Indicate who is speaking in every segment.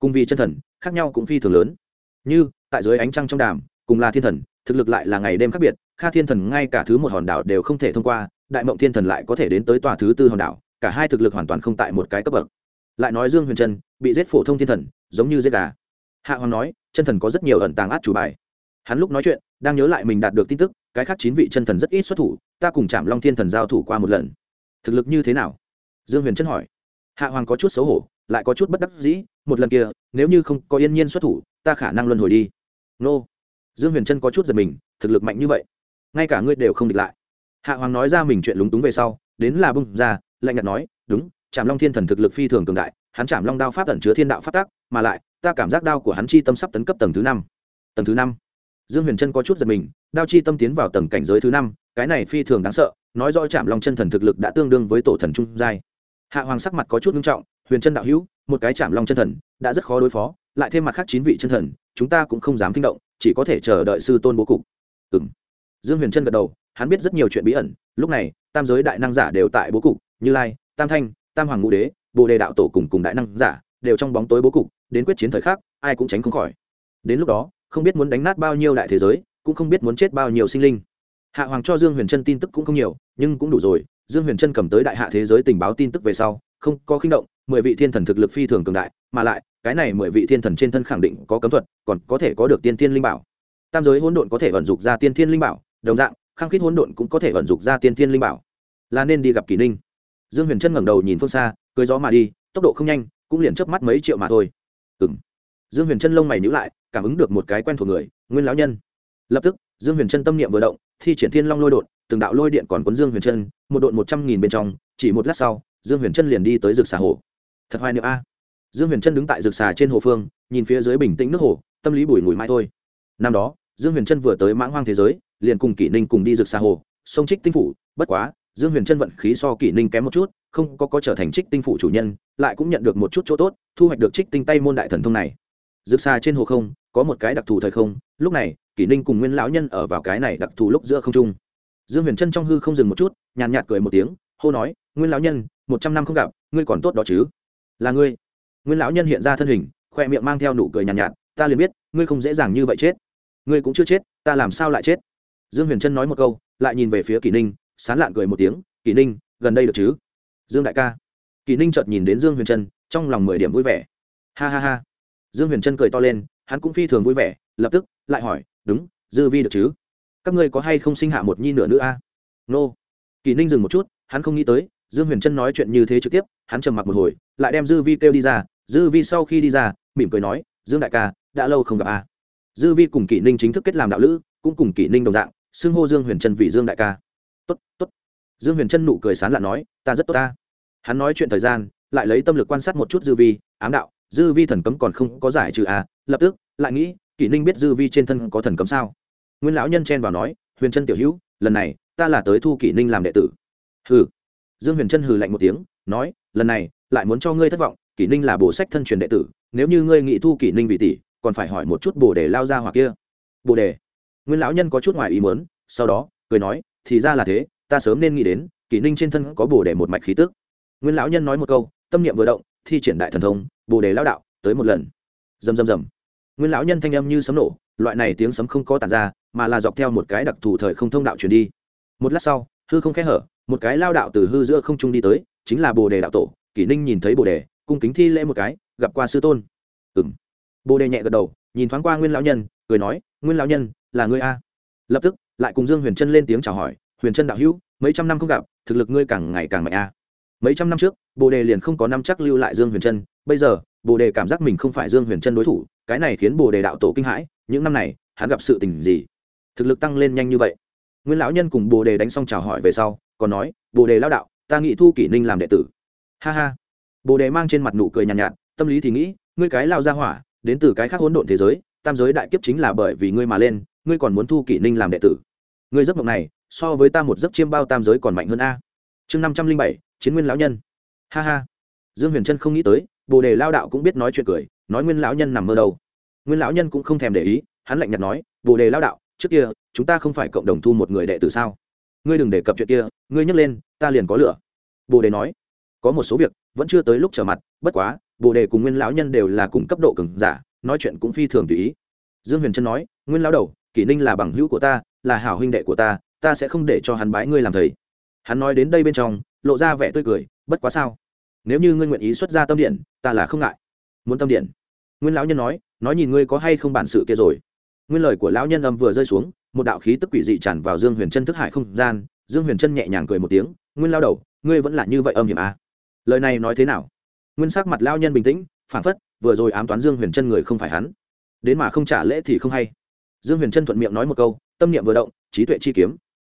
Speaker 1: cùng vì chân thần, khác nhau cũng phi thường lớn. Như, tại dưới ánh trăng trong đàm, cùng là thiên thần, thực lực lại là ngày đêm khác biệt, kha thiên thần ngay cả thứ một hòn đảo đều không thể thông qua, đại mộng thiên thần lại có thể đến tới tòa thứ tư hòn đảo, cả hai thực lực hoàn toàn không tại một cái cấp bậc. Lại nói dương huyền trân, bị giết phổ thông thiên thần, giống như giết gà. Hạ hoàng nói, chân thần có rất nhiều ẩn tàng át chủ bài. Hắn lúc nói chuyện, đang nhớ lại mình đạt được tin tức, cái khác chín vị chân thần rất ít xuất thủ, ta cùng chạm long thiên thần giao thủ qua một lần. Thực lực như thế nào? Dương huyền trân hỏi. Hạ hoàng có chút xấu hổ lại có chút bất đắc dĩ, một lần kia, nếu như không có yên nhiên xuất thủ, ta khả năng luân hồi đi. Nô. Dương huyền trân có chút giật mình, thực lực mạnh như vậy, ngay cả ngươi đều không địch lại. Hạ hoàng nói ra mình chuyện lúng túng về sau, đến là bung ra, lạnh nhạt nói, đúng trạm long thiên thần thực lực phi thường cường đại, hắn Trạm long đao pháp tẩn chứa thiên đạo phát tác mà lại, ta cảm giác đao của hắn chi tâm sắp tấn cấp tầng thứ năm. Tầng thứ năm? Dương huyền trân có chút giật mình, đao chi tâm tiến vào tầng cảnh giới thứ năm, cái này phi thường đáng sợ, nói rõ Trạm long chân thần thực lực đã tương đương với tổ thần trung giai. Hạ hoàng sắc mặt có chút nghiêm trọng huyền chân đạo hữu, một cái chạm long chân thần, đã rất khó đối phó, lại thêm mặt khác chín vị chân thần, chúng ta cũng không dám kinh động, chỉ có thể chờ đợi sư tôn bố cục. Ừng dương huyền trân gật đầu, hắn biết rất nhiều chuyện bí ẩn, lúc này, tam giới đại năng giả đều tại bố cục, như lai, tam thanh, tam hoàng ngũ đế, bồ đề đạo tổ cùng cùng đại năng giả, đều trong bóng tối bố cục, đến quyết chiến thời khắc, ai cũng tránh không khỏi. Đến lúc đó, không biết muốn đánh nát bao nhiêu đại thế giới, cũng không biết muốn chết bao nhiêu sinh linh. Hạ hoàng cho dương huyền trân tin tức cũng không nhiều, nhưng cũng đủ rồi, dương huyền trân cầm tới đại hạ thế giới tình báo tin tức về sau, không có khinh động mười vị thiên thần thực lực phi thường cường đại, mà lại, cái này mười vị thiên thần trên thân khẳng định có cấm thuật, còn có thể có được tiên thiên linh bảo. Tam giới hỗn độn có thể vận dụng ra tiên thiên linh bảo, đồng dạng, khăng khít hỗn độn cũng có thể vận dụng ra tiên thiên linh bảo. Là nên đi gặp kỷ ninh. Dương huyền trân ngẩng đầu nhìn phương xa cưới gió mà đi, tốc độ không nhanh, cũng liền chớp mắt mấy triệu mà thôi. Ừng dương huyền trân lông mày nhữ lại, cảm ứng được một cái quen thuộc người, nguyên lão nhân. Lập tức, dương huyền trân tâm niệm vừa động, thi triển thiên long lôi đột từng đạo lôi điện còn cuốn dương huyền trân một đội một trăm nghìn bên trong, chỉ một lát sau, dương huyền trân liền đi tới rực xà hồ thật hoài niệm a. Dương huyền trân đứng tại rực xà trên hồ phương, nhìn phía dưới bình tĩnh nước hồ, tâm lý bùi mùi mai thôi. Năm đó, dương huyền trân vừa tới mãng hoang thế giới, liền cùng kỷ ninh cùng đi rực xà hồ, sông trích tinh phủ, bất quá, dương huyền trân vận khí so kỷ ninh kém một chút, không có có trở thành trích tinh phủ chủ nhân, lại cũng nhận được một chút chỗ tốt, thu hoạch được trích tinh tay môn đại thần thông này. Rực xà trên hồ không, có một cái đặc thù thời không, lúc này, kỷ ninh cùng nguyên lão nhân ở vào cái này đặc thù lúc giữa không trung. Dương huyền trân trong hư không dừng một chút, nhàn nhạt cười một tiếng, hô nói, nguyên lão nhân, một trăm năm không gặp, ngươi còn tốt đó chứ? Là ngươi. Nguyên lão nhân hiện ra thân hình khoe miệng mang theo nụ cười nhàn nhạt, nhạt ta liền biết ngươi không dễ dàng như vậy chết. Ngươi cũng chưa chết ta làm sao lại chết? Dương huyền trân nói một câu lại nhìn về phía kỷ ninh sán lạn cười một tiếng kỷ ninh gần đây được chứ? Dương đại ca. Kỷ ninh chợt nhìn đến dương huyền trân trong lòng mười điểm vui vẻ. Ha ha ha. Dương huyền trân cười to lên hắn cũng phi thường vui vẻ lập tức lại hỏi đúng dư vi được chứ? Các ngươi có hay không sinh hạ một nhi nửa nữa a? Nô. Kỳ ninh dừng một chút hắn không nghĩ tới dương huyền trân nói chuyện như thế trực tiếp hắn trầm mặc một hồi, lại đem dư vi kêu đi ra. Dư vi sau khi đi ra, mỉm cười nói, dương đại ca, đã lâu không gặp a. Dư vi cùng kỷ ninh chính thức kết làm đạo lữ, cũng cùng kỷ ninh đồng dạng, xưng hô dương huyền trân vì dương đại ca. Tốt tốt. Dương huyền trân nụ cười sán lặn nói, ta rất tốt ta. Hắn nói chuyện thời gian, lại lấy tâm lực quan sát một chút dư vi, ám đạo, dư vi thần cấm còn không có giải trừ a lập tức, lại nghĩ, kỷ ninh biết dư vi trên thân có thần cấm sao? Nguyên lão nhân chen vào nói, huyền trân tiểu hữu, lần này, ta là tới thu kỷ ninh làm đệ tử. Hừ. Dương huyền trân hừ lạnh một tiếng, nói lần này lại muốn cho ngươi thất vọng, kỷ ninh là bổ sách thân truyền đệ tử, nếu như ngươi nghị thu kỷ ninh vị tỷ, còn phải hỏi một chút bồ đề lao ra hoặc kia. Bồ đề, nguyên lão nhân có chút ngoài ý muốn, sau đó cười nói, thì ra là thế, ta sớm nên nghĩ đến, kỷ ninh trên thân có bồ đề một mạch khí tức. Nguyên lão nhân nói một câu, tâm niệm vừa động, thi triển đại thần thông, bồ đề lao đạo, tới một lần. Rầm rầm rầm. Nguyên lão nhân thanh âm như sấm nổ, loại này tiếng sấm không có tàn ra, mà là dọc theo một cái đặc thù thời không thông đạo truyền đi. Một lát sau, hư không khẽ hở một cái lao đạo từ hư giữa không trung đi tới, chính là bồ đề đạo tổ. Kỷ ninh nhìn thấy bồ đề, cung kính thi lễ một cái, gặp qua sư tôn. Ừ m bồ đề nhẹ gật đầu, nhìn thoáng qua nguyên lão nhân, cười nói, nguyên lão nhân, là ngươi a? Lập tức, lại cùng dương huyền trân lên tiếng chào hỏi, huyền trân đạo hữu, mấy trăm năm không gặp, thực lực ngươi càng ngày càng mạnh a. Mấy trăm năm trước, bồ đề liền không có năm chắc lưu lại dương huyền trân. Bây giờ, bồ đề cảm giác mình không phải dương huyền trân đối thủ, cái này khiến bồ đề đạo tổ kinh hãi, những năm này, hắn gặp sự tình gì? Thực lực tăng lên nhanh như vậy. Nguyên lão nhân cùng bồ đề đánh xong chào hỏi về sau còn nói bồ đề lao đạo ta nghĩ thu kỷ ninh làm đệ tử. Ha ha. Bồ đề mang trên mặt nụ cười nhàn nhạt, nhạt tâm lý thì nghĩ ngươi cái lao ra hỏa đến từ cái khác hỗn độn thế giới tam giới đại kiếp chính là bởi vì ngươi mà lên ngươi còn muốn thu kỷ ninh làm đệ tử. Ngươi giấc mộng này so với ta một giấc chiêm bao tam giới còn mạnh hơn a. Chương năm trăm linh bảy chiến nguyên lão nhân. Ha ha. Dương huyền trân không nghĩ tới bồ đề lao đạo cũng biết nói chuyện cười nói nguyên lão nhân nằm mơ đâu. Nguyên lão nhân cũng không thèm để ý hắn lạnh nhạt nói bồ đề lao đạo trước kia chúng ta không phải cộng đồng thu một người đệ tử sao? Ngươi đừng đề cập chuyện kia, ngươi nhắc lên, ta liền có lửa. Bồ đề nói, có một số việc, vẫn chưa tới lúc trở mặt, bất quá, bồ đề cùng nguyên lão nhân đều là cùng cấp độ cường giả, nói chuyện cũng phi thường tùy ý. Dương huyền trân nói, nguyên lão đầu, kỷ ninh là bằng hữu của ta, là hảo huynh đệ của ta ta sẽ không để cho hắn bái ngươi làm thầy. Hắn nói đến đây bên trong, lộ ra vẻ tươi cười, bất quá sao? Nếu như ngươi nguyện ý xuất ra tâm điện, ta là không ngại. Muốn tâm điện? Nguyên lão nhân nói nói nhìn ngươi có hay không bản sự kia rồi. Nguyên lời của lão nhân âm vừa rơi xuống một đạo khí tức quỷ dị tràn vào dương huyền chân thức hải không gian, dương huyền chân nhẹ nhàng cười một tiếng, nguyên lao đầu, ngươi vẫn là như vậy âm hiểm à. lời này nói thế nào? Nguyên sắc mặt lao nhân bình tĩnh phản phất, vừa rồi ám toán dương huyền chân người không phải hắn. Đến mà không trả lễ thì không hay. Dương huyền chân thuận miệng nói một câu, tâm niệm vừa động, trí tuệ chi kiếm.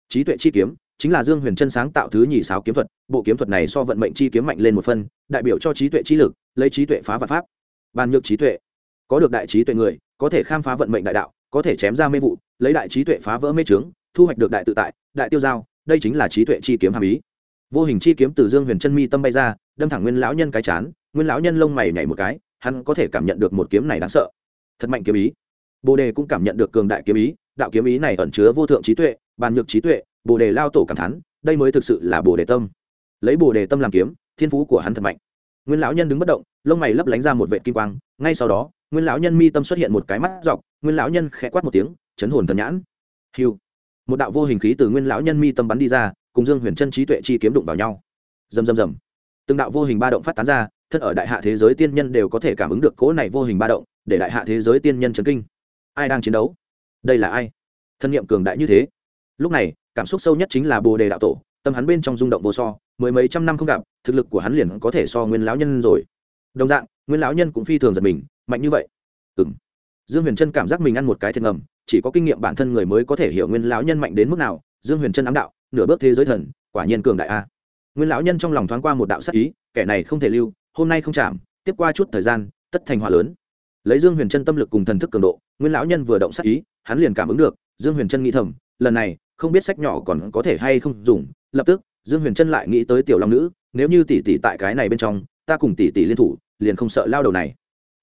Speaker 1: Trí tuệ chi kiếm chính là dương huyền chân sáng tạo thứ nhì sáo kiếm thuật, bộ kiếm thuật này so vận mệnh chi kiếm mạnh lên một phân đại biểu cho trí tuệ chi lực, lấy trí tuệ phá vật pháp. Bàn nhược trí tuệ, có được đại trí tuệ người, có thể khám phá vận mệnh đại đạo, có thể chém ra mê vụ lấy đại trí tuệ phá vỡ mê trướng thu hoạch được đại tự tại, đại tiêu giao, đây chính là trí tuệ chi kiếm hàm ý. Vô hình chi kiếm từ dương huyền chân mi tâm bay ra, đâm thẳng nguyên lão nhân cái chán, nguyên lão nhân lông mày nhảy một cái, hắn có thể cảm nhận được một kiếm này đáng sợ. Thật mạnh kiếm ý. Bồ đề cũng cảm nhận được cường đại kiếm ý, đạo kiếm ý này ẩn chứa vô thượng trí tuệ, bàn nhược trí tuệ, bồ đề lao tổ cảm thán, đây mới thực sự là bồ đề tâm. Lấy bồ đề tâm làm kiếm, thiên phú của hắn thật mạnh nguyên lão nhân đứng bất động, lông mày lấp lánh ra một vệ kim quang, ngay sau đó, nguyên lão nhân mi tâm xuất hiện một cái mắt dọc, nguyên lão nhân khẽ quát một tiếng, chấn hồn thần nhãn. Hiu. Một đạo vô hình khí từ nguyên lão nhân mi tâm bắn đi ra, cùng dương huyền chân trí tuệ chi kiếm đụng vào nhau. Rầm rầm rầm. Từng đạo vô hình ba động phát tán ra, thân ở đại hạ thế giới tiên nhân đều có thể cảm ứng được cỗ này vô hình ba động, để đại hạ thế giới tiên nhân chấn kinh. Ai đang chiến đấu? Đây là ai? Thân nhiệm cường đại như thế. Lúc này, cảm xúc sâu nhất chính là bồ đề đạo tổ tâm hắn bên trong rung động vô so, mười mấy trăm năm không gặp, thực lực của hắn liền có thể so nguyên lão nhân rồi. Đồng dạng, nguyên lão nhân cũng phi thường giật mình, mạnh như vậy. Ừ m dương huyền trân cảm giác mình ăn một cái thiệt ngầm, chỉ có kinh nghiệm bản thân người mới có thể hiểu nguyên lão nhân mạnh đến mức nào, dương huyền trân ám đạo, nửa bước thế giới thần, quả nhiên cường đại a. Nguyên lão nhân trong lòng thoáng qua một đạo sắc ý, kẻ này không thể lưu, hôm nay không chạm, tiếp qua chút thời gian, tất thành hỏa lớn. Lấy dương huyền trân tâm lực cùng thần thức cường độ, nguyên lão nhân vừa động sắc ý, hắn liền cảm ứng được, dương huyền trân nghĩ thầm, lần này, không biết sách nhỏ còn có thể hay không dùng lập tức, dương huyền trân lại nghĩ tới tiểu long nữ, nếu như tỷ tỷ tại cái này bên trong, ta cùng tỷ tỷ liên thủ, liền không sợ lao đầu này.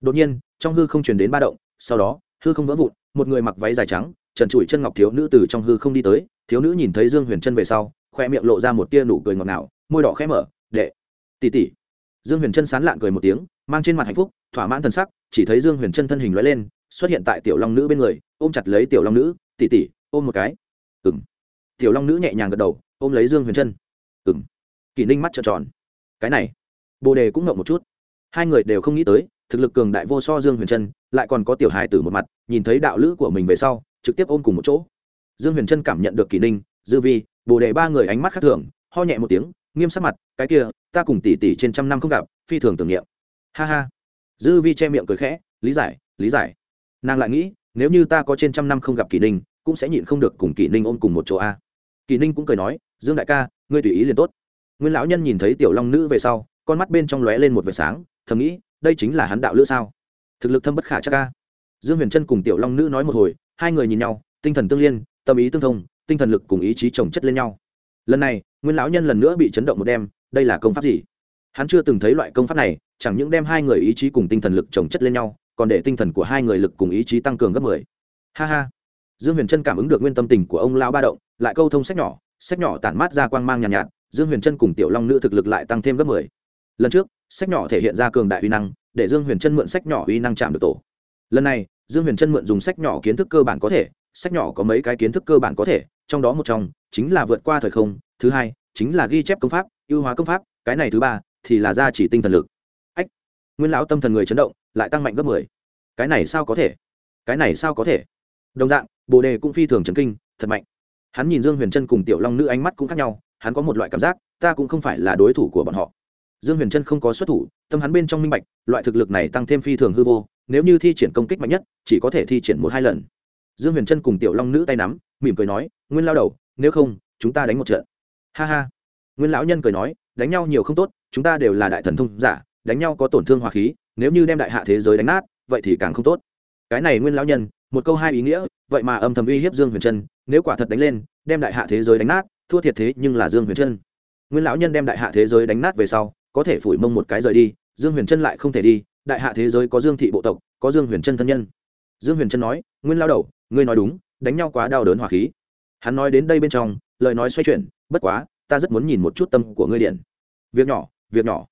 Speaker 1: Đột nhiên, trong hư không truyền đến ba động, sau đó, hư không vỡ vụn, một người mặc váy dài trắng, trần trụi chân ngọc thiếu nữ từ trong hư không đi tới, thiếu nữ nhìn thấy dương huyền trân về sau, khoe miệng lộ ra một tia nụ cười ngọt ngào, môi đỏ khẽ mở, đệ, tỷ tỷ. Dương huyền trân sán lạn cười một tiếng, mang trên mặt hạnh phúc, thỏa mãn thần sắc, chỉ thấy dương huyền trân thân hình lóe lên, xuất hiện tại tiểu long nữ bên người, ôm chặt lấy tiểu long nữ, tỷ tỷ, ôm một cái. Ừ m tiểu long nữ nhẹ nhàng gật đầu ôm lấy dương huyền trân. Ừ m kỷ ninh mắt trợn tròn. Cái này. Bồ đề cũng ngộng một chút. Hai người đều không nghĩ tới, thực lực cường đại vô so dương huyền trân, lại còn có tiểu hài tử một mặt, nhìn thấy đạo lữ của mình về sau, trực tiếp ôm cùng một chỗ. Dương huyền trân cảm nhận được kỷ ninh, dư vi, bồ đề ba người ánh mắt khác thường, ho nhẹ một tiếng, nghiêm sắc mặt, cái kia, ta cùng tỷ tỷ trên trăm năm không gặp, phi thường tưởng niệm. Ha ha. Dư vi che miệng cười khẽ, lý giải lý giải. Nàng lại nghĩ, nếu như ta có trên trăm năm không gặp kỷ ninh, cũng sẽ nhịn không được cùng kỷ ninh ôm cùng một chỗ a. Kỳ ninh cũng cười nói, dương đại ca, ngươi tùy ý liền tốt. Nguyên lão nhân nhìn thấy tiểu long nữ về sau, con mắt bên trong lóe lên một vệt sáng, thầm nghĩ, đây chính là hắn đạo lữ sao? Thực lực thâm bất khả chắc ca dương huyền trân cùng tiểu long nữ nói một hồi, hai người nhìn nhau, tinh thần tương liên, tâm ý tương thông, tinh thần lực cùng ý chí trồng chất lên nhau. Lần này, nguyên lão nhân lần nữa bị chấn động một đêm, đây là công pháp gì? Hắn chưa từng thấy loại công pháp này, chẳng những đem hai người ý chí cùng tinh thần lực trồng chất lên nhau, còn để tinh thần của hai người lực cùng ý chí tăng cường gấp mười. Ha ha dương huyền trân cảm ứng được nguyên tâm tình của ông lão ba động lại câu thông sách nhỏ sách nhỏ tản mát ra quang mang nhàn nhạt, nhạt dương huyền trân cùng tiểu long nữ thực lực lại tăng thêm gấp mười. Lần trước sách nhỏ thể hiện ra cường đại uy năng để dương huyền trân mượn sách nhỏ uy năng chạm được tổ. Lần này dương huyền trân mượn dùng sách nhỏ kiến thức cơ bản có thể sách nhỏ có mấy cái kiến thức cơ bản có thể trong đó một trong chính là vượt qua thời không thứ hai chính là ghi chép công pháp ưu hóa công pháp cái này thứ ba thì là gia chỉ tinh thần lực. Ách nguyên lão tâm thần người chấn động lại tăng mạnh gấp mười. Cái này sao có thể? Cái này sao có thể? Đồng dạng, bồ đề cũng phi thường chấn kinh, thật mạnh. Hắn nhìn dương huyền trân cùng tiểu long nữ ánh mắt cũng khác nhau, hắn có một loại cảm giác, ta cũng không phải là đối thủ của bọn họ. Dương huyền trân không có xuất thủ, tâm hắn bên trong minh bạch, loại thực lực này tăng thêm phi thường hư vô, nếu như thi triển công kích mạnh nhất, chỉ có thể thi triển một hai lần. Dương huyền trân cùng tiểu long nữ tay nắm, mỉm cười nói, nguyên lao đầu, nếu không, chúng ta đánh một trận. Ha ha. Nguyên lão nhân cười nói, đánh nhau nhiều không tốt, chúng ta đều là đại thần thông giả, đánh nhau có tổn thương hòa khí, nếu như đem đại hạ thế giới đánh nát, vậy thì càng không tốt. Cái này nguyên lão nhân một câu hai ý nghĩa, vậy mà âm thầm uy hiếp dương huyền trân, nếu quả thật đánh lên, đem đại hạ thế giới đánh nát, thua thiệt thế nhưng là dương huyền trân. Nguyên lão nhân đem đại hạ thế giới đánh nát về sau, có thể phủi mông một cái rời đi, dương huyền trân lại không thể đi, đại hạ thế giới có dương thị bộ tộc, có dương huyền trân thân nhân. Dương huyền trân nói, nguyên lao đầu, ngươi nói đúng, đánh nhau quá đau đớn hỏa khí. Hắn nói đến đây bên trong, lời nói xoay chuyển, bất quá, ta rất muốn nhìn một chút tâm của ngươi điện. Việc nhỏ việc nhỏ.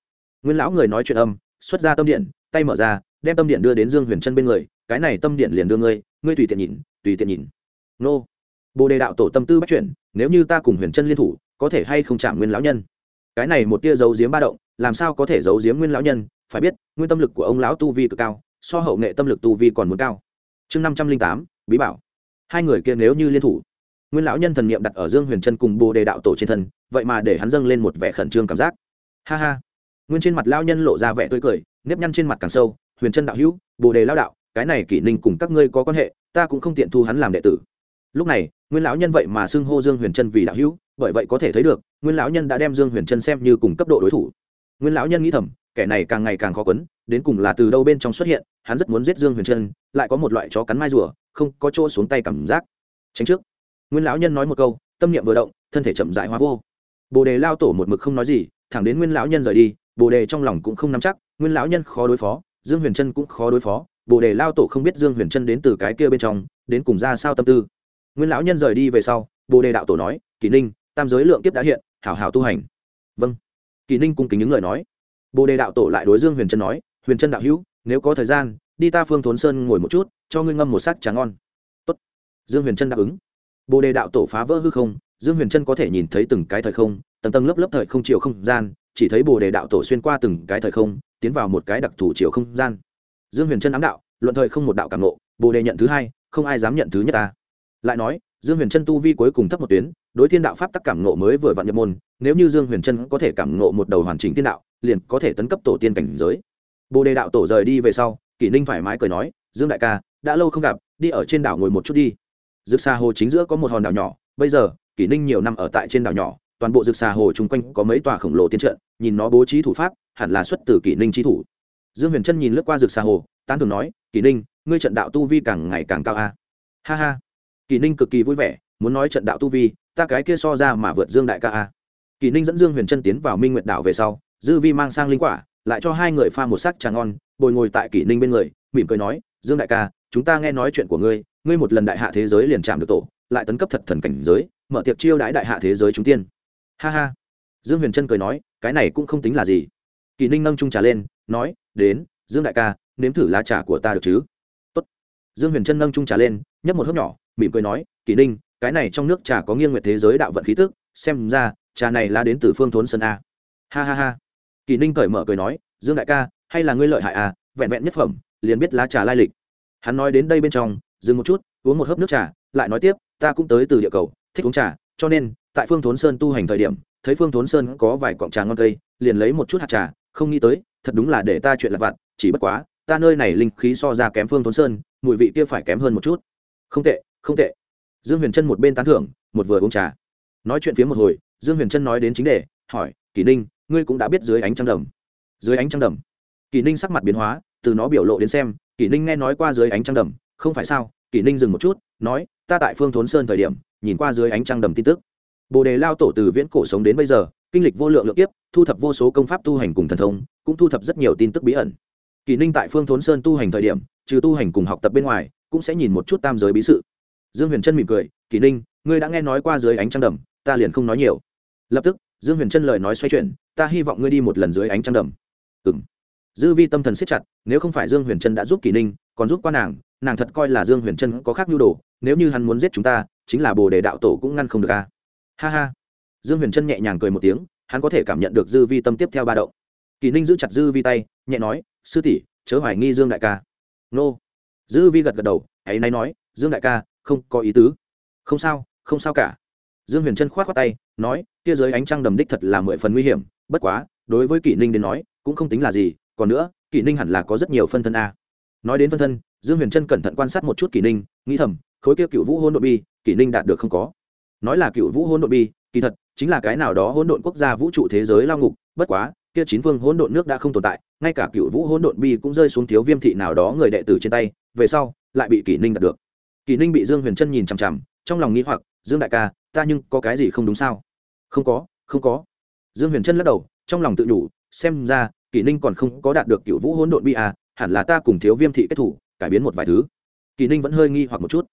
Speaker 1: Nguyên lão người nói chuyện âm, xuất ra tâm điện, tay mở ra, đem tâm điện đưa đến dương huyền trân bên người, cái này tâm điện liền đưa ngươi ngươi tùy tiện nhìn, tùy tiện nhìn. Nô. Bồ đề đạo tổ tâm tư bắt chuyển, nếu như ta cùng huyền trân liên thủ, có thể hay không chạm nguyên lão nhân? Cái này một tia giấu giếm ba động, làm sao có thể giấu giếm nguyên lão nhân? Phải biết, nguyên tâm lực của ông lão tu vi cực cao, so hậu nghệ tâm lực tu vi còn muốn cao. Chương năm trăm linh tám, bí bảo. Hai người kia nếu như liên thủ, nguyên lão nhân thần niệm đặt ở dương huyền trân cùng bồ đề đạo tổ trên thân, vậy mà để hắn dâng lên một vẻ khẩn trương cảm giác. Ha ha. Nguyên trên mặt lão nhân lộ ra vẻ tươi cười, nếp nhăn trên mặt càng sâu, huyền trân đạo hữu, bồ đề lao đạo cái này kỷ ninh cùng các ngươi có quan hệ, ta cũng không tiện thu hắn làm đệ tử. Lúc này, nguyên lão nhân vậy mà xưng hô dương huyền trân vì đạo hữu, bởi vậy có thể thấy được, nguyên lão nhân đã đem dương huyền trân xem như cùng cấp độ đối thủ. Nguyên lão nhân nghĩ thầm, kẻ này càng ngày càng khó quấn, đến cùng là từ đâu bên trong xuất hiện, hắn rất muốn giết dương huyền trân lại có một loại chó cắn mai rùa, không có chỗ xuống tay cảm giác. Tránh trước. Nguyên lão nhân nói một câu, tâm niệm vừa động, thân thể chậm dại hóa vô. Bồ đề lao tổ một mực không nói gì, thẳng đến nguyên lão nhân rời đi, bồ đề trong lòng cũng không nắm chắc, nguyên lão nhân khó đối phó dương huyền trân cũng khó đối phó, bồ đề lao tổ không biết dương huyền trân đến từ cái kia bên trong, đến cùng ra sao tâm tư. Nguyên lão nhân rời đi về sau, bồ đề đạo tổ nói kỷ ninh, tam giới lượng kiếp đã hiện, hảo hảo tu hành. Vâng. Kỷ ninh cung kính những lời nói. Bồ đề đạo tổ lại đối dương huyền trân nói, huyền trân đạo hữu, nếu có thời gian, đi ta phương thốn sơn ngồi một chút, cho ngươi ngâm một sắc trà ngon. Tốt. dương huyền trân đáp ứng. Bồ đề đạo tổ phá vỡ hư không, dương huyền trân có thể nhìn thấy từng cái thời không, tầng tầng lớp lớp thời không chiều không gian, chỉ thấy bồ đề đạo tổ xuyên qua từng cái thời không tiến vào một cái đặc thù chiều không gian. Dương huyền trân ám đạo, luận thời không một đạo cảm nộ bồ đề nhận thứ hai, không ai dám nhận thứ nhất ta. Lại nói, dương huyền trân tu vi cuối cùng thấp một tuyến, đối thiên đạo pháp tắc cảm nộ mới vừa vặn nhập môn, nếu như dương huyền trân có thể cảm nộ một đầu hoàn chỉnh thiên đạo, liền có thể tấn cấp tổ tiên cảnh giới. Bồ đề đạo tổ rời đi về sau, kỷ ninh thoải mái cười nói, dương đại ca, đã lâu không gặp, đi ở trên đảo ngồi một chút đi. Dực xa hồ chính giữa có một hòn đảo nhỏ, bây giờ, kỷ ninh nhiều năm ở tại trên đảo nhỏ toàn bộ rực xà hồ chung quanh có mấy tòa khổng lồ tiên trận, nhìn nó bố trí thủ pháp, hẳn là xuất từ kỷ ninh trí thủ. Dương huyền trân nhìn lướt qua rực xà hồ, tán thường nói, kỷ ninh, ngươi trận đạo tu vi càng ngày càng cao a. Ha ha. Kỷ ninh cực kỳ vui vẻ, muốn nói trận đạo tu vi, ta cái kia so ra mà vượt dương đại ca a. Kỷ ninh dẫn dương huyền trân tiến vào minh nguyện đảo về sau, dư vi mang sang linh quả, lại cho hai người pha một sắc trà ngon, bồi ngồi tại kỷ ninh bên người, mỉm cười nói, dương đại ca, chúng ta nghe nói chuyện của ngươi ngươi một lần đại hạ thế giới liền chạm được tổ, lại tấn cấp thật thần cảnh giới, mở tiệc chiêu đãi đại hạ thế giới chúng tiên ha ha. Dương huyền trân cười nói, cái này cũng không tính là gì. Kỳ ninh nâng trung trà lên, nói, đến, dương đại ca, nếm thử lá trà của ta được chứ? Tốt. dương huyền trân nâng trung trà lên, nhấp một hớp nhỏ, mỉm cười nói, kỳ ninh, cái này trong nước trà có nghiêng nguyệt thế giới đạo vận khí tức, xem ra, trà này là đến từ phương thốn sơn a. Ha ha ha. Kỳ ninh cởi mở cười nói, dương đại ca, hay là ngươi lợi hại à vẹn vẹn nhất phẩm, liền biết lá trà lai lịch. Hắn nói đến đây bên trong, dừng một chút, uống một hớp nước trà, lại nói tiếp, ta cũng tới từ địa cầu, thích uống trà, cho nên tại phương thốn sơn tu hành thời điểm, thấy phương thốn sơn có vài cọng trà ngon cây, liền lấy một chút hạt trà, không nghĩ tới, thật đúng là để ta chuyện lặt vặt, chỉ bất quá, ta nơi này linh khí so ra kém phương thốn sơn, mùi vị kia phải kém hơn một chút. Không tệ không tệ. Dương huyền trân một bên tán thưởng, một vừa uống trà. Nói chuyện phía một hồi, dương huyền trân nói đến chính đề, hỏi kỷ ninh, ngươi cũng đã biết dưới ánh trăng đầm? Dưới ánh trăng đầm. Kỷ ninh sắc mặt biến hóa, từ nó biểu lộ đến xem kỷ ninh nghe nói qua dưới ánh trăng đầm, không phải sao? Kỷ ninh dừng một chút, nói, ta tại phương thốn sơn thời điểm, nhìn qua dưới ánh trăng đầm tin tức bồ đề lao tổ từ viễn cổ sống đến bây giờ, kinh lịch vô lượng lượng kiếp, thu thập vô số công pháp tu hành cùng thần thông, cũng thu thập rất nhiều tin tức bí ẩn. Kỳ ninh tại phương thốn sơn tu hành thời điểm, trừ tu hành cùng học tập bên ngoài, cũng sẽ nhìn một chút tam giới bí sự. Dương huyền trân mỉm cười, kỳ ninh, ngươi đã nghe nói qua dưới ánh trăng đầm, ta liền không nói nhiều. Lập tức, dương huyền trân lời nói xoay chuyển, ta hy vọng ngươi đi một lần dưới ánh trăng đầm. Ừ m dư vi tâm thần siết chặt, nếu không phải dương huyền trân đã giúp kỳ ninh, còn giúp qua nàng nàng thật coi là dương huyền trân có khác nhu đồ, nếu như hắn muốn giết chúng ta, chính là bồ đề đạo tổ cũng ngăn không được a ha ha. Dương huyền trân nhẹ nhàng cười một tiếng, hắn có thể cảm nhận được dư vi tâm tiếp theo ba động. Kỳ ninh giữ chặt dư vi tay, nhẹ nói, sư tỷ, chớ hoài nghi dương đại ca. Nô. Dư vi gật gật đầu, ấy nay nói, dương đại ca, không có ý tứ. Không sao không sao cả. Dương huyền trân k h o á t khoác tay, nói, kia giới ánh trăng đầm đích thật là mười phần nguy hiểm, bất quá, đối với kỷ ninh đến nói, cũng không tính là gì, còn nữa kỷ ninh hẳn là có rất nhiều phân thân a. Nói đến phân thân, dương huyền trân cẩn thận quan sát một chút kỷ ninh, nghĩ thầm, khối kia cựu vũ hôn đội bi kỷ ninh đạt được không có nói là cựu vũ hỗn độn bi, kỳ thật, chính là cái nào đó hỗn độn quốc gia vũ trụ thế giới lao ngục, bất quá, kia chín phương hỗn độn nước đã không tồn tại, ngay cả cựu vũ hỗn độn bi cũng rơi xuống thiếu viêm thị nào đó người đệ tử trên tay, về sau, lại bị kỷ ninh đạt được. Kỷ ninh bị dương huyền trân nhìn chằm chằm, trong lòng nghĩ hoặc, dương đại ca, ta nhưng có cái gì không đúng sao? Không có không có. Dương huyền trân lắc đầu, trong lòng tự nhủ, xem ra kỷ ninh còn không có đạt được cựu vũ hỗn độn bi à hẳn là ta cùng thiếu viêm thị kết thủ, cải biến một vài thứ. Kỷ ninh vẫn hơi nghi hoặc một chút.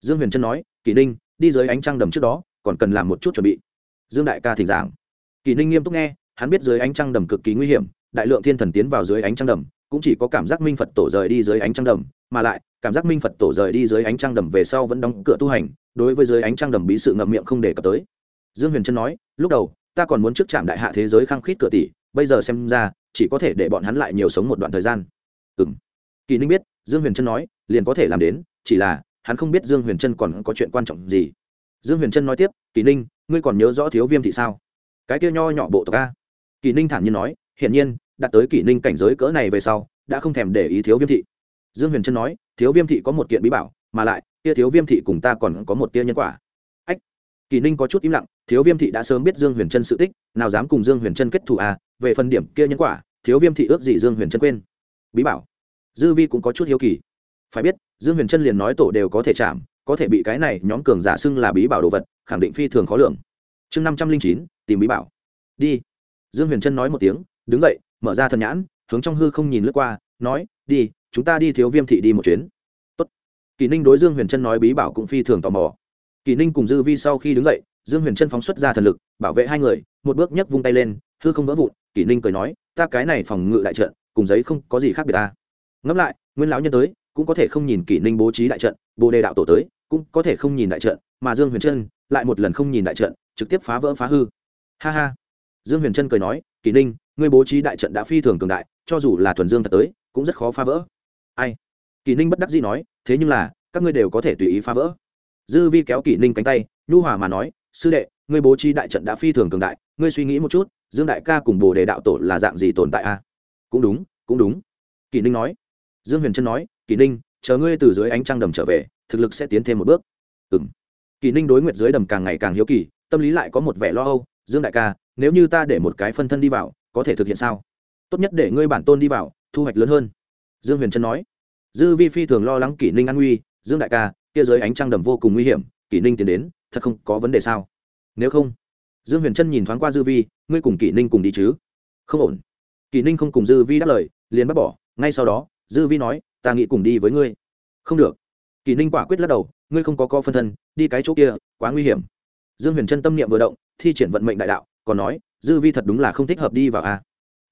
Speaker 1: Dương huyền trân nói kỷ ninh đi dưới ánh trăng đầm trước đó, còn cần làm một chút chuẩn bị. Dương đại ca thỉnh giảng. Kỳ ninh nghiêm túc nghe, hắn biết dưới ánh trăng đầm cực kỳ nguy hiểm, đại lượng thiên thần tiến vào dưới ánh trăng đầm, cũng chỉ có cảm giác minh phật tổ rời đi dưới ánh trăng đầm, mà lại, cảm giác minh phật tổ rời đi dưới ánh trăng đầm về sau vẫn đóng cửa tu hành, đối với dưới ánh trăng đầm bí sự ngậm miệng không đề cập tới. Dương huyền trân nói, lúc đầu, ta còn muốn trước trạm đại hạ thế giới khăng khít cửa tỷ, bây giờ xem ra, chỉ có thể để bọn hắn lại nhiều sống một đoạn thời gian. Ừ m kỳ ninh biết, dương huyền trân nói, liền có thể làm đến, chỉ là hắn không biết dương huyền trân còn có chuyện quan trọng gì. Dương huyền trân nói tiếp, kỳ ninh, ngươi còn nhớ rõ thiếu viêm thị sao? Cái kia nho nhỏ bộ tộc a. Kỳ ninh thản nhiên nói, hiển nhiên, đạt tới kỳ ninh cảnh giới cỡ này về sau, đã không thèm để ý thiếu viêm thị. Dương huyền trân nói, thiếu viêm thị có một kiện bí bảo, mà lại, kia thiếu viêm thị cùng ta còn có một tia nhân quả. Ách, kỳ ninh có chút im lặng, thiếu viêm thị đã sớm biết dương huyền trân sự tích, nào dám cùng dương huyền trân kết thù à? Về phần điểm kia nhân quả, thiếu viêm thị ước gì dương huyền trân quên? Bí bảo. Dư vi cũng có chút hiếu kỳ phải biết, dương huyền trân liền nói tổ đều có thể chạm, có thể bị cái này nhóm cường giả xưng là bí bảo đồ vật, khẳng định phi thường khó lường. Chương năm trăm linh chín, tìm bí bảo. Đi. Dương huyền trân nói một tiếng, đứng dậy, mở ra thần nhãn, hướng trong hư không nhìn lướt qua, nói, đi, chúng ta đi thiếu viêm thị đi một chuyến. Tốt. kỳ ninh đối dương huyền trân nói bí bảo cũng phi thường tò mò. Kỳ ninh cùng dư vi sau khi đứng dậy, dương huyền trân phóng xuất ra thần lực, bảo vệ hai người, một bước nhấc vung tay lên, hư không vỡ vụn, kỳ ninh cười nói, ta cái này phòng ngự đại trận, cùng giấy không có gì khác biệt ta. Ngẫm lại, nguyên lão nhân tới cũng có thể không nhìn kỷ ninh bố trí đại trận, bồ đề đạo tổ tới, cũng có thể không nhìn đại trận, mà dương huyền trân lại một lần không nhìn đại trận, trực tiếp phá vỡ phá hư. Ha ha. Dương huyền trân cười nói, kỷ ninh, ngươi bố trí đại trận đã phi thường cường đại, cho dù là thuần dương thật tới, cũng rất khó phá vỡ. Ai? Kỷ ninh bất đắc dĩ nói, thế nhưng là, các ngươi đều có thể tùy ý phá vỡ. Dư vi kéo kỷ ninh cánh tay, nhu hòa mà nói, sư đệ, ngươi bố trí đại trận đã phi thường cường đại, ngươi suy nghĩ một chút, dương đại ca cùng bồ đề đạo tổ là dạng gì tồn tại a? À? cũng đúng cũng đúng, kỷ ninh nói. Dương huyền trân nói kỷ ninh, chờ ngươi từ dưới ánh trăng đầm trở về, thực lực sẽ tiến thêm một bước. Ừ m kỷ ninh đối nguyệt dưới đầm càng ngày càng hiếu kỳ, tâm lý lại có một vẻ lo âu. Dương đại ca, nếu như ta để một cái phân thân đi vào, có thể thực hiện sao? Tốt nhất để ngươi bản tôn đi vào, thu hoạch lớn hơn. Dương huyền trân nói. Dư vi phi thường lo lắng kỷ ninh an nguy. Dương đại ca, kia dưới ánh trăng đầm vô cùng nguy hiểm, kỷ ninh tiến đến, thật không có vấn đề sao? Nếu không, dương huyền trân nhìn thoáng qua dư vi, ngươi cùng kỷ ninh cùng đi chứ? Không ổn. Kỷ ninh không cùng dư vi đáp lời, liền bắt bỏ. Ngay sau đó, dư vi nói ta nghĩ cùng đi với ngươi. Không được. Kỷ ninh quả quyết lắc đầu, ngươi không có co phân thân, đi cái chỗ kia, quá nguy hiểm. Dương huyền Chân tâm niệm vừa động, thi triển vận mệnh đại đạo, còn nói, dư vi thật đúng là không thích hợp đi vào a.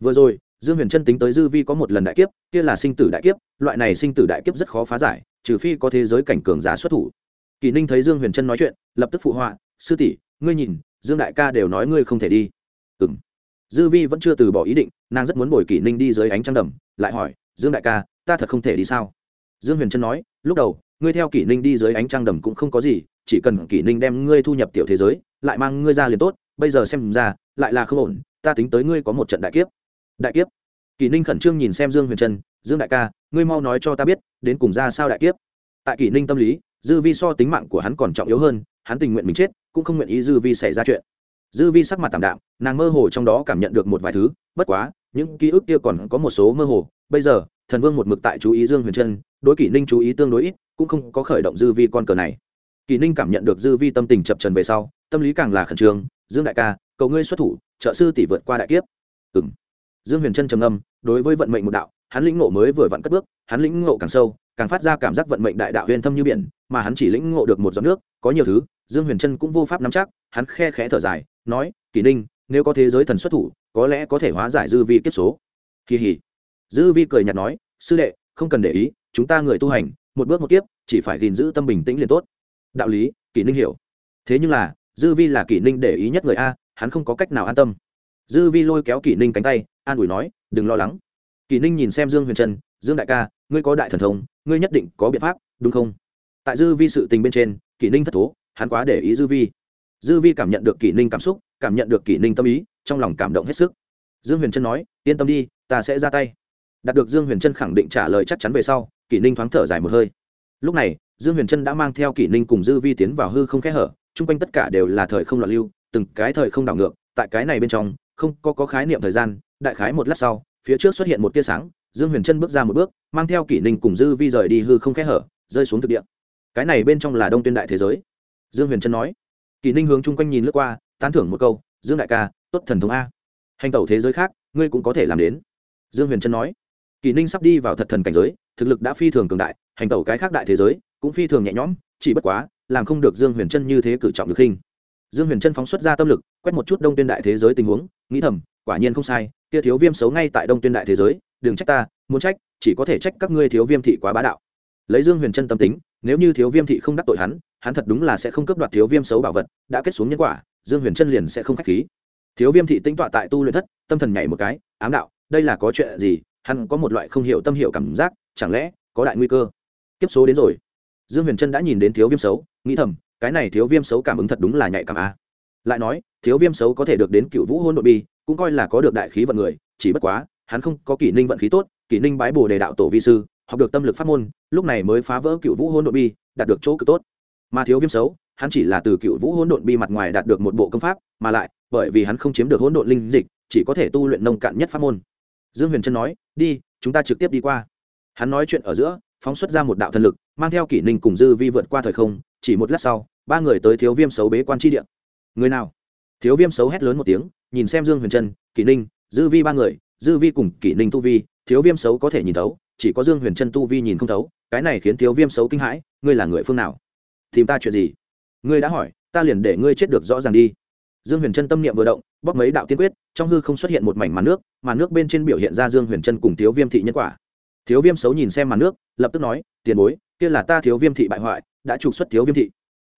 Speaker 1: Vừa rồi, dương huyền Chân tính tới dư vi có một lần đại kiếp, kia là sinh tử đại kiếp, loại này sinh tử đại kiếp rất khó phá giải, trừ phi có thế giới cảnh cường giá xuất thủ. Kỳ ninh thấy dương huyền Chân nói chuyện, lập tức phụ họa, sư tỷ, ngươi nhìn, dương đại ca đều nói ngươi không thể đi. Ừ m dư vi vẫn chưa từ bỏ ý định, nàng rất muốn bồi kỷ ninh đi dưới ánh trăng đầm, lại hỏi, dương đại ca ta thật không thể đi sao? Dương huyền trân nói, lúc đầu, ngươi theo kỷ ninh đi dưới ánh trăng đầm cũng không có gì, chỉ cần kỷ ninh đem ngươi thu nhập tiểu thế giới, lại mang ngươi ra liền tốt, bây giờ xem ra, lại là không ổn, ta tính tới ngươi có một trận đại kiếp. Đại kiếp? Kỷ ninh khẩn trương nhìn xem dương huyền trân, dương đại ca, ngươi mau nói cho ta biết, đến cùng ra sao đại kiếp? Tại kỷ ninh tâm lý, dư vi so tính mạng của hắn còn trọng yếu hơn, hắn tình nguyện mình chết, cũng không nguyện ý dư vi xảy ra chuyện. Dư vi sắc mặt tảm đạm, nàng mơ hồ trong đó cảm nhận được một vài thứ, bất quá, những ký ức kia còn có một số mơ hồ. Bây giờ thần vương một mực tại chú ý dương huyền trân, đối kỷ ninh chú ý tương đối ít, cũng không có khởi động dư vi con cờ này. Kỷ ninh cảm nhận được dư vi tâm tình chập trần về sau, tâm lý càng là khẩn trương, dương đại ca, cầu ngươi xuất thủ, trợ sư tỷ vượt qua đại kiếp. Ừ m dương huyền trân trầm âm đối với vận mệnh một đạo, hắn lĩnh ngộ mới vừa vặn cất bước, hắn lĩnh ngộ càng sâu, càng phát ra cảm giác vận mệnh đại đạo huyền thâm như biển, mà hắn chỉ lĩnh ngộ được một giọt nước, có nhiều thứ, dương huyền trân cũng vô pháp nắm chắc, hắn khe khẽ thở dài, nói, kỷ ninh, nếu có thế giới thần xuất thủ, có lẽ có thể hóa giải dư vi kiếp số. Kỳ hỉ dư vi cười nhạt nói, sư đệ, không cần để ý, chúng ta người tu hành, một bước một kiếp, chỉ phải gìn giữ tâm bình tĩnh liền tốt. Đạo lý, kỷ ninh hiểu. Thế nhưng là, dư vi là kỷ ninh để ý nhất người a, hắn không có cách nào an tâm. Dư vi lôi kéo kỷ ninh cánh tay, an ủi nói, đừng lo lắng. Kỷ ninh nhìn xem dương huyền trân, dương đại ca, ngươi có đại thần thông, ngươi nhất định có biện pháp, đúng không? Tại dư vi sự tình bên trên, kỷ ninh thất thố, hắn quá để ý dư vi. Dư vi cảm nhận được kỷ ninh cảm xúc, cảm nhận được kỷ ninh tâm ý, trong lòng cảm động hết sức. Dương huyền trân nói, yên tâm đi, ta sẽ ra tay đạt được dương huyền trân khẳng định trả lời chắc chắn về sau kỷ ninh thoáng thở dài một hơi. Lúc này dương huyền trân đã mang theo kỷ ninh cùng dư vi tiến vào hư không khẽ hở chung quanh tất cả đều là thời không loạn lưu từng cái thời không đảo ngược tại cái này bên trong không có, có khái niệm thời gian đại khái một lát sau phía trước xuất hiện một tia sáng dương huyền trân bước ra một bước mang theo kỷ ninh cùng dư vi rời đi hư không khẽ hở rơi xuống thực địa. Cái này bên trong là đông tuyên đại thế giới. Dương huyền trân nói. Kỷ ninh hướng chung quanh nhìn lướt qua tán thưởng một câu dương đại ca tốt thần thống a. Hành tẩu thế giới khác ngươi cũng có thể làm đến. Dương huyền trân nói. Kỳ ninh sắp đi vào thật thần cảnh giới, thực lực đã phi thường cường đại, hành tẩu cái khác đại thế giới, cũng phi thường nhẹ nhõm, chỉ bất quá, làm không được dương huyền trân như thế cử trọng được khinh. Dương huyền trân phóng xuất ra tâm lực, quét một chút đông tuyên đại thế giới tình huống, nghĩ thầm, quả nhiên không sai, kia thiếu viêm xấu ngay tại đông tuyên đại thế giới, đừng trách ta, muốn trách, chỉ có thể trách các ngươi thiếu viêm thị quá bá đạo. Lấy dương huyền chân tâm tính, nếu như thiếu viêm thị không đắc tội hắn hắn thật đúng là sẽ không cấp đoạt thiếu viêm xấu bảo vật, đã kết xuống nhân quả, dương huyền chân liền sẽ không k h á c h khí. Thiếu viêm thị tính tọa tại tu luyện thất, tâm thần nhảy một cái, ám đạo, đây là có chuyện gì? Hắn có một loại không hiểu tâm hiểu cảm giác, chẳng lẽ có đại nguy cơ? Kiếp số đến rồi. Dương huyền trân đã nhìn đến thiếu viêm xấu, nghĩ thầm, cái này thiếu viêm xấu cảm ứng thật đúng là nhạy cảm a lại nói, thiếu viêm xấu có thể được đến cựu vũ hôn đội bi, cũng coi là có được đại khí vận người, chỉ bất quá, hắn không có kỷ ninh vận khí tốt, kỷ ninh bái bồ đề đạo tổ vi sư, học được tâm lực pháp môn, lúc này mới phá vỡ cựu vũ hôn đội bi, đạt được chỗ cực tốt. Mà thiếu viêm xấu, hắn chỉ là từ cựu vũ Hôn độn bi mặt ngoài đạt được một bộ công pháp, mà lại, bởi vì hắn không chiếm được hỗn độn linh dịch, chỉ có thể tu luyện nông cạn nhất pháp môn dương huyền trân nói, đi, chúng ta trực tiếp đi qua. Hắn nói chuyện ở giữa, phóng xuất ra một đạo thần lực, mang theo kỷ ninh cùng dư vi vượt qua thời không, chỉ một lát sau, ba người tới thiếu viêm xấu bế quan tri Điện. người nào? Thiếu viêm xấu hét lớn một tiếng, nhìn xem dương huyền trân, kỷ ninh, dư vi ba người, dư vi cùng kỷ ninh tu vi, thiếu viêm xấu có thể nhìn thấu, chỉ có dương huyền trân tu vi nhìn không thấu, cái này khiến thiếu viêm xấu kinh hãi, ngươi là người phương nào? Tìm ta chuyện gì? Ngươi đã hỏi, ta liền để ngươi chết được rõ ràng đi dương huyền trân tâm niệm vừa động, bóp mấy đạo tiên quyết, trong hư không xuất hiện một mảnh màn nước màn nước bên trên biểu hiện ra dương huyền trân cùng thiếu viêm thị nhân quả. Thiếu viêm xấu nhìn xem màn nước, lập tức nói, tiền bối, kia là ta thiếu viêm thị bại hoại, đã trục xuất thiếu viêm thị.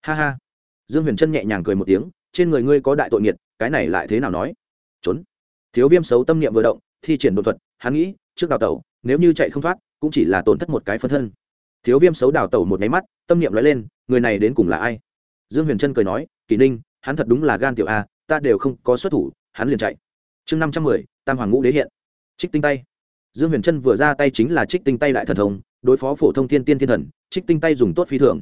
Speaker 1: Ha ha. Dương huyền trân nhẹ nhàng cười một tiếng, trên người ngươi có đại tội nghiệt, cái này lại thế nào nói? Trốn. Thiếu viêm xấu tâm niệm vừa động, thi triển đột thuật, hắn nghĩ, trước đào tẩu, nếu như chạy không thoát, cũng chỉ là tổn thất một cái phân thân. Thiếu viêm xấu đào tẩu một nháy mắt, tâm niệm nói lên, người này đến cùng là ai? Dương huyền trân cười nói kỷ ninh hắn thật đúng là gan tiểu a, ta đều không có xuất thủ, hắn liền chạy. Chương năm trăm mười, tam hoàng ngũ đế hiện. Trích tinh tay. Dương huyền trân vừa ra tay chính là trích tinh tay lại thần thông, đối phó phổ thông thiên tiên thiên thần, trích tinh tay dùng tốt phi thường.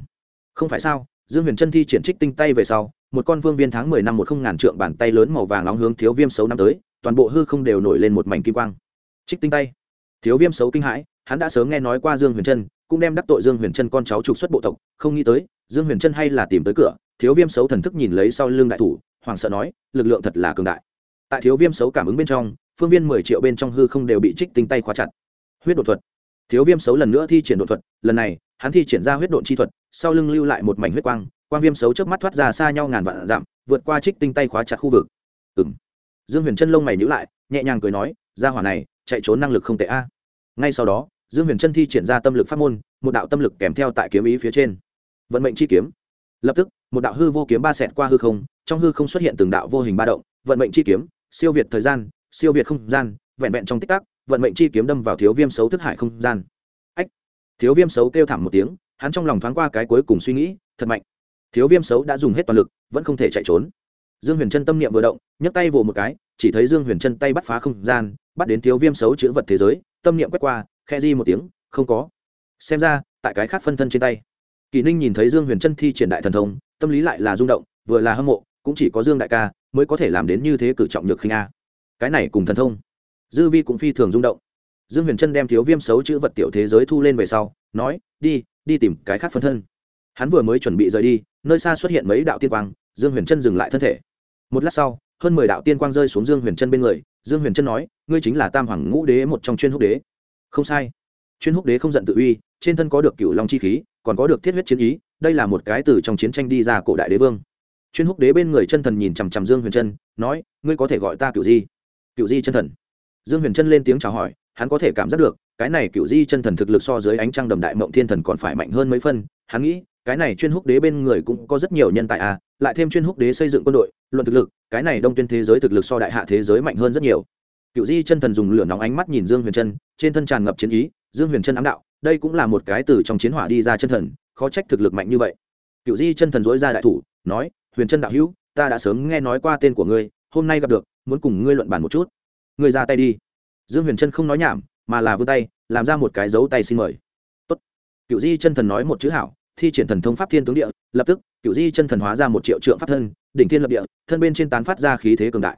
Speaker 1: Không phải sao, dương huyền trân thi triển trích tinh tay về sau, một con vương viên tháng mười năm một không ngàn trượng bàn tay lớn màu vàng nóng hướng thiếu viêm xấu năm tới, toàn bộ hư không đều nổi lên một mảnh kim quang. Trích tinh tay. Thiếu viêm xấu kinh hãi, hắn đã sớm nghe nói qua dương huyền trân cũng đem đắc tội dương huyền trân con cháu trục xuất bộ tộc, không nghĩ tới, dương huyền trân hay là tìm tới cửa thiếu viêm xấu thần thức nhìn lấy sau lưng đại thủ hoàng sợ nói, lực lượng thật là cường đại. Tại thiếu viêm xấu cảm ứng bên trong, phương viên mười triệu bên trong hư không đều bị trích tinh tay khóa chặt. Huyết đột thuật. Thiếu viêm xấu lần nữa thi triển đột thuật, lần này, hắn thi triển ra huyết đột chi thuật, sau lưng lưu lại một mảnh huyết quang quang viêm xấu trước mắt thoát ra xa nhau ngàn vạn dặm, vượt qua trích tinh tay khóa chặt khu vực. Ừ m dương huyền chân lông mày nhữ lại, nhẹ nhàng cười nói ra hỏa này, chạy trốn năng lực không tệ a. Ngay sau đó, dương huyền chân thi triển ra tâm lực pháp môn, một đạo tâm lực kèm theo tại kiếm ý phía trên. Vận mệnh chi kiếm. Lập tức một đạo hư vô kiếm ba xẹt qua hư không, trong hư không xuất hiện từng đạo vô hình ba động, vận mệnh chi kiếm, siêu việt thời gian, siêu việt không gian, vẹn vẹn trong tích tắc, vận mệnh chi kiếm đâm vào thiếu viêm xấu thức hải không gian. Ách! Thiếu viêm xấu kêu thảm một tiếng, hắn trong lòng thoáng qua cái cuối cùng suy nghĩ, thật mạnh. Thiếu viêm xấu đã dùng hết toàn lực, vẫn không thể chạy trốn. Dương huyền chân tâm niệm vừa động, nhấc tay vồ một cái, chỉ thấy dương huyền chân tay bắt phá không gian, bắt đến thiếu viêm xấu chữ vật thế giới, tâm niệm quét qua khe di một tiếng, không có. Xem ra, tại cái khác phân thân trên tay. Kỳ ninh nhìn thấy dương huyền chân thi triển đại thần thông tâm lý lại là rung động, vừa là hâm mộ, cũng chỉ có dương đại ca mới có thể làm đến như thế cử trọng nhược khinh a. Cái này cùng thần thông. Dư vi cũng phi thường rung động. Dương huyền trân đem thiếu viêm xấu chữ vật tiểu thế giới thu lên về sau, nói, đi đi tìm cái khác phân thân. Hắn vừa mới chuẩn bị rời đi, nơi xa xuất hiện mấy đạo tiên quang, dương huyền trân dừng lại thân thể. Một lát sau, hơn mười đạo tiên quang rơi xuống dương huyền trân bên người. Dương huyền trân nói, ngươi chính là tam hoàng ngũ đế một trong chuyên húc đế. Không sai chuyên húc đế không giận tự uy, trên thân có được cựu long chi khí, còn có được thiết huyết chiến ý, đây là một cái từ trong chiến tranh đi ra cổ đại đế vương. Chuyên húc đế bên người chân thần nhìn chằm chằm dương huyền trân, nói, ngươi có thể gọi ta cựu di? Cựu di chân thần. Dương huyền trân lên tiếng chào hỏi, hắn có thể cảm giác được, cái này cựu di chân thần thực lực so dưới ánh trăng đầm đại mộng thiên thần còn phải mạnh hơn mấy phân. Hắn nghĩ, cái này chuyên húc đế bên người cũng có rất nhiều nhân tài à lại thêm chuyên húc đế xây dựng quân đội, luận thực lực, cái này đông tuyên thế giới thực lực so đại hạ thế giới mạnh hơn rất nhiều cựu di chân thần dùng lửa nóng ánh mắt nhìn dương huyền trân, trên thân tràn ngập chiến ý, dương huyền trân ám đạo, đây cũng là một cái từ trong chiến hỏa đi ra chân thần, khó trách thực lực mạnh như vậy. Cựu di chân thần dối ra đại thủ, nói, huyền trân đạo hữu, ta đã sớm nghe nói qua tên của ngươi, hôm nay gặp được, muốn cùng ngươi luận bàn một chút. Ngươi ra tay đi. Dương huyền trân không nói nhảm, mà là vươn tay, làm ra một cái dấu tay xin mời. Tốt. cựu di chân thần nói một chữ hảo, thi triển thần thông pháp thiên tướng địa, lập tức cựu di chân thần hóa ra một triệu trượng pháp thân, đỉnh thiên lập địa, thân bên trên tán phát ra khí thế cường đại.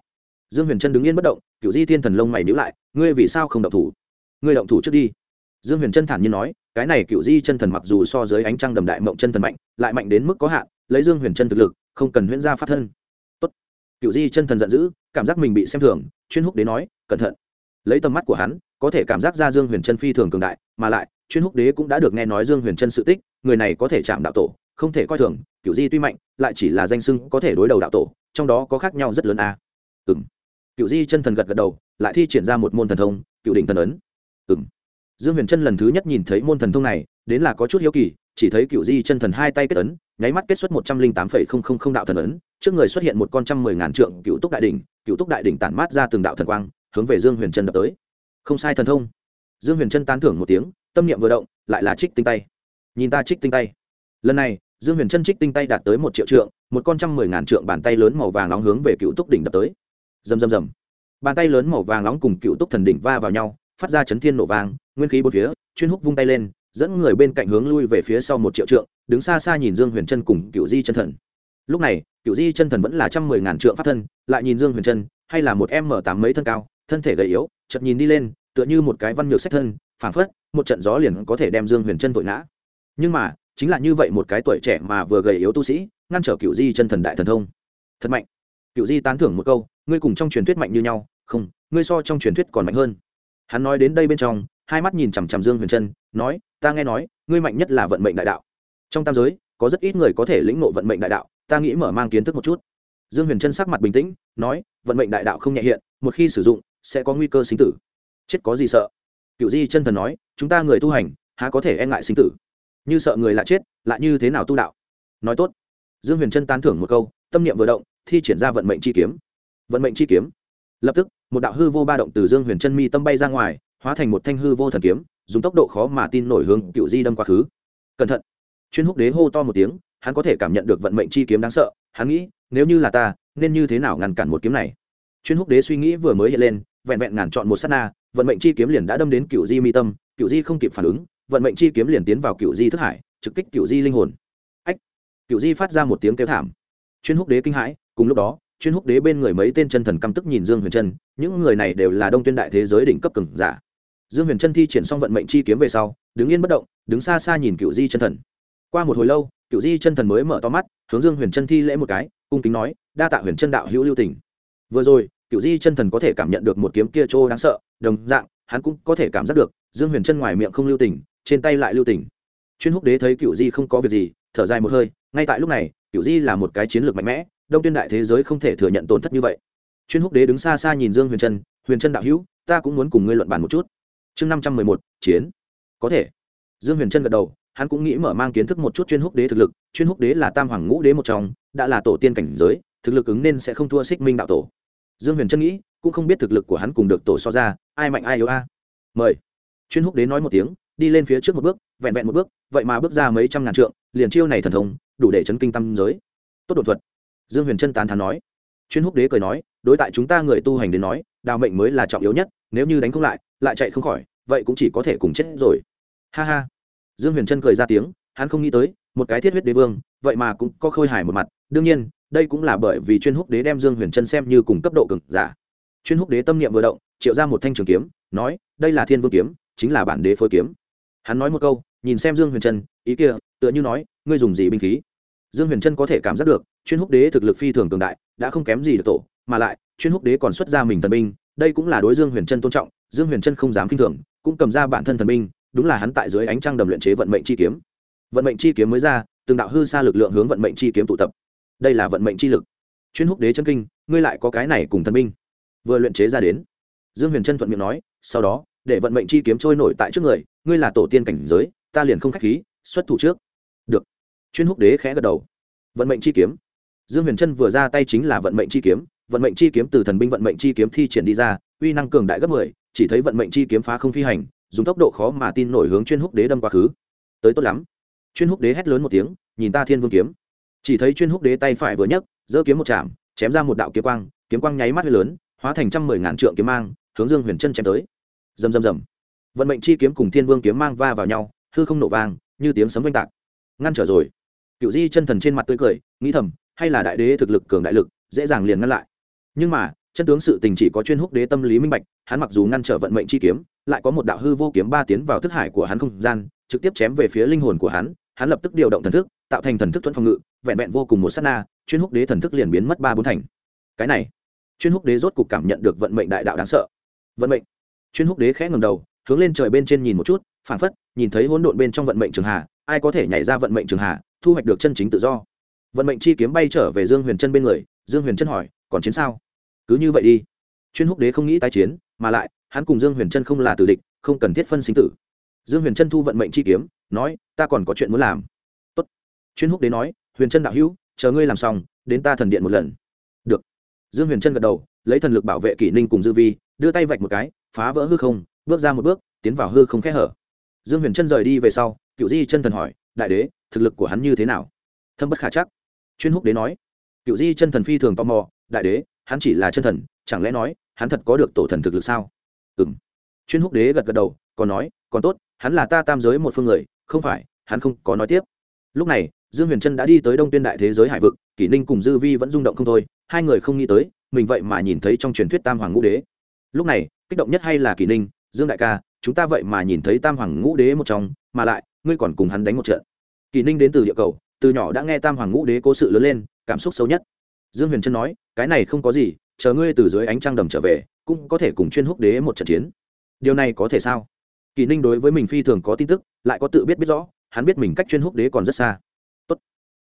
Speaker 1: Dương huyền trân đứng yên bất động cựu di thiên thần lông mày nhữ lại, ngươi vì sao không động thủ? Ngươi động thủ trước đi. Dương huyền trân thản nhiên nói, cái này cựu di chân thần mặc dù so dưới ánh trăng đầm đại mộng chân thần mạnh, lại mạnh đến mức có hạn, lấy dương huyền trân thực lực, không cần huyễn Gia phát thân. Tốt. cựu di chân thần giận dữ, cảm giác mình bị xem thường, chuyên húc đế nói, cẩn thận. Lấy tầm mắt của hắn, có thể cảm giác ra dương huyền trân phi thường cường đại, mà lại, chuyên húc đế cũng đã được nghe nói dương huyền trân sự tích, người này có thể chạm đạo tổ, không thể coi thường cựu di tuy mạnh, lại chỉ là danh sưng có thể đối đầu đạo tổ, trong đó có khác nhau rất lớn a. À. ừ m cựu di chân thần gật gật đầu, lại thi triển ra một môn thần thông, cựu đỉnh thần ấn. Ừ m dương huyền trân lần thứ nhất nhìn thấy môn thần thông này, đến là có chút hiếu kỳ, chỉ thấy cựu di chân thần hai tay kết ấn, nháy mắt kết xuất một trăm linh tám phẩy không không không đạo thần ấn, trước người xuất hiện một con trăm mười ngàn trượng cựu túc đại đỉnh, cựu túc đại đỉnh tản mát ra từng đạo thần quang, hướng về dương huyền trân đập tới. Không sai thần thông. Dương huyền trân tán thưởng một tiếng, tâm niệm vừa động, lại là trích tinh tay. Nhìn ta trích tinh tay. Lần này, dương huyền trân trích tinh tay đạt tới một triệu trượng, một con trăm mười ngàn trượng bàn tay lớn màu vàng nóng hướng về cựu túc đỉnh đập tới rầm rầm rầm. Bàn tay lớn màu vàng nóng cùng cựu túc thần đỉnh va vào nhau, phát ra chấn thiên nổ vàng nguyên khí bốn phía, chuyên húc vung tay lên, dẫn người bên cạnh hướng lui về phía sau một triệu trượng, đứng xa xa nhìn dương huyền chân cùng cựu di chân thần. Lúc này cựu di chân thần vẫn là trăm mười ngàn trượng pháp thân, lại nhìn dương huyền chân, hay là một em m tám mấy thân cao, thân thể gầy yếu chật nhìn đi lên, tựa như một cái văn nhược sách thân, phảng phất, một trận gió liền có thể đem dương huyền chân vội ngã. Nhưng mà, chính là như vậy một cái tuổi trẻ mà vừa gầy yếu tu sĩ, ngăn trở cựu di chân thần đại thần thông. Thật mạnh. Cựu di tán thưởng một câu ngươi cùng trong truyền thuyết mạnh như nhau, không, ngươi so trong truyền thuyết còn mạnh hơn. Hắn nói đến đây bên trong, hai mắt nhìn chằm chằm dương huyền trân, nói, ta nghe nói, ngươi mạnh nhất là vận mệnh đại đạo. Trong tam giới, có rất ít người có thể lĩnh nộ vận mệnh đại đạo, ta nghĩ mở mang kiến thức một chút. Dương huyền trân sắc mặt bình tĩnh, nói, vận mệnh đại đạo không nhẹ hiện, một khi sử dụng, sẽ có nguy cơ sinh tử. Chết có gì sợ? Cựu di chân thần nói, chúng ta người tu hành, há có thể e ngại sinh tử? Như sợ người lại chết, lại như thế nào tu đạo? Nói tốt. Dương huyền trân tán thưởng một câu, tâm niệm vừa động, thi triển ra vận mệnh chi kiếm vận mệnh chi kiếm. Lập tức, một đạo hư vô ba động từ dương huyền trân mi tâm bay ra ngoài, hóa thành một thanh hư vô thần kiếm, dùng tốc độ khó mà tin nổi hướng cựu di đâm quá khứ. Cẩn thận! Chuyên húc đế hô to một tiếng, hắn có thể cảm nhận được vận mệnh chi kiếm đáng sợ, hắn nghĩ, nếu như là ta, nên như thế nào ngăn cản một kiếm này? Chuyên húc đế suy nghĩ vừa mới hiện lên, vẹn vẹn ngàn chọn một s á t na, vận mệnh chi kiếm liền đã đâm đến cựu di mi tâm, cựu di không kịp phản ứng, vận mệnh chi kiếm liền tiến vào cựu di thức hải, trực kích cựu di linh hồn. Ách! Cựu di phát ra một tiếng kêu thảm. Chuyên húc đế kinh hãi, cùng lúc đó chuyên húc đế bên người mấy tên chân thần căm tức nhìn dương huyền trân, những người này đều là đông tuyên đại thế giới đỉnh cấp cường giả. Dương huyền trân thi triển xong vận mệnh chi kiếm về sau, đứng yên bất động, đứng xa xa nhìn cựu di chân thần. Qua một hồi lâu, cựu di chân thần mới mở to mắt, hướng dương huyền trân thi lễ một cái, cung kính nói, đa tạ huyền trân đạo hữu lưu tỉnh vừa rồi, cựu di chân thần có thể cảm nhận được một kiếm kia trô đáng sợ, đồng dạng, hắn cũng có thể cảm giác được, dương huyền trân ngoài miệng không lưu tỉnh trên tay lại lưu tỉnh chuyên húc đế thấy cựu di không có việc gì, thở dài một hơi, ngay tại lúc này, cựu di là một cái chiến lược mạnh mẽ đông tuyên đại thế giới không thể thừa nhận tổn thất như vậy. Chuyên húc đế đứng xa xa nhìn dương huyền trân huyền trân đạo hữu, ta cũng muốn cùng ngươi luận bàn một chút. Chương năm trăm mười một, chiến. Có thể. Dương huyền trân gật đầu, hắn cũng nghĩ mở mang kiến thức một chút chuyên húc đế thực lực. Chuyên húc đế là tam hoàng ngũ đế một trong, đã là tổ tiên cảnh giới, thực lực ứng nên sẽ không thua xích minh đạo tổ. Dương huyền trân nghĩ, cũng không biết thực lực của hắn cùng được tổ so ra, ai mạnh ai yếu a. Mời. Chuyên húc đế nói một tiếng, đi lên phía trước một bước, vẹn vẹn một bước, vậy mà bước ra mấy trăm ngàn trượng, liền chiêu này thần thông, đủ để chấn kinh tâm giới. Tốt đột thuật dương huyền trân tán thán nói. Chuyên húc đế cười nói, đối tại chúng ta người tu hành đến nói, đào mệnh mới là trọng yếu nhất, nếu như đánh không lại lại chạy không khỏi, vậy cũng chỉ có thể cùng chết rồi. Ha ha. Dương huyền trân cười ra tiếng, hắn không nghĩ tới, một cái thiết huyết đế vương, vậy mà cũng có khôi hài một mặt. Đương nhiên, đây cũng là bởi vì chuyên húc đế đem dương huyền trân xem như cùng cấp độ cực giả. Chuyên húc đế tâm niệm vừa động, triệu ra một thanh trường kiếm, nói, đây là thiên vương kiếm, chính là bản đế phối kiếm. Hắn nói một câu, nhìn xem dương huyền trân ý kia, tựa như nói, ngươi dùng gì binh khí? Dương huyền trân có thể cảm giác được chuyên húc đế thực lực phi thường cường đại, đã không kém gì được tổ, mà lại, chuyên húc đế còn xuất ra mình thần binh, đây cũng là đối dương huyền trân tôn trọng, dương huyền trân không dám k i n h thường, cũng cầm ra bản thân thần binh, đúng là hắn tại dưới ánh trăng đầm luyện chế vận mệnh chi kiếm. Vận mệnh chi kiếm mới ra, từng đạo hư xa lực lượng hướng vận mệnh chi kiếm tụ tập. Đây là vận mệnh chi lực. Chuyên húc đế chân kinh, ngươi lại có cái này cùng thần binh. Vừa luyện chế ra đến, dương huyền trân thuận miệng nói, sau đó, để vận mệnh chi kiếm trôi nổi tại trước người, ngươi là tổ tiên cảnh giới, ta liền không k h á c h khí, xuất thủ trước. Được. Chuyên húc đế khẽ gật đầu. Vận mệnh chi kiếm dương huyền trân vừa ra tay chính là vận mệnh chi kiếm, vận mệnh chi kiếm từ thần binh vận mệnh chi kiếm thi triển đi ra, uy năng cường đại gấp mười, chỉ thấy vận mệnh chi kiếm phá không phi hành, dùng tốc độ khó mà tin nổi hướng chuyên húc đế đâm quá khứ. Tới tốt lắm. Chuyên húc đế hét lớn một tiếng, nhìn ta thiên vương kiếm. Chỉ thấy chuyên húc đế tay phải vừa nhấc, giơ kiếm một chạm, chém ra một đạo kiếm quang kiếm quang nháy mắt hơi lớn, hóa thành trăm mười ngàn trượng kiếm mang, hướng dương huyền chân chém tới. Rầm rầm rầm. Vận mệnh chi kiếm cùng thiên vương kiếm mang va vào nhau, hư không nổ vang, như tiếng sấm oanh tạc. Ngăn trở rồi. Cựu di chân thần trên mặt tươi cười, nghĩ thầm hay là đại đế thực lực cường đại lực, dễ dàng liền ngăn lại. Nhưng mà, chân tướng sự tình chỉ có chuyên húc đế tâm lý minh bạch, hắn mặc dù ngăn trở vận mệnh chi kiếm, lại có một đạo hư vô kiếm ba tiến vào thức hải của hắn không gian, trực tiếp chém về phía linh hồn của hắn hắn lập tức điều động thần thức, tạo thành thần thức thuẫn phòng ngự, vẹn vẹn vô cùng một s á t na, chuyên húc đế thần thức liền biến mất ba bốn thành. Cái này, chuyên húc đế rốt cục cảm nhận được vận mệnh đại đạo đáng sợ. Vận mệnh. Chuyên húc đế khẽ ngầm đầu, hướng lên trời bên trên nhìn một chút, phảng phất, nhìn thấy hỗn độn bên trong vận mệnh trường hà, ai có thể nhảy ra vận mệnh trường hà, thu hoạch được chân chính tự do vận mệnh chi kiếm bay trở về dương huyền chân bên người, dương huyền chân hỏi, còn chiến sao? Cứ như vậy đi. Chuyên húc đế không nghĩ tái chiến, mà lại, hắn cùng dương huyền chân không là tử địch, không cần thiết phân sinh tử. Dương huyền chân thu vận mệnh chi kiếm, nói, ta còn có chuyện muốn làm. Tốt. chuyên húc đế nói, huyền chân đạo hữu, chờ ngươi làm xong, đến ta thần điện một lần. Được. Dương huyền chân gật đầu, lấy thần lực bảo vệ kỷ ninh cùng dư vi, đưa tay vạch một cái, phá vỡ hư không, bước ra một bước, tiến vào hư không khẽ hở. Dương huyền chân rời đi về sau, cựu di chân thần hỏi, đại đế, thực lực của hắn như thế nào? Thâm bất khả chắc chuyên húc đế nói. Cựu di chân thần phi thường tò mò, đại đế, hắn chỉ là chân thần, chẳng lẽ nói, hắn thật có được tổ thần thực lực sao? Ừ m chuyên húc đế gật gật đầu, còn nói, còn tốt, hắn là ta tam giới một phương người, không phải, hắn không có nói tiếp. Lúc này, dương huyền trân đã đi tới đông tuyên đại thế giới hải vực, kỷ ninh cùng dư vi vẫn rung động không thôi, hai người không nghĩ tới, mình vậy mà nhìn thấy trong truyền thuyết tam hoàng ngũ đế. Lúc này, kích động nhất hay là kỷ ninh, dương đại ca, chúng ta vậy mà nhìn thấy tam hoàng ngũ đế một trong, mà lại, ngươi còn cùng hắn đánh một trận. Kỷ ninh đến từ địa cầu từ nhỏ đã nghe tam hoàng ngũ đế cố sự lớn lên, cảm xúc xấu nhất. Dương huyền trân nói, cái này không có gì, chờ ngươi từ dưới ánh trăng đầm trở về, cũng có thể cùng chuyên húc đế một trận chiến. Điều này có thể sao? Kỳ ninh đối với mình phi thường có tin tức, lại có tự biết biết rõ, hắn biết mình cách chuyên húc đế còn rất xa. Tốt.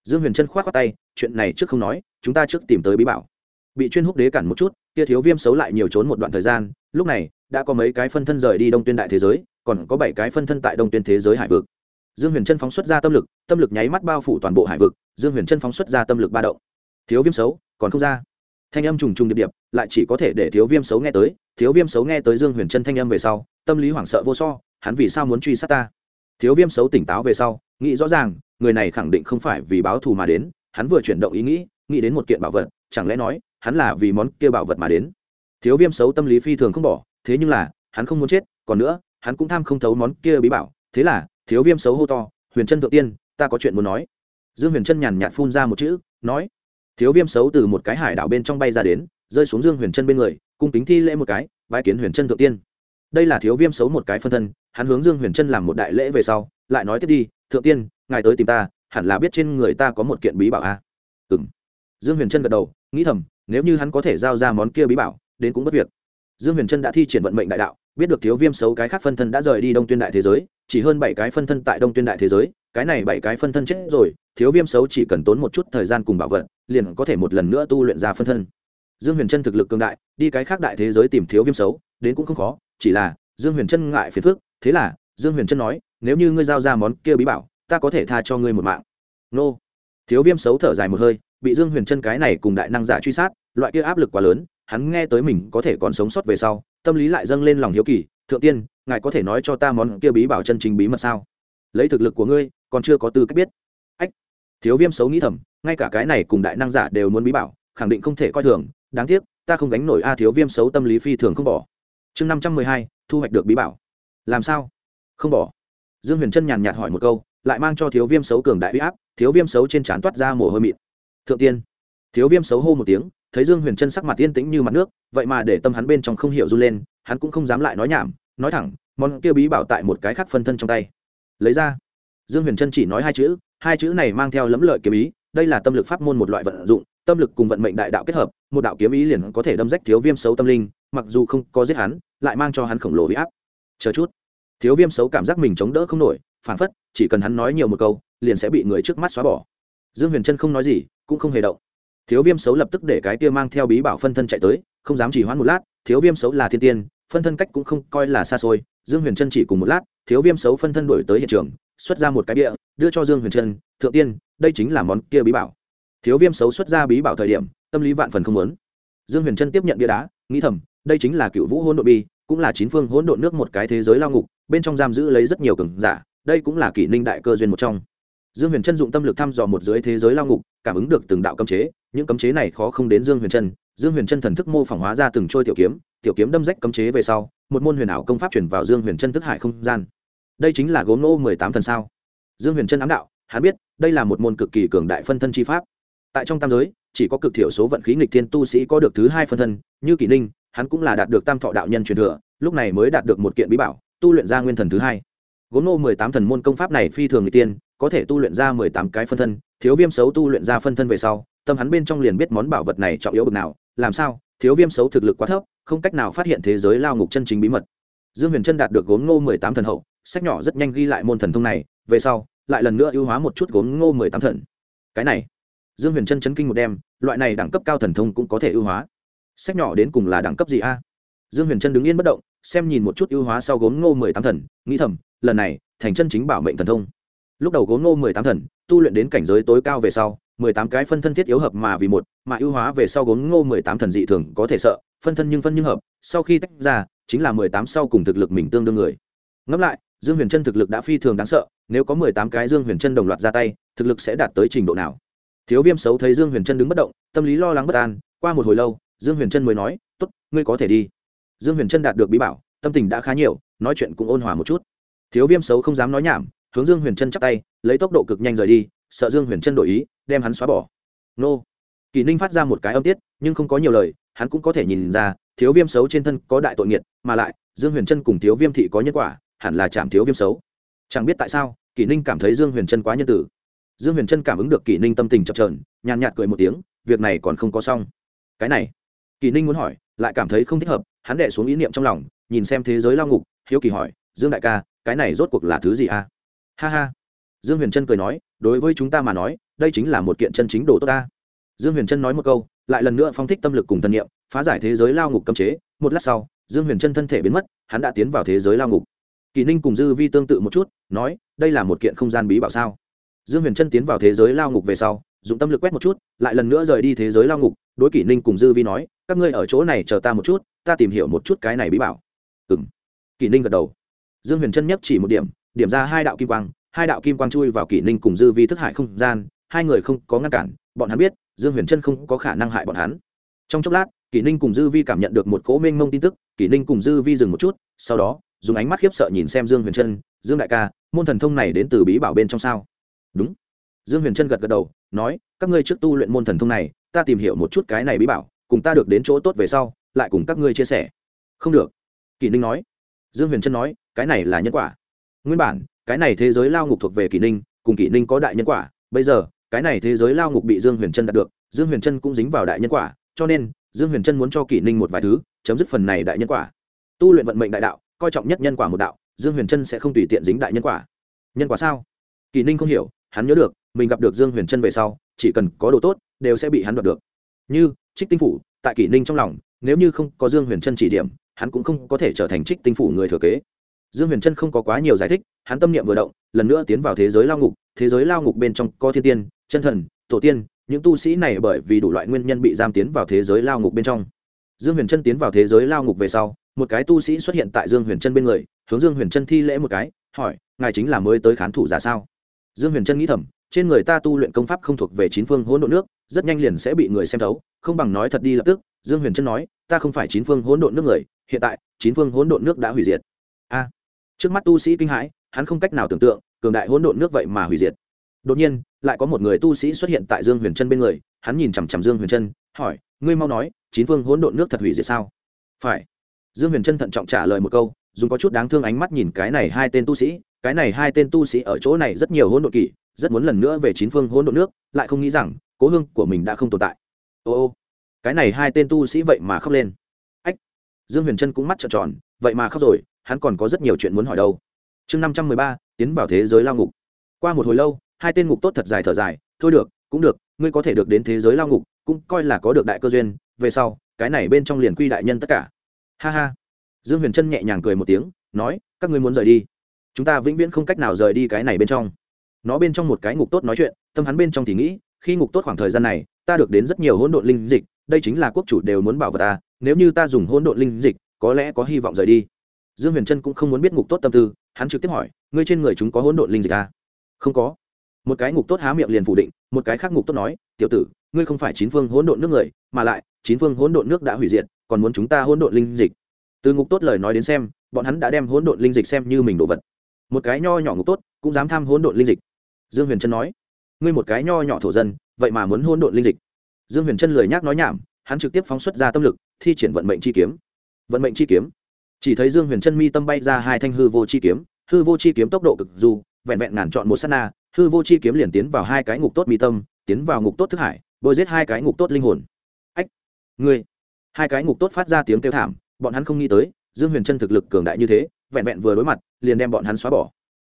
Speaker 1: dương huyền trân k h o á t khoác tay, chuyện này trước không nói, chúng ta trước tìm tới bí bảo. Bị chuyên húc đế cản một chút kia thiếu viêm xấu lại nhiều trốn một đoạn thời gian, lúc này, đã có mấy cái phân thân rời đi đông tuyên đại thế giới, còn có bảy cái phân thân tại đông tuyên thế giới hải vực dương huyền Chân phóng xuất ra tâm lực tâm lực nháy mắt bao phủ toàn bộ hải vực, dương huyền Chân phóng xuất ra tâm lực ba động. Thiếu viêm xấu, còn không ra. Thanh âm trùng trùng điệp điệp, lại chỉ có thể để thiếu viêm xấu nghe tới. Thiếu viêm xấu nghe tới dương huyền Chân thanh âm về sau, tâm lý hoảng sợ vô so, hắn vì sao muốn truy sát ta? Thiếu viêm xấu tỉnh táo về sau, nghĩ rõ ràng, người này khẳng định không phải vì báo thù mà đến, hắn vừa chuyển động ý nghĩ nghĩ đến một kiện bảo vật, chẳng lẽ nói, hắn là vì món kia bảo vật mà đến? Thiếu viêm xấu tâm lý phi thường không bỏ, thế nhưng là, hắn không muốn chết, còn nữa, hắn cũng tham không thấu món kia bí bảo, thế là thiếu viêm xấu hô to, huyền chân thượng tiên, ta có chuyện muốn nói. Dương huyền chân nhàn nhạt phun ra một chữ, nói, thiếu viêm xấu từ một cái hải đảo bên trong bay ra đến, rơi xuống dương huyền chân bên người, cung kính thi lễ một cái bãi kiến huyền chân thượng tiên. Đây là thiếu viêm xấu một cái phân thân, hắn hướng dương huyền chân làm một đại lễ về sau, lại nói tiếp đi, thượng tiên, ngài tới tìm ta, hẳn là biết trên người ta có một kiện bí bảo a. À? ừ m dương huyền chân gật đầu, nghĩ thầm, nếu như hắn có thể giao ra món kia bí bảo, đến cũng bất việc dương huyền trân đã thi triển vận mệnh đại đạo, biết được thiếu viêm xấu cái khác phân thân đã rời đi đông tuyên đại thế giới, chỉ hơn bảy cái phân thân tại đông tuyên đại thế giới, cái này bảy cái phân thân chết rồi, thiếu viêm xấu chỉ cần tốn một chút thời gian cùng bảo vật, liền có thể một lần nữa tu luyện ra phân thân. Dương huyền trân thực lực cường đại, đi cái khác đại thế giới tìm thiếu viêm xấu, đến cũng không khó, chỉ là, dương huyền trân ngại phiền phức, thế là, dương huyền trân nói, nếu như ngươi giao ra món kia bí bảo, ta có thể tha cho ngươi một mạng. Nô. Thiếu viêm xấu thở dài một hơi, bị dương huyền trân cái này cùng đại năng giả truy sát, loại kia áp lực quá lớn hắn nghe tới mình có thể còn sống sót về sau, tâm lý lại dâng lên lòng hiếu kỳ, thượng tiên, ngài có thể nói cho ta món kia bí bảo chân chính bí mật sao? Lấy thực lực của ngươi, còn chưa có tư cách biết. Ách, thiếu viêm xấu nghĩ thầm, ngay cả cái này cùng đại năng giả đều muốn bí bảo, khẳng định không thể coi thường, đáng tiếc, ta không gánh nổi a, thiếu viêm xấu tâm lý phi thường không bỏ. Chương năm trăm mười hai, thu hoạch được bí bảo. Làm sao? Không bỏ. Dương huyền trân nhàn nhạt hỏi một câu, lại mang cho thiếu viêm xấu cường đại huy áp, thiếu viêm xấu trên trán toát ra mồ hôi mịn. Thượng tiên. Thiếu viêm xấu hô một tiếng thấy dương huyền chân sắc mặt yên tĩnh như mặt nước, vậy mà để tâm hắn bên trong không hiểu run lên, hắn cũng không dám lại nói nhảm, nói thẳng, món kia bí bảo tại một cái khác phân thân trong tay. Lấy ra. Dương huyền chân chỉ nói hai chữ hai chữ này mang theo lẫm lợi kiếm ý, đây là tâm lực pháp môn một loại vận dụng, tâm lực cùng vận mệnh đại đạo kết hợp, một đạo kiếm ý liền có thể đâm rách thiếu viêm xấu tâm linh, mặc dù không có giết hắn, lại mang cho hắn khổng lồ huy áp. Chờ chút. Thiếu viêm xấu cảm giác mình chống đỡ không nổi, phản phất, chỉ cần hắn nói nhiều một câu, liền sẽ bị người trước mắt xóa bỏ. Dương huyền trân không nói gì, cũng không hề động thiếu viêm xấu lập tức để cái kia mang theo bí bảo phân thân chạy tới, không dám chỉ hoãn một lát, thiếu viêm xấu là thiên tiên, phân thân cách cũng không coi là xa xôi, dương huyền trân chỉ cùng một lát, thiếu viêm xấu phân thân đổi tới hiện trường, xuất ra một cái địa đưa cho dương huyền trân thượng tiên, đây chính là món kia bí bảo. Thiếu viêm xấu xuất ra bí bảo thời điểm, tâm lý vạn phần không lớn dương huyền trân tiếp nhận bia đá, nghĩ thầm, đây chính là cựu vũ hôn đội bi, cũng là chín phương hỗn độn nước một cái thế giới lao ngục, bên trong giam giữ lấy rất nhiều cường giả, đây cũng là kỷ ninh đại cơ duyên một trong dương huyền trân dụng tâm lực thăm dò một dưới thế giới lao ngục, cảm ứng được từng đạo cấm chế, những cấm chế này khó không đến dương huyền trân dương huyền trân thần thức mô phỏng hóa ra từng trôi tiểu kiếm tiểu kiếm đâm rách cấm chế về sau, một môn huyền ảo công pháp chuyển vào dương huyền trân thức hải không gian. Đây chính là gốm nô mười tám thần sao. Dương huyền trân ám đạo, hắn biết, đây là một môn cực kỳ cường đại phân thân chi pháp. Tại trong tam giới, chỉ có cực thiểu số vận khí nghịch thiên tu sĩ có được thứ hai phân thân, như kỷ ninh, hắn cũng là đạt được tam thọ đạo nhân truyền thừa, lúc này mới đạt được một kiện bí bảo, tu luyện ra nguyên thần thứ hai. Gốm nô mười tám thần môn công pháp này phi thường người tiên có thể tu luyện ra mười tám cái phân thân, thiếu viêm xấu tu luyện ra phân thân về sau, tâm hắn bên trong liền biết món bảo vật này trọng yếu bực nào, làm sao? Thiếu viêm xấu thực lực quá thấp, không cách nào phát hiện thế giới lao ngục chân chính bí mật. Dương huyền trân đạt được gốm ngô mười tám thần hậu, sách nhỏ rất nhanh ghi lại môn thần thông này, về sau, lại lần nữa ưu hóa một chút gốm ngô mười tám thần. Cái này, dương huyền trân chấn kinh một đêm, loại này đẳng cấp cao thần thông cũng có thể ưu hóa. Sách nhỏ đến cùng là đẳng cấp gì a? Dương huyền trân đứng yên bất động, xem nhìn một chút ưu hóa sau gốm ngô mười tám thần, nghĩ thầm, lần này, thành chân chính bảo mệnh thần thông lúc đầu gốm nô mười tám thần, tu luyện đến cảnh giới tối cao về sau, mười tám cái phân thân thiết yếu hợp mà vì một, mà ưu hóa về sau gốm ngô mười tám thần dị thường có thể sợ, phân thân nhưng phân nhưng hợp, sau khi tách ra, chính là mười tám sau cùng thực lực mình tương đương người. Ngẫm lại, dương huyền chân thực lực đã phi thường đáng sợ, nếu có mười tám cái dương huyền chân đồng loạt ra tay, thực lực sẽ đạt tới trình độ nào? Thiếu viêm xấu thấy dương huyền chân đứng bất động, tâm lý lo lắng bất an, qua một hồi lâu, dương huyền chân mới nói t ố t ngươi có thể đi. Dương huyền chân đạt được bí bảo, tâm tình đã khá nhiều, nói chuyện cũng ôn hòa một chút. Thiếu viêm xấu không dám nói nhảm hướng dương huyền trân chắc tay, lấy tốc độ cực nhanh rời đi, sợ dương huyền trân đổi ý, đem hắn xóa bỏ. Nô. Kỳ ninh phát ra một cái âm tiết, nhưng không có nhiều lời, hắn cũng có thể nhìn ra, thiếu viêm xấu trên thân có đại tội nghiệt, mà lại, dương huyền trân cùng thiếu viêm thị có nhân quả, hẳn là chạm thiếu viêm xấu. Chẳng biết tại sao, kỷ ninh cảm thấy dương huyền trân quá nhân tử. Dương huyền trân cảm ứng được kỷ ninh tâm tình chập trờn nhàn nhạt cười một tiếng, việc này còn không có xong. Cái này, kỷ ninh muốn hỏi, lại cảm thấy không thích hợp, hắn đẻ xuống ý niệm trong lòng, nhìn xem thế giới lao ngục, hiếu kỳ hỏi, dương đại ca, cái này rốt cuộc là thứ gì a? à? Ha ha. Dương huyền trân cười nói, đối với chúng ta mà nói, đây chính là một kiện chân chính đồ tốt ta. Dương huyền trân nói một câu, lại lần nữa phong thích tâm lực cùng thân niệm, phá giải thế giới lao ngục cấm chế. Một lát sau, dương huyền trân thân thể biến mất, hắn đã tiến vào thế giới lao ngục. Kỳ ninh cùng dư vi tương tự một chút, nói, đây là một kiện không gian bí bảo sao? Dương huyền trân tiến vào thế giới lao ngục về sau, dùng tâm lực quét một chút, lại lần nữa rời đi thế giới lao ngục, đối kỷ ninh cùng dư vi nói, các ngươi ở chỗ này chờ ta một chút, ta tìm hiểu một chút cái này bí bảo. Ừ m kỷ ninh gật đầu. Dương huyền trân nhắc chỉ một điểm điểm ra hai đạo kim quang, hai đạo kim quang chui vào kỷ ninh cùng dư vi thức hại không gian, hai người không có ngăn cản, bọn hắn biết, dương huyền trân không có khả năng hại bọn hắn. Trong chốc lát, kỷ ninh cùng dư vi cảm nhận được một cỗ mênh mông tin tức, kỷ ninh cùng dư vi dừng một chút, sau đó, dùng ánh mắt khiếp sợ nhìn xem dương huyền trân dương đại ca, môn thần thông này đến từ bí bảo bên trong sao? Đúng. Dương huyền trân gật gật đầu, nói, các ngươi trước tu luyện môn thần thông này, ta tìm hiểu một chút cái này bí bảo, cùng ta được đến chỗ tốt về sau, lại cùng các ngươi chia sẻ. Không được. Kỷ ninh nói. Dương huyền trân nói, cái này là nhân quả nguyên bản, cái này thế giới lao ngục thuộc về kỷ ninh, cùng kỷ ninh có đại nhân quả. Bây giờ, cái này thế giới lao ngục bị dương huyền trân đạt được, dương huyền trân cũng dính vào đại nhân quả, cho nên, dương huyền trân muốn cho kỷ ninh một vài thứ, chấm dứt phần này đại nhân quả. Tu luyện vận mệnh đại đạo, coi trọng nhất nhân quả một đạo, dương huyền trân sẽ không tùy tiện dính đại nhân quả. Nhân quả sao? Kỷ ninh không hiểu, hắn nhớ được, mình gặp được dương huyền trân về sau, chỉ cần có đồ tốt, đều sẽ bị hắn đoạt được. Như, trích tinh phủ, tại kỷ ninh trong lòng, nếu như không có dương huyền trân chỉ điểm, hắn cũng không có thể trở thành trích tinh phủ người thừa kế dương huyền trân không có quá nhiều giải thích, hắn tâm niệm vừa động, lần nữa tiến vào thế giới lao ngục, thế giới lao ngục bên trong có thiên tiên, chân thần, tổ tiên, những tu sĩ này bởi vì đủ loại nguyên nhân bị giam tiến vào thế giới lao ngục bên trong. Dương huyền trân tiến vào thế giới lao ngục về sau, một cái tu sĩ xuất hiện tại dương huyền trân bên người, hướng dương huyền trân thi lễ một cái, hỏi, ngài chính là mới tới khán thủ giả sao? Dương huyền trân nghĩ thầm, trên người ta tu luyện công pháp không thuộc về chín phương hỗn độn nước, rất nhanh liền sẽ bị người xem thấu, không bằng nói thật đi lập tức. Dương huyền trân nói, ta không phải chín phương hỗn độn nước người, hiện tại, chín phương hỗn độn nước đã hủy diệt trước mắt tu sĩ kinh hãi, hắn không cách nào tưởng tượng, cường đại hỗn độn nước vậy mà hủy diệt. Đột nhiên, lại có một người tu sĩ xuất hiện tại dương huyền trân bên người, hắn nhìn chằm chằm dương huyền trân hỏi, ngươi mau nói, chín phương hỗn độn nước thật hủy diệt sao? Phải. Dương huyền trân thận trọng trả lời một câu, dùng có chút đáng thương ánh mắt nhìn cái này hai tên tu sĩ, cái này hai tên tu sĩ ở chỗ này rất nhiều hỗn độn kỷ, rất muốn lần nữa về chín phương hỗn độn nước, lại không nghĩ rằng, cố hương của mình đã không tồn tại. Ô ô, cái này hai tên tu sĩ vậy mà khóc lên. Ách, dương huyền trân cũng mắt trợn tròn, vậy mà khóc rồi hắn còn có rất nhiều chuyện muốn hỏi đâu. Chương năm trăm mười ba, tiến vào thế giới lao ngục. Qua một hồi lâu, hai tên ngục tốt thật dài thở dài, thôi được, cũng được, ngươi có thể được đến thế giới lao ngục, cũng coi là có được đại cơ duyên, về sau, cái này bên trong liền quy đại nhân tất cả. Ha ha. Dương huyền trân nhẹ nhàng cười một tiếng, nói, các ngươi muốn rời đi. Chúng ta vĩnh viễn không cách nào rời đi cái này bên trong. Nó bên trong một cái ngục tốt nói chuyện, tâm hắn bên trong thì nghĩ, khi ngục tốt khoảng thời gian này, ta được đến rất nhiều hỗn độn linh dịch, đây chính là quốc chủ đều muốn bảo vật ta, nếu như ta dùng hỗn độn linh dịch, có lẽ có hy vọng rời đi dương huyền trân cũng không muốn biết ngục tốt tâm tư, hắn trực tiếp hỏi, ngươi trên người chúng có hỗn độn linh dịch à? không có. Một cái ngục tốt há miệng liền phủ định, một cái khác ngục tốt nói, tiểu tử, ngươi không phải chín phương hỗn độn nước người, mà lại, chín phương hỗn độn nước đã hủy diệt, còn muốn chúng ta hỗn độn linh dịch. Từ ngục tốt lời nói đến xem, bọn hắn đã đem hỗn độn linh dịch xem như mình đồ vật. Một cái nho nhỏ ngục tốt cũng dám tham hỗn độn linh dịch. Dương huyền trân nói, ngươi một cái nho nhỏ thổ dân, vậy mà muốn hỗn độn linh dịch? Dương huyền trân lời nhắc nói nhảm, hắn trực tiếp phóng xuất ra tâm lực, thi triển vận mệnh chi kiếm. Vận mệnh chi kiếm chỉ thấy dương huyền chân mi tâm bay ra hai thanh hư vô chi kiếm, hư vô chi kiếm tốc độ cực dù, vẹn vẹn ngàn chọn một s á t na, hư vô chi kiếm liền tiến vào hai cái ngục tốt mi tâm, tiến vào ngục tốt thức hải, bôi giết hai cái ngục tốt linh hồn. Ách, ngươi. Hai cái ngục tốt phát ra tiếng kêu thảm, bọn hắn không nghĩ tới, dương huyền chân thực lực cường đại như thế, vẹn vẹn vừa đối mặt, liền đem bọn hắn xóa bỏ.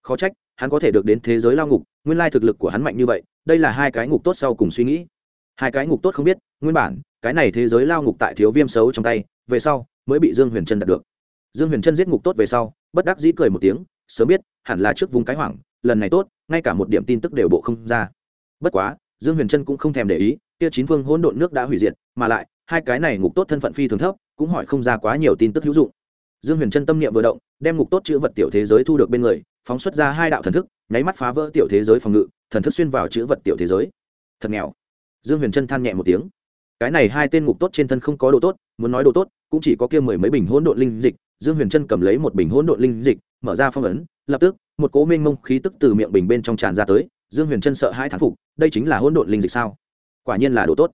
Speaker 1: Khó trách, hắn có thể được đến thế giới lao ngục, nguyên lai thực lực của hắn mạnh như vậy, đây là hai cái ngục tốt sau cùng suy nghĩ. Hai cái ngục tốt không biết, nguyên bản, cái này thế giới lao ngục tại thiếu viêm xấu trong tay, về sau, mới bị dương huyền trân đạt được dương huyền trân giết ngục tốt về sau, bất đắc dĩ cười một tiếng, sớm biết, hẳn là trước vùng cái hoảng, lần này tốt, ngay cả một điểm tin tức đều bộ không ra. Bất quá, dương huyền trân cũng không thèm để ý, kia chín phương hỗn độn nước đã hủy diệt, mà lại, hai cái này ngục tốt thân phận phi thường thấp, cũng hỏi không ra quá nhiều tin tức hữu dụng. Dương huyền trân tâm niệm vừa động, đem ngục tốt chữ vật tiểu thế giới thu được bên người, phóng xuất ra hai đạo thần thức, nháy mắt phá vỡ tiểu thế giới phòng ngự, thần thức xuyên vào chữ vật tiểu thế giới. Thật nghèo. Dương huyền trân than nhẹ một tiếng. Cái này hai tên ngục tốt trên thân không có đồ tốt, muốn nói đồ tốt, cũng chỉ có kia mười mấy bình hỗn độn linh dịch dương huyền trân cầm lấy một bình hỗn độn linh dịch, mở ra phong ấn, lập tức, một cố mênh mông khí tức từ miệng bình bên trong tràn ra tới, dương huyền trân sợ hai thán phục, đây chính là hỗn độn linh dịch sao? Quả nhiên là đồ tốt.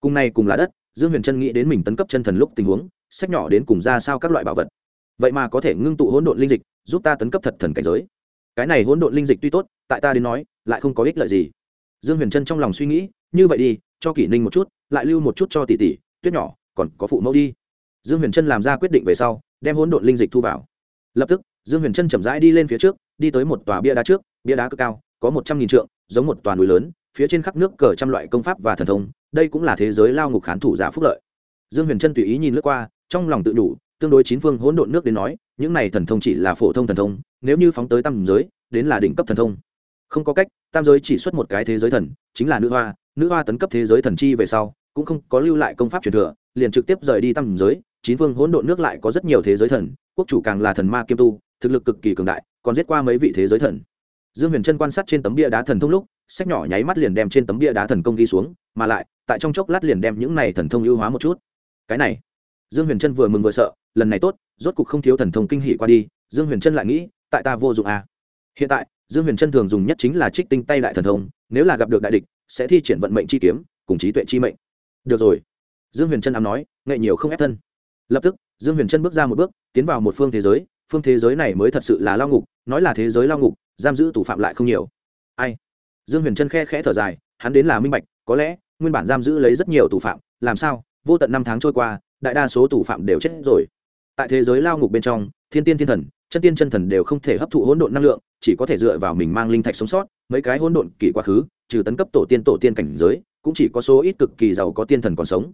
Speaker 1: Cùng này cùng là đất, dương huyền trân nghĩ đến mình tấn cấp chân thần lúc tình huống, sách nhỏ đến cùng ra sao các loại bảo vật. Vậy mà có thể ngưng tụ hỗn độn linh dịch, giúp ta tấn cấp thật thần cảnh giới. Cái này hỗn độn linh dịch tuy tốt, tại ta đến nói, lại không có ích lợi gì. Dương huyền trân trong lòng suy nghĩ, như vậy đi, cho kỷ ninh một chút, lại lưu một chút cho tỷ tỷ, tuyết nhỏ, còn có phụ mẫu đi. Dương huyền trân làm ra quyết định về sau đem hỗn độn linh dịch thu vào. Lập tức, dương huyền trân chậm rãi đi lên phía trước, đi tới một tòa bia đá trước, bia đá cực cao, có một trăm nghìn trượng, giống một tòa núi lớn, phía trên khắp nước cờ trăm loại công pháp và thần thông, đây cũng là thế giới lao ngục khán thủ giả phúc lợi. Dương huyền trân tùy ý nhìn lướt qua, trong lòng tự đủ, tương đối chín phương hỗn độn nước đến nói, những này thần thông chỉ là phổ thông thần thông, nếu như phóng tới tam giới, đến là đỉnh cấp thần thông. Không có cách, tam giới chỉ xuất một cái thế giới thần, chính là nữ hoa nữ hoa tấn cấp thế giới thần chi về sau, cũng không có lưu lại công pháp truyền thừa, liền trực tiếp rời đi tam giới chín phương hỗn độn nước lại có rất nhiều thế giới thần, quốc chủ càng là thần ma kiêm tu, thực lực cực kỳ cường đại, còn giết qua mấy vị thế giới thần. Dương huyền trân quan sát trên tấm bia đá thần thông lúc, sách nhỏ nháy mắt liền đem trên tấm bia đá thần công ghi xuống, mà lại, tại trong chốc lát liền đem những này thần thông ưu hóa một chút. Cái này, dương huyền trân vừa mừng vừa sợ, lần này tốt, rốt cục không thiếu thần thông kinh hỉ qua đi, dương huyền trân lại nghĩ, tại ta vô dụng à. hiện tại, dương huyền trân thường dùng nhất chính là trích tinh tay đại thần thông, nếu là gặp được đại địch, sẽ thi triển vận mệnh chi kiếm, cùng trí tuệ chi mệnh. Được rồi. Dương huyền trân ám nói, nghệ nhiều không ép thân lập tức, dương huyền Chân bước ra một bước, tiến vào một phương thế giới. Phương thế giới này mới thật sự là lao ngục, nói là thế giới lao ngục, giam giữ tù phạm lại không nhiều. Ai? Dương huyền Chân khe khẽ thở dài, hắn đến là minh bạch, có lẽ, nguyên bản giam giữ lấy rất nhiều tù phạm, làm sao, vô tận năm tháng trôi qua, đại đa số tù phạm đều chết rồi. Tại thế giới lao ngục bên trong, thiên tiên thiên thần, chân tiên chân thần đều không thể hấp thụ hỗn độn năng lượng, chỉ có thể dựa vào mình mang linh thạch sống sót, mấy cái hỗn độn kỳ quá khứ, trừ tấn cấp tổ tiên tổ tiên cảnh giới, cũng chỉ có số ít cực kỳ giàu có tiên thần còn sống.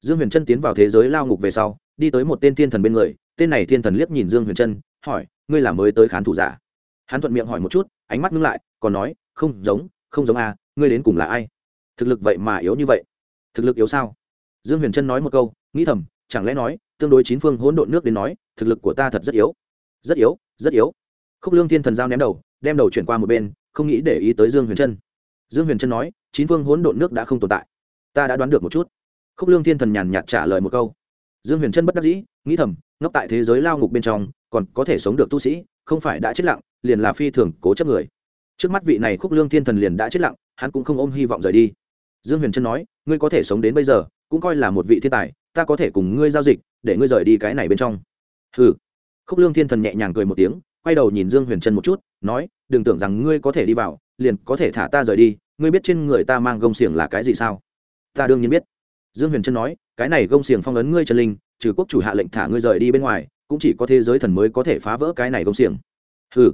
Speaker 1: Dương huyền Chân tiến vào thế giới lao ngục về sau đi tới một tên thiên thần bên người, tên này thiên thần liếc nhìn dương huyền trân, hỏi, ngươi là mới tới khán thủ giả? Hắn thuận miệng hỏi một chút, ánh mắt ngưng lại, còn nói, không giống không giống à ngươi đến cùng là ai? Thực lực vậy mà yếu như vậy. Thực lực yếu sao? Dương huyền trân nói một câu, nghĩ thầm, chẳng lẽ nói, tương đối chín phương hỗn độn nước đến nói, thực lực của ta thật rất yếu. Rất yếu rất yếu. Khúc lương thiên thần giao ném đầu, đem đầu chuyển qua một bên, không nghĩ để ý tới dương huyền trân. Dương huyền trân nói, chín phương hỗn độn nước đã không tồn tại. Ta đã đoán được một chút. Khúc lương thiên thần nhàn nhạt trả lời một câu dương huyền trân bất đắc dĩ, nghĩ thầm, ngốc tại thế giới lao ngục bên trong, còn có thể sống được tu sĩ, không phải đã chết lặng, liền là phi thường cố chấp người. Trước mắt vị này khúc lương thiên thần liền đã chết lặng, hắn cũng không ôm hy vọng rời đi. Dương huyền trân nói, ngươi có thể sống đến bây giờ, cũng coi là một vị thiên tài, ta có thể cùng ngươi giao dịch, để ngươi rời đi cái này bên trong. Hừ. Khúc lương thiên thần nhẹ nhàng cười một tiếng, quay đầu nhìn dương huyền trân một chút, nói, đừng tưởng rằng ngươi có thể đi vào, liền có thể thả ta rời đi, ngươi biết trên người ta mang gông xiềng là cái gì sao? Ta đương nhiên biết. Dương huyền trân nói cái này gông xiềng phong ấn ngươi chân linh, trừ quốc chủ hạ lệnh thả ngươi rời đi bên ngoài, cũng chỉ có thế giới thần mới có thể phá vỡ cái này gông xiềng. Hừ.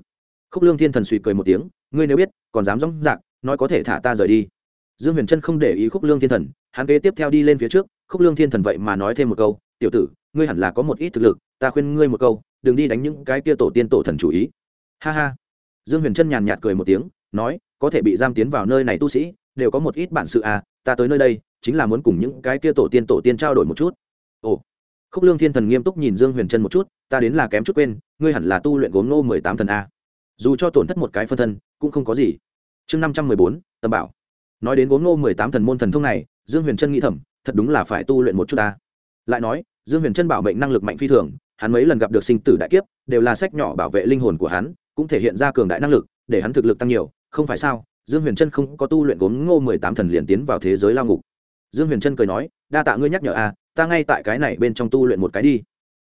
Speaker 1: Khúc lương thiên thần suy cười một tiếng, ngươi nếu biết, còn dám dóng dạc nói có thể thả ta rời đi. Dương huyền trân không để ý khúc lương thiên thần, hắn kế tiếp theo đi lên phía trước, khúc lương thiên thần vậy mà nói thêm một câu, tiểu tử, ngươi hẳn là có một ít thực lực, ta khuyên ngươi một câu, đừng đi đánh những cái kia tổ tiên tổ thần chủ ý. Ha ha. Dương huyền trân nhàn nhạt cười một tiếng, nói, có thể bị giam tiến vào nơi này tu sĩ, đều có một ít bản sự à ta tới nơi đây chính là muốn cùng những cái kia tổ tiên tổ tiên trao đổi một chút. Ồ, khúc lương thiên thần nghiêm túc nhìn dương huyền trân một chút, ta đến là kém chút quên, ngươi hẳn là tu luyện gốm nô mười tám thần a. Dù cho tổn thất một cái phân thân, cũng không có gì. Chương năm trăm mười bốn tầm bảo. Nói đến gốm nô mười tám thần môn thần thông này, dương huyền trân nghĩ thầm, thật đúng là phải tu luyện một chút ta. Lại nói, dương huyền trân bảo mệnh năng lực mạnh phi thường, hắn mấy lần gặp được sinh tử đại kiếp, đều là sách nhỏ bảo vệ linh hồn của hắn, cũng thể hiện ra cường đại năng lực, để hắn thực lực tăng nhiều, không phải sao? Dương huyền trân không có tu luyện gốm ngô mười tám thần liền tiến vào thế giới lao ngục dương huyền trân cười nói đa tạ ngươi nhắc nhở a à, ta ngay tại cái này bên trong tu luyện một cái đi.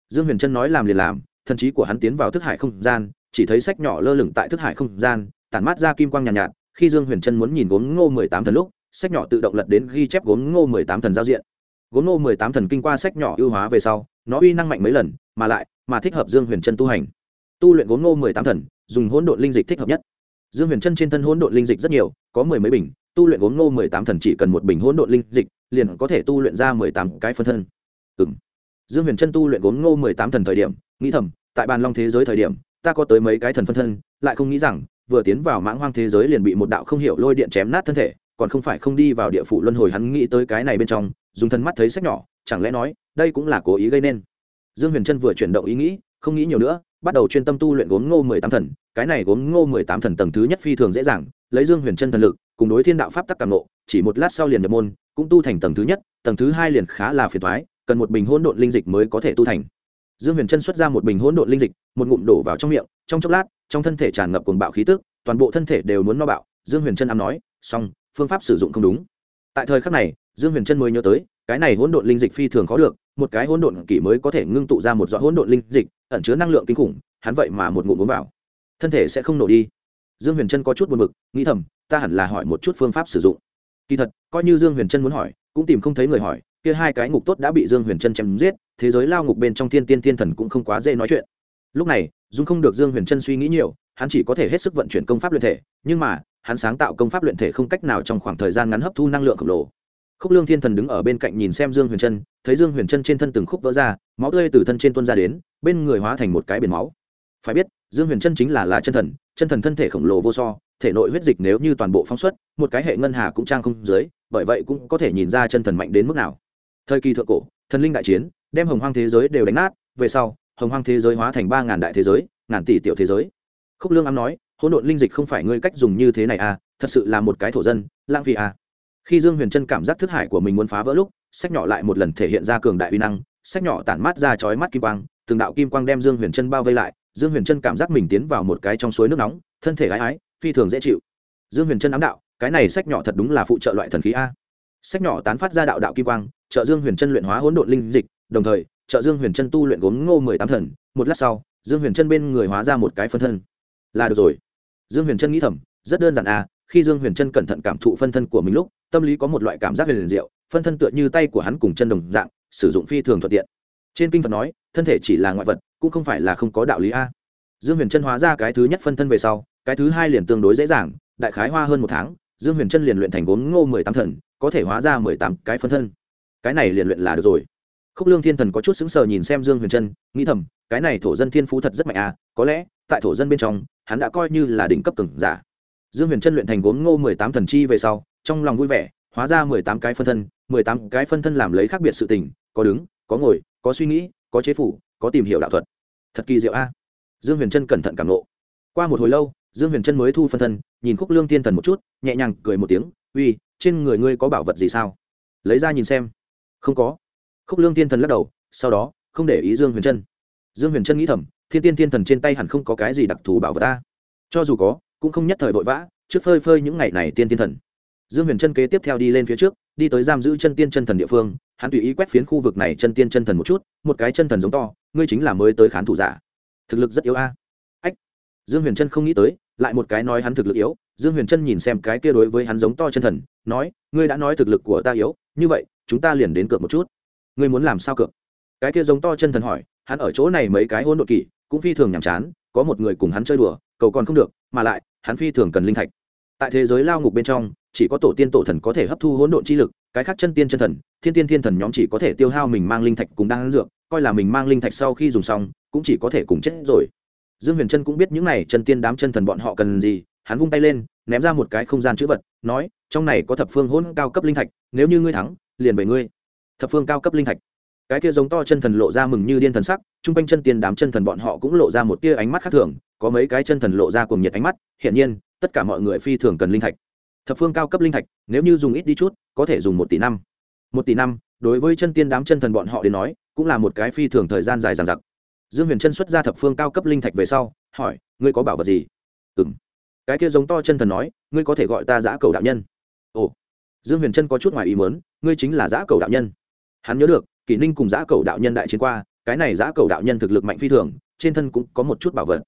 Speaker 1: Dương huyền trân nói làm liền làm thần trí của hắn tiến vào thức hải không gian chỉ thấy sách nhỏ lơ lửng tại thức hải không gian tản mát ra kim quang nhàn nhạt, nhạt. Khi dương huyền trân muốn nhìn gốm ngô mười tám thần lúc sách nhỏ tự động lật đến ghi chép gốm ngô mười tám thần giao diện. Gốm ngô mười tám thần kinh qua sách nhỏ ưu hóa về sau nó uy năng mạnh mấy lần mà lại mà thích hợp dương huyền trân tu hành. Tu luyện gốm ngô mười tám thần dùng hỗn độn linh dịch thích hợp nhất. Dương huyền trân trên thân hỗn độn linh dịch rất nhiều có mười mấy bình tu luyện gốm ngô mười tám thần chỉ cần một bình hỗn độn linh dịch liền có thể tu luyện ra mười tám cái phân thân. Ừ m dương huyền Chân tu luyện gốm ngô mười tám thần thời điểm, nghĩ thầm, tại bàn long thế giới thời điểm, ta có tới mấy cái thần phân thân, lại không nghĩ rằng, vừa tiến vào mãng hoang thế giới liền bị một đạo không hiểu lôi điện chém nát thân thể, còn không phải không đi vào địa phủ luân hồi hắn nghĩ tới cái này bên trong, dùng thân mắt thấy sách nhỏ, chẳng lẽ nói, đây cũng là cố ý gây nên. Dương huyền trân vừa chuyển động ý nghĩ, không nghĩ nhiều nữa, bắt đầu chuyên tâm tu luyện gốm ngô mười tám thần, cái này gốm ngô mười tám thần tầng thứ nhất phi thường dễ dàng, lấy dương huyền trân thần lực cùng đối thiên đạo pháp tắc càng nộ, chỉ một lát sau liền nhập môn, cũng tu thành tầng thứ nhất, tầng thứ hai liền khá là phiền thoái cần một bình hỗn độn linh dịch mới có thể tu thành. Dương huyền chân xuất ra một bình hỗn độn linh dịch, một ngụm đổ vào trong miệng, trong chốc lát, trong thân thể tràn ngập cuồng bạo khí tức, toàn bộ thân thể đều muốn no bạo, dương huyền chân ám nói, xong, phương pháp sử dụng không đúng. Tại thời khắc này, dương huyền chân mới nhớ tới, cái này hỗn độn linh dịch phi thường khó được, một cái hỗn độn kỷ mới có thể ngưng tụ ra một giọt hỗn độn linh dịch, ẩn chứa năng lượng kinh khủng, hắn vậy mà một ngụm uống vào. Thân thể sẽ không nổ đi. Dương huyền chân có chút buồn bực, nghĩ thầm ta hẳn là hỏi một chút phương pháp sử dụng. Kỳ thật, coi như dương huyền trân muốn hỏi, cũng tìm không thấy người hỏi, kia hai cái ngục tốt đã bị dương huyền trân chém giết, thế giới lao ngục bên trong thiên tiên thiên thần cũng không quá dễ nói chuyện. Lúc này, dung không được dương huyền trân suy nghĩ nhiều, hắn chỉ có thể hết sức vận chuyển công pháp luyện thể, nhưng mà, hắn sáng tạo công pháp luyện thể không cách nào trong khoảng thời gian ngắn hấp thu năng lượng khổng lồ. Khúc lương thiên thần đứng ở bên cạnh nhìn xem dương huyền trân thấy dương huyền trân trên thân từng khúc vỡ ra, máu tươi từ thân trên tuân ra đến, bên người hóa thành một cái biển máu. Phải biết, dương huyền trân chính là là chân thần chân thần thân thể khổng lồ vô so thể nội huyết dịch nếu như toàn bộ phóng xuất, một cái hệ ngân hà cũng trang không dưới, bởi vậy cũng có thể nhìn ra chân thần mạnh đến mức nào. Thời kỳ thượng cổ, thần linh đại chiến, đem hồng hoang thế giới đều đánh nát, về sau, hồng hoang thế giới hóa thành ba ngàn đại thế giới, ngàn tỷ tiểu thế giới. Khúc lương ám nói, hỗn độn linh dịch không phải ngươi cách dùng như thế này à thật sự là một cái thổ dân, lãng phí à. Khi dương huyền trân cảm giác thức hải của mình muốn phá vỡ lúc, sách nhỏ lại một lần thể hiện ra cường đại uy năng, sách nhỏ tản mát ra chói mắt kim quang, từng đạo kim quang đem dương huyền trân bao vây lại, dương huyền trân cảm giác mình tiến vào một cái trong suối nước nóng, thân thể ái ái phi thường dễ chịu. Dương huyền chân ám đạo, cái này sách nhỏ thật đúng là phụ trợ loại thần khí a. Sách nhỏ tán phát ra đạo đạo kim quang, trợ dương huyền chân luyện hóa hỗn độn linh dịch, đồng thời, trợ dương huyền chân tu luyện gốm ngô mười tám thần, một lát sau, dương huyền chân bên người hóa ra một cái phân thân. Là được rồi. Dương huyền chân nghĩ thầm, rất đơn giản à khi dương huyền chân cẩn thận cảm thụ phân thân của mình lúc, tâm lý có một loại cảm giác huyền diệu, phân thân tựa như tay của hắn cùng chân đồng dạng, sử dụng phi thường thuận tiện. Trên kinh phật nói, thân thể chỉ là ngoại vật, cũng không phải là không có đạo lý a. Dương huyền chân hóa ra cái thứ nhất phân thân về sau cái thứ hai liền tương đối dễ dàng đại khái hoa hơn một tháng dương huyền chân liền luyện thành gốm ngô mười tám thần có thể hóa ra mười tám cái phân thân. Cái này liền luyện là được rồi. Khúc lương thiên thần có chút xứng sờ nhìn xem dương huyền chân, nghĩ thầm cái này thổ dân thiên phú thật rất mạnh à có lẽ tại thổ dân bên trong hắn đã coi như là đỉnh cấp từng giả. Dương huyền chân luyện thành gốm ngô mười tám thần chi về sau trong lòng vui vẻ hóa ra mười tám cái phân thân mười tám cái phân thân làm lấy khác biệt sự tình có đứng có ngồi có suy nghĩ có chế phủ có tìm hiểu đạo thuật. Thật kỳ diệu a. Dương huyền chân cẩn thận cảm nộ. Qua một hồi lâu dương huyền trân mới thu phân thân, nhìn khúc lương thiên thần một chút, nhẹ nhàng cười một tiếng, uy, trên người ngươi có bảo vật gì sao? Lấy ra nhìn xem. Không có. Khúc lương thiên thần lắc đầu, sau đó, không để ý dương huyền trân dương huyền trân nghĩ thầm, thiên tiên thiên thần trên tay hẳn không có cái gì đặc thù bảo vật ta. Cho dù có, cũng không nhất thời vội vã, trước phơi phơi những ngày này tiên thiên thần. Dương huyền trân kế tiếp theo đi lên phía trước, đi tới giam giữ chân tiên chân thần địa phương, hắn tùy ý quét phiến khu vực này chân tiên chân thần một chút, một cái chân thần giống to, ngươi chính là mới tới khán thủ giả. Thực lực rất yếu a. Ách. Dương huyền trân không nghĩ tới lại một cái nói hắn thực lực yếu, dương huyền trân nhìn xem cái kia đối với hắn giống to chân thần, nói, ngươi đã nói thực lực của ta yếu, như vậy, chúng ta liền đến cược một chút. Ngươi muốn làm sao cược? Cái kia giống to chân thần hỏi, hắn ở chỗ này mấy cái hôn đột kỷ, cũng phi thường nhàm chán, có một người cùng hắn chơi đùa, cầu còn không được, mà lại, hắn phi thường cần linh thạch. Tại thế giới lao ngục bên trong, chỉ có tổ tiên tổ thần có thể hấp thu hỗn độn chi lực, cái khác chân tiên chân thần, thiên tiên thiên thần nhóm chỉ có thể tiêu hao mình mang linh thạch cùng đang dược, coi là mình mang linh thạch sau khi dùng xong, cũng chỉ có thể cùng chết rồi dương huyền trân cũng biết những này chân tiên đám chân thần bọn họ cần gì, hắn vung tay lên, ném ra một cái không gian chữ vật, nói, trong này có thập phương hỗn cao cấp linh thạch, nếu như ngươi thắng, liền về ngươi. Thập phương cao cấp linh thạch. Cái kia giống to chân thần lộ ra mừng như điên thần sắc chung quanh chân tiên đám chân thần bọn họ cũng lộ ra một tia ánh mắt khác thường, có mấy cái chân thần lộ ra cùng nhiệt ánh mắt, hiển nhiên, tất cả mọi người phi thường cần linh thạch. Thập phương cao cấp linh thạch, nếu như dùng ít đi chút, có thể dùng một tỷ năm. Một tỷ năm, đối với chân tiên đám chân thần bọn họ đến nói, cũng là một cái phi thường thời gian dài dằng dặc dương huyền chân xuất ra thập phương cao cấp linh thạch về sau, hỏi, ngươi có bảo vật gì? Ừ m cái kia giống to chân thần nói, ngươi có thể gọi ta giã cầu đạo nhân. Ồ. Dương huyền Chân có chút ngoài ý mớn ngươi chính là giã cầu đạo nhân. Hắn nhớ được, kỷ ninh cùng giã cầu đạo nhân đại chiến qua, cái này giã cầu đạo nhân thực lực mạnh phi thường, trên thân cũng có một chút bảo vật.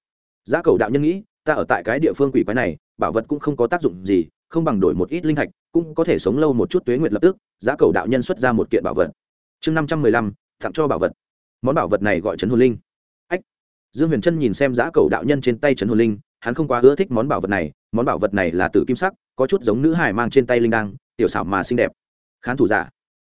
Speaker 1: Giã cầu đạo nhân nghĩ, ta ở tại cái địa phương quỷ quái này, bảo vật cũng không có tác dụng gì, không bằng đổi một ít linh thạch, cũng có thể sống lâu một chút tuế nguyệt lập tức. Giã cầu đạo nhân xuất ra một kiện bảo vật. Chương năm trăm mười lăm, tặng cho bảo vật. Món bảo vật này gọi trấn hồn linh dương huyền trân nhìn xem giã cầu đạo nhân trên tay trấn hồn linh, hắn không quá ưa thích món bảo vật này, món bảo vật này là tự kim sắc, có chút giống nữ hải mang trên tay linh đăng, tiểu xảo mà xinh đẹp. Khán thủ giả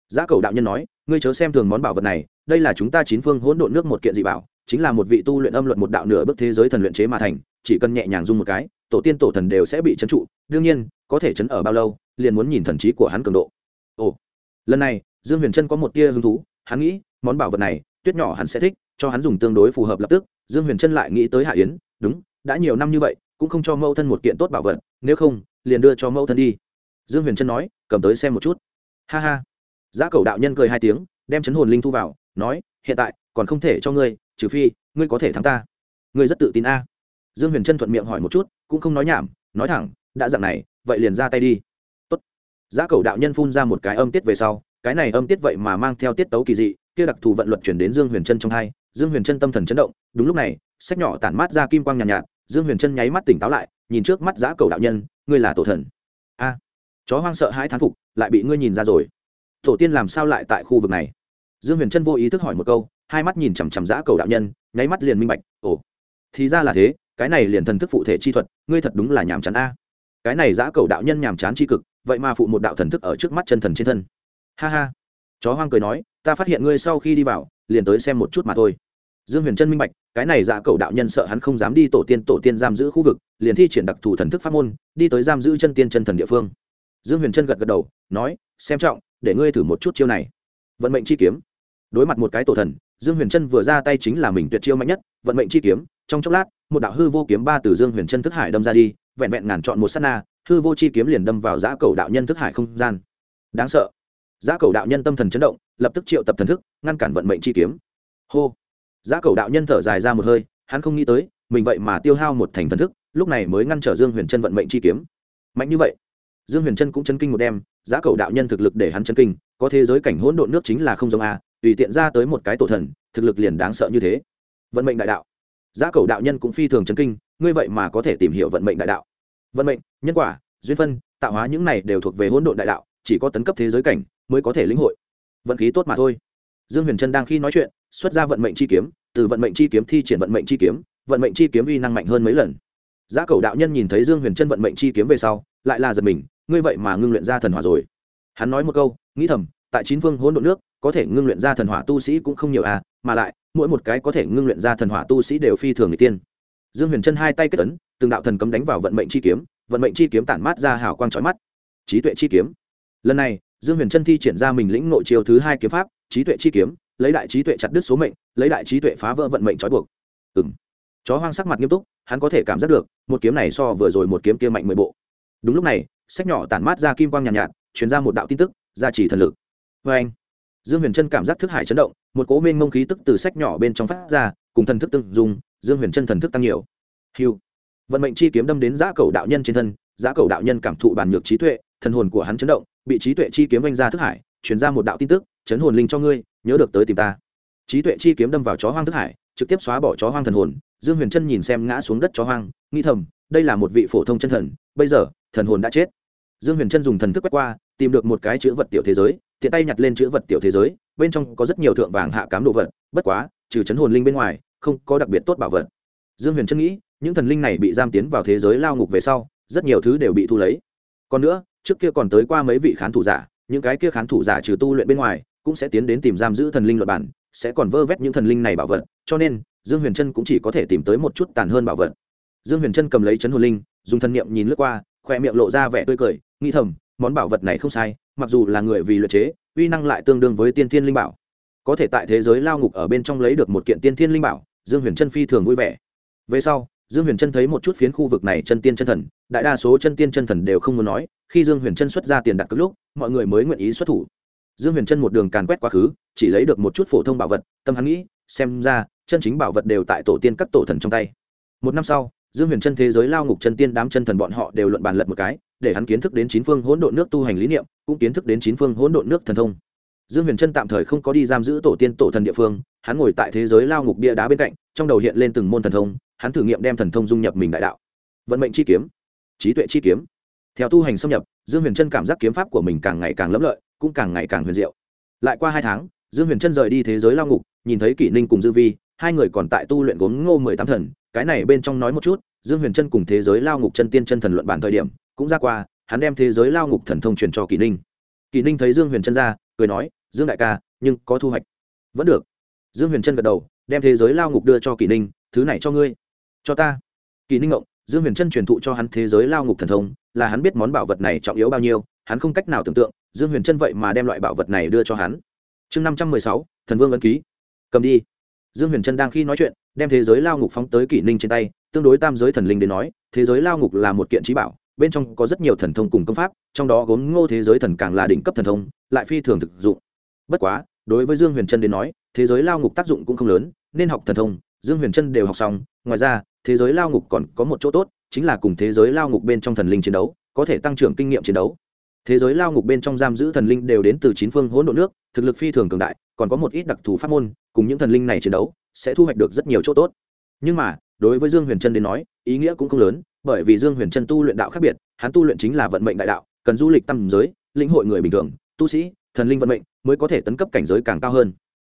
Speaker 1: giá cầu đạo nhân nói, ngươi chớ xem thường món bảo vật này, đây là chúng ta chín phương hỗn độn nước một kiện dị bảo, chính là một vị tu luyện âm luật một đạo nửa bước thế giới thần luyện chế mà thành, chỉ cần nhẹ nhàng dung một cái, tổ tiên tổ thần đều sẽ bị chấn trụ, đương nhiên, có thể chấn ở bao lâu, liền muốn nhìn thần trí của hắn cường độ. Ồ, lần này, dương huyền trân có một tia hứng thú, hắn nghĩ, món bảo vật này, tuyết nhỏ hắn sẽ thích, cho hắn dùng tương đối phù hợp lập tức dương huyền trân lại nghĩ tới hạ yến, đúng, đã nhiều năm như vậy, cũng không cho mẫu thân một kiện tốt bảo vật, nếu không, liền đưa cho mẫu thân đi. Dương huyền trân nói, cầm tới xem một chút. Ha ha. Giá cầu đạo nhân cười hai tiếng, đem chấn hồn linh thu vào, nói, hiện tại, còn không thể cho ngươi, trừ phi, ngươi có thể thắng ta. Ngươi rất tự tin a. Dương huyền trân thuận miệng hỏi một chút, cũng không nói nhảm, nói thẳng, đã dặn này, vậy liền ra tay đi. Tốt. Giá cầu đạo nhân phun ra một cái âm tiết về sau, cái này âm tiết vậy mà mang theo tiết tấu kỳ dị, kia đặc thù vận luật chuyển đến dương huyền trân trong hai dương huyền trân tâm thần chấn động đúng lúc này sách nhỏ tản mát ra kim quang nhàn nhạt, nhạt dương huyền trân nháy mắt tỉnh táo lại nhìn trước mắt giã cầu đạo nhân ngươi là tổ thần. A chó hoang sợ hãi thán phục lại bị ngươi nhìn ra rồi. Tổ tiên làm sao lại tại khu vực này? Dương huyền trân vô ý thức hỏi một câu hai mắt nhìn chằm chằm giã cầu đạo nhân nháy mắt liền minh bạch ồ thì ra là thế cái này liền thần thức phụ thể chi thuật ngươi thật đúng là nhàm chán a. Cái này giã cầu đạo nhân nhàm chán chi cực vậy mà phụ một đạo thần thức ở trước mắt chân thần trên thân. Ha ha chó hoang cười nói ta phát hiện ngươi sau khi đi vào liền tới xem một chút mà thôi. Dương huyền trân minh bạch, cái này dạ cầu đạo nhân sợ hắn không dám đi tổ tiên tổ tiên giam giữ khu vực, liền thi triển đặc thù thần thức pháp môn, đi tới giam giữ chân tiên chân thần địa phương. Dương huyền trân gật gật đầu, nói, xem trọng, để ngươi thử một chút chiêu này. Vận mệnh chi kiếm. Đối mặt một cái tổ thần, dương huyền trân vừa ra tay chính là mình tuyệt chiêu mạnh nhất, vận mệnh chi kiếm. Trong chốc lát, một đạo hư vô kiếm ba từ dương huyền trân thức hải đâm ra đi, vẹn vẹn ngàn chọn một s á t na, hư vô chi kiếm liền đâm vào dạ giã cầu đạo nhân thức hải không gian. Đáng sợ giá cầu đạo nhân tâm thần chấn động, lập tức triệu tập thần thức, ngăn cản vận mệnh chi kiếm. Hô. Giá cầu đạo nhân thở dài ra một hơi, hắn không nghĩ tới, mình vậy mà tiêu hao một thành thần thức, lúc này mới ngăn trở dương huyền trân vận mệnh chi kiếm. Mạnh như vậy, dương huyền trân cũng chấn kinh một đêm giá cầu đạo nhân thực lực để hắn chấn kinh, có thế giới cảnh hỗn độn nước chính là không giống a, tùy tiện ra tới một cái tổ thần, thực lực liền đáng sợ như thế. Vận mệnh đại đạo. Giá cầu đạo nhân cũng phi thường chấn kinh, ngươi vậy mà có thể tìm hiểu vận mệnh đại đạo. Vận mệnh, nhân quả, duyên phân, tạo hóa những này đều thuộc về hỗn độn đại đạo, chỉ có tấn cấp thế giới cảnh mới có thể lĩnh hội. Vận khí tốt mà thôi. Dương huyền trân đang khi nói chuyện, xuất ra vận mệnh chi kiếm, từ vận mệnh chi kiếm thi triển vận mệnh chi kiếm, vận mệnh chi kiếm uy năng mạnh hơn mấy lần. Giá cầu đạo nhân nhìn thấy dương huyền trân vận mệnh chi kiếm về sau, lại là giật mình, ngươi vậy mà ngưng luyện ra thần hỏa rồi. Hắn nói một câu, nghĩ thầm, tại chín phương hỗn độn nước, có thể ngưng luyện ra thần hỏa tu sĩ cũng không nhiều à mà lại, mỗi một cái có thể ngưng luyện ra thần hỏa tu sĩ đều phi thường người tiên. Dương huyền trân hai tay kết ấn, từng đạo thần cấm đánh vào vận mệnh chi kiếm, vận mệnh chi kiếm tản mát ra hào quang trói mắt. Trí tuệ chi kiếm. Lần này dương huyền trân thi triển ra mình lĩnh nội chiêu thứ hai kiếm pháp trí tuệ chi kiếm lấy đại trí tuệ chặt đứt số mệnh lấy đại trí tuệ phá vỡ vận mệnh trói buộc. Ừng chó hoang sắc mặt nghiêm túc hắn có thể cảm giác được một kiếm này so vừa rồi một kiếm kia mạnh mười bộ. Đúng lúc này sách nhỏ tản mát ra kim quang nhàn nhạt, nhạt chuyển ra một đạo tin tức gia trì thần lực. Vê anh dương huyền trân cảm giác thức hải chấn động một cố mênh mông khí tức từ sách nhỏ bên trong phát ra cùng thần thức tương dùng dương huyền trân thần thức tăng nhiều. Hiu. Vận mệnh chi kiếm đâm đến giã cầu đạo nhân trên thân giã cầu đạo nhân cảm thụ bản nhược trí tuệ thần hồn của hắn chấn động bị trí tuệ chi kiếm oanh ra thức hải chuyển ra một đạo tin tức, chấn hồn linh cho ngươi, nhớ được tới tìm ta. Trí tuệ chi kiếm đâm vào chó hoang thức hải, trực tiếp xóa bỏ chó hoang thần hồn, dương huyền trân nhìn xem ngã xuống đất chó hoang, nghĩ thầm, đây là một vị phổ thông chân thần, bây giờ, thần hồn đã chết. Dương huyền trân dùng thần thức quét qua, tìm được một cái chữ vật tiểu thế giới, tiện tay nhặt lên chữ vật tiểu thế giới, bên trong có rất nhiều thượng vàng hạ cám đồ vật, bất quá, trừ chấn hồn linh bên ngoài, không có đặc biệt tốt bảo vật. Dương huyền trân nghĩ, những thần linh này bị giam tiến vào thế giới lao ngục về sau, rất nhiều thứ đều bị thu lấy. Còn nữa trước kia còn tới qua mấy vị khán thủ giả, những cái kia khán thủ giả trừ tu luyện bên ngoài, cũng sẽ tiến đến tìm giam giữ thần linh luật bản, sẽ còn vơ vét những thần linh này bảo vật, cho nên, dương huyền trân cũng chỉ có thể tìm tới một chút tàn hơn bảo vật. Dương huyền trân cầm lấy chấn hồn linh, dùng thân niệm nhìn lướt qua, khoe miệng lộ ra vẻ tươi cười, nghĩ thầm, món bảo vật này không sai, mặc dù là người vì luật chế, uy năng lại tương đương với tiên thiên linh bảo. Có thể tại thế giới lao ngục ở bên trong lấy được một kiện tiên thiên linh bảo, dương huyền trân phi thường vui vẻ. Về sau dương huyền trân thấy một chút phiến khu vực này chân tiên chân thần, đại đa số chân tiên chân thần đều không muốn nói, khi dương huyền trân xuất ra tiền đặt cược lúc, mọi người mới nguyện ý xuất thủ. Dương huyền trân một đường càn quét quá khứ, chỉ lấy được một chút phổ thông bảo vật, tâm hắn nghĩ, xem ra, chân chính bảo vật đều tại tổ tiên các tổ thần trong tay. Một năm sau, dương huyền trân thế giới lao ngục chân tiên đám chân thần bọn họ đều luận bàn lật một cái, để hắn kiến thức đến chín phương hỗn độn nước tu hành lý niệm, cũng kiến thức đến chín phương hỗn độn nước thần thông dương huyền trân tạm thời không có đi giam giữ tổ tiên tổ thần địa phương, hắn ngồi tại thế giới lao ngục bia đá bên cạnh, trong đầu hiện lên từng môn thần thông, hắn thử nghiệm đem thần thông dung nhập mình đại đạo. Vận mệnh chi kiếm, trí tuệ chi kiếm. Theo tu hành xâm nhập, dương huyền trân cảm giác kiếm pháp của mình càng ngày càng lẫm lợi, cũng càng ngày càng huyền diệu. Lại qua hai tháng, dương huyền trân rời đi thế giới lao ngục, nhìn thấy kỷ ninh cùng dư vi, hai người còn tại tu luyện gốm ngô mười tám thần, cái này bên trong nói một chút, dương huyền trân cùng thế giới lao ngục chân tiên chân thần luận bản thời điểm, cũng ra qua, hắn đem thế giới lao ngục thần thông truyền cho kỷ ninh. Kỷ ninh thấy dương huyền trân ra, cười nói dương đại ca, nhưng có thu hoạch. Vẫn được. Dương huyền trân gật đầu, đem thế giới lao ngục đưa cho kỷ ninh, thứ này cho ngươi. Cho ta? Kỷ ninh ngộng, dương huyền trân truyền thụ cho hắn thế giới lao ngục thần thông, là hắn biết món bảo vật này trọng yếu bao nhiêu, hắn không cách nào tưởng tượng, dương huyền trân vậy mà đem loại bảo vật này đưa cho hắn. Chương năm trăm mười sáu, thần vương ấn ký. Cầm đi. Dương huyền trân đang khi nói chuyện, đem thế giới lao ngục phóng tới kỷ ninh trên tay, tương đối tam giới thần linh đến nói, thế giới lao ngục là một kiện trí bảo, bên trong có rất nhiều thần thông cùng công pháp, trong đó gốm ngô thế giới thần càng là đỉnh cấp thần thông, lại phi thường thực dụng bất quá, đối với dương huyền trân đến nói, thế giới lao ngục tác dụng cũng không lớn, nên học thần thông, dương huyền trân đều học xong, ngoài ra, thế giới lao ngục còn có một chỗ tốt, chính là cùng thế giới lao ngục bên trong thần linh chiến đấu, có thể tăng trưởng kinh nghiệm chiến đấu. Thế giới lao ngục bên trong giam giữ thần linh đều đến từ chín phương hỗn độ nước, thực lực phi thường cường đại, còn có một ít đặc thù pháp môn, cùng những thần linh này chiến đấu, sẽ thu hoạch được rất nhiều chỗ tốt. Nhưng mà, đối với dương huyền trân đến nói, ý nghĩa cũng không lớn, bởi vì dương huyền trân tu luyện đạo khác biệt, hắn tu luyện chính là vận mệnh đại đạo, cần du lịch tâm giới, lĩnh hội người bình thường, tu sĩ thần linh vận mệnh mới có thể tấn cấp cảnh giới càng cao hơn.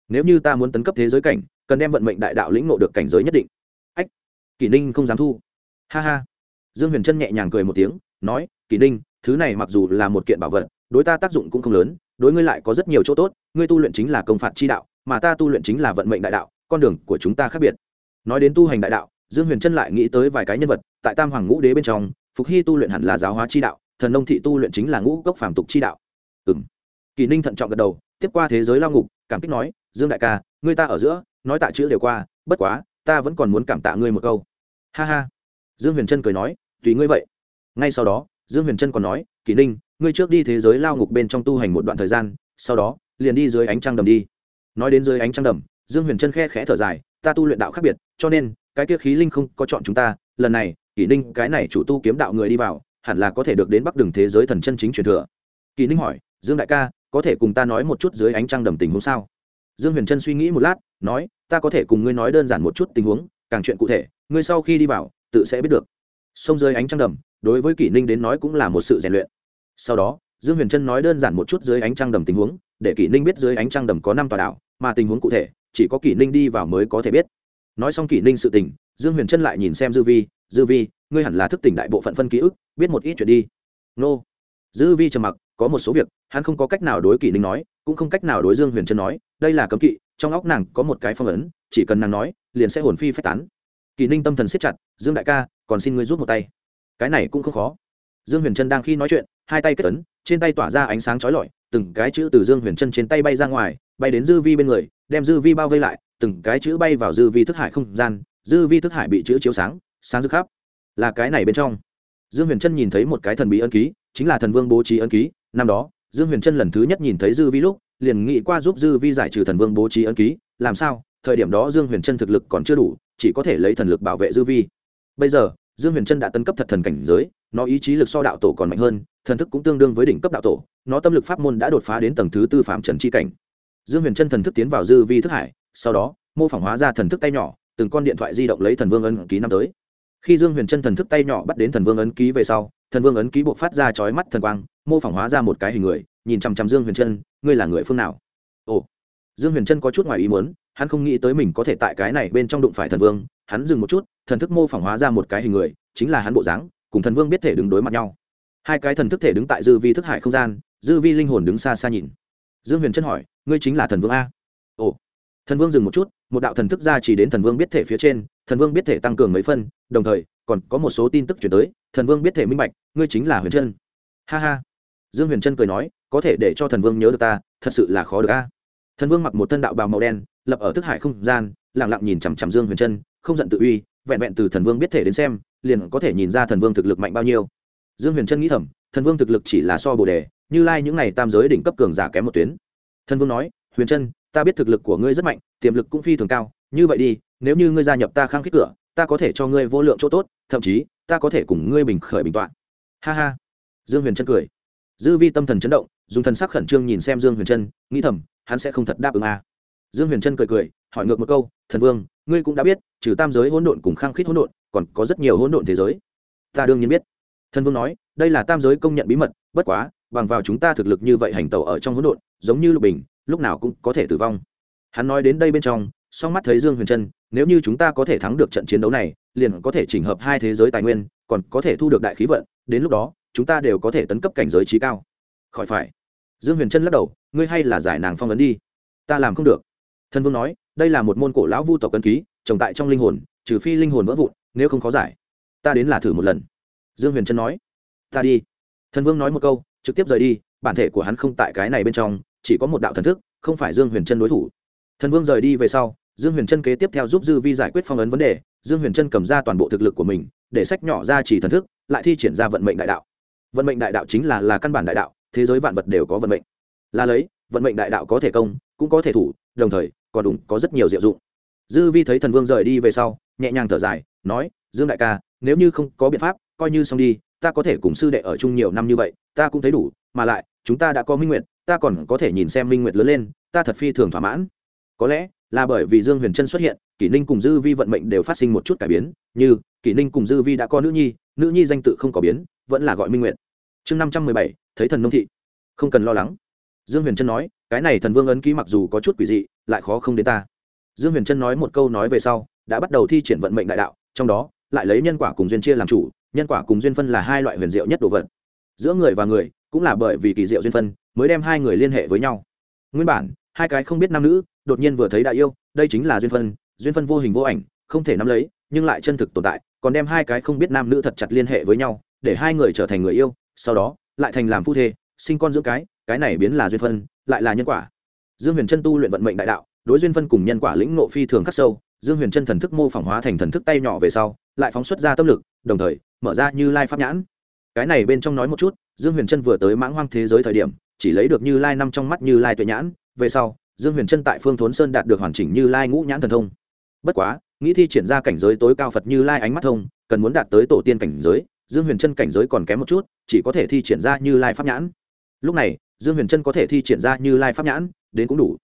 Speaker 1: Nếu như ta muốn tấn cấp thế giới cảnh, cần đem vận mệnh đại đạo lĩnh ngộ được cảnh giới nhất định. Ách, kỷ ninh không dám thu. Ha ha. Dương huyền trân nhẹ nhàng cười một tiếng, nói, kỷ ninh, thứ này mặc dù là một kiện bảo vật, đối ta tác dụng cũng không lớn, đối ngươi lại có rất nhiều chỗ tốt, ngươi tu luyện chính là công phạt chi đạo, mà ta tu luyện chính là vận mệnh đại đạo, con đường của chúng ta khác biệt. Nói đến tu hành đại đạo, dương huyền trân lại nghĩ tới vài cái nhân vật, tại tam hoàng ngũ đế bên trong, phục hy tu luyện hẳn là giáo hóa chi đạo, thần nông thị tu luyện chính là ngũ cốc phàm tục chi đạo. Ừ m kỳ ninh thận trọng gật đầu, tiếp qua thế giới lao ngục, cảm kích nói, dương đại ca, ngươi ta ở giữa, nói tạ chữ đều qua, bất quá, ta vẫn còn muốn cảm tạ ngươi một câu. Ha ha. Dương huyền trân cười nói, tùy ngươi vậy. Ngay sau đó, dương huyền trân còn nói, kỳ ninh, ngươi trước đi thế giới lao ngục bên trong tu hành một đoạn thời gian, sau đó, liền đi dưới ánh trăng đầm đi. Nói đến dưới ánh trăng đầm, dương huyền trân khe khẽ thở dài, ta tu luyện đạo khác biệt, cho nên, cái kia khí linh không có chọn chúng ta, lần này kỷ ninh, cái này chủ tu kiếm đạo người đi vào, hẳn là có thể được đến bắc đường thế giới thần chân chính truyền thừa. Kỷ ninh hỏi, dương đại ca có thể cùng ta nói một chút dưới ánh trăng đầm tình huống sao? Dương huyền trân suy nghĩ một lát, nói, ta có thể cùng ngươi nói đơn giản một chút tình huống, càng chuyện cụ thể, ngươi sau khi đi vào, tự sẽ biết được. Sông dưới ánh trăng đầm, đối với kỷ ninh đến nói cũng là một sự rèn luyện. Sau đó, dương huyền trân nói đơn giản một chút dưới ánh trăng đầm tình huống, để kỷ ninh biết dưới ánh trăng đầm có năm tòa đảo, mà tình huống cụ thể, chỉ có kỷ ninh đi vào mới có thể biết. Nói xong kỷ ninh sự tình, dương huyền trân lại nhìn xem dư vi dư vi, ngươi hẳn là thức tỉnh đại bộ phận phân ký ức, biết một ít chuyện đi. Nô. Dư vi trầm mặc có một số việc, hắn không có cách nào đối kỷ ninh nói, cũng không cách nào đối dương huyền trân nói, đây là cấm kỵ, trong óc nàng có một cái phong ấn, chỉ cần nàng nói, liền sẽ hồn phi phách tán. Kỷ ninh tâm thần siết chặt, dương đại ca, còn xin ngươi rút một tay. Cái này cũng không khó. Dương huyền trân đang khi nói chuyện, hai tay kết tấn trên tay tỏa ra ánh sáng chói lọi, từng cái chữ từ dương huyền trân trên tay bay ra ngoài, bay đến dư vi bên người, đem dư vi bao vây lại, từng cái chữ bay vào dư vi thức hải không gian, dư vi thức hải bị chữ chiếu sáng sáng rực khắp. Là cái này bên trong. Dương huyền trân nhìn thấy một cái thần bí ân ký, chính là thần vương bố trí ân ký năm đó, dương huyền trân lần thứ nhất nhìn thấy dư vi lúc, liền nghĩ qua giúp dư vi giải trừ thần vương bố trí ấn ký, làm sao, thời điểm đó dương huyền trân thực lực còn chưa đủ, chỉ có thể lấy thần lực bảo vệ dư vi. Bây giờ, dương huyền trân đã tân cấp thật thần cảnh giới, nó ý chí lực so đạo tổ còn mạnh hơn, thần thức cũng tương đương với đỉnh cấp đạo tổ, nó tâm lực pháp môn đã đột phá đến tầng thứ tư phạm trần chi cảnh. Dương huyền trân thần thức tiến vào dư vi thức hải, sau đó, mô phỏng hóa ra thần thức tay nhỏ, từng con điện thoại di động lấy thần vương ấn ký năm tới. Khi dương huyền trân thần thức tay nhỏ bắt đến thần vương ấn ký về sau thần vương ấn ký buộc phát ra chói mắt thần quang, mô phỏng hóa ra một cái hình người, nhìn chằm chằm dương huyền trân, ngươi là người phương nào? Ồ, dương huyền trân có chút ngoài ý muốn, hắn không nghĩ tới mình có thể tại cái này bên trong đụng phải thần vương, hắn dừng một chút, thần thức mô phỏng hóa ra một cái hình người, chính là hắn bộ dáng, cùng thần vương biết thể đứng đối mặt nhau. Hai cái thần thức thể đứng tại dư vi thức hải không gian, dư vi linh hồn đứng xa xa nhìn. Dương huyền trân hỏi, ngươi chính là thần vương a? Ồ, thần vương dừng một chút, một đạo thần thức ra chỉ đến thần vương biết thể phía trên, thần vương biết thể tăng cường mấy phân, đồng thời còn có một số tin tức chuyển tới, thần vương biết thể minh bạch, ngươi chính là huyền trân ha ha. Dương huyền trân cười nói, có thể để cho thần vương nhớ được ta, thật sự là khó được a. Thần vương mặc một thân đạo bào màu đen, lập ở thức hải không gian lẳng lặng nhìn chằm chằm dương huyền trân không giận tự uy, vẹn vẹn từ thần vương biết thể đến xem, liền có thể nhìn ra thần vương thực lực mạnh bao nhiêu. Dương huyền trân nghĩ thầm, thần vương thực lực chỉ là so bồ đề, như lai những ngày tam giới đỉnh cấp cường giả kém một tuyến. Thần vương nói, huyền trân ta biết thực lực của ngươi rất mạnh, tiềm lực cũng phi thường cao, như vậy đi, nếu như ngươi gia nhập ta khăng khít cửa ta có thể cho ngươi vô lượng chỗ tốt, thậm chí, ta có thể cùng ngươi bình khởi bình t ha ha. Dương huyền trân cười. Dư vi tâm thần chấn động, dùng thần sắc khẩn trương nhìn xem dương huyền trân nghĩ thầm, hắn sẽ không thật đáp ứng à. dương huyền trân cười cười, hỏi ngược một câu, thần vương, ngươi cũng đã biết, trừ tam giới hỗn độn cùng khăng khít hỗn độn, còn có rất nhiều hỗn độn thế giới. Ta đương nhiên biết. Thần vương nói, đây là tam giới công nhận bí mật, bất quá, bằng vào chúng ta thực lực như vậy hành tẩu ở trong hỗn độn, giống như lục bình, lúc nào cũng có thể tử vong. Hắn nói đến đây bên trong song mắt thấy dương huyền trân, nếu như chúng ta có thể thắng được trận chiến đấu này, liền có thể chỉnh hợp hai thế giới tài nguyên, còn có thể thu được đại khí vận, đến lúc đó, chúng ta đều có thể tấn cấp cảnh giới trí cao. Khỏi phải. Dương huyền trân lắc đầu, ngươi hay là giải nàng phong ấn đi. Ta làm không được. Thân vương nói, đây là một môn cổ lão vu tộc cân ký, trồng tại trong linh hồn, trừ phi linh hồn vỡ vụn, nếu không khó giải. Ta đến là thử một lần. Dương huyền trân nói. Ta đi. Thần vương nói một câu, trực tiếp rời đi, bản thể của hắn không tại cái này bên trong, chỉ có một đạo thần thức, không phải dương huyền trân đối thủ thần vương rời đi về sau, dương huyền trân kế tiếp theo giúp dư vi giải quyết phong ấn vấn đề, dương huyền trân cầm ra toàn bộ thực lực của mình, để sách nhỏ ra chỉ thần thức, lại thi triển ra vận mệnh đại đạo. Vận mệnh đại đạo chính là là căn bản đại đạo, thế giới vạn vật đều có vận mệnh. Là lấy, vận mệnh đại đạo có thể công, cũng có thể thủ, đồng thời, còn đúng, có rất nhiều diệu dụng. Dư vi thấy thần vương rời đi về sau, nhẹ nhàng thở dài, nói, dương đại ca, nếu như không có biện pháp, coi như xong đi, ta có thể cùng sư đệ ở chung nhiều năm như vậy, ta cũng thấy đủ, mà lại, chúng ta đã có minh nguyện ta còn có thể nhìn xem minh nguyện lớn lên, ta thật phi thường thỏa mãn có lẽ là bởi vì dương huyền trân xuất hiện, kỷ ninh cùng dư vi vận mệnh đều phát sinh một chút cải biến, như kỷ ninh cùng dư vi đã có nữ nhi nữ nhi danh tự không có biến, vẫn là gọi minh nguyện chương năm trăm mười bảy, thấy thần nông thị. Không cần lo lắng. Dương huyền trân nói, cái này thần vương ấn ký mặc dù có chút quỷ dị, lại khó không đến ta. Dương huyền trân nói một câu nói về sau, đã bắt đầu thi triển vận mệnh đại đạo, trong đó lại lấy nhân quả cùng duyên chia làm chủ, nhân quả cùng duyên phân là hai loại huyền diệu nhất đồ vật. Giữa người và người cũng là bởi vì kỳ diệu duyên phân, mới đem hai người liên hệ với nhau. Nguyên bản, hai cái không biết nam nữ đột nhiên vừa thấy đại yêu, đây chính là duyên phân duyên phân vô hình vô ảnh, không thể nắm lấy, nhưng lại chân thực tồn tại, còn đem hai cái không biết nam nữ thật chặt liên hệ với nhau, để hai người trở thành người yêu, sau đó, lại thành làm phu thê, sinh con dưỡng cái cái này biến là duyên phân, lại là nhân quả. Dương huyền trân tu luyện vận mệnh đại đạo, đối duyên phân cùng nhân quả lĩnh ngộ phi thường khắc sâu, dương huyền trân thần thức mô phỏng hóa thành thần thức tay nhỏ về sau, lại phóng xuất ra tâm lực, đồng thời, mở ra như lai pháp nhãn. Cái này bên trong nói một chút, dương huyền trân vừa tới mãng hoang thế giới thời điểm, chỉ lấy được như lai năm trong mắt như lai tuệ nhãn, về sau dương huyền trân tại phương thốn sơn đạt được hoàn chỉnh như lai ngũ nhãn thần thông. Bất quá, nghĩ thi triển ra cảnh giới tối cao phật như lai ánh mắt thông, cần muốn đạt tới tổ tiên cảnh giới, dương huyền trân cảnh giới còn kém một chút, chỉ có thể thi triển ra như lai pháp nhãn. Lúc này, dương huyền trân có thể thi triển ra như lai pháp nhãn, đến cũng đủ.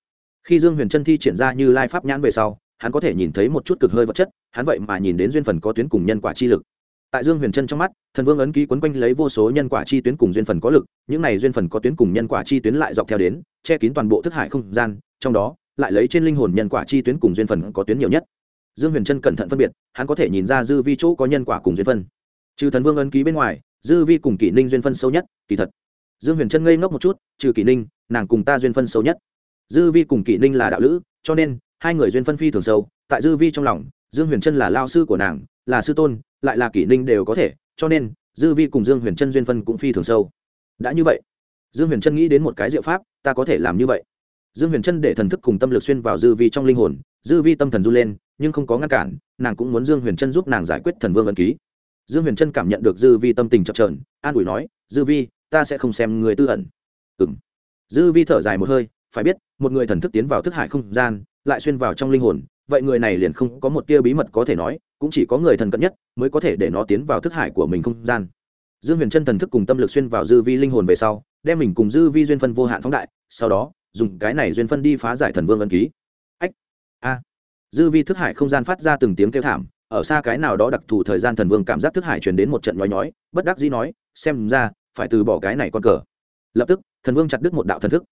Speaker 1: Khi dương huyền trân thi triển ra như lai pháp nhãn về sau, hắn có thể nhìn thấy một chút cực hơi vật chất, hắn vậy mà nhìn đến duyên phần có tuyến cùng nhân quả chi lực tại dương huyền trân trong mắt, thần vương ấn ký quấn quanh lấy vô số nhân quả chi tuyến cùng duyên phần có lực, những này duyên phần có tuyến cùng nhân quả chi tuyến lại dọc theo đến, che kín toàn bộ thức hải không gian, trong đó, lại lấy trên linh hồn nhân quả chi tuyến cùng duyên phần có tuyến nhiều nhất. Dương huyền trân cẩn thận phân biệt, hắn có thể nhìn ra dư vi chỗ có nhân quả cùng duyên phân trừ thần vương ấn ký bên ngoài, dư vi cùng kỷ ninh duyên phân sâu nhất, kỳ thật. Dương huyền trân ngây ngốc một chút, trừ kỷ ninh, nàng cùng ta duyên phân sâu nhất. Dư vi cùng kỷ ninh là đạo lữ, cho nên, hai người duyên phân phi thường sâu, tại dư vi trong lòng, dương huyền trân là lao sư của nàng là sư tôn, lại là kỷ ninh đều có thể, cho nên, dư vi cùng dương huyền trân duyên phân cũng phi thường sâu. Đã như vậy, dương huyền trân nghĩ đến một cái diệu pháp, ta có thể làm như vậy. Dương huyền trân để thần thức cùng tâm lực xuyên vào dư vi trong linh hồn, dư vi tâm thần run lên, nhưng không có ngăn cản, nàng cũng muốn dương huyền trân giúp nàng giải quyết thần vương ân ký. Dương huyền trân cảm nhận được dư vi tâm tình chập trờn an ủi nói, dư vi, ta sẽ không xem người tư ẩn. Ừ m dư vi thở dài một hơi, phải biết, một người thần thức tiến vào thức hải không gian, lại xuyên vào trong linh hồn vậy người này liền không có một tia bí mật có thể nói, cũng chỉ có người thần cận nhất mới có thể để nó tiến vào thức hải của mình không gian. Dương huyền chân thần thức cùng tâm lực xuyên vào dư vi linh hồn về sau, đem mình cùng dư vi duyên phân vô hạn phóng đại, sau đó, dùng cái này duyên phân đi phá giải thần vương ân ký. Ách, a. Dư vi thức hải không gian phát ra từng tiếng kêu thảm, ở xa cái nào đó đặc thù thời gian thần vương cảm giác thức hải truyền đến một trận nói nhói, bất đắc dĩ nói, xem ra, phải từ bỏ cái này con cờ. Lập tức, thần vương chặt đứt một đạo thần thức.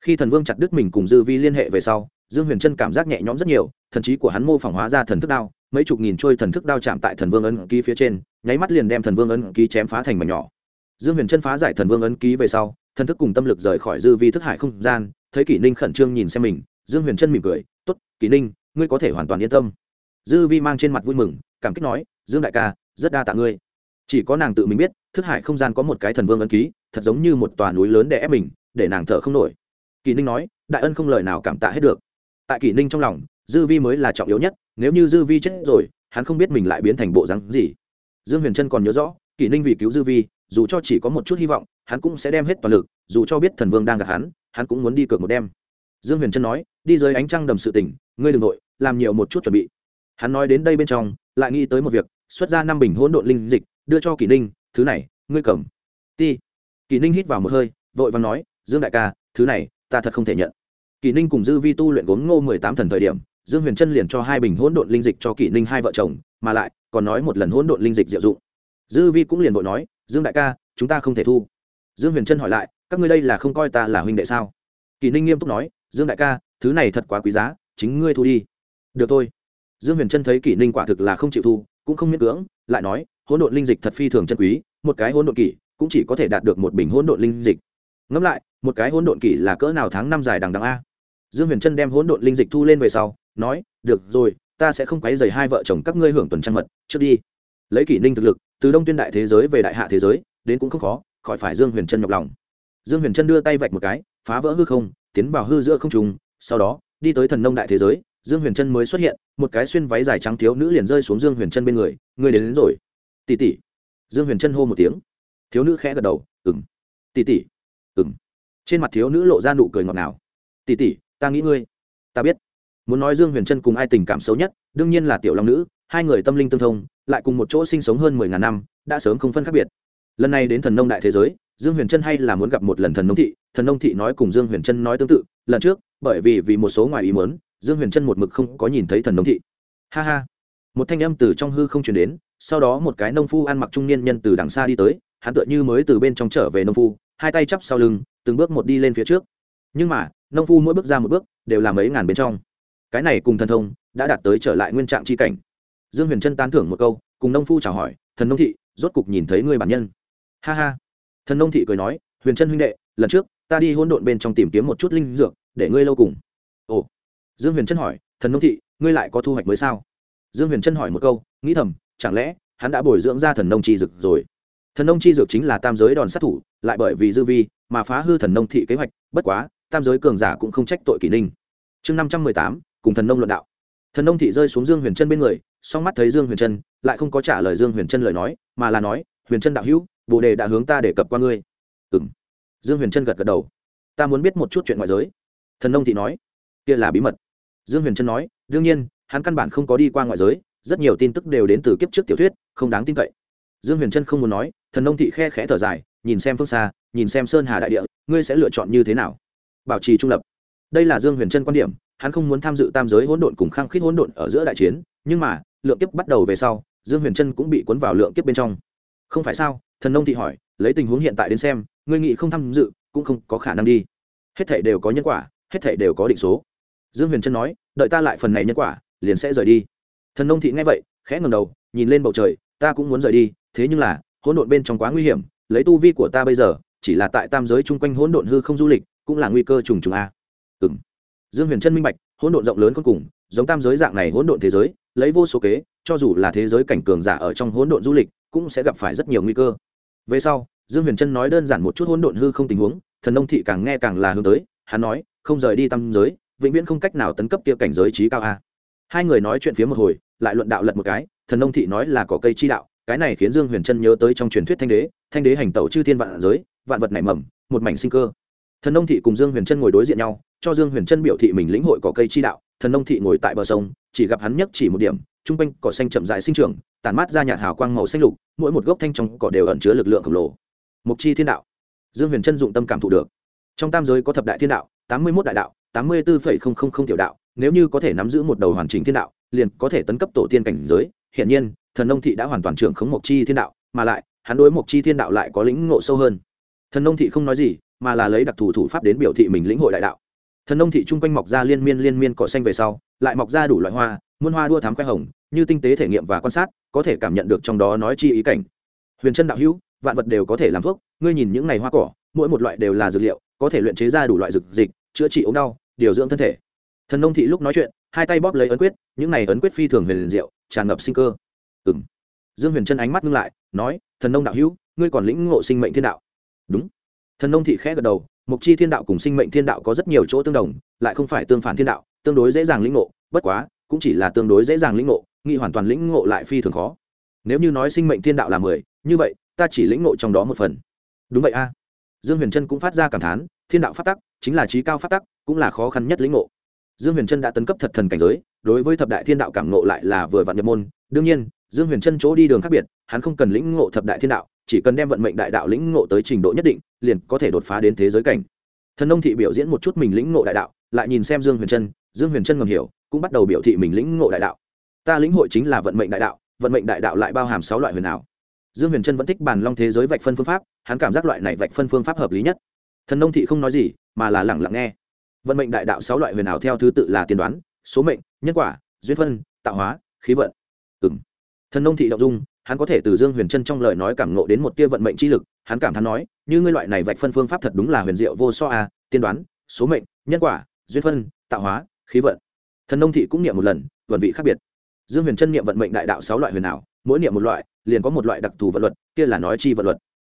Speaker 1: Khi thần vương chặt đứt mình cùng dư vi liên hệ về sau dương huyền trân cảm giác nhẹ nhõm rất nhiều, thần trí của hắn mô phỏng hóa ra thần thức đao, mấy chục nghìn trôi thần thức đao chạm tại thần vương ấn ký phía trên, nháy mắt liền đem thần vương ấn ký chém phá thành mảnh nhỏ. Dương huyền trân phá giải thần vương ấn ký về sau, thần thức cùng tâm lực rời khỏi dư vi thức hải không gian, thấy kỷ ninh khẩn trương nhìn xem mình, dương huyền trân mỉm cười t ố t kỷ ninh, ngươi có thể hoàn toàn yên tâm. Dư vi mang trên mặt vui mừng, cảm kích nói, dương đại ca, rất đa tạ ngươi. Chỉ có nàng tự mình biết, thức hải không gian có một cái thần vương ấn ký, thật giống như một tòa núi lớn để ép mình, để nàng thở không nổi. Kỳ ninh nói, đại ân không lời nào cảm tạ hết được tại Kỷ ninh trong lòng, dư vi mới là trọng yếu nhất, nếu như dư vi chết rồi, hắn không biết mình lại biến thành bộ rắn gì. Dương huyền trân còn nhớ rõ, Kỷ ninh vì cứu dư vi, dù cho chỉ có một chút hy vọng, hắn cũng sẽ đem hết toàn lực, dù cho biết thần vương đang gặp hắn hắn cũng muốn đi cược một đêm. Dương huyền trân nói, đi dưới ánh trăng đầm sự tỉnh ngươi đ ừ n g nội, làm nhiều một chút chuẩn bị. Hắn nói đến đây bên trong, lại nghĩ tới một việc, xuất ra năm bình hỗn độn linh dịch, đưa cho kỷ ninh, thứ này, ngươi cầm. Ti. Kỷ ninh hít vào một hơi, vội và nói, dương đại ca, thứ này, ta thật không thể nhận kỷ ninh cùng dư vi tu luyện gốm ngô mười tám thần thời điểm, dương huyền trân liền cho hai bình hỗn độn linh dịch cho kỷ ninh hai vợ chồng, mà lại, còn nói một lần hỗn độn linh dịch diệu dụng. Dư vi cũng liền vội nói, dương đại ca, chúng ta không thể thu. Dương huyền trân hỏi lại, các ngươi đây là không coi ta là huynh đệ sao? Kỷ ninh nghiêm túc nói, dương đại ca, thứ này thật quá quý giá, chính ngươi thu đi. Được thôi. Dương huyền trân thấy kỷ ninh quả thực là không chịu thu, cũng không miễn cưỡng, lại nói, hỗn độn linh dịch thật phi thường chân quý, một cái hỗn độn kỷ, cũng chỉ có thể đạt được một bình hỗn độn linh dịch. Ngẫm lại, một cái hỗn độn kỷ là cỡ nào tháng năm dài đằng đằng a? Dương huyền trân đem hỗn độn linh dịch thu lên về sau nói được rồi ta sẽ không quấy dày hai vợ chồng các ngươi hưởng tuần trăng mật trước đi. Lấy kỷ ninh thực lực từ đông tuyên đại thế giới về đại hạ thế giới đến cũng không khó khỏi phải dương huyền trân nhọc lòng. Dương huyền trân đưa tay vạch một cái phá vỡ hư không tiến vào hư giữa không trùng sau đó đi tới thần nông đại thế giới dương huyền trân mới xuất hiện một cái xuyên váy dài trắng thiếu nữ liền rơi xuống dương huyền trân bên người người đến, đến rồi. Tỉ tỉ dương huyền trân hô một tiếng. Thiếu nữ khẽ gật đầu ừng tỉ tỉ ừng trên mặt thiếu nữ lộ ra nụ cười ngọt ngào. Tỉ tỉ ta nghĩ ngươi, ta biết. Muốn nói dương huyền trân cùng ai tình cảm xấu nhất, đương nhiên là tiểu long nữ, hai người tâm linh tương thông, lại cùng một chỗ sinh sống hơn mười ngàn năm, đã sớm không phân khác biệt. Lần này đến thần nông đại thế giới, dương huyền trân hay là muốn gặp một lần thần nông thị, thần nông thị nói cùng dương huyền trân nói tương tự, lần trước, bởi vì vì một số ngoài ý mớn dương huyền trân một mực không có nhìn thấy thần nông thị. Ha ha. Một thanh âm từ trong hư không chuyển đến, sau đó một cái nông phu ăn mặc trung niên nhân từ đằng xa đi tới, hắn tựa như mới từ bên trong trở về nông phu, hai tay chắp sau lưng, từng bước một đi lên phía trước. Nhưng mà nông phu mỗi bước ra một bước, đều là mấy ngàn bên trong. Cái này cùng thần thông đã đạt tới trở lại nguyên trạng c h i cảnh. Dương huyền trân tán thưởng một câu, cùng nông phu chào hỏi, thần nông thị, rốt cục nhìn thấy người bản nhân. Ha ha. Thần nông thị cười nói, huyền trân huynh đệ, lần trước ta đi hỗn độn bên trong tìm kiếm một chút linh dược, để ngươi lâu cùng. Ồ. Dương huyền trân hỏi, thần nông thị, ngươi lại có thu hoạch mới sao? Dương huyền trân hỏi một câu, nghĩ thầm, chẳng lẽ hắn đã bồi dưỡng ra thần nông chi dược rồi? Thần nông chi dược chính là tam giới đòn sát thủ, lại bởi vì dư vi mà phá hư thần nông thị kế hoạch, bất quá tam giới cường giả cũng không trách tội kỷ ninh. Chương năm trăm mười tám, cùng thần nông luận đạo. Thần nông thị rơi xuống dương huyền trân bên người, song mắt thấy dương huyền trân, lại không có trả lời dương huyền trân lời nói, mà là nói, huyền trân đạo hữu, bồ đề đã hướng ta để cập qua ngươi. Ừ m dương huyền trân gật gật đầu. Ta muốn biết một chút chuyện ngoại giới. Thần nông thị nói. Kia là bí mật. Dương huyền trân nói, đương nhiên, hắn căn bản không có đi qua ngoại giới, rất nhiều tin tức đều đến từ kiếp trước tiểu thuyết, không đáng tin cậy. Dương huyền trân không muốn nói, thần nông thị khe khẽ thở dài, nhìn xem phương xa, nhìn xem sơn hà đại địa, ngươi sẽ lựa chọn như thế nào? Bảo trì trung lập. Đây là dương huyền trân quan điểm, hắn không muốn tham dự tam giới hỗn độn cùng khăng khít hỗn độn ở giữa đại chiến, nhưng mà, lượng kiếp bắt đầu về sau, dương huyền trân cũng bị cuốn vào lượng kiếp bên trong. Không phải sao? Thần nông thị hỏi, lấy tình huống hiện tại đến xem, ngươi nghĩ không tham dự, cũng không có khả năng đi. Hết thể đều có nhân quả, hết thể đều có định số. Dương huyền trân nói, đợi ta lại phần này nhân quả, liền sẽ rời đi. Thần nông thị nghe vậy, khẽ ngầm đầu, nhìn lên bầu trời, ta cũng muốn rời đi, thế nhưng là, hỗn độn bên trong quá nguy hiểm, lấy tu vi của ta bây giờ, chỉ là tại tam giới chung quanh hỗn độn hư không du lịch cũng là nguy cơ trùng trùng a. Ừ dương huyền trân minh bạch, hỗn độn rộng lớn cuối cùng, giống tam giới dạng này hỗn độn thế giới, lấy vô số kế, cho dù là thế giới cảnh cường giả ở trong hỗn độn du lịch, cũng sẽ gặp phải rất nhiều nguy cơ. Về sau, dương huyền trân nói đơn giản một chút hỗn độn hư không tình huống, thần nông thị càng nghe càng là hướng tới, hắn nói, không rời đi tam giới, vĩnh viễn không cách nào tấn cấp kia cảnh giới trí cao a. Hai người nói chuyện phía một hồi, lại luận đạo lật một cái, thần nông thị nói là có cây chi đạo, cái này khiến dương huyền trân nhớ tới trong truyền thuyết thanh đế thanh đế hành tẩu chư thiên vạn giới, vạn vật nảy mầm, một mảnh sinh cơ thần nông thị cùng dương huyền trân ngồi đối diện nhau, cho dương huyền trân biểu thị mình lĩnh hội cỏ cây chi đạo. Thần nông thị ngồi tại bờ sông, chỉ gặp hắn nhất chỉ một điểm t r u n g quanh cỏ xanh chậm dại sinh trưởng tàn mát ra nhạt hào quang màu xanh lục, mỗi một gốc thanh trong cỏ đều ẩn chứa lực lượng khổng lồ. Mục chi thiên đạo. Dương huyền trân dụng tâm cảm thụ được. Trong tam giới có thập đại thiên đạo, tám mươi một đại đạo, tám mươi bốn tiểu đạo, nếu như có thể nắm giữ một đầu hoàn chỉnh thiên đạo, liền có thể tấn cấp tổ tiên cảnh giới. Hiện nhiên, thần nông thị đã hoàn toàn trưởng khống mộc chi thiên đạo, mà lại, hắn đối mộc chi thiên đạo lại có lĩnh ngộ sâu hơn. Thần nông thị không nói gì mà là lấy đặc thù thủ pháp đến biểu thị mình lĩnh hội đại đạo. Thần nông thị chung quanh mọc ra liên miên liên miên cỏ xanh về sau, lại mọc ra đủ loại hoa, muôn hoa đua thám khoe hồng, như tinh tế thể nghiệm và quan sát, có thể cảm nhận được trong đó nói chi ý cảnh. Huyền chân đạo hữu, vạn vật đều có thể làm thuốc, ngươi nhìn những ngày hoa cỏ, mỗi một loại đều là dược liệu, có thể luyện chế ra đủ loại dược dịch, chữa trị ốm đau, điều dưỡng thân thể. Thần nông thị lúc nói chuyện, hai tay bóp lấy ấn quyết, những này ấn quyết phi thường huyền diệu, tràn ngập sinh cơ. Ừ m dương huyền chân ánh mắt ngưng lại, nói, thần nông đạo hữu, ngươi còn lĩnh ngộ sinh mệnh thiên đạo. Đúng thần nông thị khẽ gật đầu mục chi thiên đạo cùng sinh mệnh thiên đạo có rất nhiều chỗ tương đồng, lại không phải tương phản thiên đạo, tương đối dễ dàng lĩnh ngộ, bất quá, cũng chỉ là tương đối dễ dàng lĩnh ngộ nghị hoàn toàn lĩnh ngộ lại phi thường khó. Nếu như nói sinh mệnh thiên đạo là mười, như vậy, ta chỉ lĩnh ngộ trong đó một phần. Đúng vậy a. Dương huyền trân cũng phát ra cảm thán, thiên đạo phát tắc, chính là trí cao phát tắc, cũng là khó khăn nhất lĩnh ngộ. Dương huyền trân đã tấn cấp thật thần cảnh giới, đối với thập đại thiên đạo cảm ngộ lại là vừa vặn nhập môn. Đương nhiên, dương huyền trân chỗ đi đường khác biệt, hắn không cần lĩnh ngộ thập đại thiên đạo chỉ cần đem vận mệnh đại đạo lĩnh ngộ tới trình độ nhất định, liền có thể đột phá đến thế giới cảnh. Thần nông thị biểu diễn một chút mình lĩnh ngộ đại đạo, lại nhìn xem dương huyền trân, dương huyền trân ngầm hiểu, cũng bắt đầu biểu thị mình lĩnh ngộ đại đạo. Ta lĩnh hội chính là vận mệnh đại đạo, vận mệnh đại đạo lại bao hàm sáu loại huyền ảo. Dương huyền trân vẫn thích bàn long thế giới vạch phân phương pháp, hắn cảm giác loại này vạch phân phương pháp hợp lý nhất. Thần nông thị không nói gì, mà là lẳng lặng nghe. Vận mệnh đại đạo sáu loại huyền ảo theo thứ tự là tiên đoán, số mệnh, nhân quả, duyên phân, tạo hóa, khí vận. Ừ m thần nông thị động dung hắn có thể từ dương huyền trân trong lời nói cảm nộ đến một tia vận mệnh chi lực, hắn cảm thán nói, như ngươi loại này vạch phân phương pháp thật đúng là huyền diệu vô so a tiên đoán, số mệnh, nhân quả, duyên phân, tạo hóa, khí vận. Thần nông thị cũng niệm một lần, vận vị khác biệt. Dương huyền chân niệm vận mệnh đại đạo sáu loại huyền ảo, mỗi niệm một loại, liền có một loại đặc thù vận luật, kia là nói chi vận luật.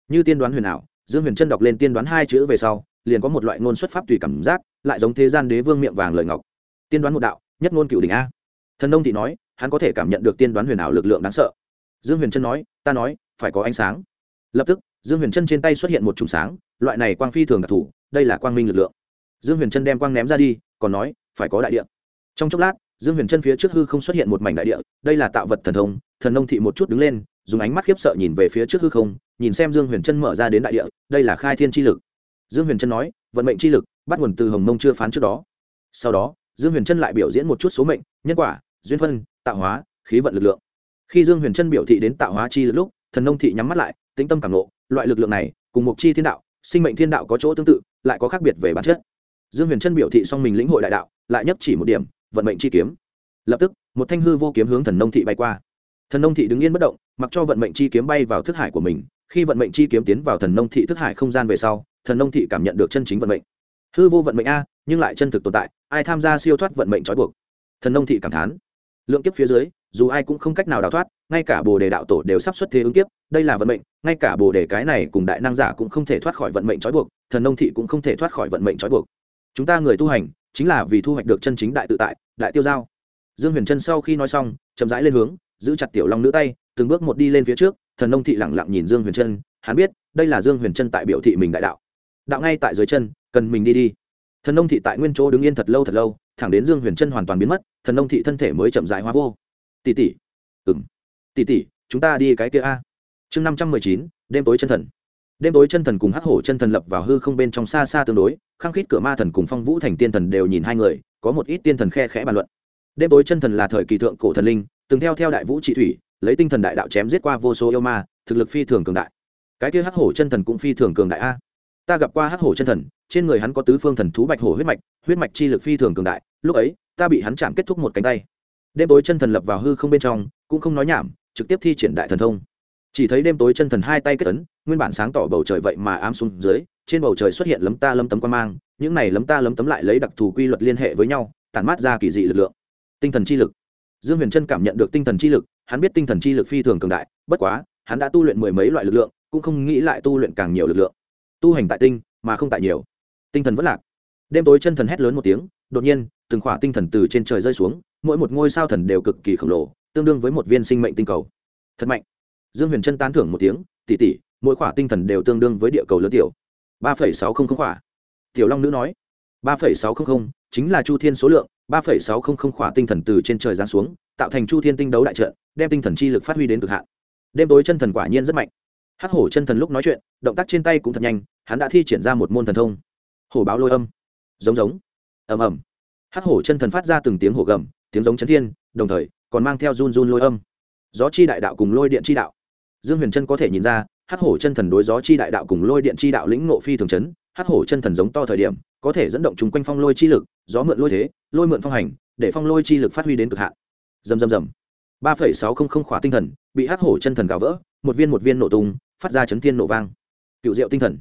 Speaker 1: Như tiên đoán huyền ảo, dương huyền chân đọc lên tiên đoán hai chữ về sau, liền có một loại ngôn xuất pháp tùy cảm giác, lại giống thế gian đế vương miệng vàng lời ngọc. Tiên đoán một đạo, nhất ngôn cựu đỉnh a. Thần nông thị nói, hắn có thể cảm nhận được tiên đoán huyền ảo lực lượng đáng sợ dương huyền trân nói, ta nói, phải có ánh sáng. Lập tức, dương huyền trân trên tay xuất hiện một chùm sáng, loại này quang phi thường đặc thù, đây là quang minh lực lượng. Dương huyền trân đem quang ném ra đi, còn nói, phải có đại địa. Trong chốc lát, dương huyền trân phía trước hư không xuất hiện một mảnh đại địa, đây là tạo vật thần thông, thần nông thị một chút đứng lên, dùng ánh mắt khiếp sợ nhìn về phía trước hư không, nhìn xem dương huyền trân mở ra đến đại địa, đây là khai thiên tri lực. Dương huyền trân nói, vận mệnh chi lực, bắt nguồn từ hồng mông chưa phán trước đó. Sau đó, dương huyền trân lại biểu diễn một chút số mệnh, nhân quả, duyên phân, tạo hóa, khí vận lực lượng khi dương huyền trân biểu thị đến tạo hóa chi lực lúc, thần nông thị nhắm mắt lại, tĩnh tâm cảm lộ loại lực lượng này, cùng một chi thiên đạo, sinh mệnh thiên đạo có chỗ tương tự, lại có khác biệt về bản chất. Dương huyền trân biểu thị xong mình lĩnh hội đại đạo, lại nhấp chỉ một điểm, vận mệnh chi kiếm. Lập tức, một thanh hư vô kiếm hướng thần nông thị bay qua. Thần nông thị đứng yên bất động, mặc cho vận mệnh chi kiếm bay vào thức hải của mình. Khi vận mệnh chi kiếm tiến vào thần nông thị thức hải không gian về sau, thần nông thị cảm nhận được chân chính vận mệnh. Hư vô vận mệnh a, nhưng lại chân thực tồn tại, ai tham gia siêu thoát vận mệnh trói buộc? Thần nông thị cảm thán. Lượng kiếp phía dưới dù ai cũng không cách nào đào thoát, ngay cả bồ đề đạo tổ đều sắp xuất thế ứng kiếp, đây là vận mệnh, ngay cả bồ đề cái này cùng đại năng giả cũng không thể thoát khỏi vận mệnh trói buộc, thần nông thị cũng không thể thoát khỏi vận mệnh trói buộc. Chúng ta người tu hành, chính là vì thu hoạch được chân chính đại tự tại, đại tiêu giao. Dương huyền trân sau khi nói xong, chậm rãi lên hướng, giữ chặt tiểu long nữ tay, từng bước một đi lên phía trước, thần nông thị lẳng lặng nhìn dương huyền trân, hắn biết, đây là dương huyền trân tại biểu thị mình đại đạo. Đạo ngay tại dưới chân, cần mình đi đi. Thần nông thị tại nguyên chỗ đứng yên thật lâu thật lâu, thẳng đến dương huyền trân hoàn toàn biến mất, thần nông thị thân thể mới chậm rãi hóa vô tỷ tỷ. Ừng tỷ tỷ, chúng ta đi cái kia a. Chương năm trăm mười chín, đêm tối chân thần. Đêm tối chân thần cùng hắc hổ chân thần lập vào hư không bên trong xa xa tương đối, khăng khít cửa ma thần cùng phong vũ thành tiên thần đều nhìn hai người, có một ít tiên thần khe khẽ bàn luận. Đêm tối chân thần là thời kỳ thượng cổ thần linh, từng theo theo đại vũ trị thủy, lấy tinh thần đại đạo chém giết qua vô số yêu ma, thực lực phi thường cường đại. Cái kia hắc hổ chân thần cũng phi thường cường đại a. Ta gặp qua hắc hổ chân thần, trên người hắn có tứ phương thần thú bạch hổ huyết mạch huyết mạch chi lực phi thường cường đại, lúc ấy, ta bị hắn chạm kết thúc một cánh tay đêm tối chân thần lập vào hư không bên trong, cũng không nói nhảm, trực tiếp thi triển đại thần thông. Chỉ thấy đêm tối chân thần hai tay kết tấn nguyên bản sáng tỏ bầu trời vậy mà ám xuống dưới, trên bầu trời xuất hiện lấm ta lấm tấm quan mang, những này lấm ta lấm tấm lại lấy đặc thù quy luật liên hệ với nhau, tản mát ra kỳ dị lực lượng. Tinh thần chi lực. Dương huyền trân cảm nhận được tinh thần chi lực, hắn biết tinh thần chi lực phi thường cường đại, bất quá, hắn đã tu luyện mười mấy loại lực lượng, cũng không nghĩ lại tu luyện càng nhiều lực lượng. Tu hành tại tinh, mà không tại nhiều. Tinh thần vẫn lạc. Đêm tối chân thần hét lớn một tiếng, đột nhiên, từng khỏa tinh thần từ trên trời rơi xuống mỗi một ngôi sao thần đều cực kỳ khổng lồ, tương đương với một viên sinh mệnh tinh cầu. Thật mạnh. Dương huyền trân tán thưởng một tiếng tỉ tỉ mỗi khỏa tinh thần đều tương đương với địa cầu lớn tiểu. ba phẩy sáu không không khỏa. Tiểu long nữ nói, ba phẩy sáu không không, chính là chu thiên số lượng, ba phẩy sáu không không khỏa tinh thần từ trên trời giáng xuống, tạo thành chu thiên tinh đấu đại trận, đem tinh thần chi lực phát huy đến cực hạn. Đêm tối chân thần quả nhiên rất mạnh. Hắc hổ chân thần lúc nói chuyện, động tác trên tay cũng thật nhanh, hắn đã thi triển ra một môn thần thông. Hổ báo lôi âm. Giống giống. Ầm ầm. Hắc hổ chân thần phát ra từng tiếng hổ gầm tiếng giống chấn thiên, đồng thời còn mang theo run run lôi âm. Gió chi đại đạo cùng lôi điện chi đạo. Dương huyền trân có thể nhìn ra, hắc hổ chân thần đối gió chi đại đạo cùng lôi điện chi đạo lĩnh ngộ phi thường chấn. Hắc hổ chân thần giống to thời điểm, có thể dẫn động chúng quanh phong lôi chi lực, gió mượn lôi thế, lôi mượn phong hành, để phong lôi chi lực phát huy đến cực hạn. Dầm dầm dầm ba phẩy sáu không không khỏa tinh thần, bị hắc hổ chân thần gào vỡ, một viên một viên nổ tung, phát ra chấn thiên nổ vang. Cựu diệu tinh thần.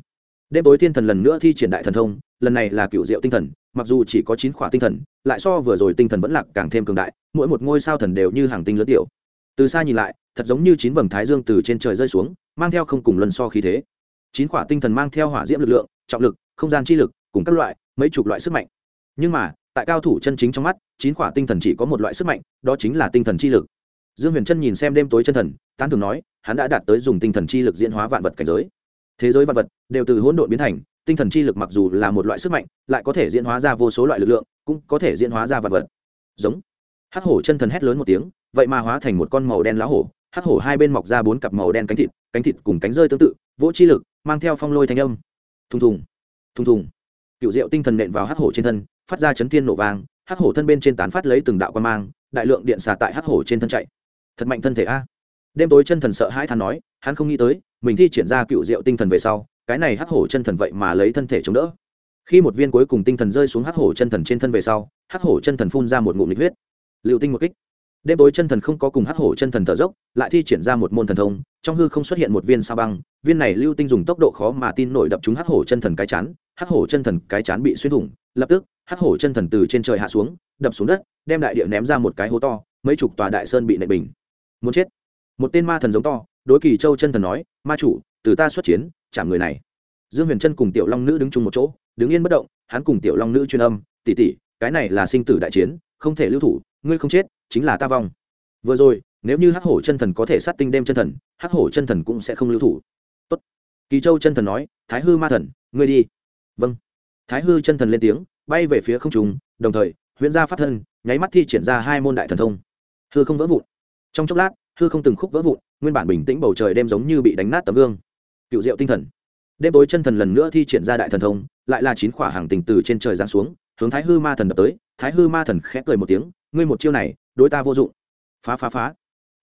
Speaker 1: Đêm tối thiên thần lần nữa thi triển đại thần thông, lần này là cựu diệu tinh thần mặc dù chỉ có chín khỏa tinh thần, lại so vừa rồi tinh thần vẫn lạc càng thêm cường đại, mỗi một ngôi sao thần đều như hàng tinh lớn tiểu. Từ xa nhìn lại, thật giống như chín vầng thái dương từ trên trời rơi xuống, mang theo không cùng luân so khí thế. Chín khỏa tinh thần mang theo hỏa diễm lực lượng, trọng lực, không gian chi lực, cùng các loại, mấy chục loại sức mạnh. Nhưng mà, tại cao thủ chân chính trong mắt, chín khỏa tinh thần chỉ có một loại sức mạnh, đó chính là tinh thần chi lực. Dương huyền trân nhìn xem đêm tối chân thần, tán thường nói, hắn đã đạt tới dùng tinh thần chi lực diễn hóa vạn vật cảnh giới. Thế giới vạn vật đều từ hỗn độn biến thành tinh thần chi lực mặc dù là một loại sức mạnh, lại có thể diễn hóa ra vô số loại lực lượng, cũng có thể diễn hóa ra vật vật. Giống. Hắc hổ chân thần hét lớn một tiếng, vậy mà hóa thành một con màu đen lá hổ. Hắc hổ hai bên mọc ra bốn cặp màu đen cánh thịt cánh thịt cùng cánh rơi tương tự, vỗ chi lực, mang theo phong lôi thanh âm. Thùng thùng. Thùng thùng. Cựu diệu tinh thần nện vào hắc hổ trên thân, phát ra chấn thiên nổ vang, hắc hổ thân bên trên tán phát lấy từng đạo quan mang, đại lượng điện xả tại hắc hổ trên thân chạy. Thật mạnh thân thể a. Đêm tối chân thần sợ hãi than nói, hắn không nghĩ tới, mình thi triển ra cựu diệu tinh thần về sau cái này hắc hổ chân thần vậy mà lấy thân thể chống đỡ. Khi một viên cuối cùng tinh thần rơi xuống hắc hổ chân thần trên thân về sau, hắc hổ chân thần phun ra một ngụm nhiệt huyết. Liệu tinh một kích. Đêm tối chân thần không có cùng hắc hổ chân thần thở dốc, lại thi triển ra một môn thần thông, trong hư không xuất hiện một viên sao băng, viên này lưu tinh dùng tốc độ khó mà tin nổi đập trúng hắc hổ chân thần cái chán, hắc hổ chân thần cái chán bị xuyên thủng, lập tức, hắc hổ chân thần từ trên trời hạ xuống, đập xuống đất, đem đại địa ném ra một cái hố to, mấy chục tòa đại sơn bị nệ bình. Muốn chết. Một tên ma thần giống to, đối kỳ châu chân thần nói, ma chủ, từ ta xuất chiến chạm người này. Dương huyền trân cùng tiểu long nữ đứng chung một chỗ, đứng yên bất động, hắn cùng tiểu long nữ chuyên âm tỉ tỉ cái này là sinh tử đại chiến, không thể lưu thủ, ngươi không chết, chính là ta vong. Vừa rồi, nếu như hắc hổ chân thần có thể sát tinh đêm chân thần, hắc hổ chân thần cũng sẽ không lưu thủ. Tốt. kỳ châu chân thần nói, thái hư ma thần, ngươi đi. Vâng. Thái hư chân thần lên tiếng, bay về phía không trùng đồng thời, huyễn gia phát thân, nháy mắt thi triển ra hai môn đại thần thông. Hư không vỡ vụn. Trong chốc lát, hư không từng khúc vỡ vụn, nguyên bản bình tĩnh bầu trời đêm giống như bị đánh nát tấm gương cựu diệu tinh thần. Đêm tối chân thần lần nữa thi triển ra đại thần thông, lại là chín khỏa hàng tình từ trên trời giáng xuống, hướng thái hư ma thần đập tới. Thái hư ma thần khẽ cười một tiếng, ngươi một chiêu này, đối ta vô dụng. Phá phá phá.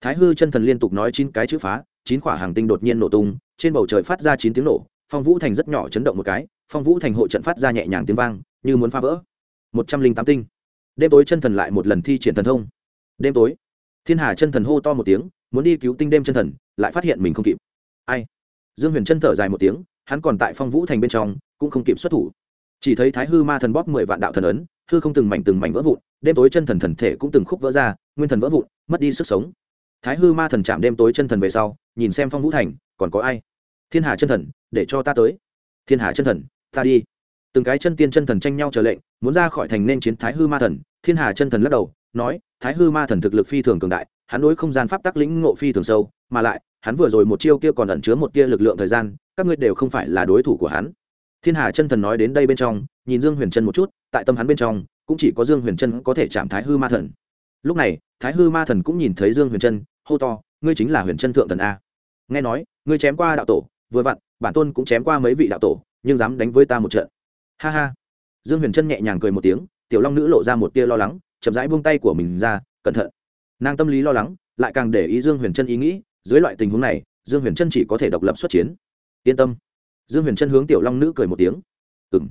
Speaker 1: Thái hư chân thần liên tục nói chín cái chữ phá, chín khỏa hàng tinh đột nhiên nổ tung, trên bầu trời phát ra chín tiếng nổ. Phong vũ thành rất nhỏ chấn động một cái, phong vũ thành hộ trận phát ra nhẹ nhàng tiếng vang, như muốn phá vỡ. Một trăm linh tám tinh. Đêm tối chân thần lại một lần thi triển thần thông. Đêm tối, thiên hà chân thần hô to một tiếng, muốn đi cứu tinh đêm chân thần, lại phát hiện mình không kịp. Ai? Dương huyền chân thở dài một tiếng, hắn còn tại phong vũ thành bên trong, cũng không kịp xuất thủ. Chỉ thấy thái hư ma thần bóp mười vạn đạo thần ấn, hư không từng mảnh từng mảnh vỡ vụn, đêm tối chân thần thần thể cũng từng khúc vỡ ra, nguyên thần vỡ vụn, mất đi sức sống. Thái hư ma thần chạm đêm tối chân thần về sau, nhìn xem phong vũ thành, còn có ai? Thiên hà chân thần, để cho ta tới. Thiên hà chân thần, ta đi. Từng cái chân tiên chân thần tranh nhau chờ lệnh, muốn ra khỏi thành nên chiến thái hư ma thần, thiên hà chân thần lắc đầu, nói, thái hư ma thần thực lực phi thường cường đại, hắn đối không gian pháp tắc lĩnh ngộ phi thường sâu, mà lại hắn vừa rồi một chiêu kia còn ẩn chứa một tia lực lượng thời gian, các ngươi đều không phải là đối thủ của hắn. Thiên hà chân thần nói đến đây bên trong, nhìn dương huyền trân một chút, tại tâm hắn bên trong, cũng chỉ có dương huyền trân có thể chạm thái hư ma thần. Lúc này, thái hư ma thần cũng nhìn thấy dương huyền trân hô to, ngươi chính là huyền trân thượng thần a. Nghe nói, ngươi chém qua đạo tổ, vừa vặn, bản tôn cũng chém qua mấy vị đạo tổ, nhưng dám đánh với ta một trận. Ha ha. Dương huyền trân nhẹ nhàng cười một tiếng, tiểu long nữ lộ ra một tia lo lắng, chậm rãi buông tay của mình ra, cẩn thận. Nàng tâm lý lo lắng, lại càng để ý dương huyền trân ý nghĩ dưới loại tình huống này, dương huyền trân chỉ có thể độc lập xuất chiến. Yên tâm. Dương huyền trân hướng tiểu long nữ cười một tiếng. Ừ m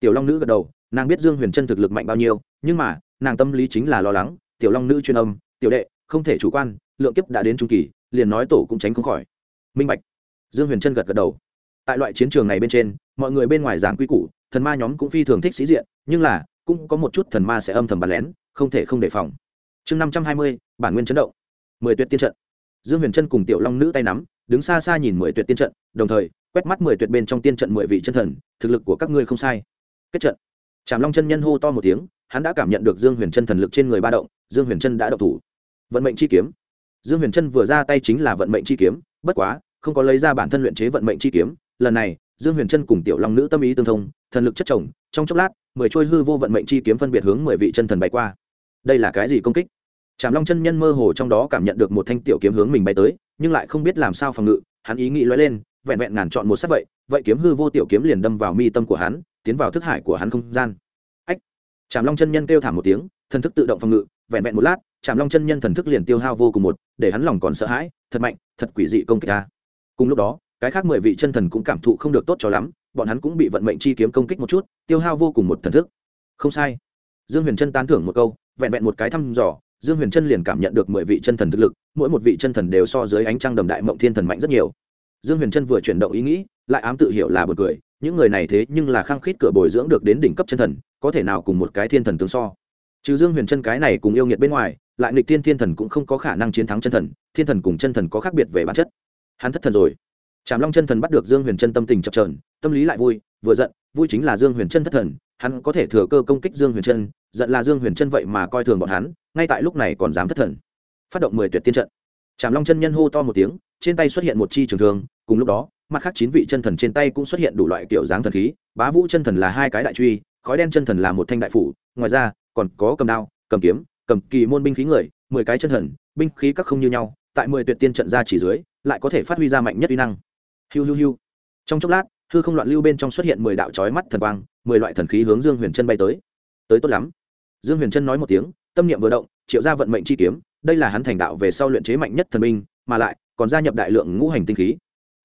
Speaker 1: tiểu long nữ gật đầu, nàng biết dương huyền trân thực lực mạnh bao nhiêu, nhưng mà, nàng tâm lý chính là lo lắng. Tiểu long nữ chuyên âm, tiểu đệ, không thể chủ quan, lượng kiếp đã đến trung kỳ, liền nói tổ cũng tránh không khỏi. Minh bạch. Dương huyền trân gật gật đầu. Tại loại chiến trường này bên trên, mọi người bên ngoài giảng quy củ, thần ma nhóm cũng phi thường thích sĩ diện, nhưng là, cũng có một chút thần ma sẽ âm thầm bàn lén, không thể không đề phòng. Chương năm trăm hai mươi, bản nguyên chấn động. Mười tuyệt tiên trận dương huyền trân cùng tiểu long nữ tay nắm, đứng xa xa nhìn mười tuyệt tiên trận, đồng thời, quét mắt mười tuyệt bên trong tiên trận mười vị chân thần, thực lực của các ngươi không sai. Kết trận. Trảm long chân nhân hô to một tiếng, hắn đã cảm nhận được dương huyền chân thần lực trên người ba động, dương huyền chân đã động thủ. Vận mệnh chi kiếm. Dương huyền chân vừa ra tay chính là vận mệnh chi kiếm, bất quá, không có lấy ra bản thân luyện chế vận mệnh chi kiếm. Lần này, dương huyền chân cùng tiểu long nữ tâm ý tương thông, thần lực chất chồng, trong chốc lát, mười trôi hư vô vận mệnh chi kiếm phân biệt hướng mười vị chân thần bay qua. Đây là cái gì công kích? Trảm long chân nhân mơ hồ trong đó cảm nhận được một thanh tiểu kiếm hướng mình bay tới, nhưng lại không biết làm sao phòng ngự, hắn ý nghĩ lóe lên, vẹn vẹn ngàn chọn một sát vậy vậy kiếm hư vô tiểu kiếm liền đâm vào mi tâm của hắn, tiến vào thức hải của hắn không gian. Ách! Trảm long chân nhân kêu thảm một tiếng, thần thức tự động phòng ngự, vẹn vẹn một lát, trảm long chân nhân thần thức liền tiêu hao vô cùng một, để hắn lòng còn sợ hãi, thật mạnh, thật quỷ dị công kích ta. Cùng lúc đó, cái khác mười vị chân thần cũng cảm thụ không được tốt cho lắm, bọn hắn cũng bị vận mệnh chi kiếm công kích một chút, tiêu hao vô cùng một thần thức. Không sai. Dương huyền chân tán thưởng một câu, vẹn vẹn một cái thăm dò dương huyền chân liền cảm nhận được mười vị chân thần thực lực, mỗi một vị chân thần đều so dưới ánh trăng đầm đại mộng thiên thần mạnh rất nhiều. Dương huyền chân vừa chuyển động ý nghĩ, lại ám tự hiểu là b u ồ n cười, những người này thế nhưng là khăng khít cửa bồi dưỡng được đến đỉnh cấp chân thần, có thể nào cùng một cái thiên thần tương so. Trừ dương huyền chân cái này cùng yêu nghiệt bên ngoài, lại nghịch thiên thiên thần cũng không có khả năng chiến thắng chân thần, thiên thần cùng chân thần có khác biệt về bản chất. Hắn thất thần rồi. Trảm long chân thần bắt được dương huyền chân tâm tình chập trờn tâm lý lại vui, vừa giận, vui chính là dương huyền chân thất thần, hắn có thể thừa cơ công kích dương huyền chân giận là dương huyền chân vậy mà coi thường bọn hắn, ngay tại lúc này còn dám thất thần. Phát động mười tuyệt tiên trận. Trảm long chân nhân hô to một tiếng, trên tay xuất hiện một chi trường thương, cùng lúc đó, mặt khác chín vị chân thần trên tay cũng xuất hiện đủ loại kiểu dáng thần khí, bá vũ chân thần là hai cái đại truy, khói đen chân thần là một thanh đại phủ, ngoài ra, còn có cầm đao, cầm kiếm, cầm kỳ môn binh khí người, mười cái chân thần, binh khí các không như nhau, tại mười tuyệt tiên trận ra chỉ dưới, lại có thể phát huy ra mạnh nhất uy năng. Hiu hiu hiu. Trong chốc lát, hư không loạn lưu bên trong xuất hiện mười đạo trói mắt thần quang, mười loại thần khí hướng dương huyền chân bay tới. Tới tốt lắm dương huyền chân nói một tiếng tâm niệm vừa động triệu ra vận mệnh chi kiếm đây là hắn thành đạo về sau luyện chế mạnh nhất thần binh mà lại còn gia nhập đại lượng ngũ hành tinh khí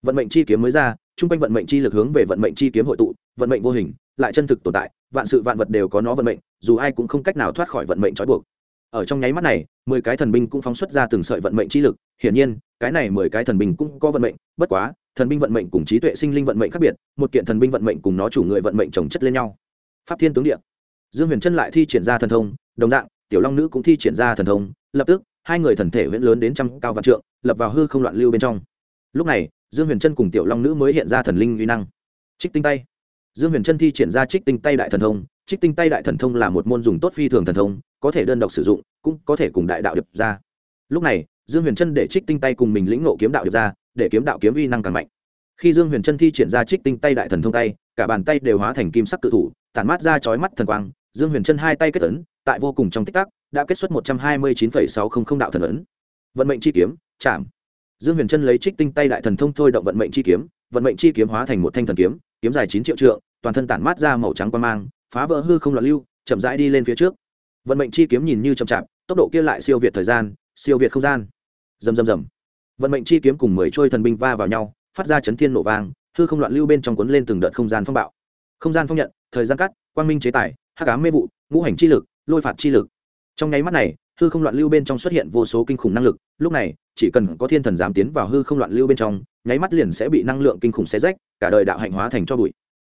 Speaker 1: vận mệnh chi kiếm mới ra chung quanh vận mệnh chi lực hướng về vận mệnh chi kiếm hội tụ vận mệnh vô hình lại chân thực tồn tại vạn sự vạn vật đều có nó vận mệnh dù ai cũng không cách nào thoát khỏi vận mệnh trói buộc ở trong nháy mắt này mười cái thần binh cũng phóng xuất ra từng sợi vận mệnh chi lực hiển nhiên cái này mười cái thần binh cũng có vận mệnh bất quá thần binh vận mệnh cùng trí tuệ sinh linh vận mệnh khác biệt một kiện thần binh vận mệnh cùng nó chủ người vận mệnh trồng chất lên nhau pháp thiên tướng địa dương huyền trân lại thi triển ra thần thông, đồng dạng, tiểu long nữ cũng thi triển ra thần thông, lập tức, hai người thần thể huyễn lớn đến trăm cao vạn trượng, lập vào hư không loạn lưu bên trong. Lúc này, dương huyền trân cùng tiểu long nữ mới hiện ra thần linh uy năng. Trích tinh tay. Dương huyền trân thi triển ra trích tinh tay đại thần thông, trích tinh tay đại thần thông là một môn dùng tốt phi thường thần thông, có thể đơn độc sử dụng, cũng có thể cùng đại đạo điệp ra. Lúc này, dương huyền trân để trích tinh tay cùng mình lĩnh nộ kiếm đạo điệp ra, để kiếm đạo kiếm uy năng càng mạnh. Khi dương huyền trân thi triển ra trích tinh tay đại thần thông tay, cả bàn tay đều hóa thành kim sắc cự thủ, tản mát ra chói mắt thần quang dương huyền trân hai tay kết ấn, tại vô cùng trong tích tắc, đã kết xuất một trăm hai mươi chín sáu trăm linh đạo thần ấn. Vận mệnh chi kiếm, chạm. Dương huyền trân lấy trích tinh tay đại thần thông thôi động vận mệnh chi kiếm, vận mệnh chi kiếm hóa thành một thanh thần kiếm kiếm dài chín triệu trượng, toàn thân tản mát ra màu trắng quan mang, phá vỡ hư không loạn lưu, chậm rãi đi lên phía trước. Vận mệnh chi kiếm nhìn như chậm chạp, tốc độ kia lại siêu việt thời gian, siêu việt không gian. Rầm rầm rầm. Vận mệnh chi kiếm cùng mười trôi thần binh va vào nhau, phát ra chấn thiên nổ vang, hư không loạn lưu bên trong cuốn lên từng đợt không gian phong bạo. Không gian phong nhận, thời gian cắt, quang minh chế tài hắc ám mê vụ, ngũ hành chi lực, lôi phạt chi lực. Trong nháy mắt này, hư không loạn lưu bên trong xuất hiện vô số kinh khủng năng lực. Lúc này, chỉ cần có thiên thần dám tiến vào hư không loạn lưu bên trong, nháy mắt liền sẽ bị năng lượng kinh khủng xé rách, cả đời đạo hạnh hóa thành cho bụi.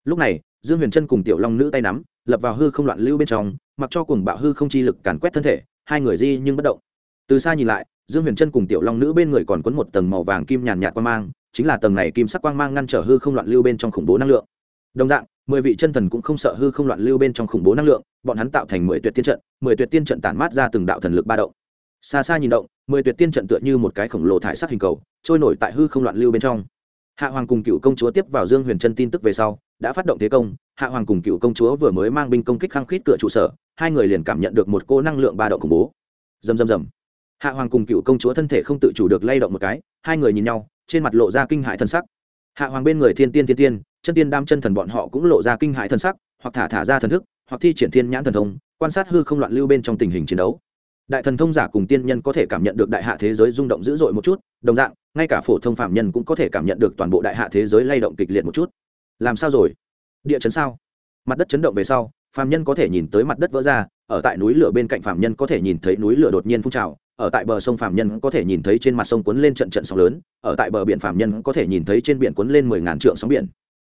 Speaker 1: Lúc này, dương huyền trân cùng tiểu long nữ tay nắm, lập vào hư không loạn lưu bên trong, mặc cho cùng bạo hư không chi lực càn quét thân thể, hai người di nhưng bất động. Từ xa nhìn lại, dương huyền trân cùng tiểu long nữ bên người còn quấn một tầng màu vàng kim nhàn nhạt quang mang, chính là tầng này kim sắc quang mang ngăn trở hư không loạn lưu bên trong khủng bố năng lượng. Đồng dạng mười vị chân thần cũng không sợ hư không loạn lưu bên trong khủng bố năng lượng, bọn hắn tạo thành mười tuyệt tiên trận, mười tuyệt tiên trận tản mát ra từng đạo thần lực ba động. Xa xa nhìn động, mười tuyệt tiên trận tựa như một cái khổng lồ thải sắc hình cầu, trôi nổi tại hư không loạn lưu bên trong. Hạ hoàng cùng cựu công chúa tiếp vào dương huyền trân tin tức về sau, đã phát động thế công, hạ hoàng cùng cựu công chúa vừa mới mang binh công kích khăng khít cửa trụ sở, hai người liền cảm nhận được một cô năng lượng ba động khủng bố. Dầm dầm dầm hạ hoàng cùng cựu công chúa thân thể không tự chủ được lay động một cái, hai người nhìn nhau, trên mặt lộ ra kinh hại thân sắc hạ hoàng bên người thiên tiên thiên tiên, chân tiên đam chân thần bọn họ cũng lộ ra kinh hại thần sắc, hoặc thả thả ra thần thức, hoặc thi triển thiên nhãn thần thông, quan sát hư không loạn lưu bên trong tình hình chiến đấu. Đại thần thông giả cùng tiên nhân có thể cảm nhận được đại hạ thế giới rung động dữ dội một chút, đồng dạng, ngay cả phổ thông phạm nhân cũng có thể cảm nhận được toàn bộ đại hạ thế giới lay động kịch liệt một chút. Làm sao rồi? Địa chấn sao? Mặt đất chấn động về sau, phạm nhân có thể nhìn tới mặt đất vỡ ra, ở tại núi lửa bên cạnh phạm nhân có thể nhìn thấy núi lửa đột nhiên phun trào ở tại bờ sông phạm nhân có thể nhìn thấy trên mặt sông cuốn lên trận trận sóng lớn, ở tại bờ biển phạm nhân có thể nhìn thấy trên biển cuốn lên mười ngàn trượng sóng biển.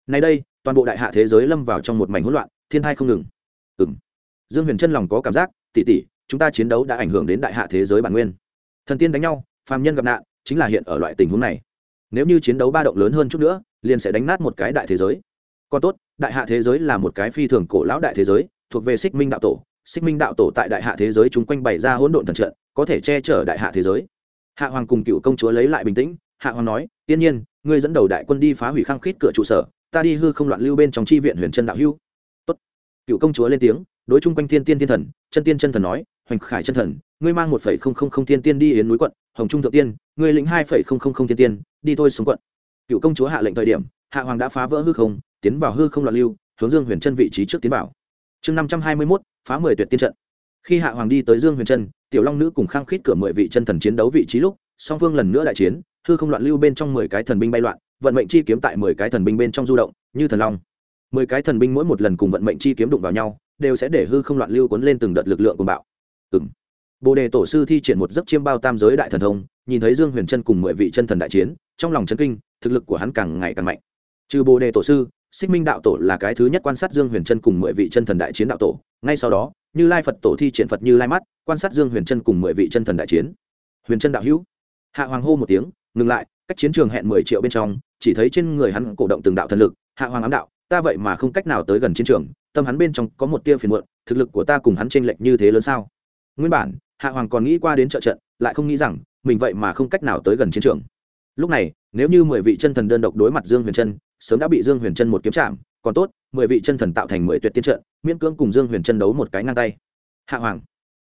Speaker 1: Nay đây, toàn bộ đại hạ thế giới lâm vào trong một mảnh hỗn loạn, thiên thai không ngừng. Ừng dương huyền chân lòng có cảm giác tỉ tỉ chúng ta chiến đấu đã ảnh hưởng đến đại hạ thế giới bản nguyên. Thần tiên đánh nhau phàm nhân gặp nạn, chính là hiện ở loại tình huống này. Nếu như chiến đấu ba động lớn hơn chút nữa, liền sẽ đánh nát một cái đại thế giới. Còn tốt, đại hạ thế giới là một cái phi thường cổ lão đại thế giới, thuộc về xích minh đạo tổ xích minh đạo tổ tại đại hạ thế giới chúng quanh bày ra hỗn độn thần trận, có thể che chở đại hạ thế giới. Hạ hoàng cùng cựu công chúa lấy lại bình tĩnh, hạ hoàng nói, tiên nhiên, ngươi dẫn đầu đại quân đi phá hủy khăng khít cửa trụ sở, ta đi hư không loạn lưu bên trong chi viện huyền chân đạo hưu tốt. Cựu công chúa lên tiếng, đối chung quanh thiên tiên thiên thần, chân tiên chân thần nói, hoành khải chân thần, ngươi mang một phẩy không không không thiên tiên đi yến núi quận, hồng trung thượng tiên, ngươi lĩnh hai phẩy không không không thiên tiên, đi thôi xuống quận. Cựu công chúa hạ lệnh thời điểm, hạ hoàng đã phá vỡ hư không, tiến vào hư không loạn lưu, hướng dương huyền chân vị trí trước tiến vào chương năm trăm hai mươi mốt phá mười tuyệt tiên trận. Khi hạ hoàng đi tới dương huyền Trân, tiểu long nữ cùng khang khít cửa mười vị chân thần chiến đấu vị trí lúc song phương lần nữa đại chiến hư không loạn lưu bên trong mười cái thần binh bay loạn vận mệnh chi kiếm tại mười cái thần binh bên trong du động như thần long. Mười cái thần binh mỗi một lần cùng vận mệnh chi kiếm đụng vào nhau đều sẽ để hư không loạn lưu cuốn lên từng đợt lực lượng của bạo. Ừng bồ đề tổ sư thi triển một giấc chiêm bao tam giới đại thần thông nhìn thấy dương huyền trân cùng mười vị chân thần đại chiến trong lòng chân kinh thực lực của hắn càng ngày càng mạnh. Trừ bồ đề tổ sư xích minh đạo tổ là cái thứ nhất quan sát dương huyền trân cùng mười vị chân thần đại chiến đạo tổ. Ngay sau đó, như lai phật tổ thi triển phật như lai mắt, quan sát dương huyền trân cùng mười vị chân thần đại chiến. Huyền trân đạo hữu. Hạ hoàng hô một tiếng, ngừng lại, cách chiến trường hẹn mười triệu bên trong, chỉ thấy trên người hắn cổ động từng đạo thần lực. Hạ hoàng ám đạo, ta vậy mà không cách nào tới gần chiến trường, tâm hắn bên trong có một tia phiền muộn, thực lực của ta cùng hắn chênh lệch như thế lớn sao? Nguyên bản, hạ hoàng còn nghĩ qua đến trợ trận, lại không nghĩ rằng, mình vậy mà không cách nào tới gần chiến trường. Lúc này, nếu như mười vị chân thần đơn độc đối mặt dương huyền trân sớm đã bị dương huyền trân một kiếm chạm, còn tốt, mười vị chân thần tạo thành mười tuyệt tiên trận, miễn cưỡng cùng dương huyền trân đấu một cái ngang tay. Hạ hoàng.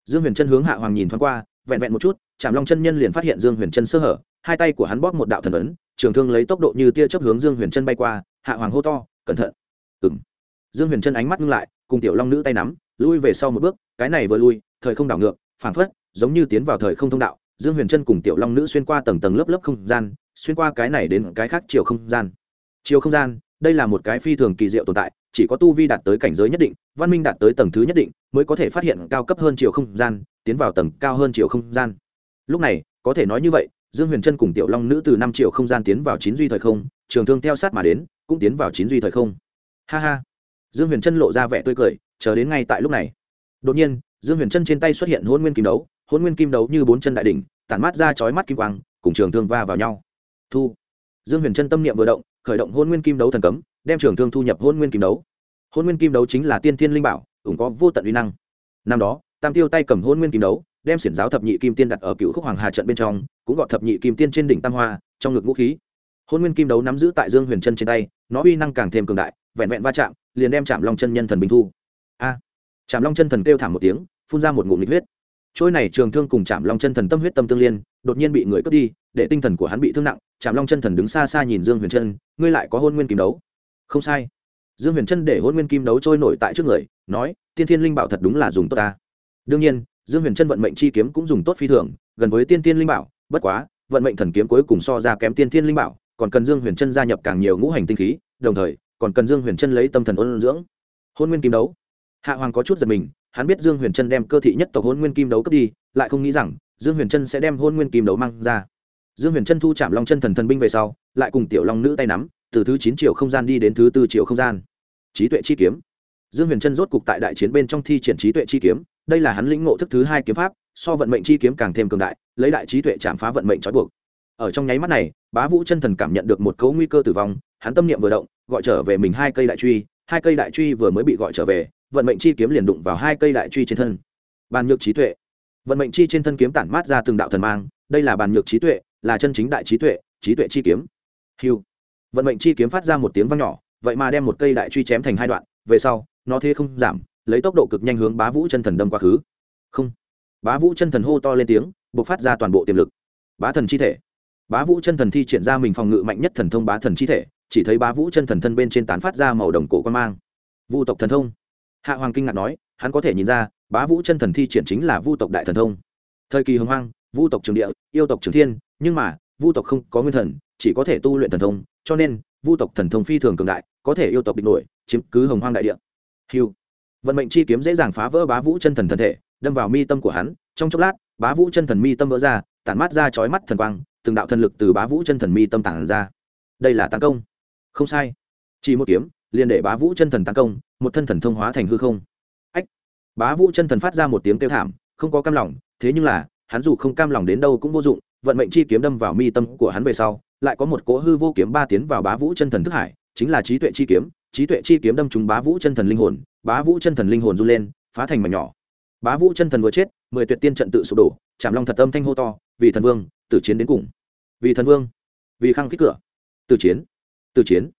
Speaker 1: Dương huyền trân hướng hạ hoàng nhìn thoáng qua, vẹn vẹn một chút chạm long chân nhân liền phát hiện dương huyền trân sơ hở, hai tay của hắn bóp một đạo thần ấn, trường thương lấy tốc độ như tia chấp hướng dương huyền trân bay qua, hạ hoàng hô to, cẩn thận! Ừng dương huyền trân ánh mắt ngưng lại, cùng tiểu long nữ tay nắm, lui về sau một bước, cái này vừa lui, thời không đảo ngược, phảng phất, giống như tiến vào thời không thông đạo. Dương huyền trân cùng tiểu long nữ xuyên qua tầng tầng lớp lớp không gian, xuyên qua cái này đến cái khác chiều không gian chiều không gian, đây là một cái phi thường kỳ diệu tồn tại, chỉ có tu vi đạt tới cảnh giới nhất định, văn minh đạt tới tầng thứ nhất định, mới có thể phát hiện cao cấp hơn chiều không gian, tiến vào tầng cao hơn chiều không gian. Lúc này, có thể nói như vậy, dương huyền trân cùng tiểu long nữ từ năm triệu không gian tiến vào chín duy thời không, trường thương theo sát mà đến, cũng tiến vào chín duy thời không. Ha ha. Dương huyền trân lộ ra vẻ tươi cười, chờ đến ngay tại lúc này. Đột nhiên, dương huyền chân trên tay xuất hiện hôn nguyên kim đấu hôn nguyên kim đấu như bốn chân đại đỉnh, tản mát ra chói mắt kim quang, cùng trường thương va vào nhau. Thu. Dương huyền chân tâm niệm vừa động khởi động hôn nguyên kim đấu thần cấm đem trường thương thu nhập hôn nguyên kim đấu. Hôn nguyên kim đấu chính là tiên thiên linh bảo ủng có vô tận uy năng. Năm đó tam tiêu tay cầm hôn nguyên kim đấu đem xiển giáo thập nhị kim tiên đặt ở cựu khúc hoàng hà trận bên trong cũng gọi thập nhị kim tiên trên đỉnh tam hoa trong ngực vũ khí. Hôn nguyên kim đấu nắm giữ tại dương huyền chân trên tay nó uy năng càng thêm cường đại vẹn vẹn va chạm liền đem chạm long chân nhân thần bình thu. A! À, chạm long chân thần kêu thảm một tiếng phun ra một ngụm nhiệt huyết. Trôi này trường thương cùng chạm long chân thần tâm huyết tâm tương liên đột nhiên bị người cướp đi để tinh thần của hắn bị thương nặng chạm long chân thần đứng xa xa nhìn dương huyền chân ngươi lại có hôn nguyên kim đấu? Không sai. Dương huyền chân để hôn nguyên kim đấu trôi nổi tại trước người, nói, tiên thiên linh bảo thật đúng là dùng tốt ta. Đương nhiên, dương huyền chân vận mệnh chi kiếm cũng dùng tốt phi thường, gần với tiên thiên linh bảo, bất quá, vận mệnh thần kiếm cuối cùng so ra kém tiên thiên linh bảo, còn cần dương huyền chân gia nhập càng nhiều ngũ hành tinh khí, đồng thời, còn cần dương huyền chân lấy tâm thần ôn dưỡng. Hôn nguyên kim đấu. Hạ hoàng có chút giật mình, hắn biết dương huyền chân đem cơ thị nhất tộc hôn nguyên kim đấu cướp đi, lại không nghĩ rằng dương huyền chân sẽ đem hôn nguyên kim đấu mang ra dương huyền chân thu chạm long chân thần thần binh về sau, lại cùng tiểu long nữ tay nắm, từ thứ chín triệu không gian đi đến thứ tư triệu không gian. Trí tuệ chi kiếm. Dương huyền chân rốt cục tại đại chiến bên trong thi triển trí tuệ chi kiếm, đây là hắn lĩnh ngộ thức thứ hai kiếm pháp, so vận mệnh chi kiếm càng thêm cường đại, lấy đại trí tuệ chạm phá vận mệnh trói buộc. Ở trong nháy mắt này, bá vũ chân thần cảm nhận được một cấu nguy cơ tử vong, hắn tâm niệm vừa động, gọi trở về mình hai cây đại truy, hai cây đại truy vừa mới bị gọi trở về, vận mệnh chi kiếm liền đụng vào hai cây đại truy trên thân. Bàn nhược trí tuệ. Vận mệnh chi trên thân kiếm tản mát ra từng đạo thần mang, đây là bàn nhược trí tuệ là chân chính đại trí tuệ trí tuệ chi kiếm. Hiu vận mệnh chi kiếm phát ra một tiếng vang nhỏ, vậy mà đem một cây đại truy chém thành hai đoạn, về sau, nó thế không giảm, lấy tốc độ cực nhanh hướng bá vũ chân thần đâm quá khứ. Không. Bá vũ chân thần hô to lên tiếng buộc phát ra toàn bộ tiềm lực. Bá thần chi thể. Bá vũ chân thần thi triển ra mình phòng ngự mạnh nhất thần thông bá thần chi thể, chỉ thấy bá vũ chân thần thân bên trên tán phát ra màu đồng cổ quan mang. Vu tộc thần thông. Hạ hoàng kinh ngạc nói, hắn có thể nhìn ra, bá vũ chân thần thi triển chính là vu tộc đại thần thông. Thời kỳ hồng hoang vu tộc trường địa, yêu tộc trường thiên, nhưng mà, vu tộc không có nguyên thần, chỉ có thể tu luyện thần thông, cho nên, vu tộc thần thông phi thường cường đại, có thể yêu tộc địch nổi, chiếm cứ hồng hoang đại địa. Hiu vận mệnh chi kiếm dễ dàng phá vỡ bá vũ chân thần thần thể, đâm vào mi tâm của hắn. Trong chốc lát, bá vũ chân thần mi tâm vỡ ra, tản mát ra chói mắt thần quang, từng đạo thần lực từ bá vũ chân thần mi tâm tản ra. Đây là tấn công. Không sai. Chỉ một kiếm, liền để bá vũ chân thần tấn công, một thân thần thông hóa thành hư không. Ách. Bá vũ chân thần phát ra một tiếng kêu thảm, không có cam lòng, thế nhưng là hắn dù không cam lòng đến đâu cũng vô dụng, vận mệnh chi kiếm đâm vào mi tâm của hắn về sau, lại có một cỗ hư vô kiếm ba tiến vào bá vũ chân thần thức hải, chính là trí tuệ chi kiếm, trí tuệ chi kiếm đâm trúng bá vũ chân thần linh hồn, bá vũ chân thần linh hồn run lên, phá thành mảnh nhỏ. Bá vũ chân thần vừa chết, mười tuyệt tiên trận tự sụp đổ chạm long thật âm thanh hô to, vì thần vương, tử chiến đến cùng. Vì thần vương? Vì khăng kích cửa. Tử chiến tử chiến.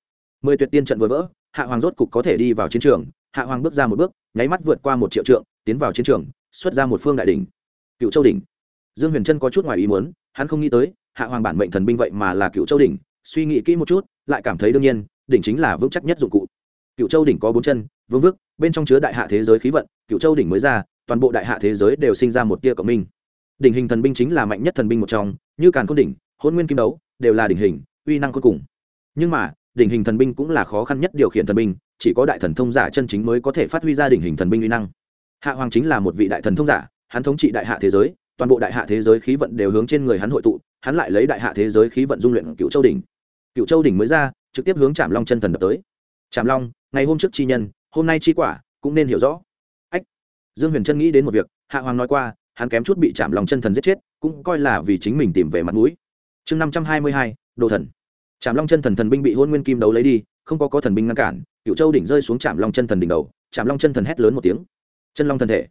Speaker 1: Mười tuyệt tiên trận vừa vỡ, hạ hoàng rốt cục có thể đi vào chiến trường, hạ hoàng bước ra một bước, nháy mắt vượt qua một triệu trượng, tiến vào chiến trường, xuất ra một phương đại đỉnh. Cựu châu đỉnh dương huyền trân có chút ngoài ý muốn, hắn không nghĩ tới, hạ hoàng bản mệnh thần binh vậy mà là cựu châu đỉnh, suy nghĩ kỹ một chút, lại cảm thấy đương nhiên, đỉnh chính là vững chắc nhất dụng cụ. Cựu châu đỉnh có bốn chân, vương vức, bên trong chứa đại hạ thế giới khí vận cựu châu đỉnh mới ra, toàn bộ đại hạ thế giới đều sinh ra một tia cộng minh. Đỉnh hình thần binh chính là mạnh nhất thần binh một trong, như càn khôn đỉnh hôn nguyên kim đấu, đều là đỉnh hình, uy năng cuối cùng. Nhưng mà, đỉnh hình thần binh cũng là khó khăn nhất điều khiển thần binh, chỉ có đại thần thông giả chân chính mới có thể phát huy ra đỉnh hình thần binh uy năng. Hạ hoàng chính là một vị đại thần thông giả, hắn thống trị đại hạ thế giới toàn bộ đại hạ thế giới khí vận đều hướng trên người hắn hội tụ, hắn lại lấy đại hạ thế giới khí vận dung luyện cựu châu đỉnh. Cựu châu đỉnh mới ra, trực tiếp hướng trảm long chân thần đập tới. Trảm long, ngày hôm trước chi nhân, hôm nay chi quả, cũng nên hiểu rõ. Ách. Dương huyền trân nghĩ đến một việc, hạ hoàng nói qua, hắn kém chút bị chạm long chân thần giết chết, cũng coi là vì chính mình tìm về mặt mũi. Chương năm trăm hai mươi hai, đồ thần. Chạm long chân thần thần binh bị hôn nguyên kim đấu lấy đi, không có có thần binh ngăn cản cựu châu đỉnh rơi xuống chạm long chân thần đỉnh đầu chạm long chân thần hét lớn một tiếng. Chân long thần thể.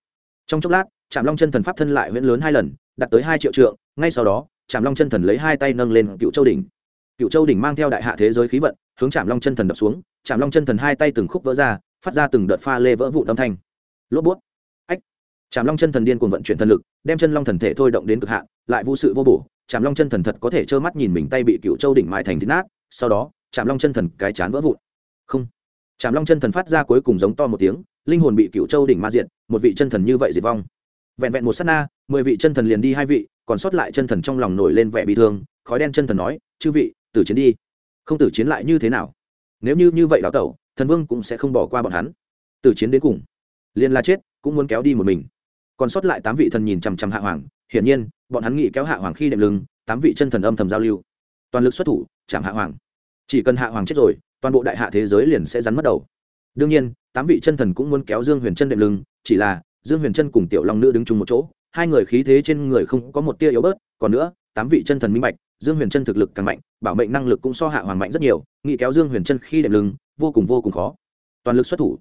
Speaker 1: Trong chốc lát chạm long chân thần pháp thân lại huyễn lớn hai lần, đạt tới hai triệu trượng, ngay sau đó chạm long chân thần lấy hai tay nâng lên cựu châu đỉnh. Cựu châu đỉnh mang theo đại hạ thế giới khí vận, hướng chạm long chân thần đập xuống chạm long chân thần hai tay từng khúc vỡ ra, phát ra từng đợt pha lê vỡ vụn âm thanh. Lốp bút. Ách. Chạm long chân thần điên cuồng vận chuyển thần lực, đem chân long thần thể thôi động đến cực hạn, lại vô sự vô bổ. Chạm long chân thần thật có thể trơ mắt nhìn mình tay bị cựu châu đỉnh mài thành thít nát, sau đó chạm long chân thần cái chán vỡ vụn. Không. Chạm long chân thần phát ra cuối cùng giống to một tiếng, linh hồn bị cựu châu đỉnh ma diện một vị chân thần như vậy diệt vong vẹn vẹn một s á t na, mười vị chân thần liền đi hai vị, còn sót lại chân thần trong lòng nổi lên vẻ bị thương, khói đen chân thần nói, chư vị, tử chiến đi. Không tử chiến lại như thế nào? Nếu như như vậy đào tẩu, thần vương cũng sẽ không bỏ qua bọn hắn. Tử chiến đến cùng, liền là chết, cũng muốn kéo đi một mình. Còn sót lại tám vị thần nhìn chằm chằm hạ hoàng, hiển nhiên, bọn hắn nghĩ kéo hạ hoàng khi đệm lưng, tám vị chân thần âm thầm giao lưu. Toàn lực xuất thủ, chạm hạ hoàng. Chỉ cần hạ hoàng chết rồi, toàn bộ đại hạ thế giới liền sẽ rắn mất đầu. Đương nhiên, tám vị chân thần cũng muốn kéo dương huyền chân đệm lưng, chỉ là dương huyền chân cùng tiểu long nữ đứng chung một chỗ, hai người khí thế trên người không có một tia yếu bớt, còn nữa, tám vị chân thần minh bạch, dương huyền chân thực lực càng mạnh, bảo mệnh năng lực cũng so hạ hoàng mạnh rất nhiều nghị kéo dương huyền chân khi đệm lưng, vô cùng vô cùng khó. Toàn lực xuất thủ.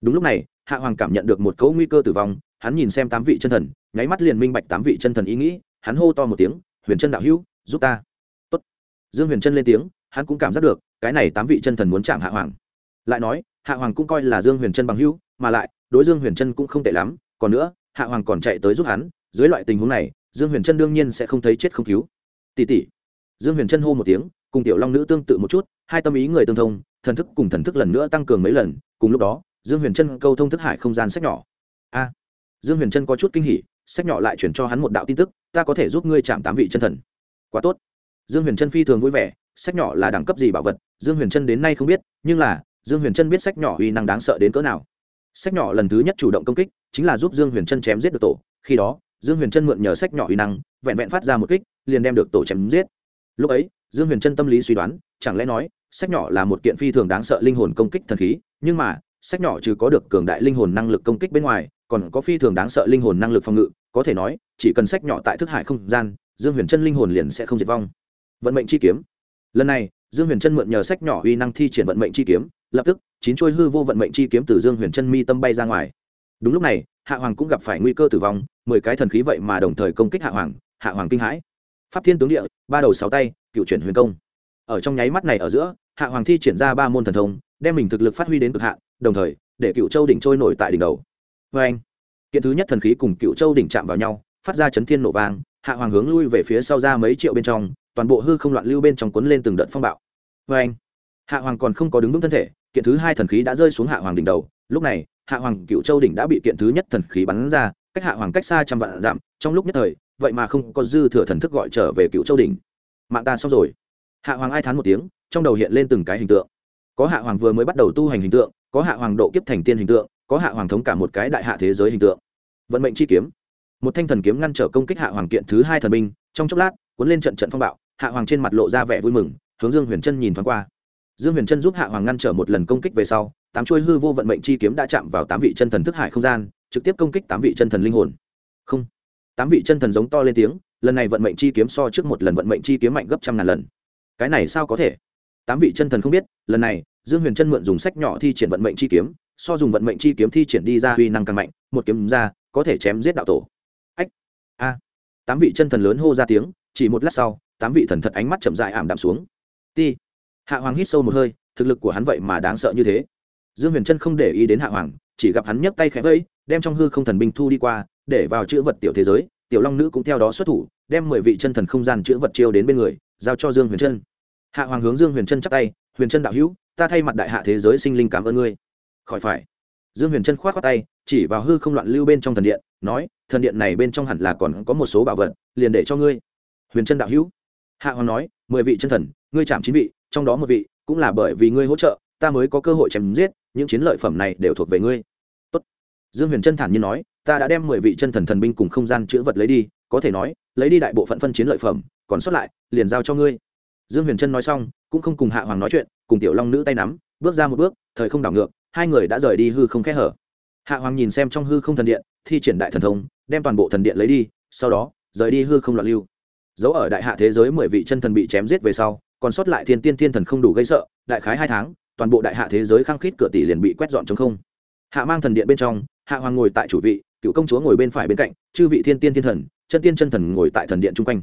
Speaker 1: Đúng lúc này, hạ hoàng cảm nhận được một cấu nguy cơ tử vong, hắn nhìn xem tám vị chân thần, nháy mắt liền minh bạch tám vị chân thần ý nghĩ, hắn hô to một tiếng, huyền chân đạo hữu, giúp ta. Tốt. dương huyền chân lên tiếng, hắn cũng cảm giác được, cái này tám vị chân thần muốn chạm hạ hoàng. Lại nói, hạ hoàng cũng coi là dương huyền chân bằng hữu, mà lại, đối dương huyền chân cũng không tệ lắm còn nữa, hạ hoàng còn chạy tới giúp hắn, dưới loại tình huống này, dương huyền chân đương nhiên sẽ không thấy chết không cứu. Tỷ tỷ. Dương huyền chân hô một tiếng, cùng tiểu long nữ tương tự một chút, hai tâm ý người tương thông, thần thức cùng thần thức lần nữa tăng cường mấy lần, cùng lúc đó, dương huyền chân câu thông thức hải không gian sách nhỏ. A. Dương huyền chân có chút kinh hỉ, sách nhỏ lại chuyển cho hắn một đạo tin tức, ta có thể giúp ngươi chạm tám vị chân thần. Quá tốt. Dương huyền chân phi thường vui vẻ, sách nhỏ là đẳng cấp gì bảo vật, dương huyền chân đến nay không biết, nhưng là, dương huyền chân biết sách nhỏ uy năng đáng sợ đến cỡ nào sách nhỏ lần thứ nhất chủ động công kích chính là giúp dương huyền chân chém giết được tổ. Khi đó, dương huyền chân mượn nhờ sách nhỏ uy năng, vẹn vẹn phát ra một kích, liền đem được tổ chém giết. Lúc ấy, dương huyền chân tâm lý suy đoán, chẳng lẽ nói, sách nhỏ là một kiện phi thường đáng sợ linh hồn công kích thần khí, nhưng mà, sách nhỏ trừ có được cường đại linh hồn năng lực công kích bên ngoài, còn có phi thường đáng sợ linh hồn năng lực phòng ngự, có thể nói, chỉ cần sách nhỏ tại thức hải không gian, dương huyền chân linh hồn liền sẽ không diệt vong. Vận mệnh chi kiếm. Lần này, dương huyền chân mượn nhờ sách nhỏ uy năng thi triển vận mệnh chi kiếm lập tức, chín trôi hư vô vận mệnh chi kiếm từ dương huyền chân mi tâm bay ra ngoài. Đúng lúc này, hạ hoàng cũng gặp phải nguy cơ tử vong, mười cái thần khí vậy mà đồng thời công kích hạ hoàng hạ hoàng kinh hãi. Pháp thiên tướng địa, ba đầu sáu tay, cựu chuyển huyền công. Ở trong nháy mắt này ở giữa, hạ hoàng thi triển ra ba môn thần thông, đem mình thực lực phát huy đến cực hạn, đồng thời, để cựu châu đỉnh trôi nổi tại đỉnh đầu. Vê anh kiện thứ nhất thần khí cùng cựu châu đỉnh chạm vào nhau, phát ra chấn thiên nổ vang, hạ hoàng hướng lui về phía sau ra mấy triệu bên trong, toàn bộ hư không loạn lưu bên trong cuốn lên từng đợt phong bạo. Vê anh hạ hoàng còn không có đứng vững thân thể kiện thứ hai thần khí đã rơi xuống hạ hoàng đỉnh đầu. Lúc này, hạ hoàng cựu châu đỉnh đã bị kiện thứ nhất thần khí bắn ra, cách hạ hoàng cách xa trăm vạn dặm. Trong lúc nhất thời, vậy mà không có dư thừa thần thức gọi trở về cựu châu đỉnh. Mạng ta xong rồi. Hạ hoàng ai thán một tiếng, trong đầu hiện lên từng cái hình tượng. Có hạ hoàng vừa mới bắt đầu tu hành hình tượng, có hạ hoàng độ kiếp thành tiên hình tượng, có hạ hoàng thống cả một cái đại hạ thế giới hình tượng. Vận mệnh chi kiếm. Một thanh thần kiếm ngăn trở công kích hạ hoàng kiện thứ hai thần binh, trong chốc lát, cuốn lên trận trận phong bạo, hạ hoàng trên mặt lộ ra vẻ vui mừng, hướng dương huyền trân nhìn thoáng qua dương huyền trân giúp hạ hoàng ngăn trở một lần công kích về sau, tám chuôi hư vô vận mệnh chi kiếm đã chạm vào tám vị chân thần thức hải không gian, trực tiếp công kích tám vị chân thần linh hồn. Không. Tám vị chân thần giống to lên tiếng, lần này vận mệnh chi kiếm so trước một lần vận mệnh chi kiếm mạnh gấp trăm ngàn lần. Cái này sao có thể? Tám vị chân thần không biết, lần này, dương huyền trân mượn dùng sách nhỏ thi triển vận mệnh chi kiếm, so dùng vận mệnh chi kiếm thi triển đi ra huy năng càng mạnh, một kiếm ra, có thể chém giết đạo tổ. Ách. A. Tám vị chân thần lớn hô ra tiếng, chỉ một lát sau, tám vị thần thật ánh mắt chậm dại ảm đạm xuống. Ti hạ hoàng hít sâu một hơi, thực lực của hắn vậy mà đáng sợ như thế. Dương huyền trân không để ý đến hạ hoàng, chỉ gặp hắn nhấc tay khẽ vẫy, đem trong hư không thần binh thu đi qua, để vào chữ vật tiểu thế giới, tiểu long nữ cũng theo đó xuất thủ, đem mười vị chân thần không gian chữ vật chiêu đến bên người, giao cho dương huyền trân hạ hoàng hướng dương huyền trân chắc tay, huyền trân đạo hữu, ta thay mặt đại hạ thế giới sinh linh cảm ơn ngươi. Khỏi phải. Dương huyền trân k h o á t khoác tay, chỉ vào hư không loạn lưu bên trong thần điện, nói, thần điện này bên trong hẳn là còn có một số bảo vật, liền để cho ngươi. Huyền trân đạo hữu. Hạ hoàng nói, mười vị chân thần, ngươi chạm chín vị trong đó một vị, cũng là bởi vì ngươi hỗ trợ, ta mới có cơ hội chém giết, những chiến lợi phẩm này đều thuộc về ngươi. Tốt. dương huyền chân thản nhiên nói, ta đã đem mười vị chân thần thần binh cùng không gian chữ vật lấy đi, có thể nói, lấy đi đại bộ phận phân chiến lợi phẩm, còn sót lại, liền giao cho ngươi. Dương huyền trân nói xong, cũng không cùng hạ hoàng nói chuyện, cùng tiểu long nữ tay nắm, bước ra một bước, thời không đảo ngược, hai người đã rời đi hư không khẽ hở. Hạ hoàng nhìn xem trong hư không thần điện, thi triển đại thần thông, đem toàn bộ thần điện lấy đi, sau đó, rời đi hư không loạn lưu. Dấu ở đại hạ thế giới mười vị chân thần bị chém giết về sau còn sót lại thiên tiên thiên thần không đủ gây sợ, đại khái hai tháng, toàn bộ đại hạ thế giới khăng khít cửa tỷ liền bị quét dọn chống không. Hạ mang thần điện bên trong, hạ hoàng ngồi tại chủ vị, cựu công chúa ngồi bên phải bên cạnh, chư vị thiên tiên thiên thần, chân tiên chân thần ngồi tại thần điện chung quanh.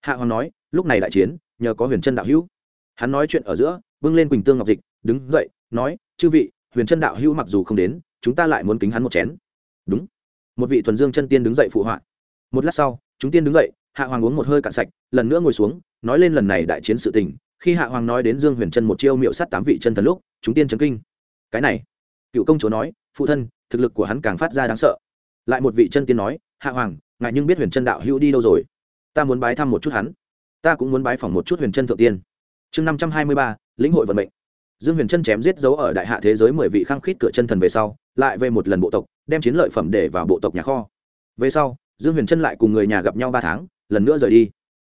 Speaker 1: Hạ hoàng nói, lúc này đại chiến, nhờ có huyền chân đạo hữu. Hắn nói chuyện ở giữa, bưng lên quỳnh tương ngọc dịch, đứng dậy, nói, chư vị, huyền chân đạo hữu mặc dù không đến, chúng ta lại muốn kính hắn một chén. Đúng. Một vị thuần dương chân tiên đứng dậy phụ họa. Một lát sau, chúng tiên đứng dậy, hạ hoàng uống một hơi cạn sạch, lần nữa ngồi xuống nói lên lần này đại chiến sự tình, khi hạ hoàng nói đến dương huyền chân một chiêu miệu sắt tám vị chân thần lúc, chúng tiên chấn kinh. Cái này, cựu công chúa nói, phụ thân, thực lực của hắn càng phát ra đáng sợ. Lại một vị chân tiên nói, hạ hoàng ngại nhưng biết huyền chân đạo hữu đi đâu rồi? Ta muốn bái thăm một chút hắn. Ta cũng muốn bái phỏng một chút huyền chân thượng tiên. Chương năm trăm hai mươi ba, lĩnh hội vận mệnh. Dương huyền chân chém giết dấu ở đại hạ thế giới mười vị khăng khít cửa chân thần về sau, lại về một lần bộ tộc, đem chiến lợi phẩm để vào bộ tộc nhà kho. Về sau, dương huyền chân lại cùng người nhà gặp nhau ba tháng, lần nữa rời đi.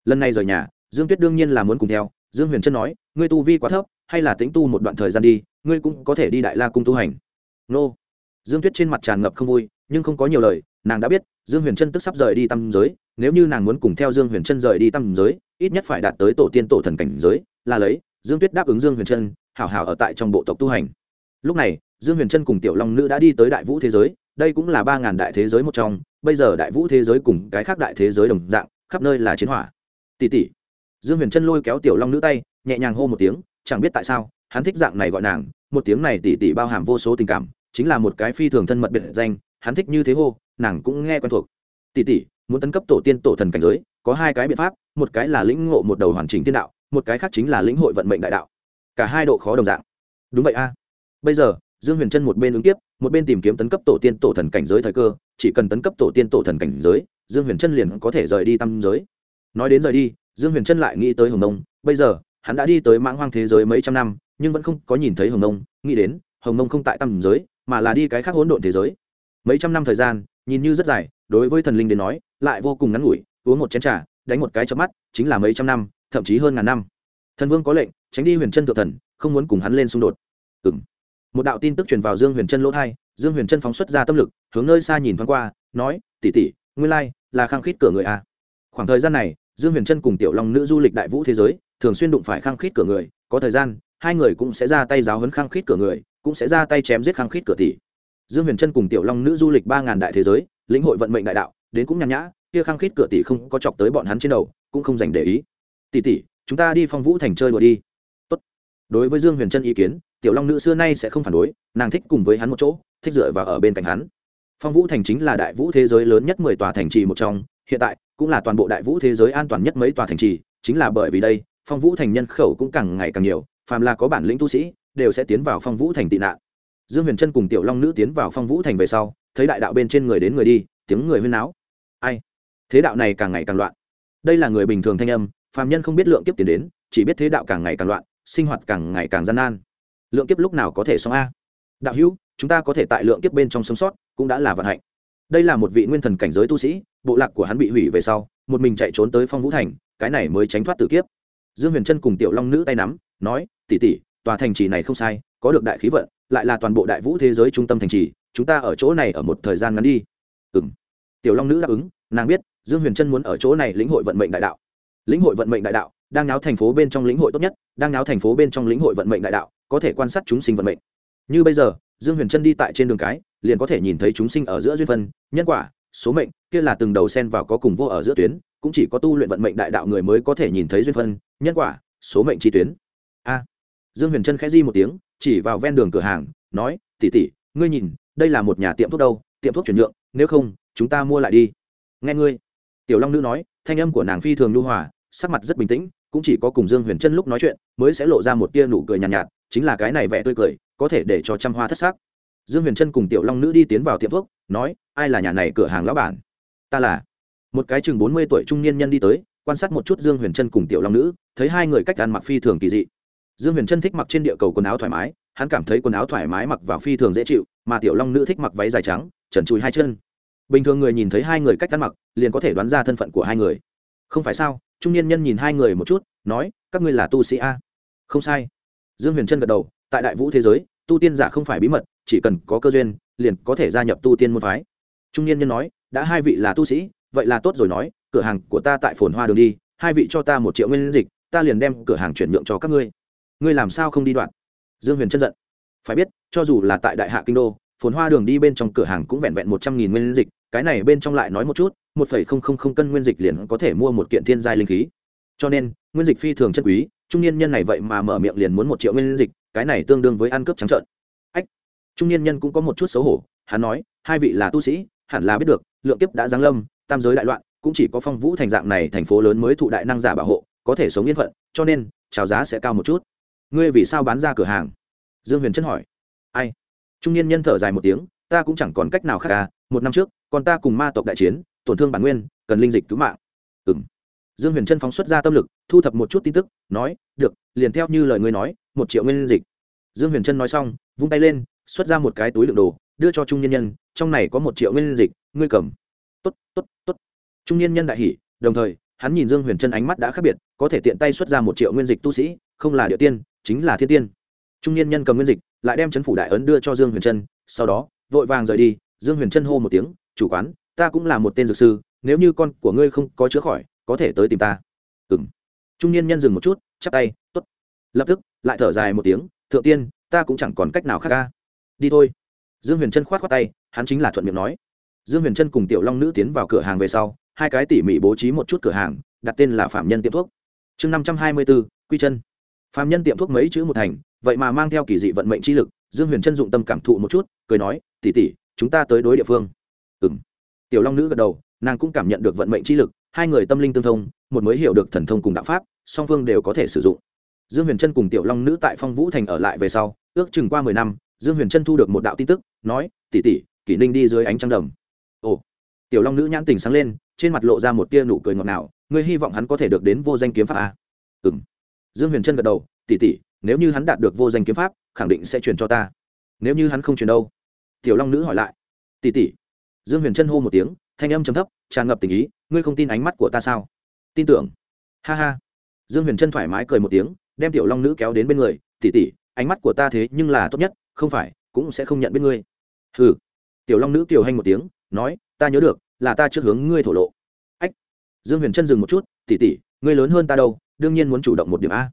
Speaker 1: Lần này rời nhà dương tuyết đương nhiên là muốn cùng theo. Dương huyền chân nói, ngươi tu vi quá thấp, hay là tính tu một đoạn thời gian đi, ngươi cũng có thể đi đại la cung tu hành. Nô. Dương tuyết trên mặt tràn ngập không vui, nhưng không có nhiều lời, nàng đã biết, dương huyền trân tức sắp rời đi tam giới, nếu như nàng muốn cùng theo dương huyền trân rời đi tam giới, ít nhất phải đạt tới tổ tiên tổ thần cảnh giới, là lấy, dương tuyết đáp ứng dương huyền trân, hảo hảo ở tại trong bộ tộc tu hành. Lúc này, dương huyền trân cùng tiểu long nữ đã đi tới đại vũ thế giới, đây cũng là ba ngàn đại thế giới một trong, bây giờ đại vũ thế giới cùng cái khác đại thế giới đồng dạng, khắp nơi là chiến hỏa. Tỷ tỷ dương huyền trân lôi kéo tiểu long nữ tay, nhẹ nhàng hô một tiếng, chẳng biết tại sao, hắn thích dạng này gọi nàng, một tiếng này tỷ tỷ bao hàm vô số tình cảm, chính là một cái phi thường thân mật biệt danh, hắn thích như thế hô, nàng cũng nghe quen thuộc. Tỷ tỷ muốn tấn cấp tổ tiên tổ thần cảnh giới, có hai cái biện pháp, một cái là lĩnh ngộ một đầu hoàn chỉnh tiên đạo, một cái khác chính là lĩnh hội vận mệnh đại đạo. Cả hai độ khó đồng dạng. Đúng vậy a. Bây giờ, dương huyền trân một bên ứng tiếp một bên tìm kiếm tấn cấp tổ tiên tổ thần cảnh giới thời cơ, chỉ cần tấn cấp tổ tiên tổ thần cảnh giới, dương huyền trân liền có thể rời đi tam giới nói đến rời đi, dương huyền trân lại nghĩ tới hồng nông. Bây giờ, hắn đã đi tới mãng hoang thế giới mấy trăm năm, nhưng vẫn không có nhìn thấy hồng nông. Nghĩ đến, hồng nông không tại tam giới, mà là đi cái khác hỗn độn thế giới. Mấy trăm năm thời gian, nhìn như rất dài, đối với thần linh đến nói, lại vô cùng ngắn ngủi. Uống một chén t r à đánh một cái chớp mắt, chính là mấy trăm năm, thậm chí hơn ngàn năm. Thần vương có lệnh, tránh đi huyền chân thượng thần, không muốn cùng hắn lên xung đột. Ừ m một đạo tin tức truyền vào dương huyền chân lỗ thai dương huyền chân phóng xuất ra tâm lực, hướng nơi xa nhìn thoáng qua, nói tỉ tỉ nguyên lai là khăng khít cửa người a. Khoảng thời gian này dương huyền chân cùng tiểu long nữ du lịch đại vũ thế giới, thường xuyên đụng phải khăng khít cửa người, có thời gian, hai người cũng sẽ ra tay giáo hấn khăng khít cửa người, cũng sẽ ra tay chém giết khăng khít cửa tỷ. Dương huyền trân cùng tiểu long nữ du lịch ba ngàn đại thế giới, lĩnh hội vận mệnh đại đạo, đến cũng nhàn nhã, kia khăng khít cửa tỷ không có chọc tới bọn hắn trên đầu, cũng không dành để ý. Tỷ tỷ, chúng ta đi phong vũ thành chơi đùa đi. Tốt. đối với dương huyền trân ý kiến, tiểu long nữ xưa nay sẽ không phản đối, nàng thích cùng với hắn một chỗ, thích dựa và ở bên cạnh hắn. Phong vũ thành chính là đại vũ thế giới lớn nhất mười tòa thành trì một trong hiện tại cũng là toàn bộ đại vũ thế giới an toàn nhất mấy tòa thành trì, chính là bởi vì đây, phong vũ thành nhân khẩu cũng càng ngày càng nhiều, phàm là có bản lĩnh tu sĩ, đều sẽ tiến vào phong vũ thành tị nạn. Dương huyền trân cùng tiểu long nữ tiến vào phong vũ thành về sau, thấy đại đạo bên trên người đến người đi, tiếng người huyên náo. Ai? Thế đạo này càng ngày càng loạn. Đây là người bình thường thanh âm, phàm nhân không biết lượng kiếp tiền đến, chỉ biết thế đạo càng ngày càng loạn, sinh hoạt càng ngày càng gian nan. Lượng kiếp lúc nào có thể xong a? Đạo hữu, chúng ta có thể tại lượng kiếp bên trong sống sót, cũng đã là vận hạnh đây là một vị nguyên thần cảnh giới tu sĩ, bộ lạc của hắn bị hủy về sau, một mình chạy trốn tới phong vũ thành, cái này mới tránh thoát tử kiếp. Dương huyền trân cùng tiểu long nữ tay nắm, nói tỉ tỉ tòa thành trì này không sai, có được đại khí vận, lại là toàn bộ đại vũ thế giới trung tâm thành trì, chúng ta ở chỗ này ở một thời gian ngắn đi. Ừ m tiểu long nữ đáp ứng, nàng biết, dương huyền trân muốn ở chỗ này lĩnh hội vận mệnh đại đạo. Lĩnh hội vận mệnh đại đạo, đang náo thành phố bên trong lĩnh hội tốt nhất, đang náo thành phố bên trong lĩnh hội vận mệnh đại đạo, có thể quan sát chúng sinh vận mệnh. Như bây giờ dương huyền trân đi tại trên đường cái liền có thể nhìn thấy chúng sinh ở giữa duyên phân nhân quả số mệnh kia là từng đầu sen vào có cùng vô ở giữa tuyến cũng chỉ có tu luyện vận mệnh đại đạo người mới có thể nhìn thấy duyên phân nhân quả số mệnh chi tuyến. A. Dương huyền trân khẽ di một tiếng chỉ vào ven đường cửa hàng nói tỉ tỉ ngươi nhìn đây là một nhà tiệm thuốc đâu tiệm thuốc chuyển nhượng nếu không chúng ta mua lại đi. Nghe ngươi. Tiểu long nữ nói thanh âm của nàng phi thường nhu hòa sắc mặt rất bình tĩnh cũng chỉ có cùng dương huyền trân lúc nói chuyện mới sẽ lộ ra một tia nụ cười nhàn nhạt, nhạt chính là cái này vẻ tươi cười có thể để cho trăm hoa thất sắc dương huyền trân cùng tiểu long nữ đi tiến vào tiệm thuốc, nói, ai là nhà này cửa hàng lão bản? Ta là. Một cái chừng bốn mươi tuổi trung niên nhân đi tới, quan sát một chút dương huyền trân cùng tiểu long nữ, thấy hai người cách ăn mặc phi thường kỳ dị. Dương huyền trân thích mặc trên địa cầu quần áo thoải mái, hắn cảm thấy quần áo thoải mái mặc vào phi thường dễ chịu, mà tiểu long nữ thích mặc váy dài trắng, trần chùi hai chân. Bình thường người nhìn thấy hai người cách ăn mặc, liền có thể đoán ra thân phận của hai người. Không phải sao? Trung niên nhân nhìn hai người một chút, nói, các ngươi là tu sĩ a. Không sai. Dương huyền trân gật đầu tại đại vũ thế giới, tu tiên giả không phải bí mật, chỉ cần có cơ duyên, liền có thể gia nhập tu tiên môn phái. Trung niên nhân nói, đã hai vị là tu sĩ, vậy là tốt rồi nói, cửa hàng của ta tại phồn hoa đường đi, hai vị cho ta một triệu nguyên dịch, ta liền đem cửa hàng chuyển nhượng cho các ngươi. Ngươi làm sao không đi đoạn? Dương huyền chân giận. Phải biết, cho dù là tại đại hạ kinh đô, phồn hoa đường đi bên trong cửa hàng cũng vẹn vẹn một trăm nghìn nguyên dịch, cái này bên trong lại nói một chút, một phẩy không không không cân nguyên dịch liền có thể mua một kiện thiên giai linh khí. Cho nên, nguyên dịch phi thường chân quý, trung niên nhân này vậy mà mở miệng liền muốn một triệu nguyên dịch cái này tương đương với ăn cướp trắng trợn. Ách, trung niên nhân cũng có một chút xấu hổ, hắn nói, hai vị là tu sĩ, hẳn là biết được, lượng kiếp đã giáng lâm, tam giới đại loạn, cũng chỉ có phong vũ thành dạng này thành phố lớn mới thụ đại năng giả bảo hộ, có thể sống yên phận, cho nên trào giá sẽ cao một chút. Ngươi vì sao bán ra cửa hàng? Dương huyền chân hỏi. Ai? Trung niên nhân thở dài một tiếng, ta cũng chẳng còn cách nào khác cả một năm trước, còn ta cùng ma tộc đại chiến, tổn thương bản nguyên, cần linh dịch cứu mạng. Ừ dương huyền chân phóng xuất ra tâm lực, thu thập một chút tin tức, nói, được, liền theo như lời ngươi nói một triệu nguyên dịch. Dương huyền trân nói xong, vung tay lên, xuất ra một cái túi đựng đồ, đưa cho trung nhân nhân, trong này có một triệu nguyên dịch, ngươi cầm. T ố t t ố t t ố t trung nhân nhân đại hỷ đồng thời, hắn nhìn dương huyền trân ánh mắt đã khác biệt, có thể tiện tay xuất ra một triệu nguyên dịch tu sĩ, không là địa tiên, chính là thiên tiên. Trung nhân nhân cầm nguyên dịch, lại đem chấn phủ đại ấn đưa cho dương huyền trân, sau đó, vội vàng rời đi, dương huyền trân hô một tiếng, chủ quán, ta cũng là một tên dược sư, nếu như con của ngươi không có chữa khỏi, có thể tới tìm ta. Ừ m trung niên nhân dừng một chút, chắp tay t ố t lập tức, lại thở dài một tiếng, thượng tiên, ta cũng chẳng còn cách nào khác ca. Đi thôi. Dương huyền trân k h o á t khoác tay, hắn chính là thuận miệng nói. Dương huyền trân cùng tiểu long nữ tiến vào cửa hàng về sau, hai cái tỉ mỉ bố trí một chút cửa hàng, đặt tên là phạm nhân tiệm thuốc. Chương năm trăm hai mươi bốn quy chân. Phạm nhân tiệm thuốc mấy chữ một thành vậy mà mang theo kỳ dị vận mệnh chi lực, dương huyền trân dụng tâm cảm thụ một chút, cười nói tỉ tỉ chúng ta tới đối địa phương. Ừ m tiểu long nữ gật đầu, nàng cũng cảm nhận được vận mệnh chi lực, hai người tâm linh tương thông, một mới hiểu được thần thông cùng đạo pháp, song phương đều có thể sử dụng dương huyền trân cùng tiểu long nữ tại phong vũ thành ở lại về sau, ước chừng qua mười năm, dương huyền trân thu được một đạo tin tức, nói tỉ tỉ kỷ ninh đi dưới ánh trăng đầm. Ồ. Tiểu long nữ nhãn tình sáng lên, trên mặt lộ ra một tia nụ cười ngọt ngào, ngươi hy vọng hắn có thể được đến vô danh kiếm pháp à? ừ m dương huyền trân gật đầu tỉ tỉ nếu như hắn đạt được vô danh kiếm pháp, khẳng định sẽ truyền cho ta. Nếu như hắn không truyền đâu? Tiểu long nữ hỏi lại. Tỉ tỉ dương huyền trân hô một tiếng, thanh âm trầm thấp, tràn ngập tình ý, ngươi không tin ánh mắt của ta sao? Tin tưởng. Ha ha. Dương huyền trân thoải mái cười một tiếng đem tiểu long nữ kéo đến bên người tỉ tỉ ánh mắt của ta thế nhưng là tốt nhất, không phải, cũng sẽ không nhận biết ngươi. Hừ. Tiểu long nữ kiều hanh một tiếng, nói, ta nhớ được, là ta trước hướng ngươi thổ lộ. Ách. Dương huyền chân dừng một chút tỉ tỉ ngươi lớn hơn ta đâu, đương nhiên muốn chủ động một điểm a.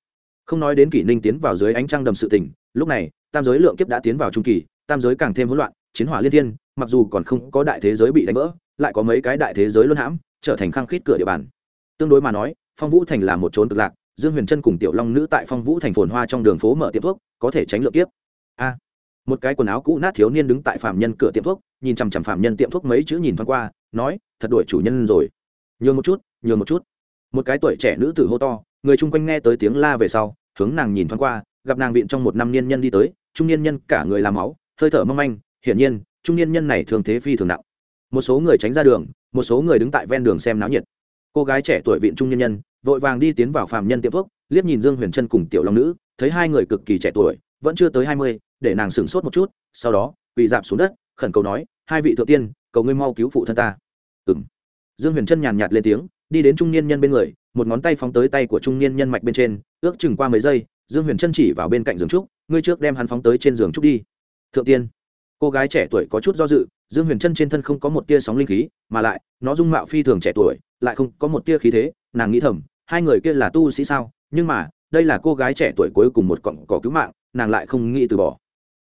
Speaker 1: Không nói đến kỷ ninh tiến vào dưới ánh trăng đầm sự tình, lúc này, tam giới lượng kiếp đã tiến vào trung kỳ, tam giới càng thêm hỗn loạn, chiến hỏa liên thiên, mặc dù còn không có đại thế giới bị đánh vỡ, lại có mấy cái đại thế giới luân hãm, trở thành khăng khít cửa địa bàn. Tương đối mà nói, phong vũ thành là một trốn cực lạc dương huyền trân cùng tiểu long nữ tại phong vũ thành phồn hoa trong đường phố mở tiệm thuốc, có thể tránh lượng tiếp. a. Một cái quần áo cũ nát thiếu niên đứng tại phạm nhân cửa tiệm thuốc, nhìn chằm chằm phạm nhân tiệm thuốc mấy chữ nhìn thoáng qua, nói, thật đuổi chủ nhân rồi. Nhường một chút, nhường một chút. Một cái tuổi trẻ nữ tử hô to, người chung quanh nghe tới tiếng la về sau, hướng nàng nhìn thoáng qua, gặp nàng viện trong một năm niên nhân đi tới, trung niên nhân cả người làm máu, hơi thở mong manh, hiển nhiên, trung niên nhân này thường thế phi thường nặng. Một số người tránh ra đường, một số người đứng tại ven đường xem náo nhiệt cô gái trẻ tuổi viện trung nhân nhân, vội vàng đi tiến vào phàm nhân tiệm thuốc, liếc nhìn dương huyền trân cùng tiểu long nữ, thấy hai người cực kỳ trẻ tuổi, vẫn chưa tới hai mươi, để nàng sửng sốt một chút, sau đó bị dạp xuống đất, khẩn cầu nói, hai vị thượng tiên, cầu ngươi mau cứu phụ thân ta. Ừ m dương huyền trân nhàn nhạt lên tiếng, đi đến trung niên nhân bên người, một ngón tay phóng tới tay của trung niên nhân mạch bên trên, ước chừng qua mấy giây, dương huyền trân chỉ vào bên cạnh giường trúc, ngươi trước đem hắn phóng tới trên giường trúc đi. Thượng tiên cô gái trẻ tuổi có chút do dự, dương huyền chân trên thân không có một tia sóng linh khí, mà lại, nó dung mạo phi thường trẻ tuổi, lại không có một tia khí thế, nàng nghĩ thầm, hai người kia là tu sĩ sao, nhưng mà, đây là cô gái trẻ tuổi cuối cùng một cọng cỏ cứu mạng, nàng lại không nghĩ từ bỏ.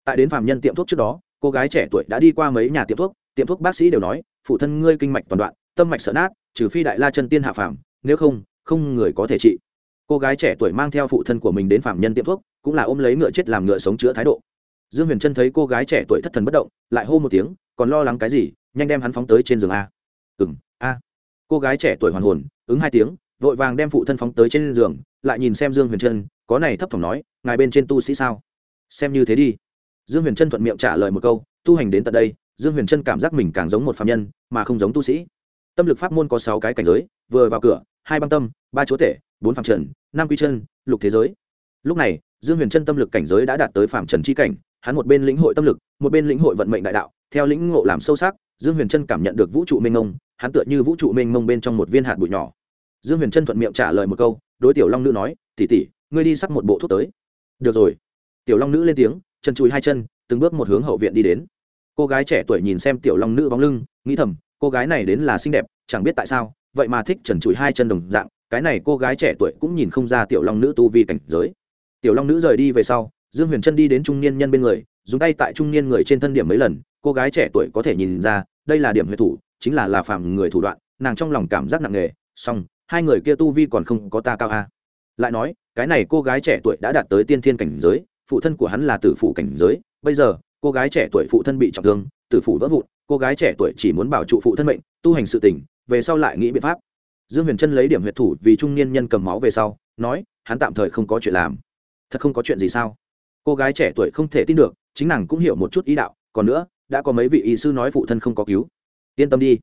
Speaker 1: Tại đến phạm nhân tiệm thuốc trước đó, cô gái trẻ tuổi đã đi qua mấy nhà tiệm thuốc tiệm thuốc bác sĩ đều nói, phụ thân ngươi kinh mạch toàn đoạn, tâm mạch sợ nát, trừ phi đại la chân tiên hạ phàm, nếu không không người có thể trị. Cô gái trẻ tuổi mang theo phụ thân của mình đến phạm nhân tiệm thuốc, cũng là ôm lấy ngựa chết làm ngựa sống chữa thái độ dương huyền trân thấy cô gái trẻ tuổi thất thần bất động, lại hô một tiếng, còn lo lắng cái gì, nhanh đem hắn phóng tới trên giường a. Ừng a. Cô gái trẻ tuổi hoàn hồn, ứng hai tiếng, vội vàng đem phụ thân phóng tới trên giường, lại nhìn xem dương huyền trân, có này thấp thỏm nói, ngài bên trên tu sĩ sao? Xem như thế đi. Dương huyền trân thuận miệng trả lời một câu, tu hành đến tận đây, dương huyền trân cảm giác mình càng giống một phạm nhân, mà không giống tu sĩ. Tâm lực pháp môn có sáu cái cảnh giới, vừa vào cửa, hai băng tâm, ba chúa tể, bốn phạm trần, năm quy chân, lục thế giới. Lúc này, dương huyền trân tâm lực cảnh giới đã đạt tới phạm trần c h i cảnh hắn một bên lĩnh hội tâm lực, một bên lĩnh hội vận mệnh đại đạo, theo lĩnh ngộ làm sâu sắc, dương huyền trân cảm nhận được vũ trụ mênh mông, hắn tựa như vũ trụ mênh mông bên trong một viên hạt bụi nhỏ. Dương huyền trân thuận miệng trả lời một câu, đối tiểu long nữ nói tỉ tỉ ngươi đi sắc một bộ thuốc tới. Được rồi. Tiểu long nữ lên tiếng, chân chùi hai chân, từng bước một hướng hậu viện đi đến. Cô gái trẻ tuổi nhìn xem tiểu long nữ bóng lưng, nghĩ thầm, cô gái này đến là xinh đẹp, chẳng biết tại sao, vậy mà thích trần chùi hai chân đồng dạng, cái này cô gái trẻ tuổi cũng nhìn không ra tiểu long nữ tu vi cảnh giới. Tiểu long nữ rời đi về sau dương huyền trân đi đến trung niên nhân bên người, dùng tay tại trung niên người trên thân điểm mấy lần, cô gái trẻ tuổi có thể nhìn ra, đây là điểm huyệt thủ, chính là là phạm người thủ đoạn, nàng trong lòng cảm giác nặng nề, song, hai người kia tu vi còn không có ta cao a. Lại nói, cái này cô gái trẻ tuổi đã đạt tới tiên thiên cảnh giới, phụ thân của hắn là tử phụ cảnh giới, bây giờ, cô gái trẻ tuổi phụ thân bị trọng thương, tử phụ vỡ vụn, cô gái trẻ tuổi chỉ muốn bảo trụ phụ thân mệnh, tu hành sự tỉnh về sau lại nghĩ biện pháp. Dương huyền trân lấy điểm huyệt thủ vì trung niên nhân cầm máu về sau, nói, hắn tạm thời không có chuyện làm. Thật không có chuyện gì sao? Cô gái trẻ tuổi không thể tin được, chính nàng cũng hiểu một chút ý đạo, còn nữa, đã có mấy vị y sư nói phụ thân không có cứu. Yên tâm đi.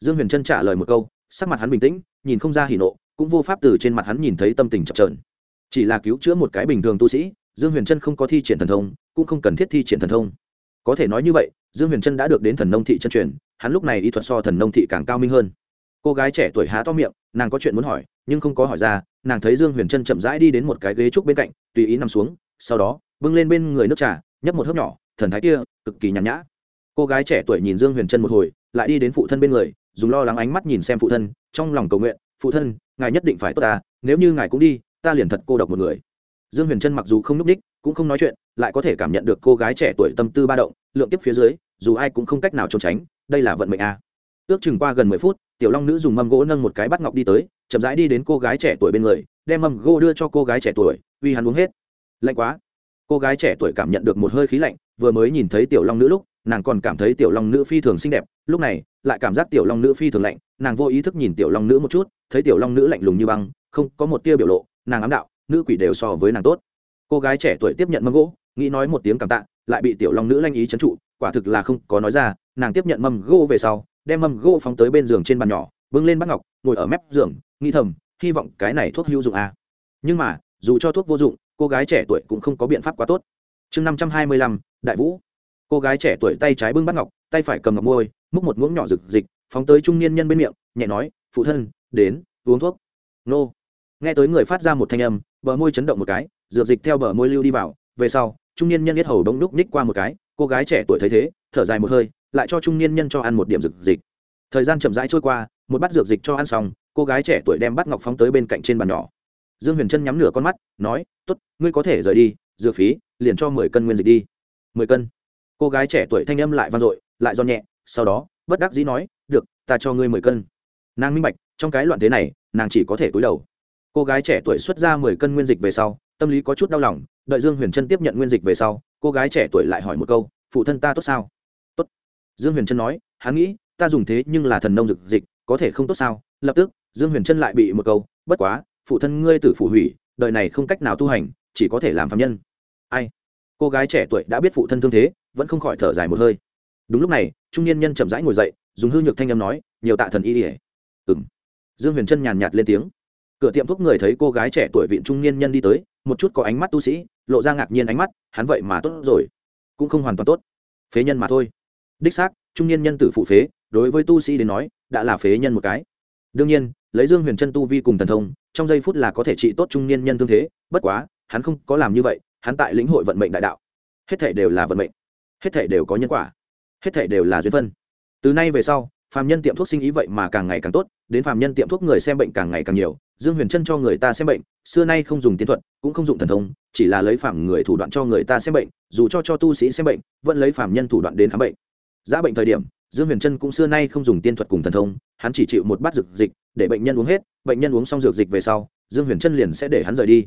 Speaker 1: Dương huyền trân trả lời một câu, sắc mặt hắn bình tĩnh, nhìn không ra hỉ nộ, cũng vô pháp từ trên mặt hắn nhìn thấy tâm tình chập trờn chỉ là cứu chữa một cái bình thường tu sĩ, dương huyền trân không có thi triển thần thông, cũng không cần thiết thi triển thần thông. Có thể nói như vậy, dương huyền trân đã được đến thần nông thị chân truyền, hắn lúc này y thuật so thần nông thị càng cao minh hơn. Cô gái trẻ tuổi há to miệng, nàng có chuyện muốn hỏi, nhưng không có hỏi ra, nàng thấy dương huyền trân chậm rãi đi đến một cái ghế trúc bên cạnh, tùy ý nằm xuống, sau đó bưng lên bên người nước trà, nhấp một hớp nhỏ, thần thái kia, cực kỳ nhàn nhã. Cô gái trẻ tuổi nhìn dương huyền trân một hồi, lại đi đến phụ thân bên người, dùng lo lắng ánh mắt nhìn xem phụ thân, trong lòng cầu nguyện, phụ thân, ngài nhất định phải tốt ta, nếu như ngài cũng đi, ta liền thật cô độc một người. Dương huyền trân mặc dù không n ú c ních cũng không nói chuyện, lại có thể cảm nhận được cô gái trẻ tuổi tâm tư ba động, lượng tiếp phía dưới, dù ai cũng không cách nào trốn tránh, đây là vận mệnh a. Ước chừng qua gần mười phút, tiểu long nữ dùng mâm gỗ nâng một cái bắt ngọc đi tới, chậm rãi đi đến cô gái trẻ tuổi bên người, đem mâm gỗ đưa cho cô gái trẻ tuổi, vì hắn uống hết. Lạnh quá cô gái trẻ tuổi cảm nhận được một hơi khí lạnh, vừa mới nhìn thấy tiểu long nữ lúc, nàng còn cảm thấy tiểu long nữ phi thường xinh đẹp lúc này, lại cảm giác tiểu long nữ phi thường lạnh, nàng vô ý thức nhìn tiểu long nữ một chút, thấy tiểu long nữ lạnh lùng như băng, không có một tia biểu lộ, nàng ám đạo, nữ quỷ đều so với nàng tốt cô gái trẻ tuổi tiếp nhận mâm gỗ, nghĩ nói một tiếng cảm tạ, lại bị tiểu long nữ lanh ý trấn trụ, quả thực là không có nói ra, nàng tiếp nhận mâm gỗ về sau, đem mâm gỗ phóng tới bên giường trên bàn nhỏ, bưng lên bát ngọc, ngồi ở mép giường, nghĩ thầm, hy vọng cái này thuốc hữu dụng à. nhưng mà, dù cho thuốc vô dụng cô gái trẻ tuổi cũng không có biện pháp quá tốt. Chương năm trăm hai mươi lăm, đại vũ. Cô gái trẻ tuổi tay trái bưng bát ngọc, tay phải cầm ngọc môi múc một muỗng nhỏ rực dịch phóng tới trung niên nhân bên miệng, nhẹ nói, phụ thân, đến, uống thuốc. Nô. Nghe tới người phát ra một thanh âm, bờ môi chấn động một cái dược dịch theo bờ môi lưu đi vào. Về sau, trung niên nhân biết hầu bỗng đúc ních qua một cái, cô gái trẻ tuổi thấy thế, thở dài một hơi, lại cho trung niên nhân cho ăn một điểm dược dịch thời gian chậm rãi trôi qua, một bát dược dịch cho ăn xong, cô gái trẻ tuổi đem bát ngọc phóng tới bên cạnh trên bàn nhỏ. Dương huyền trân nhắm nửa con mắt, nói tốt, ngươi có thể rời đi, dựa phí, liền cho mười cân nguyên dịch đi. Mười cân. Cô gái trẻ tuổi thanh âm lại vang dội, lại do nhẹ, sau đó, bất đắc dĩ nói, được, ta cho ngươi mười cân. Nàng minh bạch, trong cái loạn thế này, nàng chỉ có thể cúi đầu. Cô gái trẻ tuổi xuất ra mười cân nguyên dịch về sau, tâm lý có chút đau lòng, đợi dương huyền trân tiếp nhận nguyên dịch về sau, cô gái trẻ tuổi lại hỏi một câu, phụ thân ta tốt sao? Tốt. Dương huyền trân nói, hắn nghĩ, ta dùng thế nhưng là thần nông dực dịch, có thể không tốt sao? Lập tức, dương huyền trân lại bị một câu, bất quá, phụ thân ngươi tử phụ hủy đời này không cách nào tu hành, chỉ có thể làm phạm nhân. Ai? Cô gái trẻ tuổi đã biết phụ thân thương thế, vẫn không khỏi thở dài một hơi. Đúng lúc này, trung niên nhân chậm rãi ngồi dậy, dùng hư nhược thanh â m nói, nhiều tạ thần y ỉa ừng dương huyền trân nhàn nhạt lên tiếng. Cửa tiệm thuốc người thấy cô gái trẻ tuổi viện trung niên nhân đi tới, một chút có ánh mắt tu sĩ, lộ ra ngạc nhiên ánh mắt, hắn vậy mà tốt rồi, cũng không hoàn toàn tốt. Phế nhân mà thôi. Đích xác, trung niên nhân tử phụ phế, đối với tu sĩ đến nói, đã là phế nhân một cái. Đương nhiên, lấy dương huyền trân tu vi cùng thần thông trong giây phút là có thể trị tốt trung niên nhân thương thế, bất quá, hắn không có làm như vậy, hắn tại lĩnh hội vận mệnh đại đạo. Hết thể đều là vận mệnh. Hết thể đều có nhân quả. Hết thể đều là duyên phân. Từ nay về sau, phàm nhân tiệm thuốc sinh ý vậy mà càng ngày càng tốt, đến phàm nhân tiệm thuốc người xem bệnh càng ngày càng nhiều, dương huyền trân cho người ta xem bệnh, xưa nay không dùng tiến thuật, cũng không dùng thần thông, chỉ là lấy phàm người thủ đoạn cho người ta xem bệnh, dù cho cho tu sĩ xem bệnh, vẫn lấy phàm nhân thủ đoạn đến khám bệnh. Giá bệnh thời điểm, dương huyền trân cũng xưa nay không dùng tiên thuật cùng thần thông, hắn chỉ chịu một bát dược dịch, để bệnh nhân uống hết bệnh nhân uống xong dược dịch về sau, dương huyền trân liền sẽ để hắn rời đi.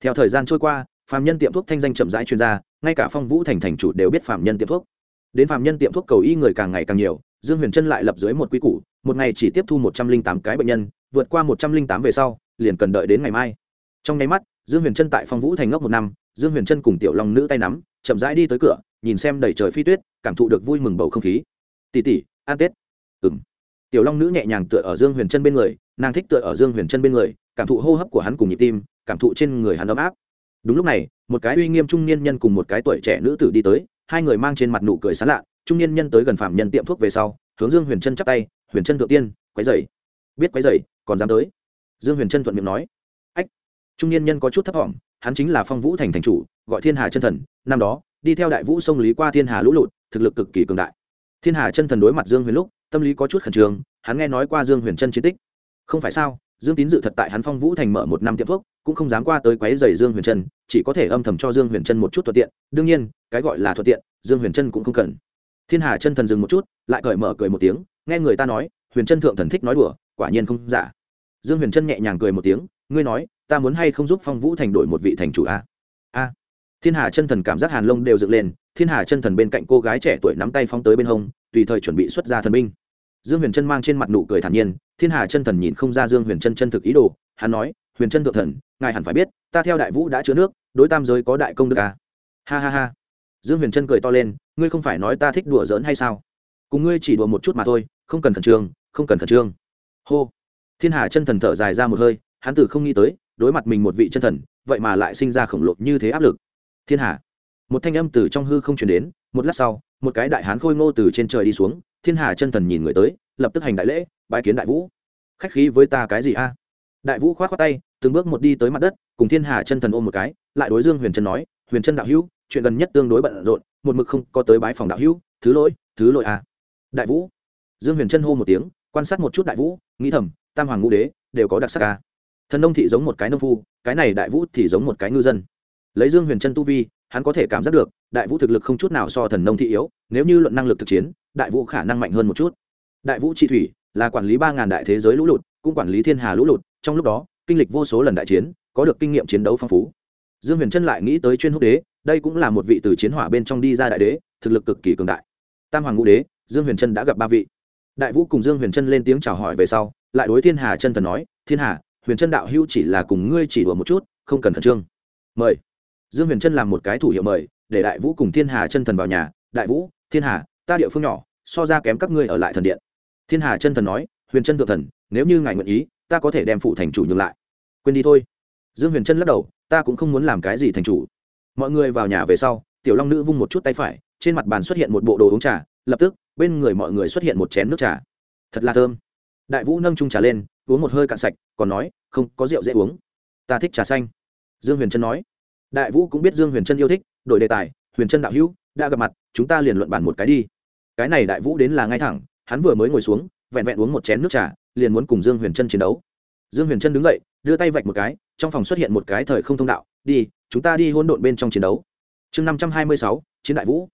Speaker 1: Theo thời gian trôi qua phạm nhân tiệm thuốc thanh danh chậm rãi chuyên gia ngay cả phong vũ thành thành chủ đều biết phạm nhân tiệm thuốc. Đến phạm nhân tiệm thuốc cầu y người càng ngày càng nhiều, dương huyền trân lại lập dưới một quy củ, một ngày chỉ tiếp thu một trăm linh tám cái bệnh nhân, vượt qua một trăm linh tám về sau, liền cần đợi đến ngày mai. Trong nháy mắt, dương huyền trân tại phong vũ thành ngốc một năm, dương huyền trân cùng tiểu long nữ tay nắm, chậm rãi đi tới cửa, nhìn xem đầy trời phi tuyết, cảm thụ được vui mừng bầu không khí. Tỉ tỉ an tết. Ừng tiểu long nữ nhẹ nhàng tựa ở dương huyền trân bên người nàng thích tựa ở dương huyền trân bên người, cảm thụ hô hấp của hắn cùng nhịp tim, cảm thụ trên người hắn ấm áp. Đúng lúc này, một cái uy nghiêm trung niên nhân cùng một cái tuổi trẻ nữ tử đi tới, hai người mang trên mặt nụ cười sán lạ, trung niên nhân tới gần phạm nhân tiệm thuốc về sau, hướng dương huyền trân chắp tay, huyền trân thượng tiên, quấy dày biết quấy dày còn dám tới? Dương huyền trân thuận miệng nói. Ách. Trung niên nhân có chút thấp t hắn chính là phong vũ thành thành chủ, gọi thiên hà chân thần, năm đó, đi theo đại vũ sông lý qua thiên hà lũ lụt, thực lực cực kỳ cường đại. Thiên hà chân thần đối mặt dương huyền lúc, tâm lý có chút khẩn trương, hắn nghe nói qua dương huyền chân chiến tích không phải sao, dương tín dự thật tại hắn phong vũ thành mở một năm tiệm thuốc, cũng không dám qua tới quấy dày dương huyền trân, chỉ có thể âm thầm cho dương huyền trân một chút thuận tiện. Đương nhiên, cái gọi là thuận tiện, dương huyền trân cũng không cần. Thiên hà chân thần dừng một chút, lại cởi mở cười một tiếng, nghe người ta nói, huyền trân thượng thần thích nói đùa, quả nhiên không giả. Dương huyền trân nhẹ nhàng cười một tiếng, ngươi nói, ta muốn hay không giúp phong vũ thành đổi một vị thành chủ a? A. Thiên hà chân thần cảm giác hàn lông đều dựng lên, thiên hà chân thần bên cạnh cô gái trẻ tuổi nắm tay phóng tới bên hông, tùy thời chuẩn bị xuất ra thần binh dương huyền trân mang trên mặt nụ cười thản nhiên, thiên hà chân thần nhìn không ra dương huyền trân chân thực ý đồ, hắn nói, huyền trân thượng thần, ngài hẳn phải biết, ta theo đại vũ đã chứa nước, đối tam giới có đại công đức à. ha ha ha. Dương huyền trân cười to lên, ngươi không phải nói ta thích đùa giỡn hay sao? Cùng ngươi chỉ đùa một chút mà thôi, không cần khẩn trương, không cần khẩn trương. Hô. Thiên hà chân thần thở dài ra một hơi, hắn từ không nghĩ tới, đối mặt mình một vị chân thần, vậy mà lại sinh ra khổng lồ như thế áp lực. Thiên hà. Một thanh âm từ trong hư không chuyển đến, một lát sau, một cái đại hán khôi ngô từ trên trời đi xuống thiên hà chân thần nhìn người tới, lập tức hành đại lễ, bái kiến đại vũ. Khách khí với ta cái gì a? Đại vũ k h o á t tay, từng bước một đi tới mặt đất, cùng thiên hà chân thần ôm một cái, lại đối dương huyền trân nói, huyền Trân đạo hữu, chuyện gần nhất tương đối bận rộn, một mực không có tới bái phòng đạo hữu, thứ lỗi thứ lỗi à đại vũ. Dương huyền Trân hô một tiếng, quan sát một chút đại vũ, nghĩ thầm, tam hoàng ngũ đế, đều có đặc sắc ca thần nông thị giống một cái nông phu, cái này đại vũ thì giống một cái ngư dân. Lấy dương huyền Trân tu vi hắn có thể cảm giác được, đại vũ thực lực không chút nào so thần nông thị yếu, nếu như luận năng lực thực chiến, đại vũ khả năng mạnh hơn một chút. Đại vũ trị thủy, là quản lý ba ngàn đại thế giới lũ lụt, cũng quản lý thiên hà lũ lụt, trong lúc đó, kinh lịch vô số lần đại chiến, có được kinh nghiệm chiến đấu phong phú. Dương huyền trân lại nghĩ tới chuyên húc đế, đây cũng là một vị từ chiến hỏa bên trong đi ra đại đế, thực lực cực kỳ cường đại. Tam hoàng ngũ đế, dương huyền trân đã gặp ba vị. Đại vũ cùng dương huyền trân lên tiếng chào hỏi về sau, lại đối thiên hà chân thần nói, thiên hà, huyền trân đạo hưu chỉ là cùng ngươi chỉ đùa một chút, không cần khẩn trương. Mời dương huyền trân làm một cái thủ hiệu mời, để đại vũ cùng thiên hà chân thần vào nhà. Đại vũ, thiên hà, ta địa phương nhỏ, so ra kém các ngươi ở lại thần điện. Thiên hà chân thần nói, huyền trân thượng thần, nếu như ngài nguyện ý, ta có thể đem phụ thành chủ nhường lại. Quên đi thôi. Dương huyền trân lắc đầu, ta cũng không muốn làm cái gì thành chủ. Mọi người vào nhà về sau, tiểu long nữ vung một chút tay phải, trên mặt bàn xuất hiện một bộ đồ uống trà, lập tức, bên người mọi người xuất hiện một chén nước trà. Thật là thơm. Đại vũ nâng trung trà lên, uống một hơi cạn sạch, còn nói, không, có rượu dễ uống. Ta thích trà xanh. Dương huyền trân nói đại vũ cũng biết dương huyền trân yêu thích, đổi đề tài, huyền trân đạo hữu, đã gặp mặt, chúng ta liền luận bản một cái đi. Cái này đại vũ đến là ngay thẳng, hắn vừa mới ngồi xuống, vẹn vẹn uống một chén nước trà, liền muốn cùng dương huyền trân chiến đấu. Dương huyền trân đứng dậy, đưa tay vạch một cái, trong phòng xuất hiện một cái thời không thông đạo, đi, chúng ta đi hôn độn bên trong chiến đấu. Chương năm trăm hai mươi sáu, chiến đại vũ.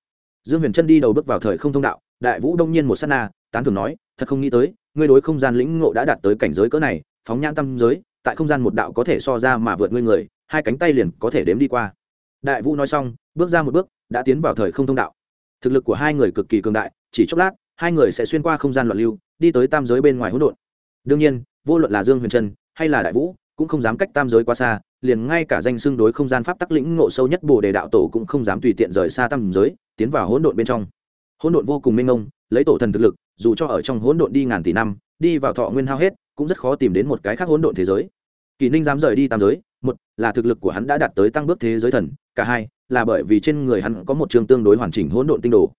Speaker 1: Dương huyền trân đi đầu bước vào thời không thông đạo, đại vũ đông nhiên một s á t na, tán thường nói, thật không nghĩ tới, ngươi đối không gian lĩnh ngộ đã đạt tới cảnh giới cỡ này, phóng nhãn tâm giới, tại không gian một đạo có thể so ra mà vượt ngươi người hai cánh tay liền có thể đếm đi qua. Đại vũ nói xong, bước ra một bước, đã tiến vào thời không thông đạo. Thực lực của hai người cực kỳ cường đại, chỉ chốc lát, hai người sẽ xuyên qua không gian loạn lưu, đi tới tam giới bên ngoài hỗn độn. Đương nhiên, vô luận là dương huyền trân hay là đại vũ, cũng không dám cách tam giới quá xa, liền ngay cả danh xưng đối không gian pháp tắc lĩnh ngộ sâu nhất bồ đề đạo tổ cũng không dám tùy tiện rời xa tam giới, tiến vào hỗn độn bên trong. Hỗn độn vô cùng mênh mông, lấy tổ thần thực lực, dù cho ở trong hỗn độn đi ngàn tỷ năm, đi vào thọ nguyên hao hết, cũng rất khó tìm đến một cái khác hỗn độn thế giới kỳ ninh dám rời đi tam giới, một là thực lực của hắn đã đạt tới tăng bước thế giới thần, cả hai là bởi vì trên người hắn có một trường tương đối hoàn chỉnh hỗn độn tinh đồ.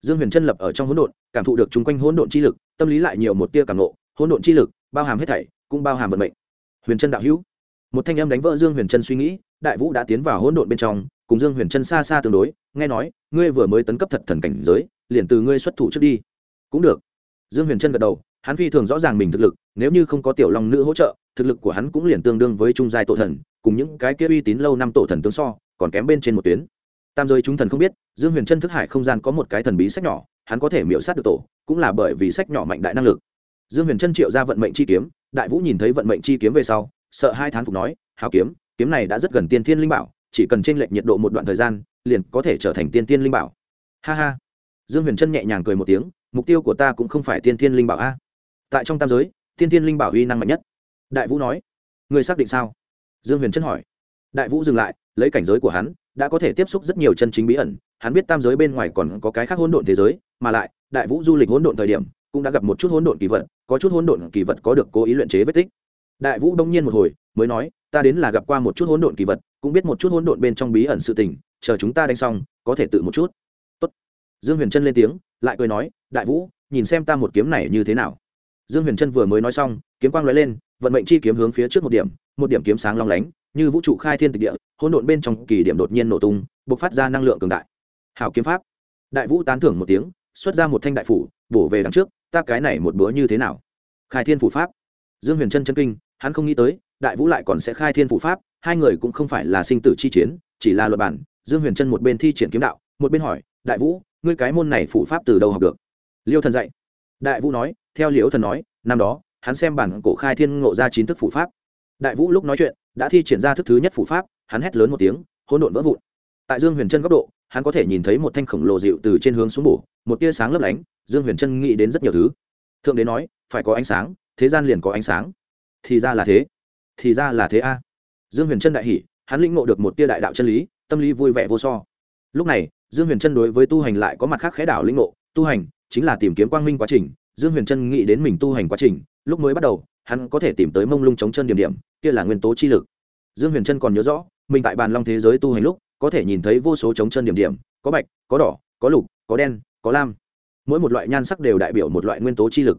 Speaker 1: Dương huyền chân lập ở trong hỗn độn, cảm thụ được chung quanh hỗn độn chi lực, tâm lý lại nhiều một tia cảm nộ. Hỗn độn chi lực bao hàm hết thảy, cũng bao hàm vận mệnh. Huyền chân đạo hữu. Một thanh âm đánh vỡ dương huyền chân suy nghĩ, đại vũ đã tiến vào hỗn độn bên trong, cùng dương huyền chân xa xa tương đối, nghe nói, ngươi vừa mới tấn cấp thật thần cảnh giới, liền từ ngươi xuất thủ trước đi. Cũng được. Dương huyền chân gật đầu, hắn phi thường rõ ràng mình thực lực, nếu như không có tiểu long nữ hỗ trợ thực lực của hắn cũng liền tương đương với trung giai tổ thần, cùng những cái kia uy tín lâu năm tổ thần tướng so, còn kém bên trên một tuyến. Tam giới chúng thần không biết, dương huyền chân thức hải không gian có một cái thần bí sách nhỏ, hắn có thể miễu sát được tổ, cũng là bởi vì sách nhỏ mạnh đại năng lực. Dương huyền chân triệu ra vận mệnh chi kiếm, đại vũ nhìn thấy vận mệnh chi kiếm về sau, sợ hai thán phục nói hào kiếm kiếm này đã rất gần tiên thiên linh bảo, chỉ cần t r ê n lệch nhiệt độ một đoạn thời gian, liền có thể trở thành tiên thiên linh bảo. Ha ha. Dương huyền chân nhẹ nhàng cười một tiếng, mục tiêu của ta cũng không phải tiên thiên linh bảo a. Tại trong tam giới, tiên thiên linh bảo uy năng mạnh nhất đại vũ nói người xác định sao? Dương huyền trân hỏi. Đại vũ dừng lại, lấy cảnh giới của hắn, đã có thể tiếp xúc rất nhiều chân chính bí ẩn, hắn biết tam giới bên ngoài còn có cái khác hỗn độn thế giới, mà lại, đại vũ du lịch hỗn độn thời điểm, cũng đã gặp một chút hỗn độn kỳ vật, có chút hỗn độn kỳ vật có được cố ý luyện chế vết tích. Đại vũ đông nhiên một hồi, mới nói, ta đến là gặp qua một chút hỗn độn kỳ vật, cũng biết một chút hỗn độn bên trong bí ẩn sự tình, chờ chúng ta đánh xong, có thể tự một chút. Tốt. dương huyền trân lên tiếng, lại cười nói, đại vũ, nhìn xem ta một kiếm này như thế nào. Dương huyền trân vừa mới nói xong kiếm quang lóe lên, vận mệnh chi kiếm hướng phía trước một điểm một điểm kiếm sáng long lánh, như vũ trụ khai thiên tịch địa, hỗn độn bên trong kỳ điểm đột nhiên nổ tung, bộc phát ra năng lượng cường đại. Hảo kiếm pháp. Đại vũ tán thưởng một tiếng, xuất ra một thanh đại phủ, bổ về đằng trước, ta cái này một bữa như thế nào? Khai thiên phủ pháp. Dương huyền trân chân kinh, hắn không nghĩ tới, đại vũ lại còn sẽ khai thiên phủ pháp, hai người cũng không phải là sinh tử chi chiến, chỉ là luật bản. Dương huyền trân một bên thi triển kiếm đạo, một bên hỏi, đại vũ, ngươi cái môn này phủ pháp từ đâu học được? Liêu thần dạy. Đại vũ nói, theo liễu thần nói, năm đó hắn xem bản cổ khai thiên ngộ ra chín thức phủ pháp. Đại vũ lúc nói chuyện, đã thi triển ra thức thứ nhất phủ pháp, hắn hét lớn một tiếng, hỗn độn vỡ vụn. Tại dương huyền trân góc độ, hắn có thể nhìn thấy một thanh khổng lồ dịu từ trên hướng xuống bổ, một tia sáng lấp lánh, dương huyền trân nghĩ đến rất nhiều thứ. Thượng đế nói, phải có ánh sáng, thế gian liền có ánh sáng. Thì ra là thế. Thì ra là thế a. Dương huyền trân đại hỷ hắn lĩnh ngộ được một tia đại đạo chân lý, tâm lý vui vẻ vô so. Lúc này, dương huyền trân đối với tu hành lại có mặt khác khẽ đảo lĩnh ngộ. Tu hành chính là tìm kiếm quang minh quá trình. Dương huyền trân nghĩ đến mình tu hành quá trình lúc mới bắt đầu, hắn có thể tìm tới mông lung chống chân điểm điểm, kia là nguyên tố chi lực. Dương huyền trân còn nhớ rõ, mình tại bàn long thế giới tu hành lúc, có thể nhìn thấy vô số chống chân điểm điểm, có bạch, có đỏ, có lục, có đen, có lam. Mỗi một loại nhan sắc đều đại biểu một loại nguyên tố chi lực.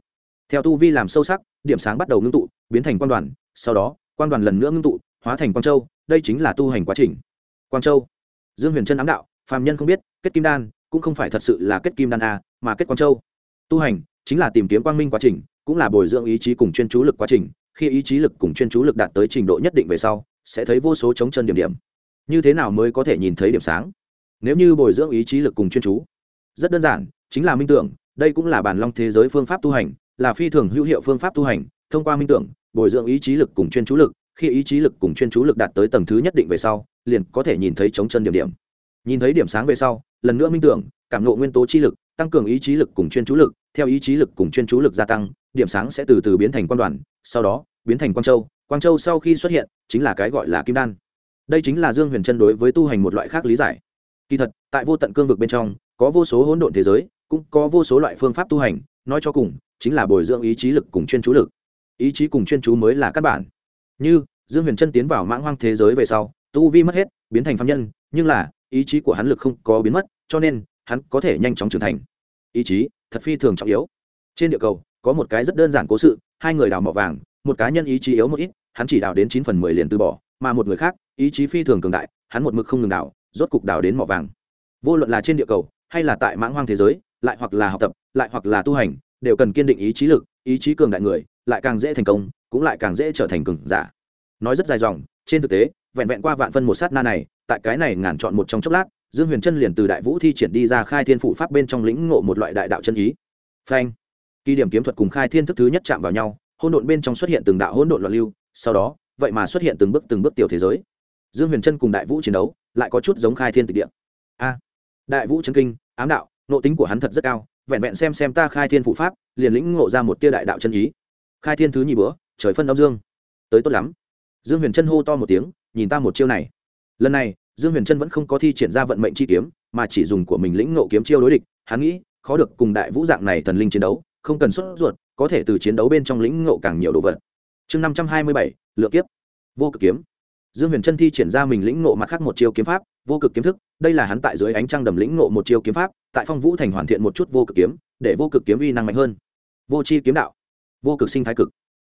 Speaker 1: Theo tu vi làm sâu sắc, điểm sáng bắt đầu ngưng tụ, biến thành quan đoàn, sau đó quan đoàn lần nữa ngưng tụ, hóa thành quang châu, đây chính là tu hành quá trình. Quang châu. Dương huyền trân ám đạo, phàm nhân không biết, kết kim đan cũng không phải thật sự là kết kim đan a, mà kết quang châu. Tu hành chính là tìm kiếm quang minh quá trình cũng là bồi dưỡng ý chí cùng chuyên chú lực quá trình, khi ý chí lực cùng chuyên chú lực đạt tới trình độ nhất định về sau, sẽ thấy vô số chống chân điểm điểm. Như thế nào mới có thể nhìn thấy điểm sáng? Nếu như bồi dưỡng ý chí lực cùng chuyên chú, rất đơn giản, chính là minh tưởng, đây cũng là bản long thế giới phương pháp tu hành, là phi thường hữu hiệu phương pháp tu hành, thông qua minh tưởng, bồi dưỡng ý chí lực cùng chuyên chú lực, khi ý chí lực cùng chuyên chú lực đạt tới tầng thứ nhất định về sau, liền có thể nhìn thấy chống chân điểm điểm. Nhìn thấy điểm sáng về sau, lần nữa minh tưởng, cảm ngộ nguyên tố chi lực, tăng cường ý chí lực cùng chuyên chú lực, theo ý chí lực cùng chuyên chú lực gia tăng điểm sáng sẽ từ từ biến thành quan đoàn, sau đó, biến thành quang châu. Quang châu sau khi xuất hiện, chính là cái gọi là kim đan. Đây chính là dương huyền chân đối với tu hành một loại khác lý giải. Kỳ thật, tại vô tận cương vực bên trong, có vô số hỗn độn thế giới, cũng có vô số loại phương pháp tu hành, nói cho cùng, chính là bồi dưỡng ý chí lực cùng chuyên chú lực. Ý chí cùng chuyên chú mới là căn bản. Như, dương huyền chân tiến vào mãng hoang thế giới về sau, tu vi mất hết, biến thành phạm nhân, nhưng là, ý chí của hắn lực không có biến mất, cho nên, hắn có thể nhanh chóng trưởng thành. Ý chí, thật phi thường trọng yếu. Trên địa cầu có một cái rất đơn giản cố sự, hai người đào mỏ vàng, một cá nhân ý chí yếu một ít, hắn chỉ đào đến chín phần mười liền từ bỏ, mà một người khác, ý chí phi thường cường đại, hắn một mực không ngừng đào, rốt cục đào đến mỏ vàng. Vô luận là trên địa cầu, hay là tại mãng hoang thế giới, lại hoặc là học tập, lại hoặc là tu hành, đều cần kiên định ý chí lực, ý chí cường đại người, lại càng dễ thành công, cũng lại càng dễ trở thành cường giả. Nói rất dài dòng, trên thực tế, vẹn vẹn qua vạn phân một sát na này, tại cái này ngàn chọn một trong chốc lát, dương huyền chân liền từ đại vũ thi triển đi ra khai thiên phụ pháp bên trong lĩnh ngộ một loại đại đạo chân ý. Phanh! Kỳ điểm kiếm thuật cùng khai thiên thức thứ nhất chạm vào nhau, hỗn độn bên trong xuất hiện từng đạo hỗn độn loạn lưu, sau đó, vậy mà xuất hiện từng bước từng bước tiểu thế giới. Dương huyền Trân cùng đại vũ chiến đấu, lại có chút giống khai thiên tịch địa. A, đại vũ chân kinh, ám đạo, nộ tính của hắn thật rất cao, vẹn vẹn xem xem ta khai thiên phụ pháp, liền lĩnh ngộ ra một tia đại đạo chân ý. Khai thiên thứ nhì bữa, trời phân đông dương. Tới tốt lắm. Dương huyền Trân hô to một tiếng, nhìn ta một chiêu này. Lần này, dương huyền Trân vẫn không có thi triển ra vận mệnh chi kiếm, mà chỉ dùng của mình lĩnh ngộ kiếm chiêu đối địch. Hắn nghĩ, khó được cùng đại vũ dạng này thần linh chiến đấu không cần xuất ruột, có thể từ chiến đấu bên trong lĩnh ngộ càng nhiều đồ vật. Chương năm trăm hai mươi bảy, lựa kiếp. Vô cực kiếm. Dương huyền chân thi triển ra mình lĩnh ngộ mặt khác một chiêu kiếm pháp, vô cực kiếm thức. Đây là hắn tại dưới ánh trăng đầm lĩnh ngộ một chiêu kiếm pháp, tại phong vũ thành hoàn thiện một chút vô cực kiếm, để vô cực kiếm uy năng mạnh hơn. Vô chi kiếm đạo. Vô cực sinh thái cực.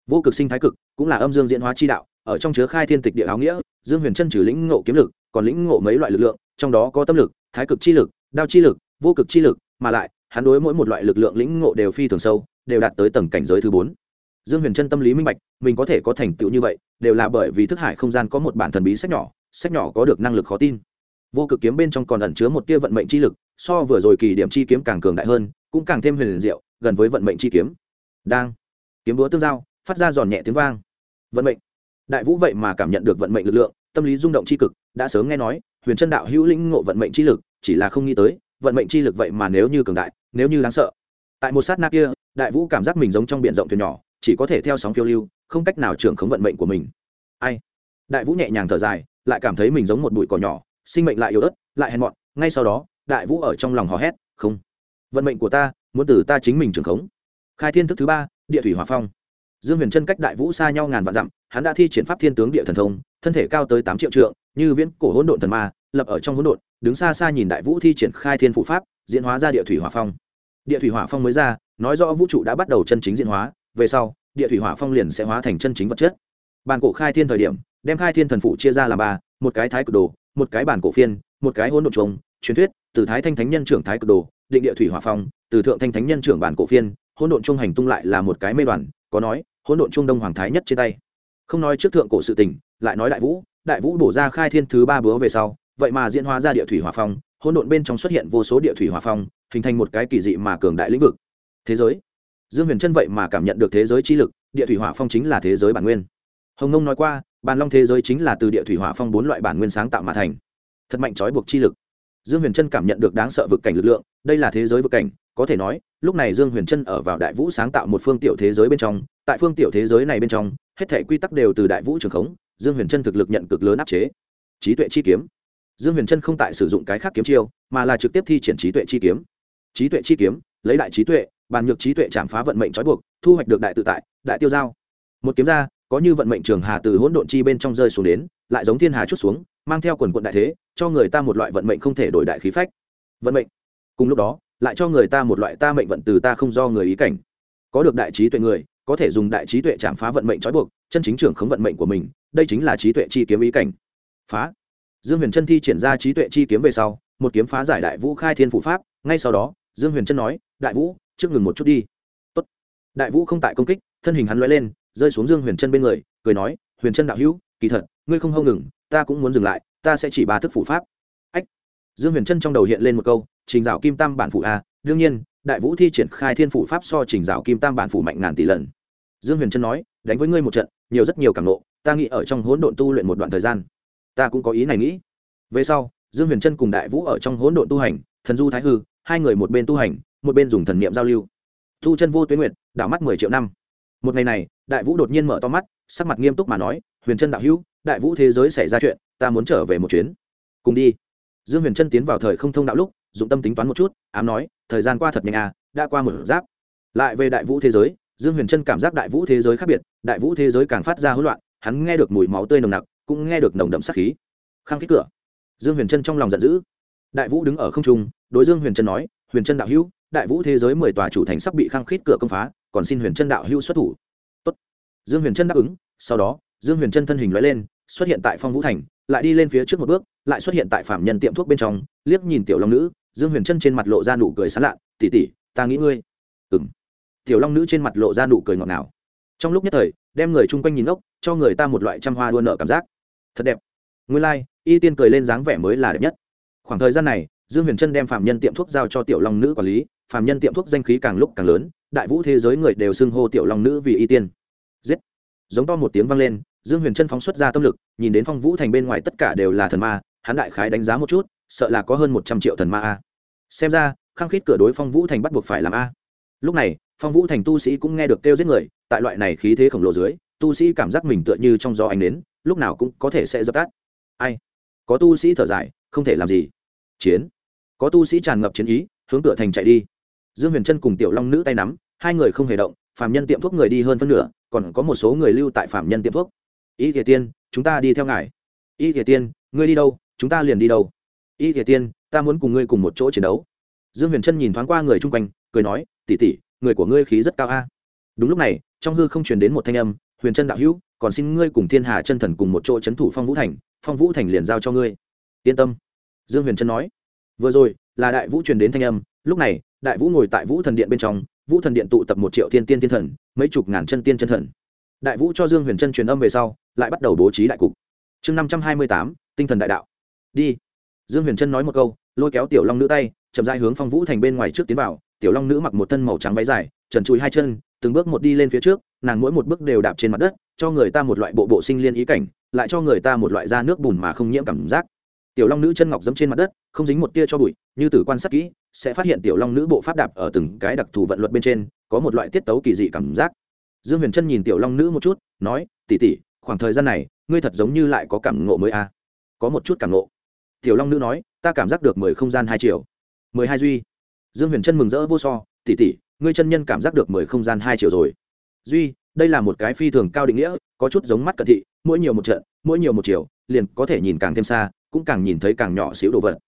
Speaker 1: Vô cực sinh thái cực cũng là âm dương diễn hóa chi đạo, ở trong chứa khai thiên tịch địa áo nghĩa, dương huyền chân trừ lĩnh ngộ kiếm lực, còn lĩnh ngộ mấy loại lực lượng, trong đó có tâm lực, thái cực chi lực, đao chi lực, vô cực chi lực, mà lại hắn đối mỗi một loại lực lượng lĩnh ngộ đều phi thường sâu, đều đạt tới tầng cảnh giới thứ bốn. Dương huyền chân tâm lý minh bạch, mình có thể có thành tựu như vậy, đều là bởi vì thức hải không gian có một bản thần bí sách nhỏ sách nhỏ có được năng lực khó tin. Vô cực kiếm bên trong còn ẩn chứa một tia vận mệnh chi lực, so vừa rồi kỳ điểm chi kiếm càng cường đại hơn, cũng càng thêm huyền diệu, gần với vận mệnh chi kiếm. Đang. Kiếm búa tương giao, phát ra giòn nhẹ tiếng vang. Vận mệnh. Đại vũ vậy mà cảm nhận được vận mệnh lực lượng, tâm lý rung động chi cực, đã sớm nghe nói, huyền chân đạo hữu lĩnh ngộ vận mệnh chi lực, chỉ là không nghĩ tới vận mệnh chi lực vậy mà nếu như cường đại, nếu như đáng sợ. Tại một sát na kia, đại vũ cảm giác mình giống trong b i ể n rộng thuyền nhỏ, chỉ có thể theo sóng phiêu lưu, không cách nào trưởng khống vận mệnh của mình. Ai? Đại vũ nhẹ nhàng thở dài, lại cảm thấy mình giống một bụi cỏ nhỏ, sinh mệnh lại yếu ớt, lại hèn mọn, ngay sau đó, đại vũ ở trong lòng hò hét, không. Vận mệnh của ta muốn từ ta chính mình trưởng khống. Khai thiên thức thứ ba, địa thủy hòa phong. Dương huyền chân cách đại vũ xa nhau ngàn vạn dặm, hắn đã thi triển pháp thiên tướng địa thần thông, thân thể cao tới tám triệu trượng, như viễn cổ hỗn độn thần ma lập ở trong hỗn độn, đứng xa xa nhìn đại vũ thi triển khai thiên phụ pháp, diễn hóa ra địa thủy hỏa phong. Địa thủy hỏa phong mới ra, nói rõ vũ trụ đã bắt đầu chân chính diễn hóa, về sau, địa thủy hỏa phong liền sẽ hóa thành chân chính vật chất. Bản cổ khai thiên thời điểm, đem khai thiên thần phụ chia ra làm ba, một cái thái cực đồ, một cái bản cổ phiên, một cái hỗn độn trùng, truyền thuyết, từ thái thanh thánh nhân trưởng thái cực đồ, định địa thủy hỏa phong, từ thượng thanh thánh nhân trưởng bản cổ phiên, hỗn độn trung hành tung lại là một cái mê đoàn, có nói, hỗn độn trung đông hoàng thái nhất trên tay. Không nói trước thượng cổ sự tình, lại nói đại vũ đại vũ bổ ra khai thiên thứ ba búa về sau vậy mà diễn hóa ra địa thủy hỏa phong, hỗn độn bên trong xuất hiện vô số địa thủy hỏa phong, hình thành một cái kỳ dị mà cường đại lĩnh vực. Thế giới. Dương huyền chân vậy mà cảm nhận được thế giới chi lực, địa thủy hỏa phong chính là thế giới bản nguyên. Hồng nông nói qua, bàn long thế giới chính là từ địa thủy hỏa phong bốn loại bản nguyên sáng tạo mà thành. Thật mạnh trói buộc chi lực. Dương huyền chân cảm nhận được đáng sợ vực cảnh lực lượng, đây là thế giới vực cảnh, có thể nói, lúc này dương huyền chân ở vào đại vũ sáng tạo một phương tiểu thế giới bên trong, tại phương tiểu thế giới này bên trong, hết thể quy tắc đều từ đại vũ trường khống, dương huyền chân thực lực nhận cực lớn áp chế. Trí tuệ chi kiếm dương huyền trân không tại sử dụng cái khác kiếm chiêu, mà là trực tiếp thi triển trí tuệ chi kiếm. Trí tuệ chi kiếm, lấy đại trí tuệ, bàn nhược trí tuệ chạm phá vận mệnh trói buộc, thu hoạch được đại tự tại, đại tiêu giao. Một kiếm ra, có như vận mệnh trường hà từ hỗn độn chi bên trong rơi xuống đến, lại giống thiên hà chút xuống, mang theo quần quận đại thế, cho người ta một loại vận mệnh không thể đổi đại khí phách. Vận mệnh. Cùng lúc đó, lại cho người ta một loại ta mệnh vận từ ta không do người ý cảnh. Có được đại trí tuệ người, có thể dùng đại trí tuệ chạm phá vận mệnh trói buộc, chân chính trưởng khống vận mệnh của mình, đây chính là trí tuệ chi kiếm ý cảnh. Phá dương huyền trân thi triển ra trí tuệ chi kiếm về sau, một kiếm phá giải đại vũ khai thiên phủ pháp, ngay sau đó, dương huyền trân nói, đại vũ, trước ngừng một chút đi. Tốt. đại vũ không tại công kích, thân hình hắn l lên, rơi xuống dương huyền trân bên người, cười nói, huyền trân đạo hữu, kỳ thật, ngươi không hâu ngừng, ta cũng muốn dừng lại, ta sẽ chỉ ba thức phủ pháp. Ách. Dương huyền trân trong đầu hiện lên một câu, trình dạo kim tam bản phủ a, đương nhiên, đại vũ thi triển khai thiên phủ pháp so trình dạo kim tam bản phủ mạnh ngàn tỷ lần. Dương huyền trân nói, đánh với ngươi một trận, nhiều rất nhiều cảm nộ, ta nghĩ ở trong hỗn độn tu luyện một đoạn thời gian ta cũng có ý này nghĩ. Về sau, dương huyền trân cùng đại vũ ở trong hỗn độn tu hành, thần du thái hư, hai người một bên tu hành, một bên dùng thần niệm giao lưu. Tu chân vô tuyến nguyệt, đảo mắt mười triệu năm. Một ngày này, đại vũ đột nhiên mở to mắt, sắc mặt nghiêm túc mà nói, huyền trân đạo hữu, đại vũ thế giới xảy ra chuyện, ta muốn trở về một chuyến. Cùng đi. Dương huyền trân tiến vào thời không thông đạo lúc, dụng tâm tính toán một chút, ám nói, thời gian qua thật nhanh à đã qua một giáp. Lại về đại vũ thế giới, dương huyền trân cảm giác đại vũ thế giới khác biệt, đại vũ thế giới càng phát ra hỗn loạn, hắn nghe được mùi máu tươi nồng nặc cũng nghe được nồng đậm sát khí. Khăng kích cửa. Dương huyền trân trong lòng giận dữ. Đại vũ đứng ở không trung, đối dương huyền trân nói, huyền trân đạo hữu, đại vũ thế giới mười tòa chủ thành sắp bị khăng khít cửa công phá, còn xin huyền trân đạo hữu xuất thủ. Tốt. dương huyền trân đáp ứng, sau đó, dương huyền trân thân hình loại lên, xuất hiện tại phong vũ thành, lại đi lên phía trước một bước, lại xuất hiện tại phạm nhân tiệm thuốc bên trong, liếc nhìn tiểu long nữ, dương huyền trân trên mặt lộ ra nụ cười sán lạ tỉ tỉ ta nghĩ ngươi. Ừ m tiểu long nữ trên mặt lộ ra nụ cười ngọt ngào. Trong lúc nhất thời, đem người chung quanh nhìn ốc cho người ta một loại trăm hoa đua nợ cảm giác thật đẹp. Nguyên lai、like, y tiên cười lên dáng vẻ mới là đẹp nhất. Khoảng thời gian này dương huyền trân đem phạm nhân tiệm thuốc giao cho tiểu long nữ quản lý phạm nhân tiệm thuốc danh khí càng lúc càng lớn đại vũ thế giới người đều xưng hô tiểu long nữ vì y tiên. Giết! Giống to một tiếng vang lên dương huyền trân phóng xuất ra tâm lực nhìn đến phong vũ thành bên ngoài tất cả đều là thần ma hắn đại khái đánh giá một chút sợ là có hơn một trăm triệu thần ma a. Xem ra khăng khít cửa đối phong vũ thành bắt buộc phải làm a. Lúc này phong vũ thành tu sĩ cũng nghe được kêu giết người tại loại này khí thế khổng lồ dưới tu sĩ cảm giác mình tựa như trong gió ánh đến lúc nào cũng có thể sẽ dập tắt. Ai? Có tu sĩ thở dài, không thể làm gì. Chiến. Có tu sĩ tràn ngập chiến ý, hướng cửa thành chạy đi. Dương huyền trân cùng tiểu long nữ tay nắm, hai người không hề động phạm nhân tiệm thuốc người đi hơn phân nửa, còn có một số người lưu tại phạm nhân tiệm thuốc. Y thể tiên, chúng ta đi theo ngài. Y thể tiên, ngươi đi đâu, chúng ta liền đi đâu. Y thể tiên, ta muốn cùng ngươi cùng một chỗ chiến đấu. Dương huyền trân nhìn thoáng qua người chung quanh, cười nói tỉ tỉ người của ngươi khí rất cao a. Đúng lúc này, trong hư không truyền đến một thanh âm huyền trân đạo hữu, còn xin ngươi cùng thiên hà chân thần cùng một chỗ c h ấ n thủ phong vũ thành, phong vũ thành liền giao cho ngươi. Yên tâm. Dương huyền trân nói. Vừa rồi, là đại vũ truyền đến thanh âm, lúc này, đại vũ ngồi tại vũ thần điện bên trong, vũ thần điện tụ tập một triệu thiên tiên thiên thần, mấy chục ngàn chân tiên chân thần. Đại vũ cho dương huyền trân truyền âm về sau, lại bắt đầu bố trí đại cục. Chương năm trăm hai mươi tám, tinh thần đại đạo. Đi. Dương huyền trân nói một câu, lôi kéo tiểu long nữ tay, chậm dai hướng phong vũ thành bên ngoài trước tiến vào. Tiểu long nữ mặc một thân màu trắng váy dài, trần chùi hai chân, từng bước một đi lên phía trước nàng mỗi một bước đều đạp trên mặt đất, cho người ta một loại bộ bộ sinh liên ý cảnh, lại cho người ta một loại da nước bùn mà không nhiễm cảm giác. Tiểu long nữ chân ngọc dẫm trên mặt đất, không dính một tia cho bụi, như từ quan sát kỹ, sẽ phát hiện tiểu long nữ bộ pháp đạp ở từng cái đặc thù vận luật bên trên, có một loại tiết tấu kỳ dị cảm giác. Dương huyền trân nhìn tiểu long nữ một chút, nói tỉ tỉ khoảng thời gian này, ngươi thật giống như lại có cảm ngộ mới a. À? có một chút cảm ngộ. Tiểu long nữ nói, ta cảm giác được mười không gian hai triệu mười hai duy. Dương huyền trân mừng rỡ vô so tỉ tỉ ngươi chân nhân cảm giác được mười không gian hai triệu rồi duy, đây là một cái phi thường cao định nghĩa, có chút giống mắt cận thị, mỗi nhiều một trận, mỗi nhiều một chiều, liền có thể nhìn càng thêm xa, cũng càng nhìn thấy càng nhỏ xíu đồ vật.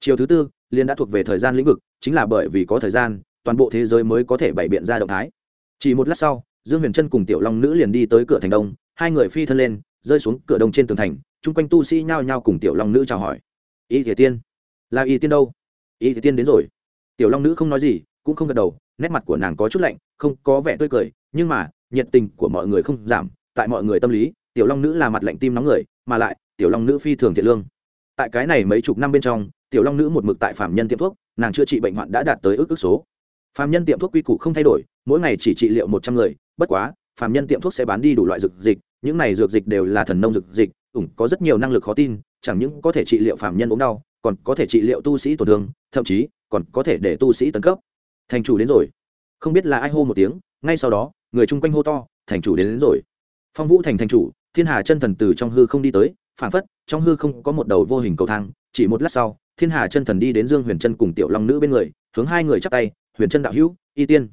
Speaker 1: Chiều thứ tư, liền đã thuộc về thời gian lĩnh vực, chính là bởi vì có thời gian, toàn bộ thế giới mới có thể bày biện ra động thái. Chỉ một lát sau, dương huyền trân cùng tiểu long nữ liền đi tới cửa thành đông, hai người phi thân lên, rơi xuống cửa đông trên tường thành, chung quanh tu sĩ nhao nhao cùng tiểu long nữ chào hỏi. Y thể tiên, là y tiên đâu? Y thể tiên đến rồi. Tiểu long nữ không nói gì, cũng không gật đầu nét mặt của nàng có chút lạnh, không có vẻ tươi cười, nhưng mà, nhiệt tình của mọi người không giảm, tại mọi người tâm lý, tiểu long nữ là mặt lạnh tim nóng người, mà lại, tiểu long nữ phi thường thiện lương. Tại cái này mấy chục năm bên trong, tiểu long nữ một mực tại phạm nhân tiệm thuốc, nàng chữa trị bệnh hoạn đã đạt tới ước ước số. Phạm nhân tiệm thuốc quy củ không thay đổi, mỗi ngày chỉ trị liệu một trăm người, bất quá phạm nhân tiệm thuốc sẽ bán đi đủ loại dược dịch, những này dược dịch đều là thần nông dược dịch, ủng, có rất nhiều năng lực khó tin, chẳng những có thể trị liệu phạm nhân ốm đau, còn có thể trị liệu tu sĩ tổn thương, thậm chí còn có thể để tu sĩ tấn cấp thành chủ đến rồi. Không biết là ai hô một tiếng ngay sau đó người chung quanh hô to thành chủ đến, đến rồi. Phong vũ thành thành chủ thiên hà chân thần từ trong hư không đi tới phản phất trong hư không có một đầu vô hình cầu thang chỉ một lát sau thiên hà chân thần đi đến dương huyền trân cùng tiểu long nữ bên người hướng hai người chắp tay huyền trân đạo hữu y tiên.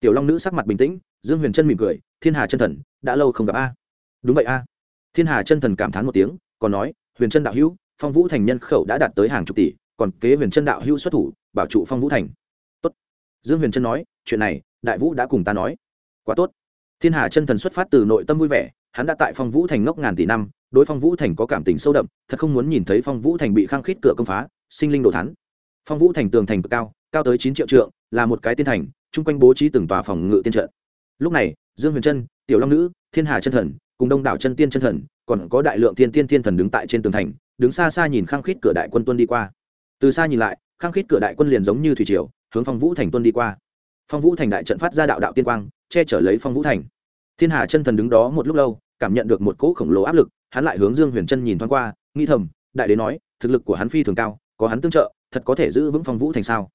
Speaker 1: Tiểu long nữ sắc mặt bình tĩnh dương huyền trân mỉm cười thiên hà chân thần đã lâu không gặp a. Đúng vậy a. Thiên hà chân thần cảm thán một tiếng còn nói huyền trân đạo hữu phong vũ thành nhân khẩu đã đạt tới hàng chục tỷ còn kế huyền trân đạo hữu xuất thủ bảo trụ phong vũ thành dương huyền trân nói, chuyện này, đại vũ đã cùng ta nói. Quá tốt. Thiên hà chân thần xuất phát từ nội tâm vui vẻ, hắn đã tại phong vũ thành ngốc ngàn tỷ năm, đối phong vũ thành có cảm tình sâu đậm, thật không muốn nhìn thấy phong vũ thành bị khăng khít cửa công phá, sinh linh đồ thắn phong vũ thành tường thành cực cao cao tới chín triệu trượng, là một cái tiên thành, chung quanh bố trí từng tòa phòng ngự tiên trận. Lúc này, dương huyền trân, tiểu long nữ, thiên hà chân thần, cùng đông đảo chân tiên chân thần, còn có đại lượng tiên tiên Thiên thần đứng tại trên tường thành, đứng xa xa nhìn khăng khít cửa đại quân tuân đi qua. Từ xa nhìn lại, khăng khít cửa đại quân liền giống như thủy triều hướng phong vũ thành tuân đi qua. Phong vũ thành đại trận phát ra đạo đạo tiên quang, che chở lấy phong vũ thành. Thiên hà chân thần đứng đó một lúc lâu, cảm nhận được một cỗ khổng lồ áp lực, hắn lại hướng dương huyền chân nhìn thoáng qua, nghĩ thầm, đại đế nói, thực lực của hắn phi thường cao, có hắn tương trợ, thật có thể giữ vững phong vũ thành sao?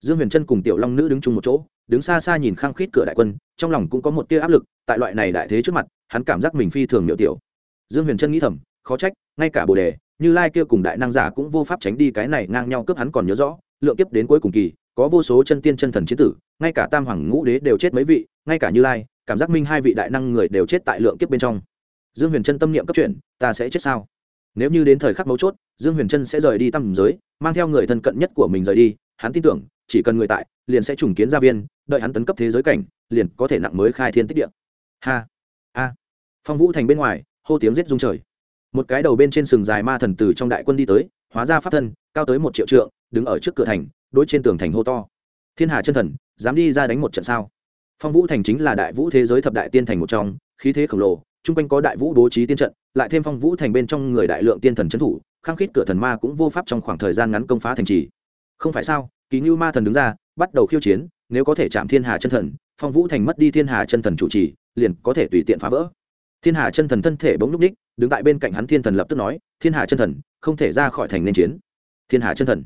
Speaker 1: Dương huyền chân cùng tiểu long nữ đứng chung một chỗ, đứng xa xa nhìn khăng khít cửa đại quân, trong lòng cũng có một tia áp lực, tại loại này đại thế trước mặt, hắn cảm giác mình phi thường miệu tiểu. Dương huyền chân nghĩ thầm, khó trách, ngay cả bồ đề, như lai kia cùng đại năng giả cũng vô pháp tránh đi cái này ngang nhau cướp hắn còn nhớ rõ, lượng kiếp đến cuối cùng kỳ có vô số chân tiên chân thần chiến tử, ngay cả tam hoàng ngũ đế đều chết mấy vị, ngay cả như lai, cảm giác minh hai vị đại năng người đều chết tại lượng kiếp bên trong. Dương huyền chân tâm niệm cấp chuyện ta sẽ chết sao? Nếu như đến thời khắc mấu chốt, dương huyền chân sẽ rời đi tăm giới, mang theo người thân cận nhất của mình rời đi, hắn tin tưởng, chỉ cần người tại, liền sẽ trùng kiến gia viên, đợi hắn tấn cấp thế giới cảnh, liền có thể nặng mới khai thiên tích địa. Ha, a. Phong vũ thành bên ngoài, hô tiếng giết rung trời. Một cái đầu bên trên sừng dài ma thần từ trong đại quân đi tới, hóa ra pháp thân, cao tới một triệu trượng đứng ở trước cửa thành, đối trên tường thành hô to. Thiên hà chân thần, dám đi ra đánh một trận sao? Phong vũ thành chính là đại vũ thế giới thập đại tiên thành một trong, khí thế khổng lồ, chung quanh có đại vũ bố trí tiên trận, lại thêm phong vũ thành bên trong người đại lượng tiên thần trấn thủ, khăng khít cửa thần ma cũng vô pháp trong khoảng thời gian ngắn công phá thành trì. Không phải sao? Kỳ ngưu ma thần đứng ra, bắt đầu khiêu chiến, nếu có thể chạm thiên hà chân thần, phong vũ thành mất đi thiên hà chân thần chủ trì, liền có thể tùy tiện phá vỡ. Thiên hà chân thần thân thể bỗng núp ních đứng tại bên cạnh hắn thiên thần lập tức nói, thiên hà chân thần, không thể ra khỏi thành nên chiến. Thiên hà chân thần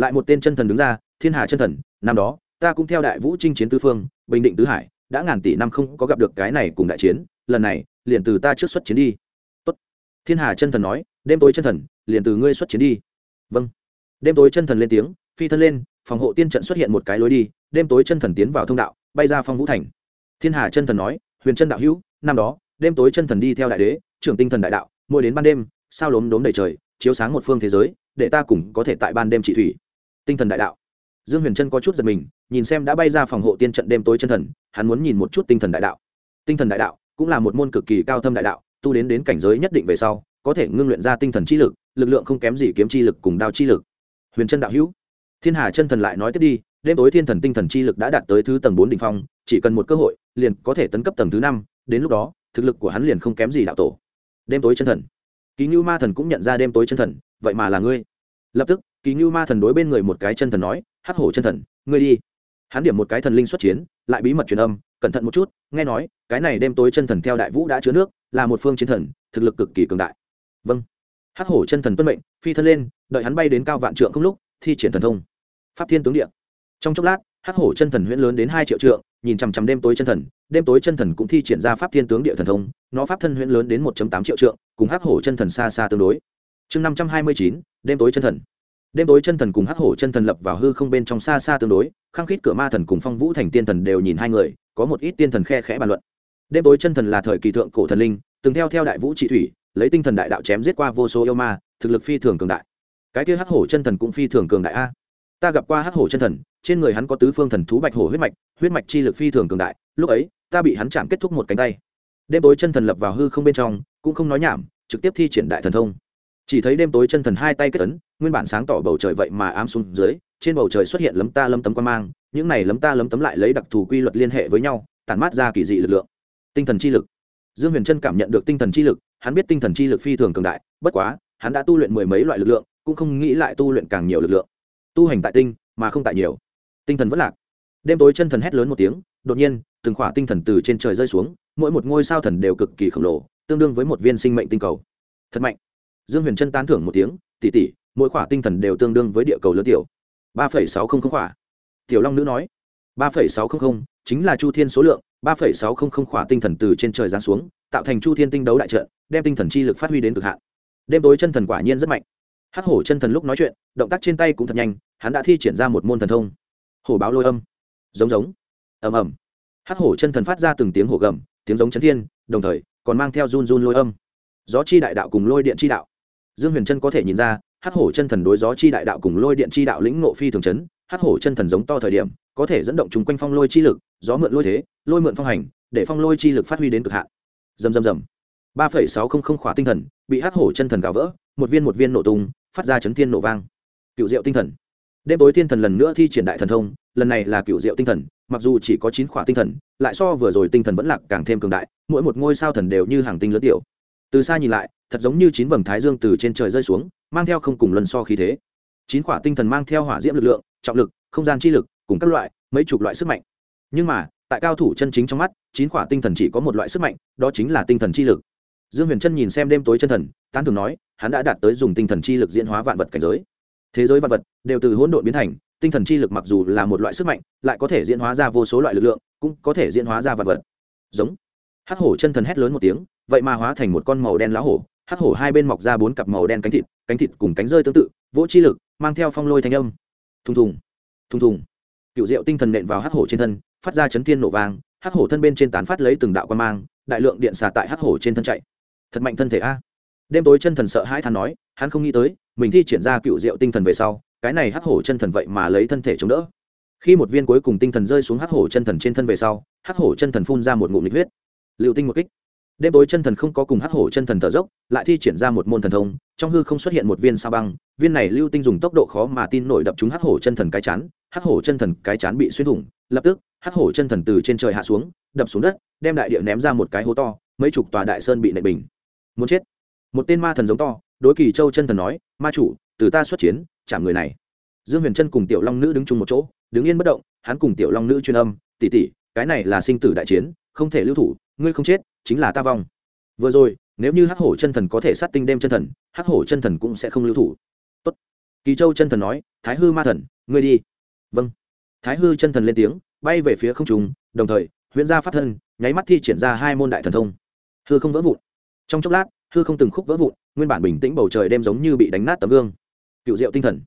Speaker 1: lại một tên chân thần đứng ra, thiên hà chân thần, năm đó, ta cũng theo đại vũ chinh chiến tư phương, bình định tứ hải, đã ngàn tỷ năm không có gặp được cái này cùng đại chiến, lần này, liền từ ta trước xuất chiến đi. Tốt. thiên hà chân thần nói, đêm tối chân thần, liền từ ngươi xuất chiến đi. Vâng. Đêm tối chân thần lên tiếng, phi thân lên, phòng hộ tiên trận xuất hiện một cái lối đi, đêm tối chân thần tiến vào thông đạo, bay ra phong vũ thành. Thiên hà chân thần nói, huyền chân đạo hữu, năm đó, đêm tối chân thần đi theo đại đế, trưởng tinh thần đại đạo, mỗi đến ban đêm, sao lốm đốm đầy trời, chiếu sáng một phương thế giới, để ta cùng có thể tại ban đêm trị thủy tinh thần đại đạo. Dương huyền trân có chút giật mình, nhìn xem đã bay ra phòng hộ tiên trận đêm tối chân thần, hắn muốn nhìn một chút tinh thần đại đạo. Tinh thần đại đạo cũng là một môn cực kỳ cao thâm đại đạo, tu đến đến cảnh giới nhất định về sau, có thể ngưng luyện ra tinh thần chi lực lực lượng không kém gì kiếm chi lực cùng đao chi lực. Huyền trân đạo hữu, thiên hà chân thần lại nói tiếp đi, đêm tối thiên thần tinh thần chi lực đã đạt tới thứ tầng bốn đ ỉ n h phong, chỉ cần một cơ hội, liền có thể tấn cấp tầng thứ năm, đến lúc đó, thực lực của hắn liền không kém gì đạo tổ. Đêm tối chân thần. Ký ngưu ma thần cũng nhận ra đêm tối chân thần, vậy mà là ngươi. Lập tức kỳ ngưu ma thần đối bên người một cái chân thần nói, hắc hổ chân thần, ngươi đi. Hắn điểm một cái thần linh xuất chiến, lại bí mật truyền âm, cẩn thận một chút, nghe nói, cái này đêm tối chân thần theo đại vũ đã chứa nước, là một phương chiến thần, thực lực cực kỳ cường đại. Vâng. Hắc hổ chân thần tuân mệnh, phi thân lên, đợi hắn bay đến cao vạn trượng không lúc, thi triển thần thông. Pháp thiên tướng địa. Trong chốc lát, hắc hổ chân thần huyễn lớn đến hai triệu trượng, nhìn chằm chằm đêm tối chân thần, đêm tối chân thần cũng thi triển ra pháp thiên tướng địa thần thông, nó pháp thân huyễn lớn đến một tám triệu trượng, cùng hắc hổ chân thần xa xa tương đối. Chương năm trăm hai mươi chín, đêm tối chân thần đêm tối chân thần cùng hắc hổ chân thần lập vào hư không bên trong xa xa tương đối, khăng khít cửa ma thần cùng phong vũ thành tiên thần đều nhìn hai người, có một ít tiên thần khe khẽ bàn luận. Đêm tối chân thần là thời kỳ thượng cổ thần linh, từng theo theo đại vũ trị thủy, lấy tinh thần đại đạo chém giết qua vô số yêu ma, thực lực phi thường cường đại. Cái kia hắc hổ chân thần cũng phi thường cường đại a. Ta gặp qua hắc hổ chân thần, trên người hắn có tứ phương thần thú bạch hổ huyết mạch huyết mạch chi lực phi thường cường đại, lúc ấy, ta bị hắn chạm kết thúc một cánh tay. Đêm tối chân thần lập vào hư không bên trong, cũng không nói nhảm, trực tiếp thi triển đại thần thông chỉ thấy đêm tối chân thần hai tay kết ấn, nguyên bản sáng tỏ bầu trời vậy mà ám xuống dưới, trên bầu trời xuất hiện lấm ta lấm tấm quan mang, những này lấm ta lấm tấm lại lấy đặc thù quy luật liên hệ với nhau, tản mát ra kỳ dị lực lượng. Tinh thần chi lực. Dương huyền trân cảm nhận được tinh thần chi lực, hắn biết tinh thần chi lực phi thường cường đại, bất quá, hắn đã tu luyện mười mấy loại lực lượng, cũng không nghĩ lại tu luyện càng nhiều lực lượng. Tu hành tại tinh, mà không tại nhiều. Tinh thần vẫn lạc. Đêm tối chân thần hét lớn một tiếng, đột nhiên, từng khỏa tinh thần từ trên trời rơi xuống, mỗi một ngôi sao thần đều cực kỳ khổng lồ, tương đương với một viên sinh mệnh tinh cầu. Thật mạnh dương huyền trân tán thưởng một tiếng tỷ tỷ, mỗi khỏa tinh thần đều tương đương với địa cầu lớn tiểu. Ba phẩy sáu không không khỏa. Tiểu long nữ nói ba phẩy sáu không không chính là chu thiên số lượng ba phẩy sáu không không khỏa tinh thần từ trên trời giáng xuống tạo thành chu thiên tinh đấu đại trận đem tinh thần chi lực phát huy đến cực hạn. Đêm tối chân thần quả nhiên rất mạnh. Hắc hổ chân thần lúc nói chuyện động tác trên tay cũng thật nhanh hắn đã thi triển ra một môn thần thông. Hổ báo lôi âm. Giống giống. Ầm ầm. Hắc hổ chân thần phát ra từng tiếng hổ gầm tiếng giống chấn thiên đồng thời còn mang theo run run lôi âm. Gió chi đại đạo cùng lôi điện chi đạo dương huyền chân có thể nhìn ra, hắc hổ chân thần đối gió chi đại đạo cùng lôi điện chi đạo lĩnh ngộ phi thường chấn, hắc hổ chân thần giống to thời điểm, có thể dẫn động chúng quanh phong lôi chi lực, gió mượn lôi thế, lôi mượn phong hành, để phong lôi chi lực phát huy đến cực hạn. Dầm dầm dầm ba phẩy sáu không không khỏa tinh thần, bị hắc hổ chân thần gào vỡ, một viên một viên nổ tung, phát ra chấn thiên nổ vang. Cựu diệu tinh thần. Đêm tối thiên thần lần nữa thi triển đại thần thông, lần này là cựu diệu tinh thần, mặc dù chỉ có chín khỏa tinh thần, lại so vừa rồi tinh thần vẫn lạc càng thêm cường đại, mỗi một ngôi sao thần đều như hàng tinh lớn tiểu từ xa nhìn lại, thật giống như chín vầng thái dương từ trên trời rơi xuống, mang theo không cùng lần so khí thế. Chín quả tinh thần mang theo hỏa diễm lực lượng, trọng lực, không gian chi lực, cùng các loại, mấy chục loại sức mạnh. Nhưng mà, tại cao thủ chân chính trong mắt, chín quả tinh thần chỉ có một loại sức mạnh, đó chính là tinh thần chi lực. Dương huyền trân nhìn xem đêm tối chân thần, tán thường nói, hắn đã đạt tới dùng tinh thần chi lực diễn hóa vạn vật cảnh giới. Thế giới vạn vật đều từ hỗn độn biến thành, tinh thần chi lực mặc dù là một loại sức mạnh, lại có thể diễn hóa ra vô số loại lực lượng, cũng có thể diễn hóa ra vạn vật. Giống hắc hổ chân thần hét lớn một tiếng, vậy mà hóa thành một con màu đen lá hổ. Hắc hổ hai bên mọc ra bốn cặp màu đen cánh thịt cánh thịt cùng cánh rơi tương tự, vỗ chi lực, mang theo phong lôi thanh âm. Thùng thùng thùng thùng. Cựu diệu tinh thần nện vào hắc hổ trên thân, phát ra chấn thiên nổ vang, hắc hổ thân bên trên tán phát lấy từng đạo quan mang, đại lượng điện xà tại hắc hổ trên thân chạy. Thật mạnh thân thể a. Đêm tối chân thần sợ hãi than nói, hắn không nghĩ tới, mình thi triển ra cựu diệu tinh thần về sau, cái này hắc hổ chân thần vậy mà lấy thân thể chống đỡ. Khi một viên cuối cùng tinh thần rơi xuống hắc hổ chân thần trên thân về sau, hắc hổ chân thần phun ra một ngụm nhiệt huyết lưu tinh một kích. Đêm tối chân thần không có cùng hắc hổ chân thần thở dốc, lại thi triển ra một môn thần thông, trong hư không xuất hiện một viên sao băng, viên này lưu tinh dùng tốc độ khó mà tin nổi đập trúng hắc hổ chân thần cái chán, hắc hổ chân thần cái chán bị xuyên thủng, lập tức, hắc hổ chân thần từ trên trời hạ xuống, đập xuống đất, đem đại địa ném ra một cái hố to, mấy chục tòa đại sơn bị nệ bình. Muốn chết. Một tên ma thần giống to, đối kỳ châu chân thần nói, ma chủ, từ ta xuất chiến, chạm người này. Dương huyền trân cùng tiểu long nữ đứng chung một chỗ, đứng yên bất động, hắn cùng tiểu long nữ truyền âm tỉ tỉ cái này là sinh tử đại chiến, không thể lưu thủ ngươi không chết, chính là ta vong. Vừa rồi, nếu như hắc hổ chân thần có thể sát tinh đêm chân thần, hắc hổ chân thần cũng sẽ không lưu thủ. Tốt. kỳ châu chân thần nói, thái hư ma thần, ngươi đi. Vâng. Thái hư chân thần lên tiếng, bay về phía không trùng đồng thời, huyễn gia phát thân, nháy mắt thi triển ra hai môn đại thần thông. Hư không vỡ vụn. Trong chốc lát, hư không từng khúc vỡ vụn, nguyên bản bình tĩnh bầu trời đêm giống như bị đánh nát tấm gương. Cựu diệu tinh thần.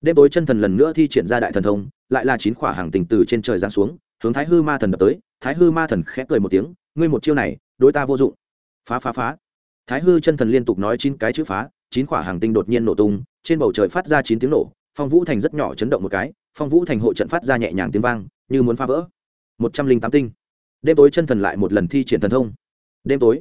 Speaker 1: Đêm tối chân thần lần nữa thi triển ra đại thần thông, lại là chín khỏa hàng tình từ trên trời giáng xuống, hướng thái hư ma thần đập tới. Thái hư ma thần khẽ cười một tiếng ngươi một chiêu này, đối ta vô dụng. Phá phá phá. Thái hư chân thần liên tục nói chín cái chữ phá, chín quả hàng tinh đột nhiên nổ tung, trên bầu trời phát ra chín tiếng nổ, phong vũ thành rất nhỏ chấn động một cái, phong vũ thành hộ trận phát ra nhẹ nhàng tiếng vang, như muốn phá vỡ. Một trăm linh tám tinh. Đêm tối chân thần lại một lần thi triển thần thông. Đêm tối,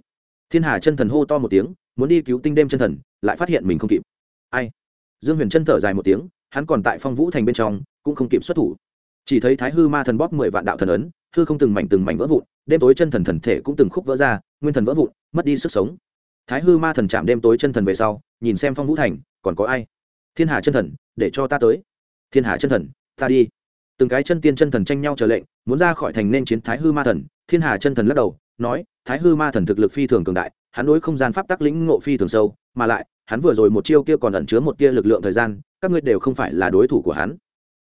Speaker 1: thiên hà chân thần hô to một tiếng, muốn đi cứu tinh đêm chân thần, lại phát hiện mình không kịp. Ai? Dương huyền chân thở dài một tiếng, hắn còn tại phong vũ thành bên trong, cũng không kịp xuất thủ. Chỉ thấy thái hư ma thần bóp mười vạn đạo thần ấn hư không từng mảnh từng mảnh vỡ vụn, đêm tối chân thần thần thể cũng từng khúc vỡ ra, nguyên thần vỡ vụn, mất đi sức sống. Thái hư ma thần chạm đêm tối chân thần về sau, nhìn xem phong vũ thành, còn có ai? Thiên hà chân thần, để cho ta tới. Thiên hà chân thần, ta đi. Từng cái chân tiên chân thần tranh nhau chờ lệnh, muốn ra khỏi thành nên chiến thái hư ma thần, thiên hà chân thần lắc đầu, nói, thái hư ma thần thực lực phi thường cường đại, hắn đối không gian pháp tắc lĩnh ngộ phi thường sâu, mà lại, hắn vừa rồi một chiêu kia còn ẩn chứa một tia lực lượng thời gian, các ngươi đều không phải là đối thủ của hắn.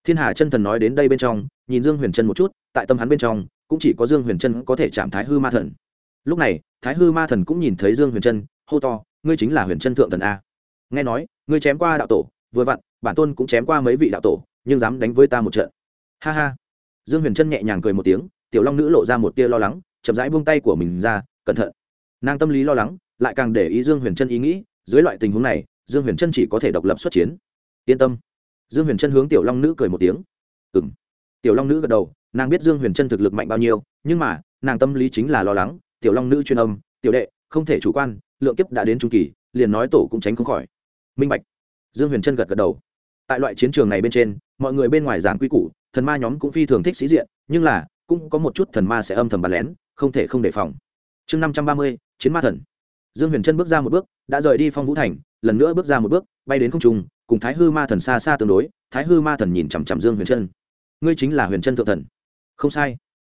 Speaker 1: Thiên hà chân thần nói đến đây bên trong nhìn dương huyền trân một chút, tại tâm hắn bên trong, cũng chỉ có dương huyền trân có thể chạm thái hư ma thần. Lúc này, thái hư ma thần cũng nhìn thấy dương huyền trân, hô to, ngươi chính là huyền trân thượng thần a. Nghe nói, ngươi chém qua đạo tổ, vừa vặn, bản tôn cũng chém qua mấy vị đạo tổ, nhưng dám đánh với ta một trận. Ha ha. Dương huyền trân nhẹ nhàng cười một tiếng, tiểu long nữ lộ ra một tia lo lắng, chậm rãi buông tay của mình ra, cẩn thận. Nàng tâm lý lo lắng, lại càng để ý dương huyền trân ý nghĩ, dưới loại tình huống này, dương huyền trân chỉ có thể độc lập xuất chiến. Yên tâm. Dương huyền trân hướng tiểu long nữ cười một tiếng. Ừ tiểu long nữ gật đầu, nàng biết dương huyền trân thực lực mạnh bao nhiêu, nhưng mà, nàng tâm lý chính là lo lắng, tiểu long nữ chuyên âm, tiểu đệ, không thể chủ quan, lượng kiếp đã đến trung kỳ, liền nói tổ cũng tránh không khỏi. Minh bạch. Dương huyền trân gật gật đầu. Tại loại chiến trường này bên trên, mọi người bên ngoài giảng quy củ, thần ma nhóm cũng phi thường thích sĩ diện, nhưng là, cũng có một chút thần ma sẽ âm thầm bắn lén, không thể không đề phòng. Chương năm trăm ba mươi, chiến ma thần. Dương huyền trân bước ra một bước, đã rời đi phong vũ thành, lần nữa bước ra một bước, bay đến không trung, cùng thái hư ma thần xa xa tương đối, thái hư ma thần nhìn chằm chằm dương huyền trân ngươi chính là huyền trân thượng thần. Không sai.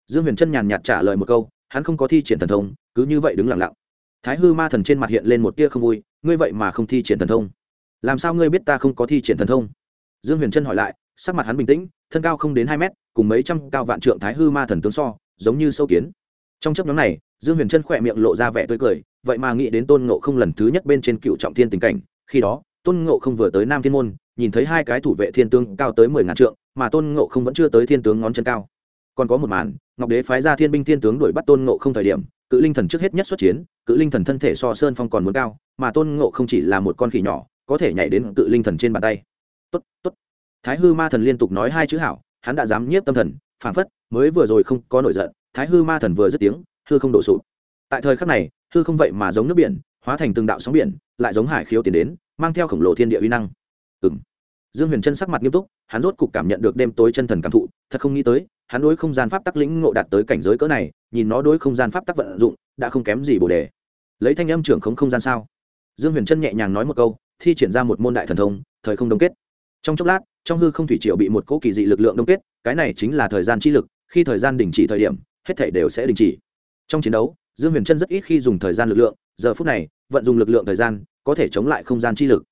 Speaker 1: Dương huyền trân nhàn nhạt trả lời một câu, hắn không có thi triển thần thông, cứ như vậy đứng lặng lặng. Thái hư ma thần trên mặt hiện lên một tia không vui, ngươi vậy mà không thi triển thần thông. Làm sao ngươi biết ta không có thi triển thần thông? Dương huyền trân hỏi lại, sắc mặt hắn bình tĩnh, thân cao không đến hai mét, cùng mấy trăm cao vạn trượng thái hư ma thần tướng so, giống như sâu kiến. Trong chấp nhóm này, dương huyền trân khỏe miệng lộ ra vẻ tươi cười, vậy mà nghĩ đến tôn ngộ không lần thứ nhất bên trên cựu trọng thiên tình cảnh, khi đó, tôn ngộ không vừa tới nam thiên môn nhìn thấy hai cái thủ vệ thiên tướng cao tới mười ngàn trượng, mà tôn ngộ không vẫn chưa tới thiên tướng ngón chân cao. Còn có một màn, ngọc đế phái ra thiên binh thiên tướng đuổi bắt tôn ngộ không thời điểm, cự linh thần trước hết nhất xuất chiến, cự linh thần thân thể so sơn phong còn muốn cao, mà tôn ngộ không chỉ là một con khỉ nhỏ, có thể nhảy đến cự linh thần trên bàn tay. Tốt tốt. Thái hư ma thần liên tục nói hai chữ hảo, hắn đã dám nhiếp tâm thần, phản phất, mới vừa rồi không có nổi giận, thái hư ma thần vừa dứt tiếng, hư không đổ sụp. Tại thời khắc này, hư không vậy mà giống nước biển, hóa thành từng đạo sóng biển, lại giống hải khiếu tiến đến, mang theo khổng lồ thiên địa uy năng. Ừm. dương huyền chân sắc mặt nghiêm túc, hắn rốt cục cảm nhận được đêm tối chân thần cảm thụ, thật không nghĩ tới, hắn đối không gian pháp tắc lĩnh ngộ đạt tới cảnh giới cỡ này, nhìn nó đối không gian pháp tắc vận dụng, đã không kém gì bồ đề. Lấy thanh âm trưởng không không gian sao? Dương huyền chân nhẹ nhàng nói một câu, thi triển ra một môn đại thần thông, thời không đông kết. Trong chốc lát, trong hư không thủy triều bị một cỗ kỳ dị lực lượng đông kết, cái này chính là thời gian chi lực, khi thời gian đình chỉ thời điểm, hết thảy đều sẽ đình chỉ. Trong chiến đấu, dương huyền trân rất ít khi dùng thời gian lực lượng, giờ phút này, vận dụng lực lượng thời gian, có thể chống lại không gian chi lực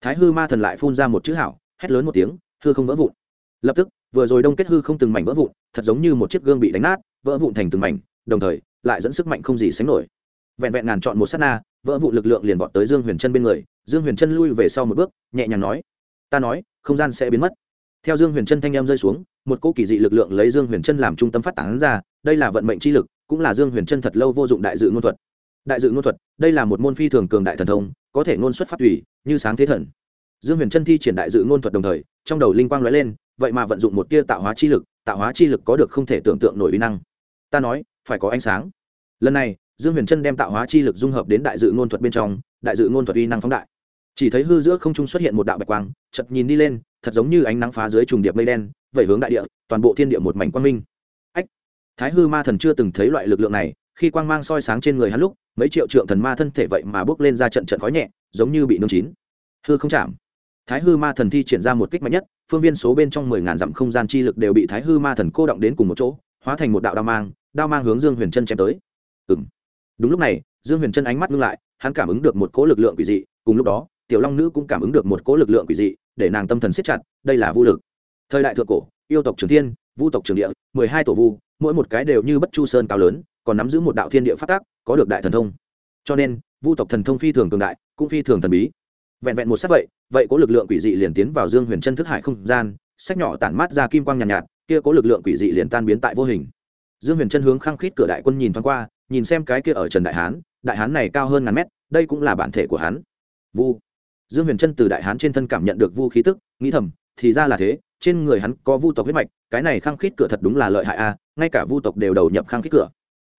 Speaker 1: thái hư ma thần lại phun ra một chữ hảo, hét lớn một tiếng, hư không vỡ vụn. Lập tức, vừa rồi đông kết hư không từng mảnh vỡ vụn, thật giống như một chiếc gương bị đánh nát, vỡ vụn thành từng mảnh, đồng thời, lại dẫn sức mạnh không gì sánh nổi. Vẹn vẹn ngàn chọn một s á t na, vỡ vụn lực lượng liền vọt tới dương huyền trân bên người, dương huyền trân lui về sau một bước, nhẹ nhàng nói, ta nói, không gian sẽ biến mất. Theo dương huyền trân thanh em rơi xuống, một cỗ kỳ dị lực lượng lấy dương huyền trân làm trung tâm phát tán ra, đây là vận mệnh chi lực, cũng là dương huyền trân thật lâu vô dụng đại dự ngôn thuật đại dự ngôn thuật, đây là một môn phi thường cường đại thần thông, có thể ngôn xuất phát thủy như sáng thế thần. Dương huyền trân thi triển đại dự ngôn thuật đồng thời, trong đầu linh quang lóe lên, vậy mà vận dụng một tia tạo hóa chi lực, tạo hóa chi lực có được không thể tưởng tượng nổi uy năng. Ta nói, phải có ánh sáng. Lần này, dương huyền trân đem tạo hóa chi lực dung hợp đến đại dự ngôn thuật bên trong, đại dự ngôn thuật uy năng phóng đại. Chỉ thấy hư giữa không trung xuất hiện một đạo bạch quang chật nhìn đi lên, thật giống như ánh nắng phá dưới trùng điệp mây đen, vẩy hướng đại địa, toàn bộ thiên địa một mảnh quang minh. Ách! Thái hư ma thần chưa từng thấy loại lực lượng này, khi quang mang soi sáng trên người hắn lúc mấy triệu trượng thần ma thân thể vậy mà bước lên ra trận trận khói nhẹ, giống như bị nung chín. Hư không chạm. Thái hư ma thần thi triển ra một kích mạnh nhất, phương viên số bên trong mười ngàn dặm không gian chi lực đều bị thái hư ma thần cô động đến cùng một chỗ, hóa thành một đạo đao mang đao mang hướng dương huyền chân chém tới. Ừ m đúng lúc này, dương huyền chân ánh mắt ngưng lại, hắn cảm ứng được một cỗ lực lượng quỷ dị, cùng lúc đó, tiểu long nữ cũng cảm ứng được một cỗ lực lượng quỷ dị, để nàng tâm thần siết chặt, đây là vũ lực. Thời đại thượng cổ, yêu tộc trường thiên, vu tộc trường địa, mười hai tổ vu, mỗi một cái đều như bất chu sơn cao lớn, còn nắm giữ một đạo thiên địa phát tác có được đại thần thông. Cho nên vu tộc thần thông phi thường cường đại cũng phi thường thần bí. Vẹn vẹn một sắc vậy vậy có lực lượng quỷ dị liền tiến vào dương huyền chân thức hải không gian sách nhỏ tản mát ra kim quang nhàn nhạt, nhạt kia có lực lượng quỷ dị liền tan biến tại vô hình. Dương huyền chân hướng khăng khít cửa đại quân nhìn thoáng qua nhìn xem cái kia ở trần đại hán đại hán này cao hơn ngàn mét đây cũng là bản thể của hắn. Vu. Dương huyền chân từ đại hán trên thân cảm nhận được vu khí tức nghĩ thầm thì ra là thế trên người hắn có vu tộc huyết mạch cái này khăng khít cửa thật đúng là lợi hại a ngay cả vu tộc đều đầu nhập khăng khít cửa.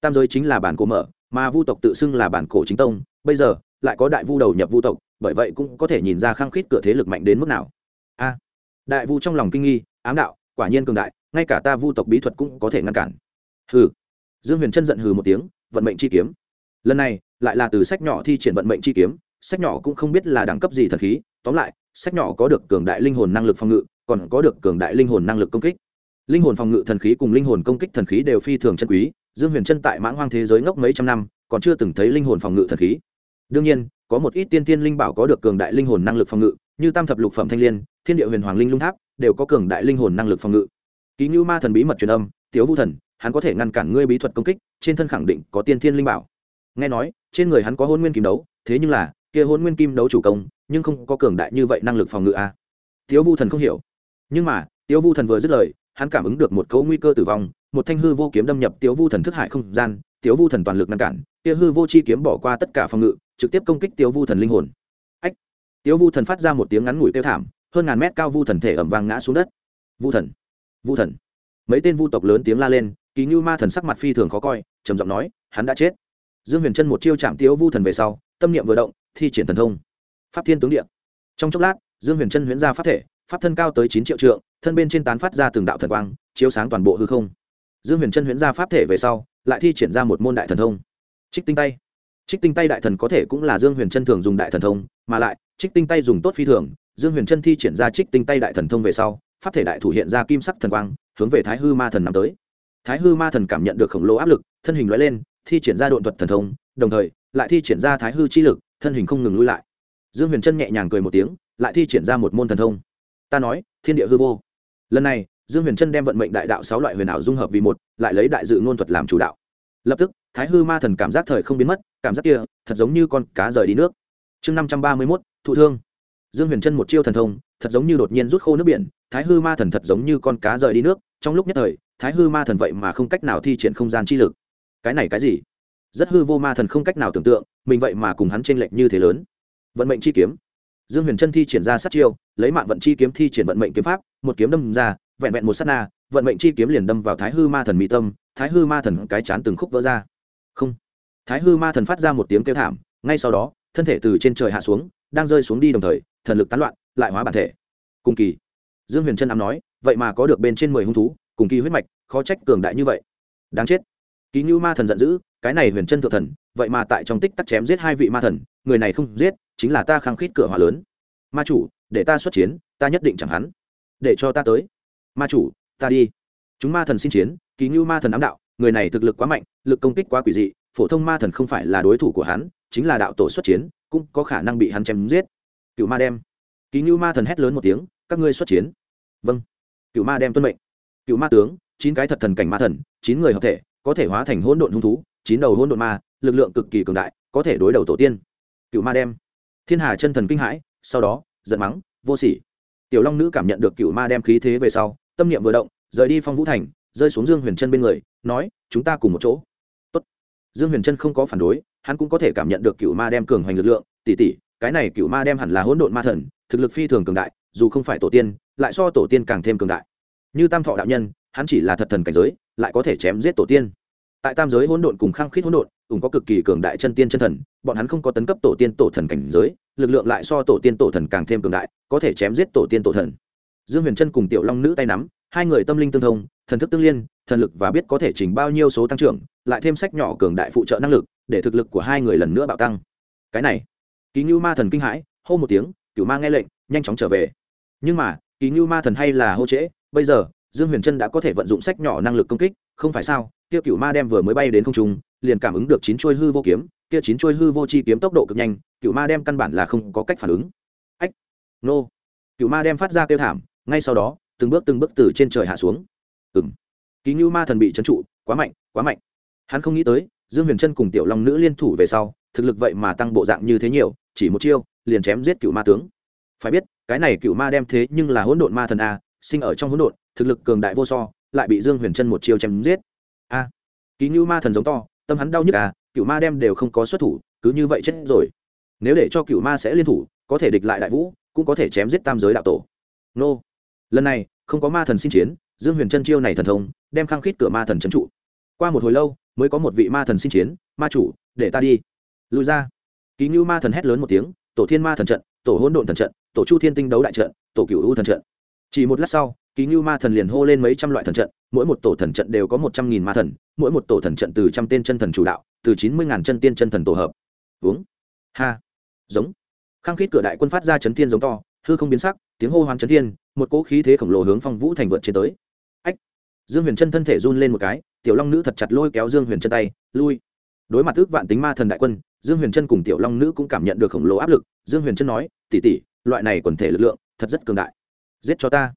Speaker 1: Tam giới chính là bản cổ mở mà vu tộc tự xưng là bản cổ chính tông, bây giờ lại có đại vu đầu nhập vu tộc, bởi vậy cũng có thể nhìn ra khăng khít cửa thế lực mạnh đến mức nào. A, đại vu trong lòng kinh nghi, ám đạo, quả nhiên cường đại, ngay cả ta vu tộc bí thuật cũng có thể ngăn cản. Hừ. Dương huyền trân giận hừ một tiếng, vận mệnh chi kiếm. Lần này, lại là từ sách nhỏ thi triển vận mệnh chi kiếm, sách nhỏ cũng không biết là đẳng cấp gì thần khí, tóm lại, sách nhỏ có được cường đại linh hồn năng lực phòng ngự, còn có được cường đại linh hồn năng lực công kích. Linh hồn phòng ngự thần khí cùng linh hồn công kích thần khí đều phi thường chân quý dương huyền chân tại mãng hoang thế giới ngốc mấy trăm năm, còn chưa từng thấy linh hồn phòng ngự thần khí. Đương nhiên, có một ít tiên tiên linh bảo có được cường đại linh hồn năng lực phòng ngự, như tam thập lục phẩm thanh l i ê n thiên địa huyền hoàng linh lung tháp, đều có cường đại linh hồn năng lực phòng ngự. Ký ngưu ma thần bí mật truyền âm, tiếu vũ thần, hắn có thể ngăn cản ngươi bí thuật công kích, trên thân khẳng định có tiên thiên linh bảo. Nghe nói, trên người hắn có hôn nguyên kim đấu, thế nhưng là, kia hôn nguyên kim đấu chủ công, nhưng không có cường đại như vậy năng lực phòng ngự a. À. tiếu vu thần không hiểu. Nhưng mà, tiếu vu thần vừa dứt lời hắn cảm ứng được một cấu nguy cơ tử vong, một thanh hư vô kiếm đâm nhập tiếu vu thần thức hải không gian, tiếu vu thần toàn lực ngăn cản, kia hư vô chi kiếm bỏ qua tất cả phòng ngự, trực tiếp công kích tiếu vu thần linh hồn. Ách! Tiếu vu thần phát ra một tiếng ngắn ngủi tiêu thảm, hơn ngàn mét cao vu thần thể ẩm vang ngã xuống đất. Vu thần! Vu thần! Mấy tên vu tộc lớn tiếng la lên, kỳ ngưu ma thần sắc mặt phi thường khó coi, trầm giọng nói, hắn đã chết. Dương huyền chân một chiêu chạm tiếu vu thần về sau, tâm niệm vừa động, thi triển thần thông. Pháp thiên tướng địa. Trong chốc lát, dương huyền trân huyễn ra pháp thể, pháp thân cao tới chín triệu trượng thân bên trên tán phát ra từng đạo thần quang, chiếu sáng toàn bộ hư không. Dương huyền trân huyễn ra pháp thể về sau, lại thi triển ra một môn đại thần thông. Trích tinh tay. Trích tinh tay đại thần có thể cũng là dương huyền trân thường dùng đại thần thông, mà lại, trích tinh tay dùng tốt phi thường. Dương huyền trân thi triển ra trích tinh tay đại thần thông về sau, pháp thể đại thủ hiện ra kim sắc thần quang, hướng về thái hư ma thần nằm tới. Thái hư ma thần cảm nhận được khổng lồ áp lực, thân hình loại lên, thi triển ra độn thuật thần thông, đồng thời, lại thi triển ra thái hư chi lực, thân hình không ngừng lui lại. Dương huyền trân nhẹ nhàng cười một tiếng, lại thi triển ra một môn thần thông. Ta nói, thiên địa hư vô lần này, dương huyền trân đem vận mệnh đại đạo sáu loại huyền ảo dung hợp vì một, lại lấy đại dự ngôn thuật làm chủ đạo. Lập tức, thái hư ma thần cảm giác thời không biến mất, cảm giác kia, thật giống như con cá rời đi nước. Chương năm trăm ba mươi mốt, thụ thương. Dương huyền trân một chiêu thần thông, thật giống như đột nhiên rút khô nước biển, thái hư ma thần thật giống như con cá rời đi nước, trong lúc nhất thời, thái hư ma thần vậy mà không cách nào thi triển không gian chi lực. Cái này cái gì? Rất hư vô ma thần không cách nào tưởng tượng, mình vậy mà cùng hắn t r ê n lệch như thế lớn. Vận mệnh chi kiếm dương huyền trân thi triển ra sát chiêu, lấy mạng vận chi kiếm thi triển vận mệnh kiếm pháp, một kiếm đâm ra, vẹn vẹn một sát na, vận mệnh chi kiếm liền đâm vào thái hư ma thần mỹ tâm, thái hư ma thần cái chán từng khúc vỡ ra. Không. Thái hư ma thần phát ra một tiếng kêu thảm, ngay sau đó, thân thể từ trên trời hạ xuống, đang rơi xuống đi đồng thời, thần lực tán loạn, lại hóa bản thể. Cùng kỳ. Dương huyền trân ám nói, vậy mà có được bên trên mười hung thú, cùng kỳ huyết mạch, khó trách cường đại như vậy. Đáng chết. Ký như ma thần giận dữ, cái này huyền chân thượng thần, vậy mà tại trong tích tắc chém giết hai vị ma thần, người này không giết chính là ta khăng khít cửa hỏa lớn. Ma chủ, để ta xuất chiến, ta nhất định chẳng hắn. Để cho ta tới. Ma chủ, ta đi. Chúng ma thần xin chiến ký như ma thần ám đạo, người này thực lực quá mạnh, lực công kích quá quỷ dị, phổ thông ma thần không phải là đối thủ của hắn, chính là đạo tổ xuất chiến, cũng có khả năng bị hắn chém giết. Cựu ma đem. Ký như ma thần hét lớn một tiếng, các ngươi xuất chiến. Vâng. Cựu ma đem tuân mệnh. Cựu ma tướng, chín cái thật thần cảnh ma thần, chín người hợp thể, có thể hóa thành hỗn độn hung thú, chín đầu hỗn độn ma, lực lượng cực kỳ cường đại, có thể đối đầu tổ tiên. Cựu ma đem thiên hà chân thần kinh hãi, sau đó, giận mắng, vô sỉ. Tiểu long nữ cảm nhận được cựu ma đem khí thế về sau, tâm niệm vừa động, rời đi phong vũ thành, rơi xuống dương huyền chân bên người, nói, chúng ta cùng một chỗ. Tốt. dương huyền chân không có phản đối, hắn cũng có thể cảm nhận được cựu ma đem cường hoành lực lượng tỉ tỉ cái này cựu ma đem hẳn là hỗn độn ma thần, thực lực phi thường cường đại, dù không phải tổ tiên, lại so tổ tiên càng thêm cường đại. Như tam thọ đạo nhân, hắn chỉ là thật thần cảnh giới, lại có thể chém giết tổ tiên tại tam giới hỗn độn cùng khăng khít hỗn độn cũng có cực kỳ cường đại chân tiên chân thần, bọn hắn không có tấn cấp tổ tiên tổ thần cảnh giới, lực lượng lại so tổ tiên tổ thần càng thêm cường đại, có thể chém giết tổ tiên tổ thần. Dương huyền trân cùng tiểu long nữ tay nắm, hai người tâm linh tương thông, thần thức tương liên, thần lực và biết có thể chỉnh bao nhiêu số tăng trưởng, lại thêm sách nhỏ cường đại phụ trợ năng lực, để thực lực của hai người lần nữa bạo tăng. Cái này, ký ngưu ma thần kinh hãi, hô một tiếng, cửu ma nghe lệnh, nhanh chóng trở về. Nhưng mà, ký ngưu ma thần hay là hô trễ, bây giờ dương huyền trân đã có thể vận dụng sách nhỏ năng lực công kích, không phải sao? Kia cựu ma đem vừa mới bay đến không trung, liền cảm ứng được chín chuôi hư vô kiếm, kia chín chuôi hư vô chi kiếm tốc độ cực nhanh cửu ma đem căn bản là không có cách phản ứng. Ách, nô. Cửu ma đem phát ra kêu thảm, ngay sau đó, từng bước từng bước từ trên trời hạ xuống. Ừng ký như ma thần bị trấn trụ, quá mạnh quá mạnh. Hắn không nghĩ tới, dương huyền trân cùng tiểu long nữ liên thủ về sau, thực lực vậy mà tăng bộ dạng như thế nhiều, chỉ một chiêu, liền chém giết cựu ma tướng. Phải biết, cái này cựu ma đem thế nhưng là hỗn độn ma thần a sinh ở trong hỗn độn, thực lực cường đại vô so, lại bị dương huyền trân một chiêu chém giết. A, ký như ma thần giống to, tâm hắn đau nhức à cựu ma đem đều không có xuất thủ, cứ như vậy chết rồi. Nếu để cho cựu ma sẽ liên thủ, có thể địch lại đại vũ, cũng có thể chém giết tam giới đạo tổ. Nô, lần này, không có ma thần xin chiến, dương huyền chân chiêu này thần thông, đem khăng khít cửa ma thần trấn trụ. Qua một hồi lâu, mới có một vị ma thần xin chiến, ma chủ, để ta đi. Lùi ra. Ký như ma thần hét lớn một tiếng, tổ thiên ma thần trận, tổ hỗn độn thần trận, tổ chu thiên tinh đấu đại trận, tổ cửu u thần trận chỉ một lát sau, ký ngưu ma thần liền hô lên mấy trăm loại thần trận, mỗi một tổ thần trận đều có một trăm nghìn ma thần, mỗi một tổ thần trận từ trăm tên chân thần chủ đạo, từ chín mươi ngàn chân tiên chân thần tổ hợp. Uống. Ha. Giống. Khăng khít cửa đại quân phát ra chấn thiên giống to, hư không biến sắc, tiếng hô hoán chấn thiên, một cỗ khí thế khổng lồ hướng phong vũ thành vượt trên tới. Ách. Dương huyền chân thân thể run lên một cái, tiểu long nữ thật chặt lôi kéo dương huyền chân tay, lui. Đối mặt ước vạn tính ma thần đại quân, dương huyền chân cùng tiểu long nữ cũng cảm nhận được khổng lồ áp lực. Dương huyền chân nói tỉ tỉ loại này quần thể lực lượng thật rất cường đại giết cho ta.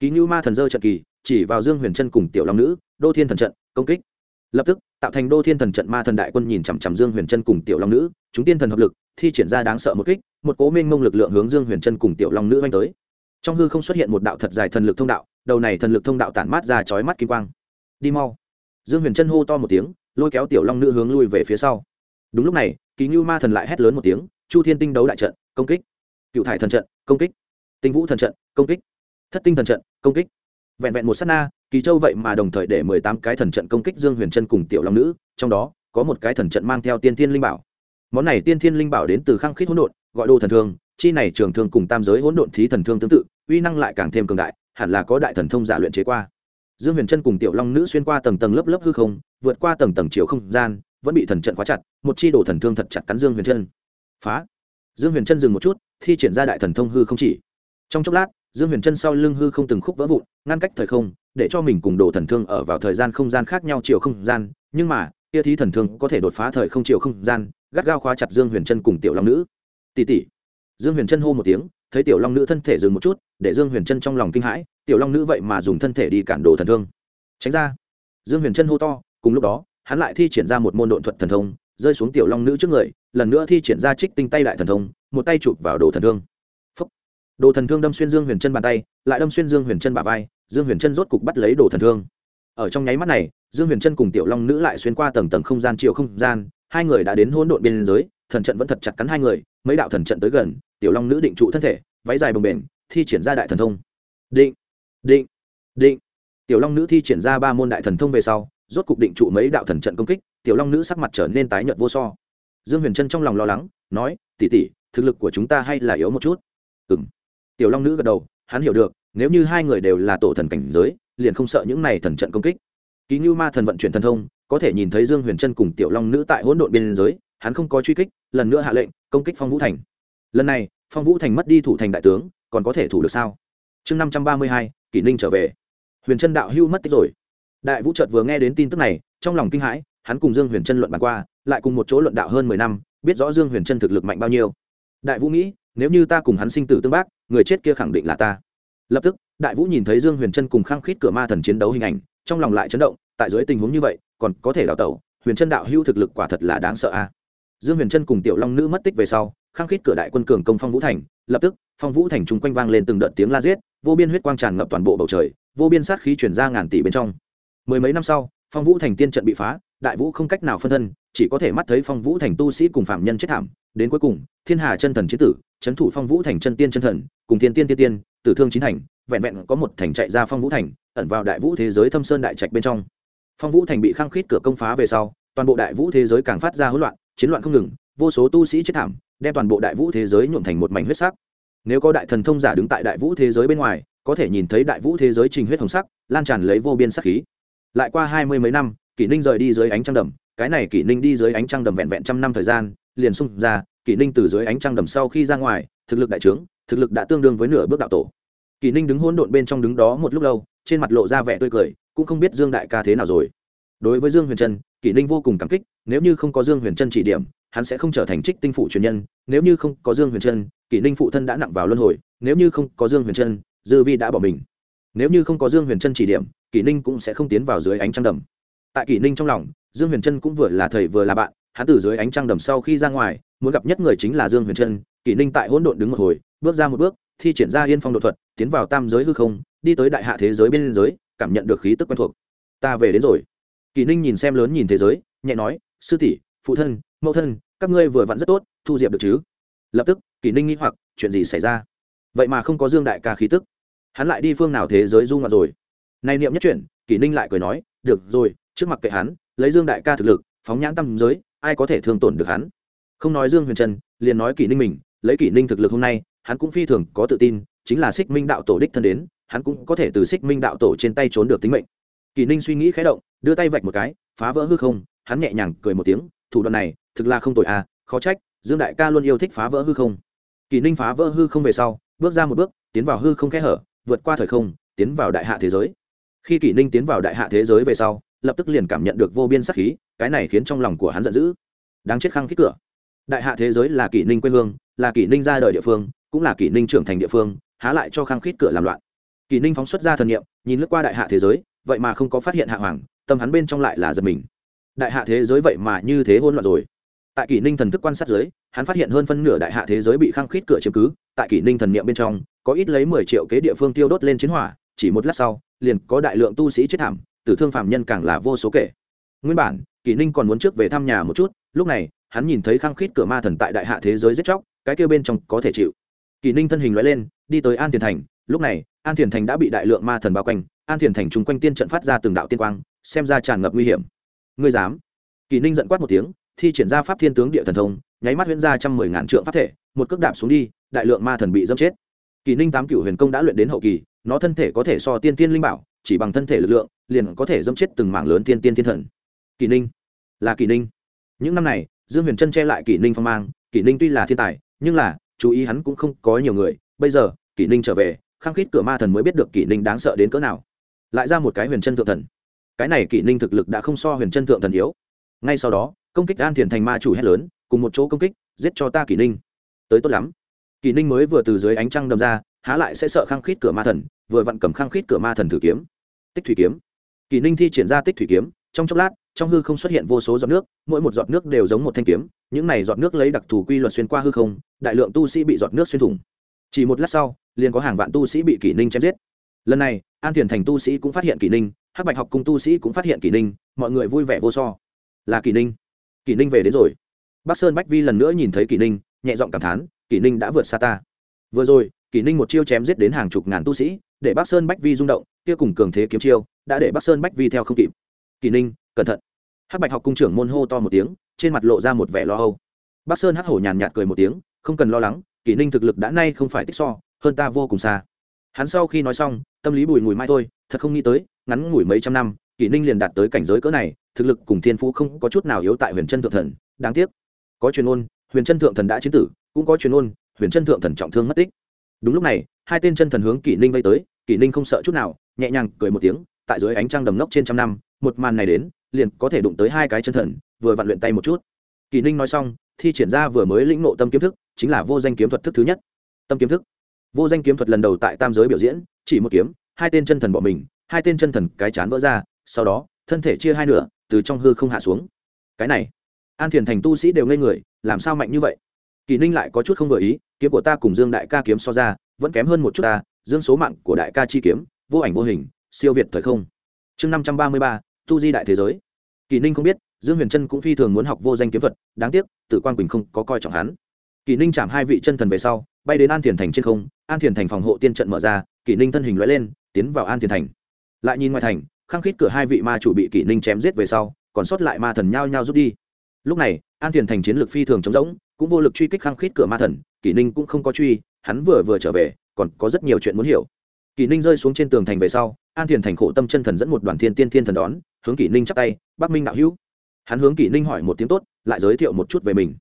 Speaker 1: Ký như ma thần dơ trận kỳ, chỉ vào dương huyền chân cùng tiểu long nữ, đô thiên thần trận, công kích. Lập tức, tạo thành đô thiên thần trận ma thần đại quân nhìn chằm chằm dương huyền chân cùng tiểu long nữ, chúng tiên thần hợp lực, thi triển ra đáng sợ một kích, một cố minh mông lực lượng hướng dương huyền chân cùng tiểu long nữ oanh tới. Trong hư không xuất hiện một đạo thật dài thần lực thông đạo, đầu này thần lực thông đạo tản mát ra chói mắt kim quang. Đi mau. Dương huyền chân hô to một tiếng, lôi kéo tiểu long nữ hướng lui về phía sau. Đúng lúc này kỳ ngưu ma thần lại hét lớn một tiếng, chu thiên tinh đấu đại trận, công kích. Cựu thải thần trận, công kích. Tinh vũ thần trận, công kích thất tinh thần trận, công kích. Vẹn vẹn một s á t na, kỳ châu vậy mà đồng thời để mười tám cái thần trận công kích dương huyền trân cùng tiểu long nữ, trong đó, có một cái thần trận mang theo tiên thiên linh bảo. Món này tiên thiên linh bảo đến từ khăng khít hỗn độn, gọi đồ thần thương, chi này trường thương cùng tam giới hỗn độn thí thần thương tương tự, uy năng lại càng thêm cường đại, hẳn là có đại thần thông giả luyện chế qua. Dương huyền trân cùng tiểu long nữ xuyên qua tầng tầng lớp lớp hư không, vượt qua tầng tầng chiều không gian, vẫn bị thần trận khóa chặt, một chi đồ thần thương thật chặt cắn dương huyền trân phá! Dương huyền trân dừng một chút, thi triển ra đại thần thông hư không chỉ. Trong chốc lát dương huyền chân sau lưng hư không từng khúc vỡ vụn, ngăn cách thời không, để cho mình cùng đồ thần thương ở vào thời gian không gian khác nhau chiều không gian, nhưng mà, kia thí thần thương có thể đột phá thời không chiều không gian, gắt gao khóa chặt dương huyền chân cùng tiểu long nữ. Tỷ tỷ. Dương huyền chân hô một tiếng, thấy tiểu long nữ thân thể dừng một chút, để dương huyền chân trong lòng kinh hãi, tiểu long nữ vậy mà dùng thân thể đi cản đồ thần thương. Tránh ra. Dương huyền chân hô to, cùng lúc đó, hắn lại thi triển ra một môn độn thuật thần thông, rơi xuống tiểu long nữ trước người, lần nữa thi triển ra trích tinh tay đại thần thông, một tay chụp vào đồ thần thương đồ thần thương đâm xuyên dương huyền chân bàn tay, lại đâm xuyên dương huyền chân bà vai, dương huyền chân rốt cục bắt lấy đồ thần thương. Ở trong nháy mắt này, dương huyền chân cùng tiểu long nữ lại xuyên qua tầng tầng không gian chiều không gian, hai người đã đến hỗn độn biên giới, thần trận vẫn thật chặt cắn hai người, mấy đạo thần trận tới gần, tiểu long nữ định trụ thân thể, váy dài bồng bềnh, thi triển ra đại thần thông. Định định định. Tiểu long nữ thi triển ra ba môn đại thần thông về sau, rốt cục định trụ mấy đạo thần trận công kích, tiểu long nữ sắc mặt trở nên tái nhợt vô so. Dương huyền trân trong lòng lo lắng, nói tỉ tỉ thực lực của chúng ta hay là yếu một chút? Ừ tiểu long nữ gật đầu, hắn hiểu được, nếu như hai người đều là tổ thần cảnh giới, liền không sợ những này thần trận công kích. Ký như ma thần vận chuyển thần thông, có thể nhìn thấy dương huyền trân cùng tiểu long nữ tại hỗn độn biên giới, hắn không có truy kích, lần nữa hạ lệnh, công kích phong vũ thành. Lần này, phong vũ thành mất đi thủ thành đại tướng, còn có thể thủ được sao? Chương năm trăm ba mươi hai, kỷ ninh trở về. Huyền trân đạo hưu mất tích rồi. Đại vũ trợt vừa nghe đến tin tức này, trong lòng kinh hãi, hắn cùng dương huyền trân luận bàn qua, lại cùng một chỗ luận đạo hơn mười năm, biết rõ dương huyền trân thực lực mạnh bao nhiêu. Đại vũ nghĩ nếu như ta cùng hắn sinh tử tương bác, người chết kia khẳng định là ta. Lập tức, đại vũ nhìn thấy dương huyền trân cùng khăng khít cửa ma thần chiến đấu hình ảnh, trong lòng lại chấn động, tại dưới tình huống như vậy, còn có thể đào tẩu, huyền trân đạo hưu thực lực quả thật là đáng sợ a. Dương huyền trân cùng tiểu long nữ mất tích về sau khăng khít cửa đại quân cường công phong vũ thành, lập tức, phong vũ thành chung quanh vang lên từng đợt tiếng la giết, vô biên huyết quang tràn ngập toàn bộ bầu trời, vô biên sát khí chuyển ra ngàn tỷ bên trong. Mười mấy năm sau, phong vũ thành tiên trận bị phá, đại vũ không cách nào phân thân, chỉ có thể mắt thấy phong vũ thành tu sĩ cùng phạm nhân chết thảm, đến cuối cùng, thiên hà chân thần chiến tử trấn thủ phong vũ thành chân tiên chân thần, cùng tiên tiên tiên tiên, tử thương chín thành, vẹn vẹn có một thành chạy ra phong vũ thành, ẩn vào đại vũ thế giới thâm sơn đại trạch bên trong. Phong vũ thành bị khăng khít cửa công phá về sau, toàn bộ đại vũ thế giới càng phát ra hỗn loạn, chiến loạn không ngừng, vô số tu sĩ chết thảm, đem toàn bộ đại vũ thế giới nhuộm thành một mảnh huyết sắc. Nếu có đại thần thông giả đứng tại đại vũ thế giới bên ngoài, có thể nhìn thấy đại vũ thế giới trình huyết hồng sắc, lan tràn lấy vô biên sắc khí. Lại qua hai mươi mấy năm, kỷ ninh rời đi dưới ánh trăng đầm, cái này kỷ ninh đi dưới ánh trăng đầm vẹn vẹn trăm năm thời gian, liền xung ra kỷ ninh từ dưới ánh trăng đầm sau khi ra ngoài, thực lực đại trướng, thực lực đã tương đương với nửa bước đạo tổ. Kỷ ninh đứng hỗn độn bên trong đứng đó một lúc lâu, trên mặt lộ ra vẻ tươi cười, cũng không biết dương đại ca thế nào rồi. Đối với dương huyền trân, kỷ ninh vô cùng cảm kích, nếu như không có dương huyền trân chỉ điểm, hắn sẽ không trở thành trích tinh phụ truyền nhân, nếu như không có dương huyền trân, kỷ ninh phụ thân đã nặng vào luân hồi, nếu như không có dương huyền trân, dư vi đã bỏ mình. Nếu như không có dương huyền trân chỉ điểm, kỷ ninh cũng sẽ không tiến vào dưới ánh trăng đầm. Tại kỷ ninh trong lòng, dương huyền trân cũng vừa là thầy vừa là bạn hắn từ dưới ánh trăng đầm sau khi ra ngoài, muốn gặp nhất người chính là dương huyền trân, kỷ ninh tại hỗn độn đứng một hồi, bước ra một bước, thi triển ra yên phong đột thuật, tiến vào tam giới hư không, đi tới đại hạ thế giới bên giới, cảm nhận được khí tức quen thuộc. Ta về đến rồi. Kỷ ninh nhìn xem lớn nhìn thế giới, nhẹ nói, sư tỷ, phụ thân, mẫu thân, các ngươi vừa vặn rất tốt, thu diệp được chứ? Lập tức, kỷ ninh nghĩ hoặc, chuyện gì xảy ra? Vậy mà không có dương đại ca khí tức. Hắn lại đi phương nào thế giới du ngoạn rồi? Nay niệm nhất chuyển, kỷ ninh lại cười nói, được rồi, trước mặt kệ hắn, lấy dương đại ca thực lực, phóng nhãn tâm giới ai có thể thương tổn được hắn? Không nói dương huyền trân, liền nói kỷ ninh mình, lấy kỷ ninh thực lực hôm nay, hắn cũng phi thường có tự tin, chính là xích minh đạo tổ đích thân đến, hắn cũng có thể từ xích minh đạo tổ trên tay trốn được tính mệnh. Kỷ ninh suy nghĩ khé động, đưa tay vạch một cái, phá vỡ hư không, hắn nhẹ nhàng cười một tiếng, thủ đoạn này, thực là không tội à khó trách, dương đại ca luôn yêu thích phá vỡ hư không. Kỷ ninh phá vỡ hư không về sau, bước ra một bước, tiến vào hư không khẽ hở, vượt qua thời không, tiến vào đại hạ thế giới. Khi kỷ ninh tiến vào đại hạ thế giới về sau lập tức liền cảm nhận được vô biên sắc khí, cái này khiến trong lòng của hắn giận dữ. Đáng chết khăng khít cửa. Đại hạ thế giới là kỷ ninh quê hương, là kỷ ninh ra đời địa phương, cũng là kỷ ninh trưởng thành địa phương, há lại cho khăng khít cửa làm loạn. Kỷ ninh phóng xuất ra thần nghiệm nhìn lướt qua đại hạ thế giới, vậy mà không có phát hiện hạ hoàng, tâm hắn bên trong lại là giật mình. Đại hạ thế giới vậy mà như thế hôn loạn rồi. Tại kỷ ninh thần thức quan sát giới hắn phát hiện hơn phân nửa đại hạ thế giới bị khăng khít cửa chiếm cứ, tại kỷ ninh thần niệm bên trong, có ít lấy mười triệu kế địa phương tiêu đốt lên chiến hỏa, chỉ một lát sau, liền có đại lượng tu sĩ chết thảm tử thương phạm nhân càng là vô số kể. Nguyên bản kỷ ninh còn muốn trước về thăm nhà một chút, lúc này, hắn nhìn thấy khăng khít cửa ma thần tại đại hạ thế giới giết chóc, cái kêu bên trong có thể chịu. Kỷ ninh thân hình loại lên, đi tới an tiền thành, lúc này, an tiền thành đã bị đại lượng ma thần bao quanh, an tiền thành chung quanh tiên trận phát ra từng đạo tiên quang, xem ra tràn ngập nguy hiểm. Ngươi dám? Kỷ ninh giận quát một tiếng, thi triển ra pháp thiên tướng địa thần thông, nháy mắt huyễn ra trăm mười ngàn trượng pháp thể, một cước đạp xuống đi, đại lượng ma thần bị dâm chết. Kỷ ninh tám cựu huyền công đã luyện đến hậu kỳ, nó thân thể có thể so tiên tiên linh bảo chỉ bằng thân thể lực lượng, liền có thể dâm chết từng mảng lớn tiên tiên thiên thần. Kỳ ninh, là kỳ ninh. Những năm này, dương huyền trân che lại kỳ ninh phong mang kỳ ninh tuy là thiên tài, nhưng là, chú ý hắn cũng không có nhiều người. Bây giờ kỳ ninh trở về, khăng khít cửa ma thần mới biết được kỳ ninh đáng sợ đến cỡ nào. Lại ra một cái huyền chân thượng thần. Cái này kỳ ninh thực lực đã không so huyền chân thượng thần yếu. Ngay sau đó, công kích an thiền thành ma chủ hét lớn, cùng một chỗ công kích, giết cho ta kỷ ninh. Tới tốt lắm. Kỷ ninh mới vừa từ dưới ánh trăng đầm ra há lại sẽ sợ khăng khít cửa ma thần, vừa vặn cầm khăng khít cửa ma thần thử kiếm. Tích thủy kiếm. Kỷ ninh thi triển ra tích thủy kiếm, trong chốc lát, trong hư không xuất hiện vô số giọt nước, mỗi một giọt nước đều giống một thanh kiếm, những này giọt nước lấy đặc thù quy luật xuyên qua hư không, đại lượng tu sĩ bị giọt nước xuyên thủng. Chỉ một lát sau, liền có hàng vạn tu sĩ bị kỷ ninh chém giết. Lần này, an thiền thành tu sĩ cũng phát hiện kỷ ninh, hắc bạch học cùng tu sĩ cũng phát hiện kỷ ninh, mọi người vui vẻ vô so. Là kỷ ninh. Kỷ ninh về đến rồi. Bắc sơn bách vi lần nữa nhìn thấy kỷ ninh, nhẹ giọng cảm thán kỷ ninh đã vượt xa ta. Vừa rồi kỷ ninh một chiêu chém giết đến hàng chục ngàn tu sĩ, để bắc sơn bách vi rung động, kia cùng cường thế kiếm chiêu, đã để bắc sơn bách vi theo không kịp. Kỷ ninh, cẩn thận. Hắc bạch học cung trưởng môn hô to một tiếng, trên mặt lộ ra một vẻ lo âu. Bắc sơn hắc hổ nhàn nhạt cười một tiếng, không cần lo lắng, kỷ ninh thực lực đã nay không phải tích so, hơn ta vô cùng xa. Hắn sau khi nói xong, tâm lý bùi mùi mai thôi, thật không nghĩ tới, ngắn ngủi mấy trăm năm, kỷ ninh liền đạt tới cảnh giới cỡ này, thực lực cùng thiên phú không có chút nào yếu tại huyền chân thượng thần. Đáng tiếc, có truyền ôn, huyền chân thượng thần đã chiến tử, cũng có truyền ôn, huyền chân thượng thần trọng thương mất tích đúng lúc này, hai tên chân thần hướng kỷ ninh vây tới, kỷ ninh không sợ chút nào, nhẹ nhàng cười một tiếng, tại dưới ánh trăng đầm nốc trên trăm năm, một màn này đến, liền có thể đụng tới hai cái chân thần, vừa vặn luyện tay một chút. Kỷ ninh nói xong, thi triển ra vừa mới lĩnh nộ tâm kiếm thức, chính là vô danh kiếm thuật thức thứ nhất. Tâm kiếm thức. Vô danh kiếm thuật lần đầu tại tam giới biểu diễn, chỉ một kiếm, hai tên chân thần bỏ mình, hai tên chân thần cái chán vỡ ra, sau đó, thân thể chia hai nửa, từ trong hư không hạ xuống. Cái này, an thiền thành tu sĩ đều ngây người, làm sao mạnh như vậy? Kỳ ninh lại có chút không vừa ý kiếm của ta cùng dương đại ca kiếm so ra, vẫn kém hơn một chút ta, dương số mạng của đại ca chi kiếm, vô ảnh vô hình, siêu việt thời không. Chương năm trăm ba mươi ba, tu di đại thế giới. Kỳ ninh không biết, dương huyền trân cũng phi thường muốn học vô danh kiếm thuật, đáng tiếc tự quan quỳnh không có coi trọng hắn. Kỳ ninh chạm hai vị chân thần về sau, bay đến an thiền thành trên không, an thiền thành phòng hộ tiên trận mở ra, kỳ ninh thân hình loại lên, tiến vào an thiền thành. Lại nhìn ngoài thành, khăng khít cửa hai vị ma chủ bị kỷ ninh chém giết về sau, còn sót lại ma thần nhao nhao rút đi. Lúc này an thiền thành chiến lược phi thường chống rỗng, cũng vô lực truy kích khăng khít cửa ma thần, kỷ ninh cũng không có truy, hắn vừa vừa trở về, còn có rất nhiều chuyện muốn hiểu. Kỷ ninh rơi xuống trên tường thành về sau, an thiền thành khổ tâm chân thần dẫn một đoàn thiên tiên thiên thần đón, hướng kỷ ninh chắp tay, bắc minh đạo hữu. Hắn hướng kỷ ninh hỏi một tiếng tốt, lại giới thiệu một chút về mình.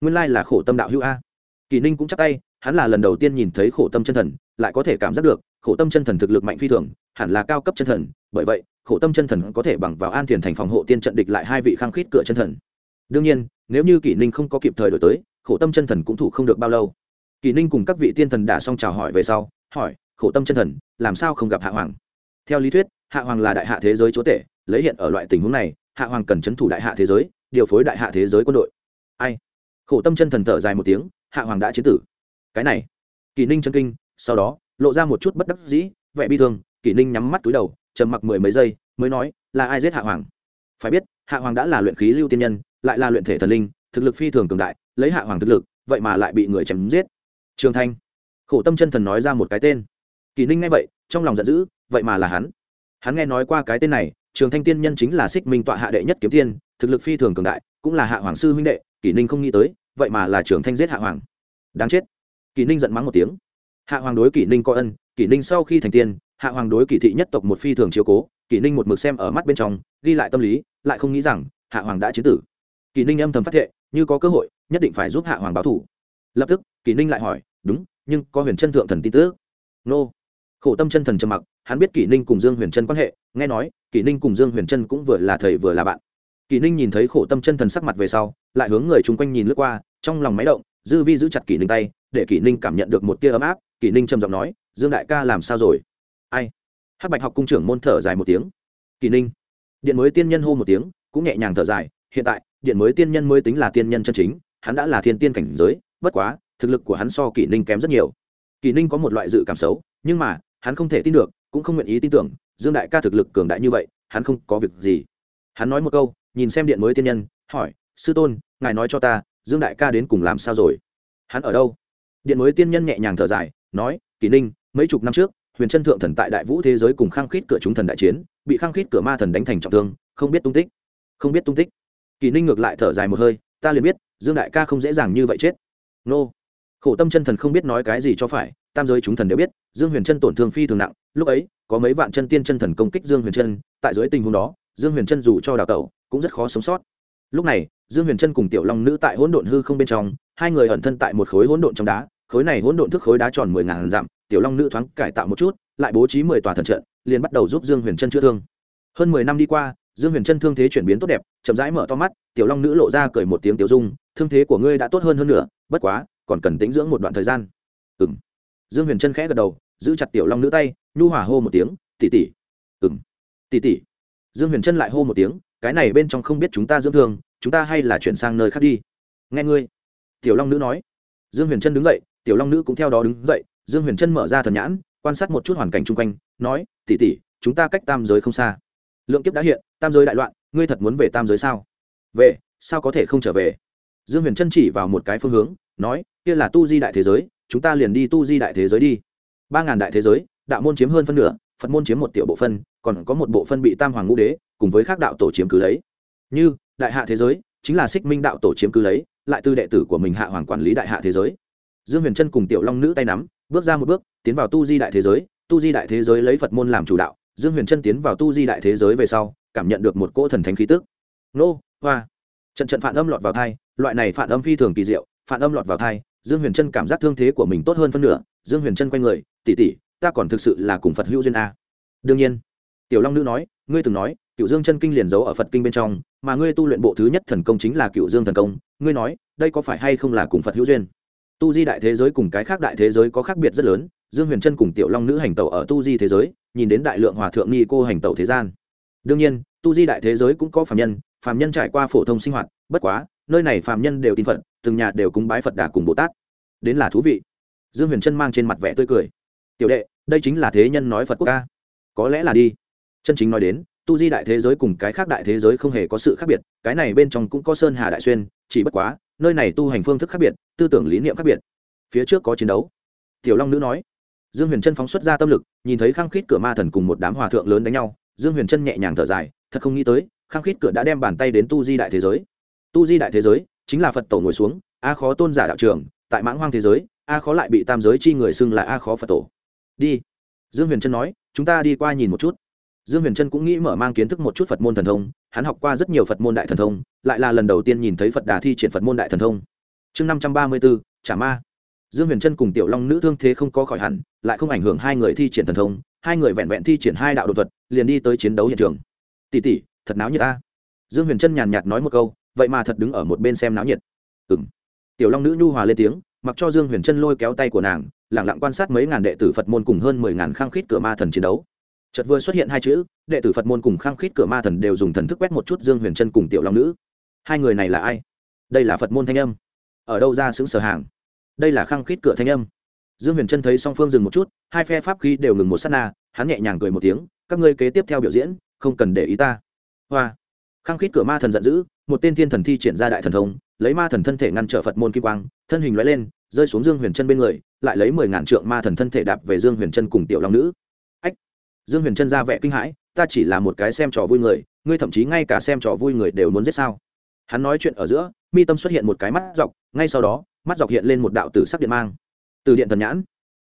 Speaker 1: Nguyên lai là khổ tâm đạo hữu a. Kỷ ninh cũng chắp tay, hắn là lần đầu tiên nhìn thấy khổ tâm chân thần, lại có thể cảm giác được, khổ tâm chân thần thực lực mạnh phi thường, hẳn là cao cấp chân thần, bởi vậy, khổ tâm chân thần có thể bằng vào an thiền thành phòng hộ tiên trận địch lại hai vị khăng khít cửa chân thần đương nhiên, nếu như kỷ ninh không có kịp thời đổi tới, khổ tâm chân thần cũng thủ không được bao lâu. Kỷ ninh cùng các vị tiên thần đã xong chào hỏi về sau, hỏi, khổ tâm chân thần, làm sao không gặp hạ hoàng? Theo lý thuyết, hạ hoàng là đại hạ thế giới chúa tể, lấy hiện ở loại tình huống này, hạ hoàng cần c h ấ n thủ đại hạ thế giới, điều phối đại hạ thế giới quân đội. Ai? Khổ tâm chân thần thở dài một tiếng, hạ hoàng đã chiến tử. Cái này, kỷ ninh chân kinh, sau đó, lộ ra một chút bất đắc dĩ, vẻ bi thương, kỷ ninh nhắm mắt túi đầu, trầm mặc mười mấy giây, mới nói, là ai giết hạ hoàng? Phải biết, hạ hoàng đã là luyện khí lưu tiên nhân lại là luyện thể thần linh, thực lực phi thường cường đại, lấy hạ hoàng thực lực, vậy mà lại bị người chém giết. Trường thanh. Khổ tâm chân thần nói ra một cái tên. Kỳ ninh nghe vậy, trong lòng giận dữ, vậy mà là hắn. Hắn nghe nói qua cái tên này, trường thanh tiên nhân chính là xích minh tọa hạ đệ nhất kiếm tiên, thực lực phi thường cường đại, cũng là hạ hoàng sư huynh đệ, kỳ ninh không nghĩ tới, vậy mà là trường thanh giết hạ hoàng. Đáng chết. Kỳ ninh giận mắng một tiếng. Hạ hoàng đối kỳ ninh có ân, kỳ ninh sau khi thành tiên, hạ hoàng đối kỳ thị nhất tộc một phi thường chiếu cố, kỳ ninh một mực xem ở mắt bên trong, ghi lại tâm lý, lại không nghĩ rằng hạ hoàng đã chiến tử kỳ ninh âm thầm phát thệ, như có cơ hội, nhất định phải giúp hạ hoàng báo thủ. Lập tức kỳ ninh lại hỏi, đúng, nhưng có huyền chân thượng thần tin tức? Nô. Khổ tâm chân thần trầm mặc, hắn biết Kỳ ninh cùng dương huyền trân quan hệ, nghe nói Kỳ ninh cùng dương huyền trân cũng vừa là thầy vừa là bạn. Kỳ ninh nhìn thấy khổ tâm chân thần sắc mặt về sau, lại hướng người chung quanh nhìn lướt qua, trong lòng máy động, dư vi giữ chặt Kỳ ninh tay, để Kỳ ninh cảm nhận được một tia ấm áp Kỳ ninh trầm giọng nói, dương đại ca làm sao rồi? Ai? Hắc bạch học cung trưởng môn thở dài một tiếng. Kỳ ninh. Điện mới tiên nhân hô một tiếng, cũng nhẹ nhàng thở dài, hiện tại điện mới tiên nhân mới tính là tiên nhân chân chính, hắn đã là thiên tiên cảnh giới, bất quá, thực lực của hắn so kỷ ninh kém rất nhiều. Kỷ ninh có một loại dự cảm xấu, nhưng mà, hắn không thể tin được, cũng không nguyện ý tin tưởng, dương đại ca thực lực cường đại như vậy, hắn không có việc gì. Hắn nói một câu, nhìn xem điện mới tiên nhân, hỏi, sư tôn, ngài nói cho ta, dương đại ca đến cùng làm sao rồi? Hắn ở đâu? Điện mới tiên nhân nhẹ nhàng thở dài, nói, kỷ ninh, mấy chục năm trước, huyền trân thượng thần tại đại vũ thế giới cùng khăng khít cửa chúng thần đại chiến, bị khăng khít cửa ma thần đánh thành trọng thương, không biết tung tích. Không biết tung tích. Kỳ ninh ngược lại thở dài một hơi, ta liền biết, dương đại ca không dễ dàng như vậy chết. Nô. Khổ tâm chân thần không biết nói cái gì cho phải, tam giới chúng thần đều biết, dương huyền trân tổn thương phi thường nặng, lúc ấy, có mấy vạn chân tiên chân thần công kích dương huyền trân tại dưới tình huống đó, dương huyền trân dù cho đào tẩu, cũng rất khó sống sót. Lúc này, dương huyền trân cùng tiểu long nữ tại hỗn độn hư không bên trong, hai người ẩn thân tại một khối hỗn độn trong đá, khối này hỗn độn thức khối đá tròn mười ngàn dặm, tiểu long nữ thoáng cải tạo một chút, lại bố trí mười tòa thần trận, liền bắt đầu giúp dương huyền trân chữa thương. Hơn mười năm đi qua dương huyền trân thương thế chuyển biến tốt đẹp, chậm rãi mở to mắt, tiểu long nữ lộ ra cười một tiếng tiểu dung, thương thế của ngươi đã tốt hơn hơn nữa, bất quá, còn cần tĩnh dưỡng một đoạn thời gian. Ừ m dương huyền trân khẽ gật đầu, giữ chặt tiểu long nữ tay, nhu hỏa hô một tiếng tỉ tỉ ừ m tỉ tỉ dương huyền trân lại hô một tiếng, cái này bên trong không biết chúng ta dưỡng thương, chúng ta hay là chuyển sang nơi khác đi. Nghe ngươi. Tiểu long nữ nói. Dương huyền trân đứng dậy, tiểu long nữ cũng theo đó đứng dậy, dương huyền trân mở ra thần nhãn, quan sát một chút hoàn cảnh chung quanh, nói tỉ tỉ chúng ta cách tam giới không xa lượng kiếp đã hiện, tam giới đại loạn, ngươi thật muốn về tam giới sao? Về, sao có thể không trở về? Dương huyền trân chỉ vào một cái phương hướng, nói, kia là tu di đại thế giới, chúng ta liền đi tu di đại thế giới đi. Ba ngàn đại thế giới, đạo môn chiếm hơn phân nửa, phật môn chiếm một tiểu bộ phân, còn có một bộ phân bị tam hoàng ngũ đế, cùng với khác đạo tổ chiếm cứ lấy. Như, đại hạ thế giới, chính là xích minh đạo tổ chiếm cứ lấy, lại từ đệ tử của mình hạ hoàng quản lý đại hạ thế giới. Dương huyền trân cùng tiểu long nữ tay nắm, bước ra một bước, tiến vào tu di đại thế giới. Tu di đại thế giới lấy phật môn làm chủ đạo dương huyền Chân tiến vào tu di đại thế giới về sau, cảm nhận được một cỗ thần thánh khí tức. Nô, hoa. Trận trận phản âm lọt vào thai loại này phản âm phi thường kỳ diệu, phản âm lọt vào thai dương huyền Chân cảm giác thương thế của mình tốt hơn phân nửa. Dương huyền Chân quay người tỉ tỉ ta còn thực sự là cùng phật hữu duyên a. Đương nhiên. Tiểu long nữ nói, ngươi từng nói cựu dương chân kinh liền giấu ở phật kinh bên trong, mà ngươi tu luyện bộ thứ nhất thần công chính là cựu dương thần công. Ngươi nói, đây có phải hay không là cùng phật hữu duyên? Tu di đại thế giới cùng cái khác đại thế giới có khác biệt rất lớn. Dương huyền Chân cùng tiểu long nữ hành tẩu ở tu di thế giới nhìn đến đại lượng hòa thượng ni cô hành tẩu thế gian. Đương nhiên, tu di đại thế giới cũng có phạm nhân phạm nhân trải qua phổ thông sinh hoạt, bất quá, nơi này phạm nhân đều tin phật, từng nhà đều cúng bái phật đà cùng bồ tát. Đến là thú vị. Dương huyền trân mang trên mặt vẻ tươi cười. Tiểu đệ, đây chính là thế nhân nói phật quốc ca. Có lẽ là đi. Chân chính nói đến, tu di đại thế giới cùng cái khác đại thế giới không hề có sự khác biệt, cái này bên trong cũng có sơn hà đại xuyên, chỉ bất quá, nơi này tu hành phương thức khác biệt, tư tưởng lý niệm khác biệt. Phía trước có chiến đấu. Tiểu long nữ nói dương huyền trân phóng xuất ra tâm lực, nhìn thấy khăng khít cửa ma thần cùng một đám hòa thượng lớn đánh nhau, dương huyền trân nhẹ nhàng thở dài, thật không nghĩ tới, khăng khít cửa đã đem bàn tay đến tu di đại thế giới. Tu di đại thế giới chính là phật tổ ngồi xuống, a khó tôn giả đạo trường, tại mãng hoang thế giới, a khó lại bị tam giới chi người xưng là a khó phật tổ. Đi. Dương huyền trân nói, chúng ta đi qua nhìn một chút. Dương huyền trân cũng nghĩ mở mang kiến thức một chút phật môn thần thông, hắn học qua rất nhiều phật môn đại thần thông, lại là lần đầu tiên nhìn thấy phật đà thi triển phật môn đại thần thông. Chương năm trăm ba mươi bốn trả ma dương huyền trân cùng tiểu long nữ thương thế không có khỏi hẳn, lại không ảnh hưởng hai người thi triển thần thông, hai người vẹn vẹn thi triển hai đạo đột thuật, liền đi tới chiến đấu hiện trường. Tỷ tỷ, thật náo nhiệt ta. Dương huyền trân nhàn nhạt nói một câu, vậy mà thật đứng ở một bên xem náo nhiệt. Ừ m tiểu long nữ nhu hòa lên tiếng, mặc cho dương huyền trân lôi kéo tay của nàng lẳng lặng quan sát mấy ngàn đệ tử phật môn cùng hơn mười ngàn khang khít cửa ma thần chiến đấu. Chợt vừa xuất hiện hai chữ, đệ tử phật môn cùng khang khít cửa ma thần đều dùng thần thức quét một chút dương huyền trân cùng tiểu long nữ. Hai người này là ai? Đây là phật môn thanh âm. Ở đâu ra xứng sở hàng? Đây là khăng khít cửa thanh âm. Dương huyền trân thấy song phương dừng một chút, hai phe pháp khí đều ngừng một s á t na, hắn nhẹ nhàng cười một tiếng, các ngươi kế tiếp theo biểu diễn, không cần để ý ta. Hoa. Khăng khít cửa ma thần giận dữ, một tên thiên thần thi triển ra đại thần thông, lấy ma thần thân thể ngăn trở phật môn kim quang, thân hình loại lên, rơi xuống dương huyền trân bên người, lại lấy mười ngàn trượng ma thần thân thể đạp về dương huyền trân cùng tiểu long nữ. Ách. Dương huyền trân ra vẻ kinh hãi, ta chỉ là một cái xem trò vui người, ngươi thậm chí ngay cả xem trò vui người đều muốn giết sao? Hắn nói chuyện ở giữa, mi tâm xuất hiện một cái mắt dọc, ngay sau đó mắt dọc hiện lên một đạo tử sắc điện mang. Từ điện thần nhãn.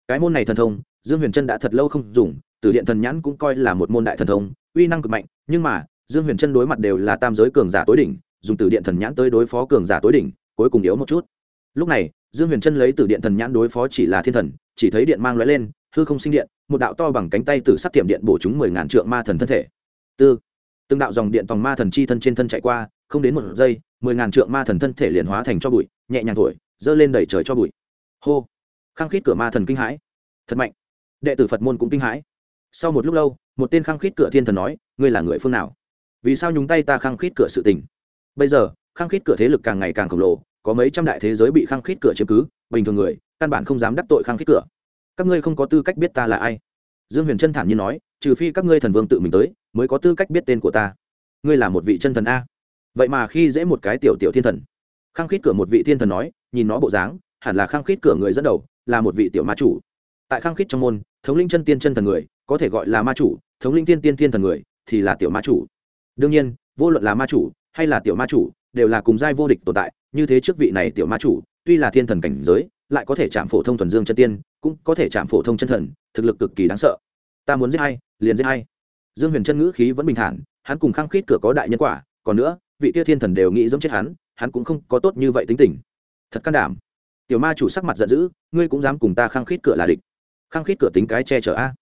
Speaker 1: Cái môn này thần thông, dương huyền trân đã thật lâu không dùng, từ điện thần nhãn cũng coi là một môn đại thần thông, uy năng cực mạnh, nhưng mà, dương huyền trân đối mặt đều là tam giới cường giả tối đỉnh, dùng từ điện thần nhãn tới đối phó cường giả tối đỉnh, cuối cùng yếu một chút. Lúc này, dương huyền trân lấy từ điện thần nhãn đối phó chỉ là thiên thần, chỉ thấy điện mang l lên, hư không sinh điện, một đạo to bằng cánh tay từ sắc tiệm điện bổ chúng mười ngàn trượng ma thần thân thể. Tư. Từng đạo dòng điện tòng ma thần chi thân trên thân chạy qua, không đến một giây, mười ngàn trượng ma thần thân thể liền hóa thành cho bụi, nhẹ nhàng thổi giơ lên đẩy trời cho bụi. Hô. Khăng khít cửa ma thần kinh hãi. Thật mạnh. Đệ tử phật môn cũng kinh hãi. Sau một lúc lâu, một tên khăng khít cửa thiên thần nói, ngươi là người phương nào? Vì sao nhúng tay ta khăng khít cửa sự tình? Bây giờ khăng khít cửa thế lực càng ngày càng khổng lồ, có mấy trăm đại thế giới bị khăng khít cửa chiếm cứ, bình thường người, căn bản không dám đắc tội khăng khít cửa. Các ngươi không có tư cách biết ta là ai. Dương huyền chân thản nhiên nói, trừ phi các ngươi thần vương tự mình tới, mới có tư cách biết tên của ta. Ngươi là một vị chân thần a. Vậy mà khi dễ một cái tiểu tiểu thiên thần khăng khít cửa một vị thiên thần nói, nhìn nó bộ dáng, hẳn là khăng khít cửa người dẫn đầu, là một vị tiểu ma chủ. Tại khăng khít trong môn, thống linh chân tiên chân thần người, có thể gọi là ma chủ, thống linh tiên tiên thiên thần người, thì là tiểu ma chủ. Đương nhiên, vô luận là ma chủ, hay là tiểu ma chủ, đều là cùng giai vô địch tồn tại, như thế trước vị này tiểu ma chủ, tuy là thiên thần cảnh giới, lại có thể chạm phổ thông thuần dương chân tiên, cũng có thể chạm phổ thông chân thần, thực lực cực kỳ đáng sợ. Ta muốn giết hay liền giết hay dương huyền chân ngữ khí vẫn bình thản, hắn cùng khăng khít cửa có đại nhân quả, còn nữa, vị tia thiên thần đều nghĩ giống chết hắn hắn cũng không có tốt như vậy tính tình. Thật can đảm. Tiểu ma chủ sắc mặt giận dữ, ngươi cũng dám cùng ta khăng khít cửa là địch. Khăng khít cửa tính cái che chở a.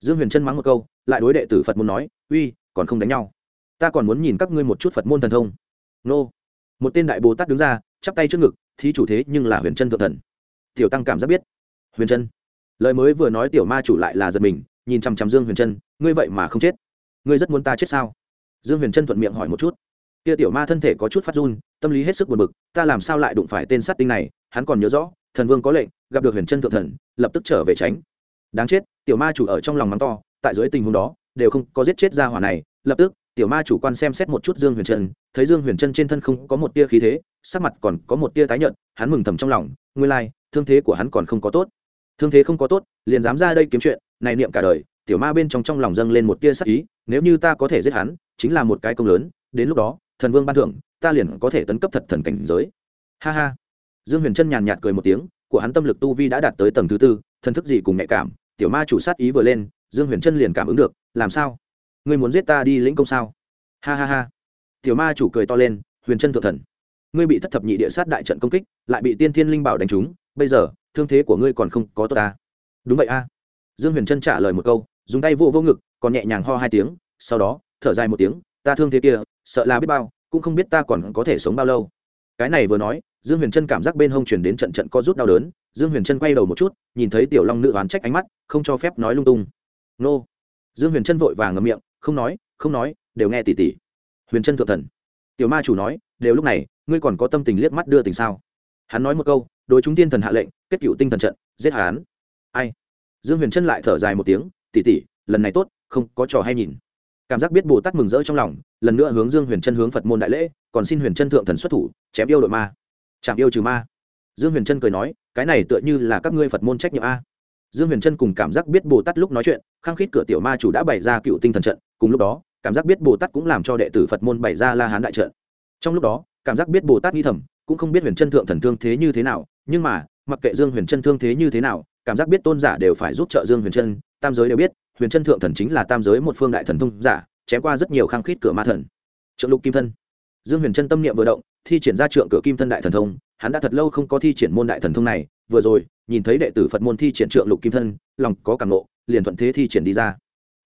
Speaker 1: Dương huyền chân mắng một câu, lại đối đệ tử phật môn nói, uy, còn không đánh nhau. Ta còn muốn nhìn các ngươi một chút phật môn thần thông. Nô. Một tên đại bồ tát đứng ra, chắp tay trước ngực, thí chủ thế, nhưng là huyền chân thượng thần. Tiểu tăng cảm giác biết. Huyền chân. Lời mới vừa nói tiểu ma chủ lại là giật mình, nhìn chằm chằm dương huyền chân, ngươi vậy mà không chết. Ngươi rất muốn ta chết sao? Dương huyền chân thuận miệng hỏi một chút kia tiểu ma thân thể có chút phát run, tâm lý hết sức buồn bực, ta làm sao lại đụng phải tên sát tinh này, hắn còn nhớ rõ, thần vương có lệnh, gặp được huyền chân thượng thần, lập tức trở về tránh. Đáng chết, tiểu ma chủ ở trong lòng mắng to, tại dưới tình huống đó, đều không có giết chết ra hỏa này, lập tức, tiểu ma chủ quan xem xét một chút dương huyền trân, thấy dương huyền trân trên thân không có một tia khí thế, sắc mặt còn có một tia tái nhợt, hắn mừng thầm trong lòng, nguyên lai, thương thế của hắn còn không có tốt. Thương thế không có tốt, liền dám ra đây kiếm chuyện, này niệm cả đời, tiểu ma bên trong trong lòng dâng lên một tia sắc ý, nếu như ta có thể giết hắn, chính là một cái công lớn, đến lúc đó thần vương ban thưởng, ta liền có thể tấn cấp thật thần cảnh giới. Ha ha. Dương huyền trân nhàn nhạt cười một tiếng, của hắn tâm lực tu vi đã đạt tới tầng thứ tư, thần thức gì cùng nhạy cảm, tiểu ma chủ sát ý vừa lên, dương huyền trân liền cảm ứng được, làm sao? Ngươi muốn giết ta đi lĩnh công sao? Ha ha ha. Tiểu ma chủ cười to lên, huyền trân thượng thần. Ngươi bị thất thập nhị địa sát đại trận công kích, lại bị tiên thiên linh bảo đánh trúng, bây giờ, thương thế của ngươi còn không có tốt ta. Đúng vậy a. Dương huyền trân trả lời một câu, dùng tay vô vô ngực, còn nhẹ nhàng ho hai tiếng, sau đó, thở dài một tiếng ta thương thế kia, sợ là biết bao, cũng không biết ta còn có thể sống bao lâu. Cái này vừa nói, dương huyền trân cảm giác bên hông chuyển đến trận trận co rút đau đớn, dương huyền trân quay đầu một chút, nhìn thấy tiểu long nữ oán trách ánh mắt, không cho phép nói lung tung. Nô. Dương huyền trân vội vàng ngậm miệng, không nói không nói, đều nghe tỉ tỉ. Huyền trân thượng thần. Tiểu ma chủ nói, đều lúc này, ngươi còn có tâm tình liếc mắt đưa tình sao? Hắn nói một câu, đối chúng tiên thần hạ lệnh, kết cựu tinh thần trận, giết hắn. Ai? Dương huyền trân lại thở dài một tiếng, tỉ tỉ, lần này tốt, không có trò hay nhìn cảm giác biết bồ tát mừng rỡ trong lòng lần nữa hướng dương huyền trân hướng phật môn đại lễ còn xin huyền trân thượng thần xuất thủ chém yêu đội ma chạm yêu trừ ma dương huyền trân cười nói cái này tựa như là các ngươi phật môn trách nhiệm a dương huyền trân cùng cảm giác biết bồ tát lúc nói chuyện khăng khít cửa tiểu ma chủ đã bày ra cựu tinh thần trận cùng lúc đó cảm giác biết bồ tát cũng làm cho đệ tử phật môn bày ra la hán đại trận trong lúc đó cảm giác biết bồ tát nghi thầm cũng không biết huyền trân thượng thần thương thế như thế nào nhưng mà mặc kệ dương huyền trân thương thế như thế nào cảm giác biết tôn giả đều phải giúp trợ dương huyền trân tam giới đều biết, huyền trân thượng thần chính là tam giới một phương đại thần thông giả, chém qua rất nhiều khăng khít cửa ma thần. Trượng lục kim thân. Dương huyền trân tâm niệm vừa động, thi triển ra trượng cửa kim thân đại thần thông, hắn đã thật lâu không có thi triển môn đại thần thông này, vừa rồi, nhìn thấy đệ tử phật môn thi triển trượng lục kim thân, lòng có cảm nộ, liền thuận thế thi triển đi ra.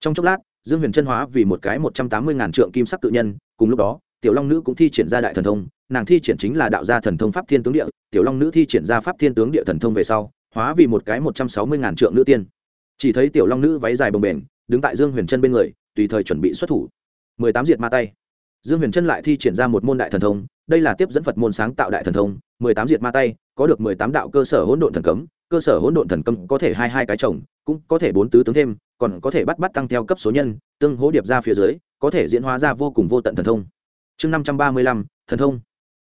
Speaker 1: Trong chốc lát, dương huyền chân hóa vì một cái một trăm tám mươi ngàn trượng kim sắc tự nhân, cùng lúc đó, tiểu long nữ cũng thi triển ra đại thần thông, nàng thi triển chính là đạo gia thần thông pháp thiên tướng địa, tiểu long nữ thi triển ra pháp thiên tướng địa thần thông về sau, hóa vì một cái một trăm sáu mươi ngàn trượng nữ tiên chỉ thấy tiểu long nữ váy dài bồng bềnh, đứng tại dương huyền chân bên người, tùy thời chuẩn bị xuất thủ. Mười tám diệt ma tay. Dương huyền chân lại thi triển ra một môn đại thần thông, đây là tiếp dẫn phật môn sáng tạo đại thần thông, mười tám diệt ma tay, có được mười tám đạo cơ sở hỗn độn thần cấm, cơ sở hỗn độn thần cấm có thể hai hai cái chồng, cũng có thể bốn tứ tướng thêm, còn có thể bắt bắt tăng theo cấp số nhân, tương hỗ điệp ra phía dưới, có thể diễn hóa ra vô cùng vô tận thần thông. Chương năm trăm ba mươi lăm, thần thông.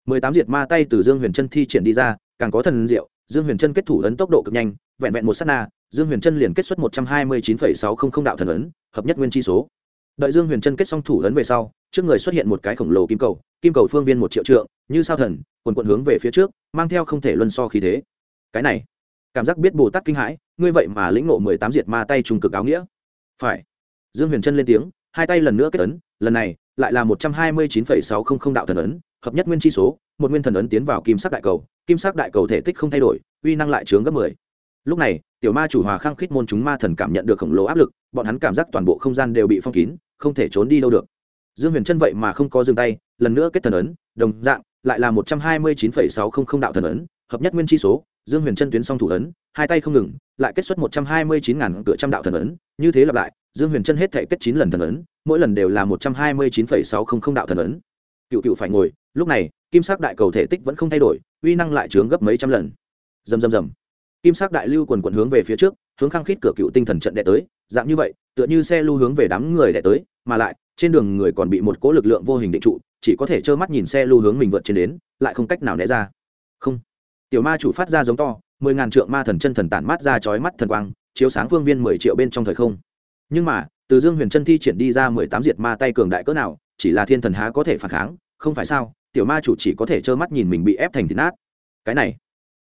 Speaker 1: mười tám diệt ma tay từ dương huyền chân thi triển đi ra, càng có thần diệu, dương huyền chân kết thủ ấn tốc độ cực nhanh, vẹn vẹn một s á t na dương huyền chân liền kết xuất một trăm hai mươi chín sáu trăm linh đạo thần ấn, hợp nhất nguyên chi số. Đợi dương huyền chân kết xong thủ ấn về sau, trước người xuất hiện một cái khổng lồ kim cầu kim cầu phương viên một triệu trượng, như sao thần, quần quận hướng về phía trước, mang theo không thể luân so khí thế. Cái này, cảm giác biết bồ tát kinh hãi, ngươi vậy mà lĩnh ngộ mười tám diệt ma tay trùng cực áo nghĩa. Phải. Dương huyền trân lên tiếng, hai tay lần nữa kết ấn, lần này lại là một trăm hai mươi chín phẩy sáu không không đạo thần ấn, hợp nhất nguyên chi số, một nguyên thần ấn tiến vào kim sắc đại cầu, kim sắc đại cầu thể tích không thay đổi, uy năng lại trướng gấp mười lúc này, tiểu ma chủ hòa khăng khít môn chúng ma thần cảm nhận được khổng lồ áp lực, bọn hắn cảm giác toàn bộ không gian đều bị phong kín, không thể trốn đi đâu được. Dương huyền chân vậy mà không có dừng tay, lần nữa kết thần ấn, đồng dạng, lại là một trăm hai mươi chín phẩy sáu không không đạo thần ấn, hợp nhất nguyên chi số, dương huyền chân tuyến song thủ ấn, hai tay không ngừng, lại kết xuất một trăm hai mươi chín ngàn cửa trăm đạo thần ấn, như thế lặp lại, dương huyền chân hết thể kết chín lần thần ấn, mỗi lần đều là một trăm hai mươi chín phẩy sáu không không đạo thần ấn. Cựu cựu phải ngồi, lúc này, kim sắc đại cầu thể tích vẫn không thay đổi, uy năng lại trướng gấp mấy trăm lần. Dầm dầm dầm kim sắc đại lưu quần quần hướng về phía trước, hướng khăng khít cửa cựu tinh thần trận đệ tới, dạng như vậy, tựa như xe lưu hướng về đám người đệ tới, mà lại, trên đường người còn bị một cỗ lực lượng vô hình định trụ, chỉ có thể trơ mắt nhìn xe lưu hướng mình vượt trên đến, lại không cách nào né ra. Không. Tiểu ma chủ phát ra giống to, mười ngàn trượng ma thần chân thần tản mát ra chói mắt thần quang, chiếu sáng phương viên mười triệu bên trong thời không. Nhưng mà, từ dương huyền chân thi triển đi ra mười tám diệt ma tay cường đại cỡ nào, chỉ là thiên thần há có thể phản kháng, không phải sao, tiểu ma chủ chỉ có thể trơ mắt nhìn mình bị ép thành thịt nát. Cái này,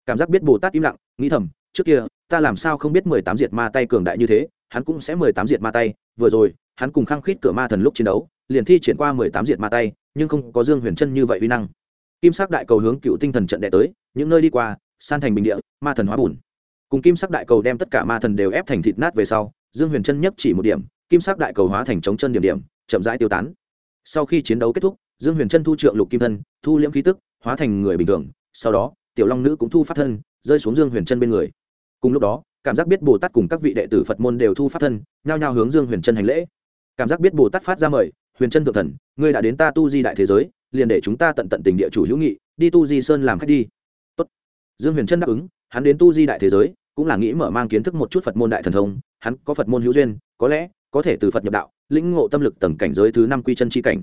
Speaker 1: cảm giác biết bồ tát im lặng nghĩ thầm, trước kia, ta làm sao không biết mười tám diệt ma tay cường đại như thế, hắn cũng sẽ mười tám diệt ma tay. Vừa rồi, hắn cùng khăng khít cửa ma thần lúc chiến đấu, liền thi triển qua mười tám diệt ma tay, nhưng không có dương huyền chân như vậy uy năng. Kim sắc đại cầu hướng cựu tinh thần trận đệ tới, những nơi đi qua, san thành bình địa, ma thần hóa bùn. Cùng kim sắc đại cầu đem tất cả ma thần đều ép thành thịt nát về sau, dương huyền chân nhất chỉ một điểm, kim sắc đại cầu hóa thành chống chân điểm điểm, chậm rãi tiêu tán. Sau khi chiến đấu kết thúc, dương huyền chân thu trượng lục kim thân, thu liễm khí tức, hóa thành người bình thường, sau đó, tiểu long nữ cũng thu phát thân rơi xuống dương huyền chân bên người. Cùng lúc đó, cảm giác biết bồ tát cùng các vị đệ tử phật môn đều thu phát thân, nhao nhao hướng dương huyền chân hành lễ. Cảm giác biết bồ tát phát ra mời, huyền chân thượng thần, ngươi đã đến ta tu di đại thế giới, liền để chúng ta tận tận tình địa chủ hữu nghị, đi tu di sơn làm khách đi. Tốt. dương huyền chân đáp ứng, hắn đến tu di đại thế giới, cũng là nghĩ mở mang kiến thức một chút phật môn đại thần thông, hắn có phật môn hữu duyên, có lẽ có thể từ phật nhập đạo, lĩnh ngộ tâm lực tầng cảnh giới thứ năm quy chân tri cảnh.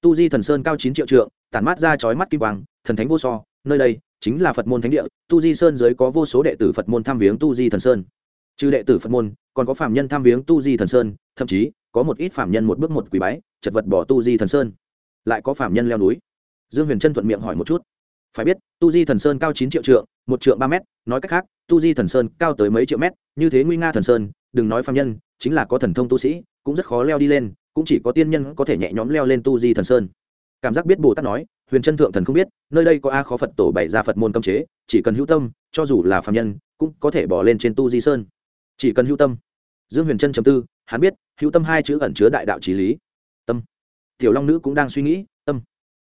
Speaker 1: Tu di thần sơn cao chín triệu trượng, tản mát ra chói mắt kim quang, thần thánh vô so, nơi đây chính là phật môn thánh địa, tu di sơn giới có vô số đệ tử phật môn tham viếng tu di thần sơn. Trừ đệ tử phật môn, còn có phạm nhân tham viếng tu di thần sơn, thậm chí, có một ít phạm nhân một bước một quý bái, chật vật bỏ tu di thần sơn. Lại có phạm nhân leo núi. Dương huyền trân thuận miệng hỏi một chút. Phải biết, tu di thần sơn cao chín triệu trượng, một trượng ba mét, nói cách khác, tu di thần sơn cao tới mấy triệu mét, như thế nguy nga thần sơn, đừng nói phạm nhân, chính là có thần thông tu sĩ, cũng rất khó leo đi lên, cũng chỉ có tiên nhân có thể nhẹ nhõm leo lên tu di thần sơn. Cảm giác biết bồ tát nói huyền chân thượng thần không biết, nơi đây có a khó phật tổ bày ra phật môn cấm chế, chỉ cần hữu tâm, cho dù là phạm nhân, cũng có thể bỏ lên trên tu di sơn. Chỉ cần hữu tâm. Dương huyền chân chấm tư, hắn biết, hữu tâm hai chữ ẩn chứa đại đạo trí lý. Tâm. Tiểu long nữ cũng đang suy nghĩ, tâm.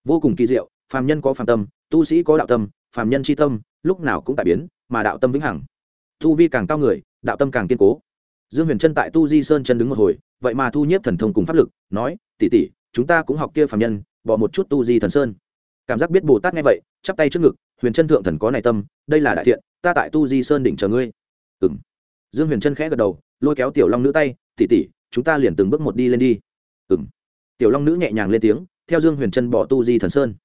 Speaker 1: Vô cùng kỳ diệu, phàm nhân có phàm tâm, tu sĩ có đạo tâm, phàm nhân c h i tâm, lúc nào cũng tại biến, mà đạo tâm vĩnh hằng. Tu vi càng cao người, đạo tâm càng kiên cố. Dương huyền chân tại tu di sơn chân đứng một hồi, vậy mà thu nhiếp thần thông cùng pháp lực, nói tỉ tỉ chúng ta cũng học kia phàm nhân, bỏ một chút tu di thần sơn cảm giác biết bồ tát nghe vậy, chắp tay trước ngực, huyền trân thượng thần có này tâm, đây là đại thiện, ta tại tu di sơn đỉnh chờ ngươi. Ừ m dương huyền trân khẽ gật đầu, lôi kéo tiểu long nữ tay tỉ tỉ chúng ta liền từng bước một đi lên đi. Ừ m tiểu long nữ nhẹ nhàng lên tiếng, theo dương huyền trân bỏ tu di thần sơn.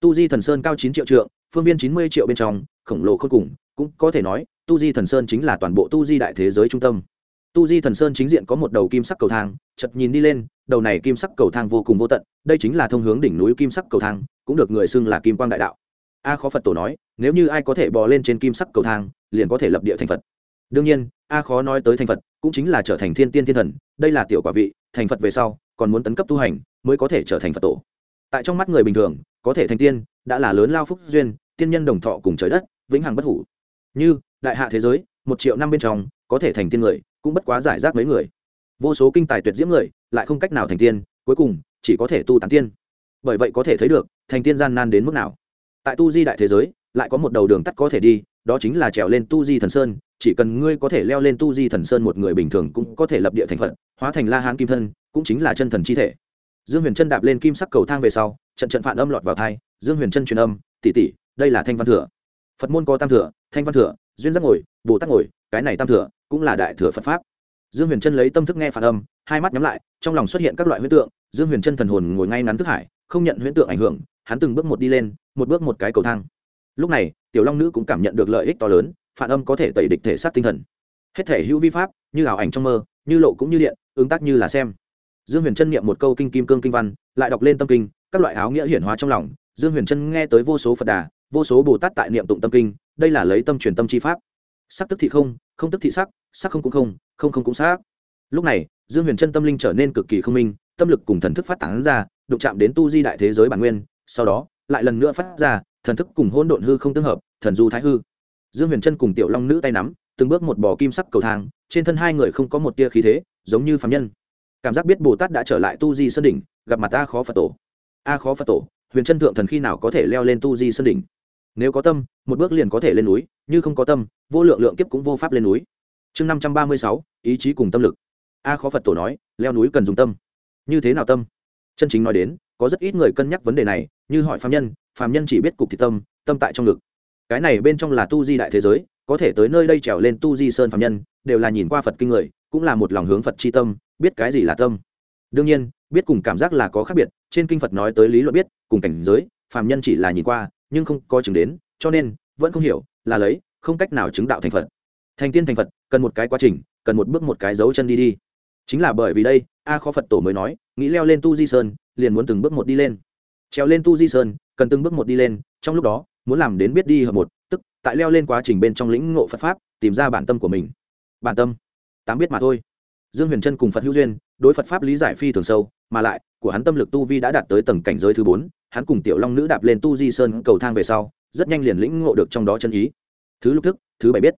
Speaker 1: Tu di thần sơn cao chín triệu trượng, phương viên chín mươi triệu bên trong, khổng lồ khôn cùng, cũng có thể nói, tu di thần sơn chính là toàn bộ tu di đại thế giới trung tâm. Tu di thần sơn chính diện có một đầu kim sắc cầu thang chật nhìn đi lên, đầu này kim sắc cầu thang vô cùng vô tận, đây chính là thông hướng đỉnh núi kim sắc cầu thang cũng được người xưng là kim quang đại đạo. A khó phật tổ nói, nếu như ai có thể bò lên trên kim sắc cầu thang, liền có thể lập địa thành phật. Đương nhiên, a khó nói tới thành phật, cũng chính là trở thành thiên tiên thiên thần, đây là tiểu quả vị, thành phật về sau, còn muốn tấn cấp tu hành, mới có thể trở thành phật tổ. Tại trong mắt người bình thường, có thể thành tiên, đã là lớn lao phúc duyên, tiên nhân đồng thọ cùng trời đất, vĩnh hằng bất hủ. Như, đại hạ thế giới, một triệu năm bên trong, có thể thành tiên người, cũng bất quá giải rác mấy người. Vô số kinh tài tuyệt diễm người, lại không cách nào thành tiên, cuối cùng, chỉ có thể tu tán tiên bởi vậy có thể thấy được, thành tiên gian nan đến mức nào. Tại tu di đại thế giới, lại có một đầu đường tắt có thể đi, đó chính là trèo lên tu di thần sơn, chỉ cần ngươi có thể leo lên tu di thần sơn một người bình thường cũng có thể lập địa thành phật, hóa thành la hán kim thân, cũng chính là chân thần chi thể. Dương huyền chân đạp lên kim sắc cầu thang về sau, trận trận phản âm lọt vào thai dương huyền chân truyền âm, tỷ tỷ, đây là thanh văn thừa. Phật môn có tam thừa, thanh văn thừa, duyên giác ngồi, bồ tát ngồi, cái này tam thừa cũng là đại thừa phật pháp. Dương huyền chân lấy tâm thức nghe phản âm, hai mắt nhắm lại, trong lòng xuất hiện các loại huyết tượng, dương huyền chân thần hồn ngồi ngay ngắn thức hải không nhận huyễn tượng ảnh hưởng, hắn từng bước một đi lên, một bước một cái cầu thang. Lúc này, tiểu long nữ cũng cảm nhận được lợi ích to lớn, phản âm có thể tẩy địch thể xác tinh thần. Hết thể hữu vi pháp, như ảo ảnh trong mơ, như lộ cũng như điện, ứng tác như là xem. Dương huyền trân niệm một câu kinh kim cương kinh văn, lại đọc lên tâm kinh, các loại áo nghĩa hiển hóa trong lòng. Dương huyền trân nghe tới vô số phật đà, vô số bồ tát tại niệm tụng tâm kinh, đây là lấy tâm truyền tâm chi pháp. Sắc tức thị không không tức thị sắc sắc không cũng không không không cũng xác lúc này, dương huyền trân tâm linh trở nên cực kỳ không minh, tâm lực cùng thần thức phát tán ra đụng chạm đến tu di đại thế giới bản nguyên, sau đó, lại lần nữa phát ra, thần thức cùng hôn độn hư không tương hợp, thần du thái hư. Dương huyền trân cùng tiểu long nữ tay nắm, từng bước một bò kim sắc cầu thang, trên thân hai người không có một tia khí thế, giống như phạm nhân. Cảm giác biết bồ tát đã trở lại tu di sơn đỉnh, gặp mặt a khó phật tổ. A khó phật tổ, huyền chân thượng thần khi nào có thể leo lên tu di sơn đỉnh? Nếu có tâm, một bước liền có thể lên núi, như không có tâm, vô lượng lượng kiếp cũng vô pháp lên núi. Chương năm trăm ba mươi sáu, ý chí cùng tâm lực. A khó phật tổ nói, leo núi cần dùng tâm. Như thế nào tâm? Chân chính nói đến, có rất ít người cân nhắc vấn đề này, như hỏi phạm nhân phạm nhân chỉ biết cục thị tâm tâm tại trong ngực. Cái này bên trong là tu di đại thế giới, có thể tới nơi đây trèo lên tu di sơn phạm nhân, đều là nhìn qua phật kinh người, cũng là một lòng hướng phật c tâm, biết cái gì là tâm. Đương nhiên, biết cùng cảm giác là có khác biệt, trên kinh phật nói tới lý luận biết, cùng cảnh giới, phàm nhân chỉ là nhìn qua, nhưng không có chứng đến, cho nên, vẫn không hiểu, là lấy, không cách nào chứng đạo thành phật. Thành tiên thành phật, cần một cái quá trình, cần một bước một cái dấu chân đi đi. Chính là bởi vì đây, a khó phật tổ mới nói nghĩ leo lên tu di sơn, liền muốn từng bước một đi lên. Treo lên tu di sơn, cần từng bước một đi lên, trong lúc đó, muốn làm đến biết đi hợp một, tức, tại leo lên quá trình bên trong lĩnh ngộ phật pháp, tìm ra bản tâm của mình. Bản tâm, tám biết mà thôi. Dương huyền trân cùng phật hữu duyên, đối phật pháp lý giải phi thường sâu, mà lại, của hắn tâm lực tu vi đã đạt tới tầng cảnh giới thứ bốn, hắn cùng tiểu long nữ đạp lên tu di sơn cầu thang về sau, rất nhanh liền lĩnh ngộ được trong đó chân ý. Thứ lục thức, thứ bảy biết.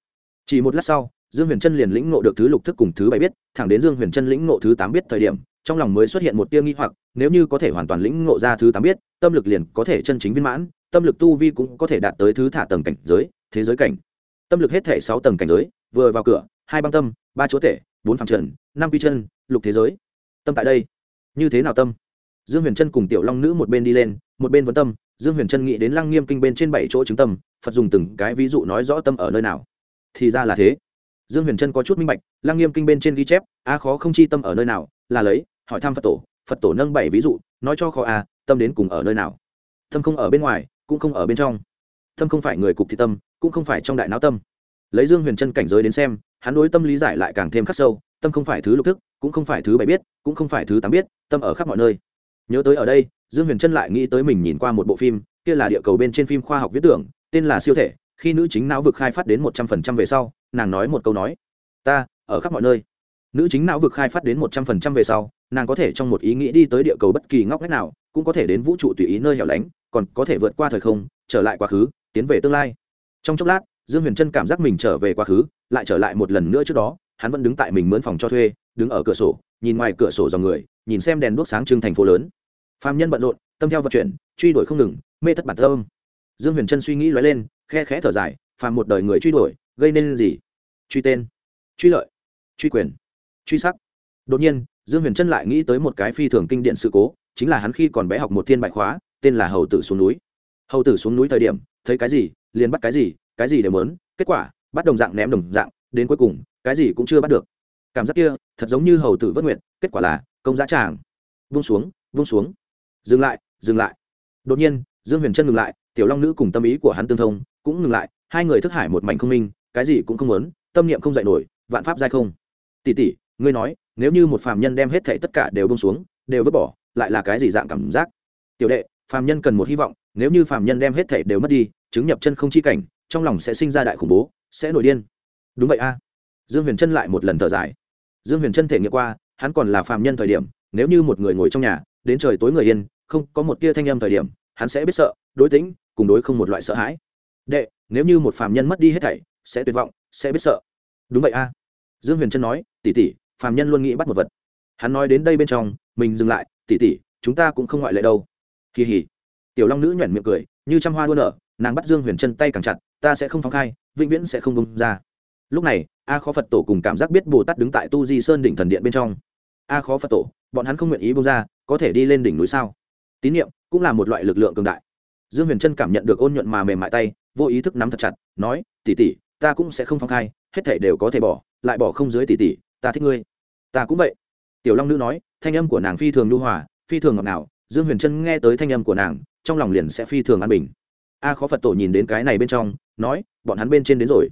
Speaker 1: Chỉ một lát sau, dương huyền trân liền lĩnh ngộ được thứ lục thức cùng thứ bảy biết, thẳng đến dương huyền trân lĩnh ngộ thứ tám biết thời điểm trong lòng mới xuất hiện một tia nghi hoặc, nếu như có thể hoàn toàn lĩnh ngộ ra thứ tám biết, tâm lực liền có thể chân chính viên mãn, tâm lực tu vi cũng có thể đạt tới thứ thả tầng cảnh giới, thế giới cảnh. Tâm lực hết thể sáu tầng cảnh giới, vừa vào cửa, hai băng tâm, ba chúa tể, bốn phẳng trần, năm quy chân, lục thế giới. Tâm tại đây. Như thế nào tâm? Dương huyền trân cùng tiểu long nữ một bên đi lên, một bên vấn tâm, dương huyền trân nghĩ đến lăng nghiêm kinh bên trên bảy chỗ chứng tâm, phật dùng từng cái ví dụ nói rõ tâm ở nơi nào. Thì ra là thế. Dương huyền trân có chút minh bạch, lăng nghiêm kinh bên trên ghi chép, a khó không chi tâm ở nơi nào là lấy, hỏi thăm phật tổ phật tổ nâng bảy ví dụ, nói cho khó a tâm đến cùng ở nơi nào. Tâm không ở bên ngoài, cũng không ở bên trong. Tâm không phải người cục thị tâm, cũng không phải trong đại não tâm. Lấy dương huyền trân cảnh giới đến xem, hắn đối tâm lý giải lại càng thêm khắc sâu, tâm không phải thứ lục thức, cũng không phải thứ bảy biết, cũng không phải thứ tám biết, tâm ở khắp mọi nơi. Nhớ tới ở đây, dương huyền trân lại nghĩ tới mình nhìn qua một bộ phim, kia là địa cầu bên trên phim khoa học viễn tưởng, tên là siêu thể, khi nữ chính não vực khai phát đến một trăm phần trăm về sau, nàng nói một câu nói, ta, ở khắp mọi nơi nữ chính não vực khai phát đến một trăm phần trăm về sau, nàng có thể trong một ý nghĩ đi tới địa cầu bất kỳ ngóc ngách nào, cũng có thể đến vũ trụ tùy ý nơi hẻo lánh, còn có thể vượt qua thời không, trở lại quá khứ, tiến về tương lai. Trong chốc lát, dương huyền trân cảm giác mình trở về quá khứ, lại trở lại một lần nữa trước đó, hắn vẫn đứng tại mình mướn phòng cho thuê, đứng ở cửa sổ, nhìn ngoài cửa sổ dòng người, nhìn xem đèn đuốc sáng trưng thành phố lớn. Phạm nhân bận rộn, tâm theo vật chuyển, truy đuổi không ngừng, mê thất bản tâm dương huyền trân suy nghĩ lóe lên, khe khẽ thở dài, phàm một đời người truy đuổi, gây nên gì? Truy tên, truy lợi, truy quyền truy sắc. Đột nhiên, dương huyền trân lại nghĩ tới một cái phi thường kinh điện sự cố, chính là hắn khi còn bé học một thiên bạch khóa, tên là hầu tử xuống núi. Hầu tử xuống núi thời điểm, thấy cái gì, liền bắt cái gì cái gì đều mớn kết quả, bắt đồng dạng ném đồng dạng, đến cuối cùng, cái gì cũng chưa bắt được. Cảm giác kia, thật giống như hầu tử vất nguyện kết quả là, công giá tràng. Vung xuống vung xuống. Dừng lại dừng lại. Đột nhiên, dương huyền trân ngừng lại, tiểu long nữ cùng tâm ý của hắn tương thông, cũng ngừng lại, hai người thức hải một mảnh không minh, cái gì cũng không muốn, tâm niệm không dạy nổi, vạn pháp giai không. Tỷ tỷ ngươi nói, nếu như một phàm nhân đem hết thảy tất cả đều bông xuống, đều vứt bỏ, lại là cái gì dạng cảm giác? Tiểu đệ, phàm nhân cần một hy vọng, nếu như phàm nhân đem hết thảy đều mất đi, chứng nhập chân không chi cảnh, trong lòng sẽ sinh ra đại khủng bố, sẽ nổi điên. Đúng vậy a. Dương huyền trân lại một lần thở dài. Dương huyền trân thể nghiệm qua, hắn còn là phàm nhân thời điểm, nếu như một người ngồi trong nhà, đến trời tối người yên, không có một tia thanh âm thời điểm, hắn sẽ biết sợ, đối tính cùng đối không một loại sợ hãi. Đệ, nếu như một phàm nhân mất đi hết thảy, sẽ tuyệt vọng, sẽ biết sợ. Đúng vậy a. Dương huyền trân nói tỉ tỉ phàm nhân luôn nghĩ bắt một vật. Hắn nói đến đây bên trong, mình dừng lại tỉ tỉ chúng ta cũng không ngoại lệ đâu. Kỳ hỉ. Tiểu long nữ nhoẻn miệng cười, như trăm hoa đua nở, nàng bắt dương huyền chân tay càng chặt, ta sẽ không phóng khai, vĩnh viễn sẽ không bông ra. Lúc này, a khó phật tổ cùng cảm giác biết bồ tát đứng tại tu di sơn đỉnh thần điện bên trong. A khó phật tổ, bọn hắn không nguyện ý bông ra, có thể đi lên đỉnh núi sao? Tín nhiệm cũng là một loại lực lượng cường đại. Dương huyền trân cảm nhận được ôn nhuận mà mềm mại tay, vô ý thức nắm thật chặt, nói tỉ tỉ ta cũng sẽ không phóng khai, hết thể đều có thể bỏ, lại bỏ không dưới tỉ tỉ ta thích ngươi. Ta cũng vậy. Tiểu long nữ nói, thanh âm của nàng phi thường lưu hòa, phi thường ngọt ngào. Dương huyền trân nghe tới thanh âm của nàng, trong lòng liền sẽ phi thường an bình. A khó phật tổ nhìn đến cái này bên trong, nói, bọn hắn bên trên đến rồi.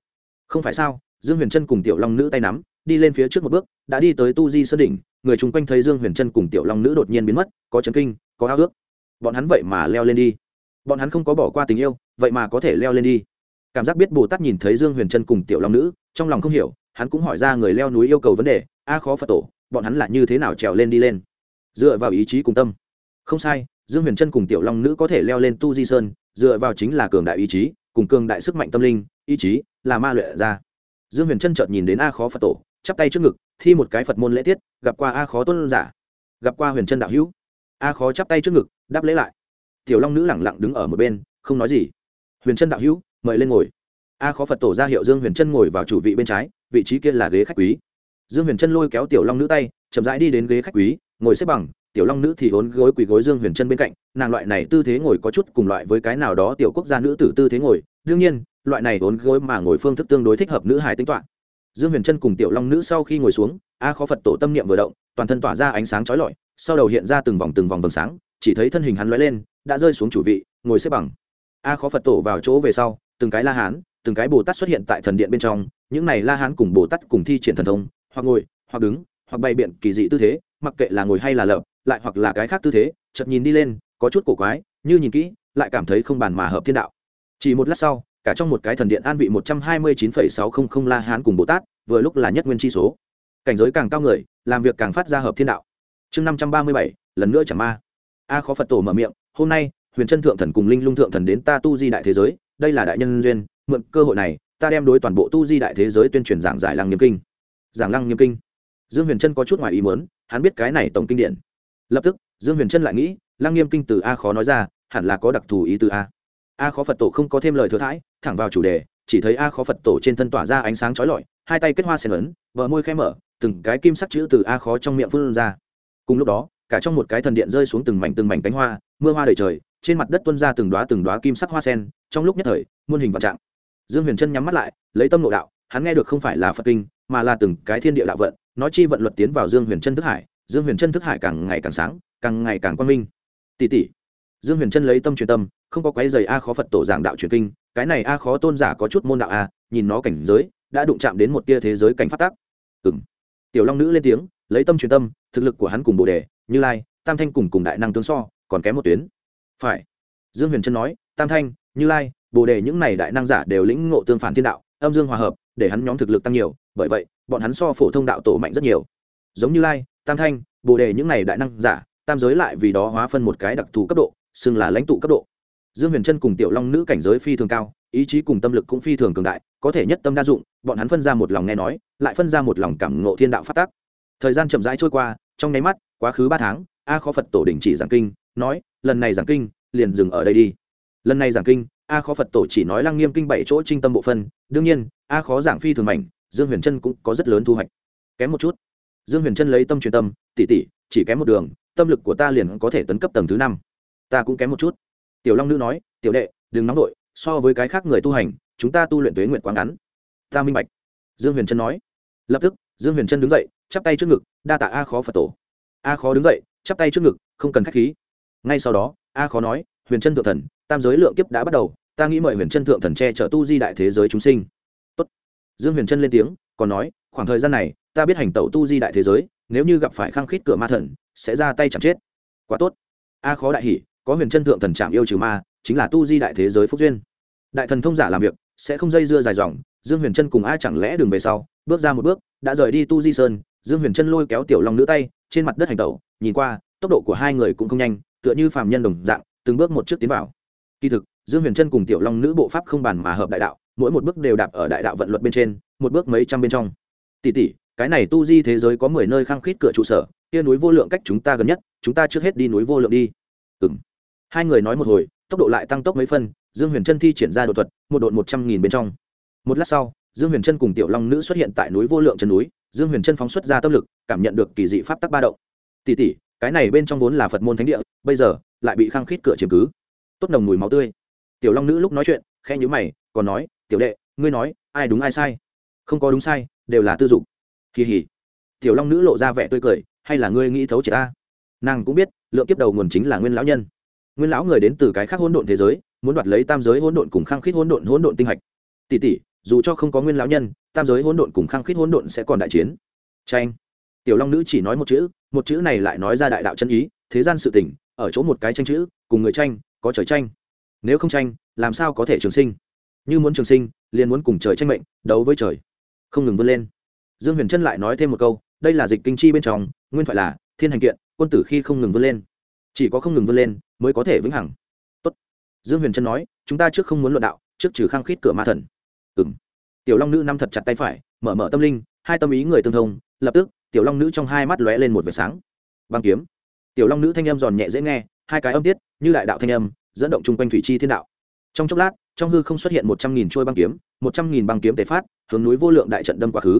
Speaker 1: Không phải sao? Dương huyền trân cùng tiểu long nữ tay nắm, đi lên phía trước một bước, đã đi tới tu di sơn đỉnh, người chung quanh thấy dương huyền trân cùng tiểu long nữ đột nhiên biến mất, có chấn kinh, có ao ước. Bọn hắn vậy mà leo lên đi. Bọn hắn không có bỏ qua tình yêu, vậy mà có thể leo lên đi. Cảm giác biết bồ tát nhìn thấy dương huyền trân cùng tiểu long nữ, trong lòng không hiểu hắn cũng hỏi ra người leo núi yêu cầu vấn đề, a khó phật tổ, bọn hắn là như thế nào trèo lên đi lên? Dựa vào ý chí cùng tâm. Không sai, dương huyền trân cùng tiểu long nữ có thể leo lên tu di sơn, dựa vào chính là cường đại ý chí, cùng cường đại sức mạnh tâm linh, ý chí là ma luyện ra. Dương huyền trân chợt nhìn đến a khó phật tổ, chắp tay trước ngực, thi một cái phật môn lễ tiết, gặp qua a khó tôn giả, gặp qua huyền trân đạo hữu. A khó chắp tay trước ngực, đáp lễ lại. Tiểu long nữ lẳng lặng đứng ở một bên, không nói gì. Huyền trân đạo hữu, mời lên ngồi. A khó phật tổ ra hiệu dương huyền trân ngồi vào chủ vị bên trái vị trí kia là ghế khách quý. Dương huyền trân lôi kéo tiểu long nữ tay, chậm rãi đi đến ghế khách quý, ngồi xếp bằng. Tiểu long nữ thì hốn gối quỳ gối dương huyền trân bên cạnh. Nàng loại này tư thế ngồi có chút cùng loại với cái nào đó tiểu quốc gia nữ tử tư thế ngồi. Đương nhiên, loại này hốn gối mà ngồi phương thức tương đối thích hợp nữ hài tính toán. Dương huyền trân cùng tiểu long nữ sau khi ngồi xuống, a khó phật tổ tâm niệm vừa động, toàn thân tỏa ra ánh sáng chói lọi, sau đầu hiện ra từng vòng từng vòng vầng sáng, chỉ thấy thân hình hắn lóe lên, đã rơi xuống chủ vị, ngồi xếp bằng. A khó phật tổ vào chỗ về sau, từng cái la hán từng cái bồ tát xuất hiện tại thần điện bên trong, những này la hán cùng bồ tát cùng thi triển thần thông, hoặc ngồi, hoặc đứng, hoặc bày biện kỳ dị tư thế, mặc kệ là ngồi hay là lợp, lại hoặc là cái khác tư thế, chợt nhìn đi lên, có chút cổ quái, như nhìn kỹ, lại cảm thấy không bàn mà hợp thiên đạo. Chỉ một lát sau, cả trong một cái thần điện an vị một trăm hai mươi chín phẩy sáu không không la hán cùng bồ tát, vừa lúc là nhất nguyên chi số. Cảnh giới càng cao người, làm việc càng phát ra hợp thiên đạo. Chương năm trăm ba mươi bảy, lần nữa chẳng ma. A khó phật tổ mở miệng, hôm nay, huyền chân thượng thần cùng linh lung thượng thần đến ta tu di đại thế giới, đây là đại nhân duyên mượn cơ hội này, ta đem đối toàn bộ tu di đại thế giới tuyên truyền giảng giải lăng nghiêm kinh. Giảng lăng nghiêm kinh. Dương huyền trân có chút ngoài ý muốn, hắn biết cái này tổng kinh điển. Lập tức, dương huyền trân lại nghĩ, lăng nghiêm kinh từ a khó nói ra, hẳn là có đặc thù ý từ a. A khó phật tổ không có thêm lời thừa thãi, thẳng vào chủ đề, chỉ thấy a khó phật tổ trên thân tỏa ra ánh sáng trói lọi, hai tay kết hoa sen ấn vợ môi khẽ mở, từng cái kim sắc chữ từ a khó trong miệng phun ra. Cùng lúc đó, cả trong một cái thần điện rơi xuống từng mảnh từng mảnh cánh hoa, mưa hoa đầy trời, trên mặt đất tuôn ra từng đoá từng đoá kim sắc hoa sen, trong lúc nhất thời, muôn hình vạn trạng dương huyền trân nhắm mắt lại, lấy tâm nội đạo, hắn nghe được không phải là phật kinh, mà là từng cái thiên địa đạo vận, nói chi vận luật tiến vào dương huyền trân thức hải, dương huyền trân thức hải càng ngày càng sáng, càng ngày càng quang minh. Tỷ tỷ, dương huyền trân lấy tâm truyền tâm, không có quái dày a khó phật tổ giảng đạo truyền kinh, cái này a khó tôn giả có chút môn đạo a, nhìn nó cảnh giới, đã đụng chạm đến một tia thế giới cảnh phát tác. Ừng tiểu long nữ lên tiếng, lấy tâm truyền tâm, thực lực của hắn cùng bồ đề, như lai, tam thanh cùng cùng đại năng tướng so, còn kém một tuyến. Phải. Dương huyền trân nói, tam thanh, như lai bồ đề những này đại năng giả đều lĩnh ngộ tương phản thiên đạo, âm dương hòa hợp, để hắn nhóm thực lực tăng nhiều, bởi vậy, bọn hắn so phổ thông đạo tổ mạnh rất nhiều. Giống như lai, tam thanh, bồ đề những này đại năng giả, tam giới lại vì đó hóa phân một cái đặc thù cấp độ, xưng là lãnh tụ cấp độ. Dương huyền trân cùng tiểu long nữ cảnh giới phi thường cao, ý chí cùng tâm lực cũng phi thường cường đại, có thể nhất tâm đa dụng, bọn hắn phân ra một lòng nghe nói, lại phân ra một lòng cảm ngộ thiên đạo phát tác. Thời gian chậm rãi trôi qua, trong nháy mắt, quá khứ ba tháng, a khó phật tổ đình chỉ giảng kinh, nói, lần này giảng kinh, liền dừng ở đây đi. Lần này giảng kinh a khó phật tổ chỉ nói lăng nghiêm kinh bảy chỗ trinh tâm bộ phân, đương nhiên, a khó giảng phi thường mảnh, dương huyền trân cũng có rất lớn thu hoạch. Kém một chút. Dương huyền trân lấy tâm truyền tâm tỉ tỉ chỉ kém một đường, tâm lực của ta liền có thể tấn cấp tầng thứ năm. Ta cũng kém một chút. Tiểu long nữ nói, tiểu đệ, đừng nóng vội, so với cái khác người tu hành, chúng ta tu luyện tuế nguyện quá ngắn. Ta minh bạch. Dương huyền trân nói. Lập tức, dương huyền trân đứng dậy, chắp tay trước ngực, đa tạ a khó phật tổ. A khó đứng dậy, chắp tay trước ngực, không cần k h á c h khí. Ngay sau đó, a khó nói, huyền trân thượng thần tam giới lượng kiếp đã bắt đầu, ta nghĩ mời huyền trân thượng thần che chở tu di đại thế giới chúng sinh. Tốt. dương huyền trân lên tiếng, còn nói, khoảng thời gian này, ta biết hành tẩu tu di đại thế giới, nếu như gặp phải khăng khít cửa ma thần, sẽ ra tay chẳng chết. Quá tốt. A khó đại hỷ, có huyền chân thượng thần trạm yêu trừ ma, chính là tu di đại thế giới phúc duyên. Đại thần thông giả làm việc, sẽ không dây dưa dài dòng, dương huyền trân cùng a chẳng lẽ đường về sau, bước ra một bước, đã rời đi tu di sơn, dương huyền trân lôi kéo tiểu long nữ tay, trên mặt đất hành tẩu, nhìn qua, tốc độ của hai người cũng không nhanh, tựa như phàm nhân đồng dạng, từng bước một trước tiến vào kỳ thực, dương huyền trân cùng tiểu long nữ bộ pháp không bàn mà hợp đại đạo, mỗi một bước đều đạp ở đại đạo vận luật bên trên, một bước mấy trăm bên trong. Tỷ tỷ, cái này tu di thế giới có mười nơi khăng khít cửa trụ sở, kia núi vô lượng cách chúng ta gần nhất, chúng ta trước hết đi núi vô lượng đi. Ừ m hai người nói một hồi, tốc độ lại tăng tốc mấy phân, dương huyền trân thi triển ra đột thuật, một đội một trăm nghìn bên trong. Một lát sau, dương huyền trân cùng tiểu long nữ xuất hiện tại núi vô lượng chân núi, dương huyền trân phóng xuất ra tâm lực, cảm nhận được kỳ dị pháp tắc ba động. Tỷ tỷ, cái này bên trong vốn là phật môn thánh địa, bây giờ lại bị khăng khít cửa chiếm cứ tốt nồng mùi máu tươi. Tiểu long nữ lúc nói chuyện khe nhữ mày, còn nói, tiểu đệ, ngươi nói, ai đúng ai sai? Không có đúng sai, đều là tư dụng kỳ hỉ. Tiểu long nữ lộ ra vẻ tươi cười, hay là ngươi nghĩ thấu chị ta? Nàng cũng biết, lượng kiếp đầu nguồn chính là nguyên lão nhân. Nguyên lão người đến từ cái khác hỗn độn thế giới, muốn đoạt lấy tam giới hỗn độn cùng khăng khít hỗn độn hỗn độn tinh hạch. Tỷ tỷ, dù cho không có nguyên lão nhân, tam giới hỗn độn cùng khăng khít hỗn độn sẽ còn đại chiến. Tranh tiểu long nữ chỉ nói một chữ một chữ này lại nói ra đại đạo chân ý, thế gian sự tỉnh ở chỗ một cái tranh chữ, cùng người tranh có trời tranh. Nếu không tranh, làm sao có thể trường sinh? Như muốn trường sinh, liền muốn cùng trời tranh mệnh, đấu với trời. Không ngừng vươn lên. Dương huyền trân lại nói thêm một câu, đây là dịch kinh chi bên trong, nguyên thoại là, thiên hành kiện, quân tử khi không ngừng vươn lên. Chỉ có không ngừng vươn lên, mới có thể vững hẳn Tốt. dương huyền trân nói, chúng ta trước không muốn luận đạo, trước trừ khăng khít cửa ma thần. Ừm. tiểu long nữ nắm thật chặt tay phải, mở mở tâm linh, hai tâm ý người tương thông, lập tức, tiểu long nữ trong hai mắt lóe lên một vệt sáng. Băng kiếm. Tiểu long nữ thanh âm giòn nhẹ dễ nghe hai cái âm tiết, như đại đạo thanh âm, dẫn động chung quanh thủy chi thiên đạo. Trong chốc lát, trong hư không xuất hiện một trăm nghìn trôi băng kiếm, một trăm nghìn băng kiếm tề phát, hướng núi vô lượng đại trận đâm quá khứ.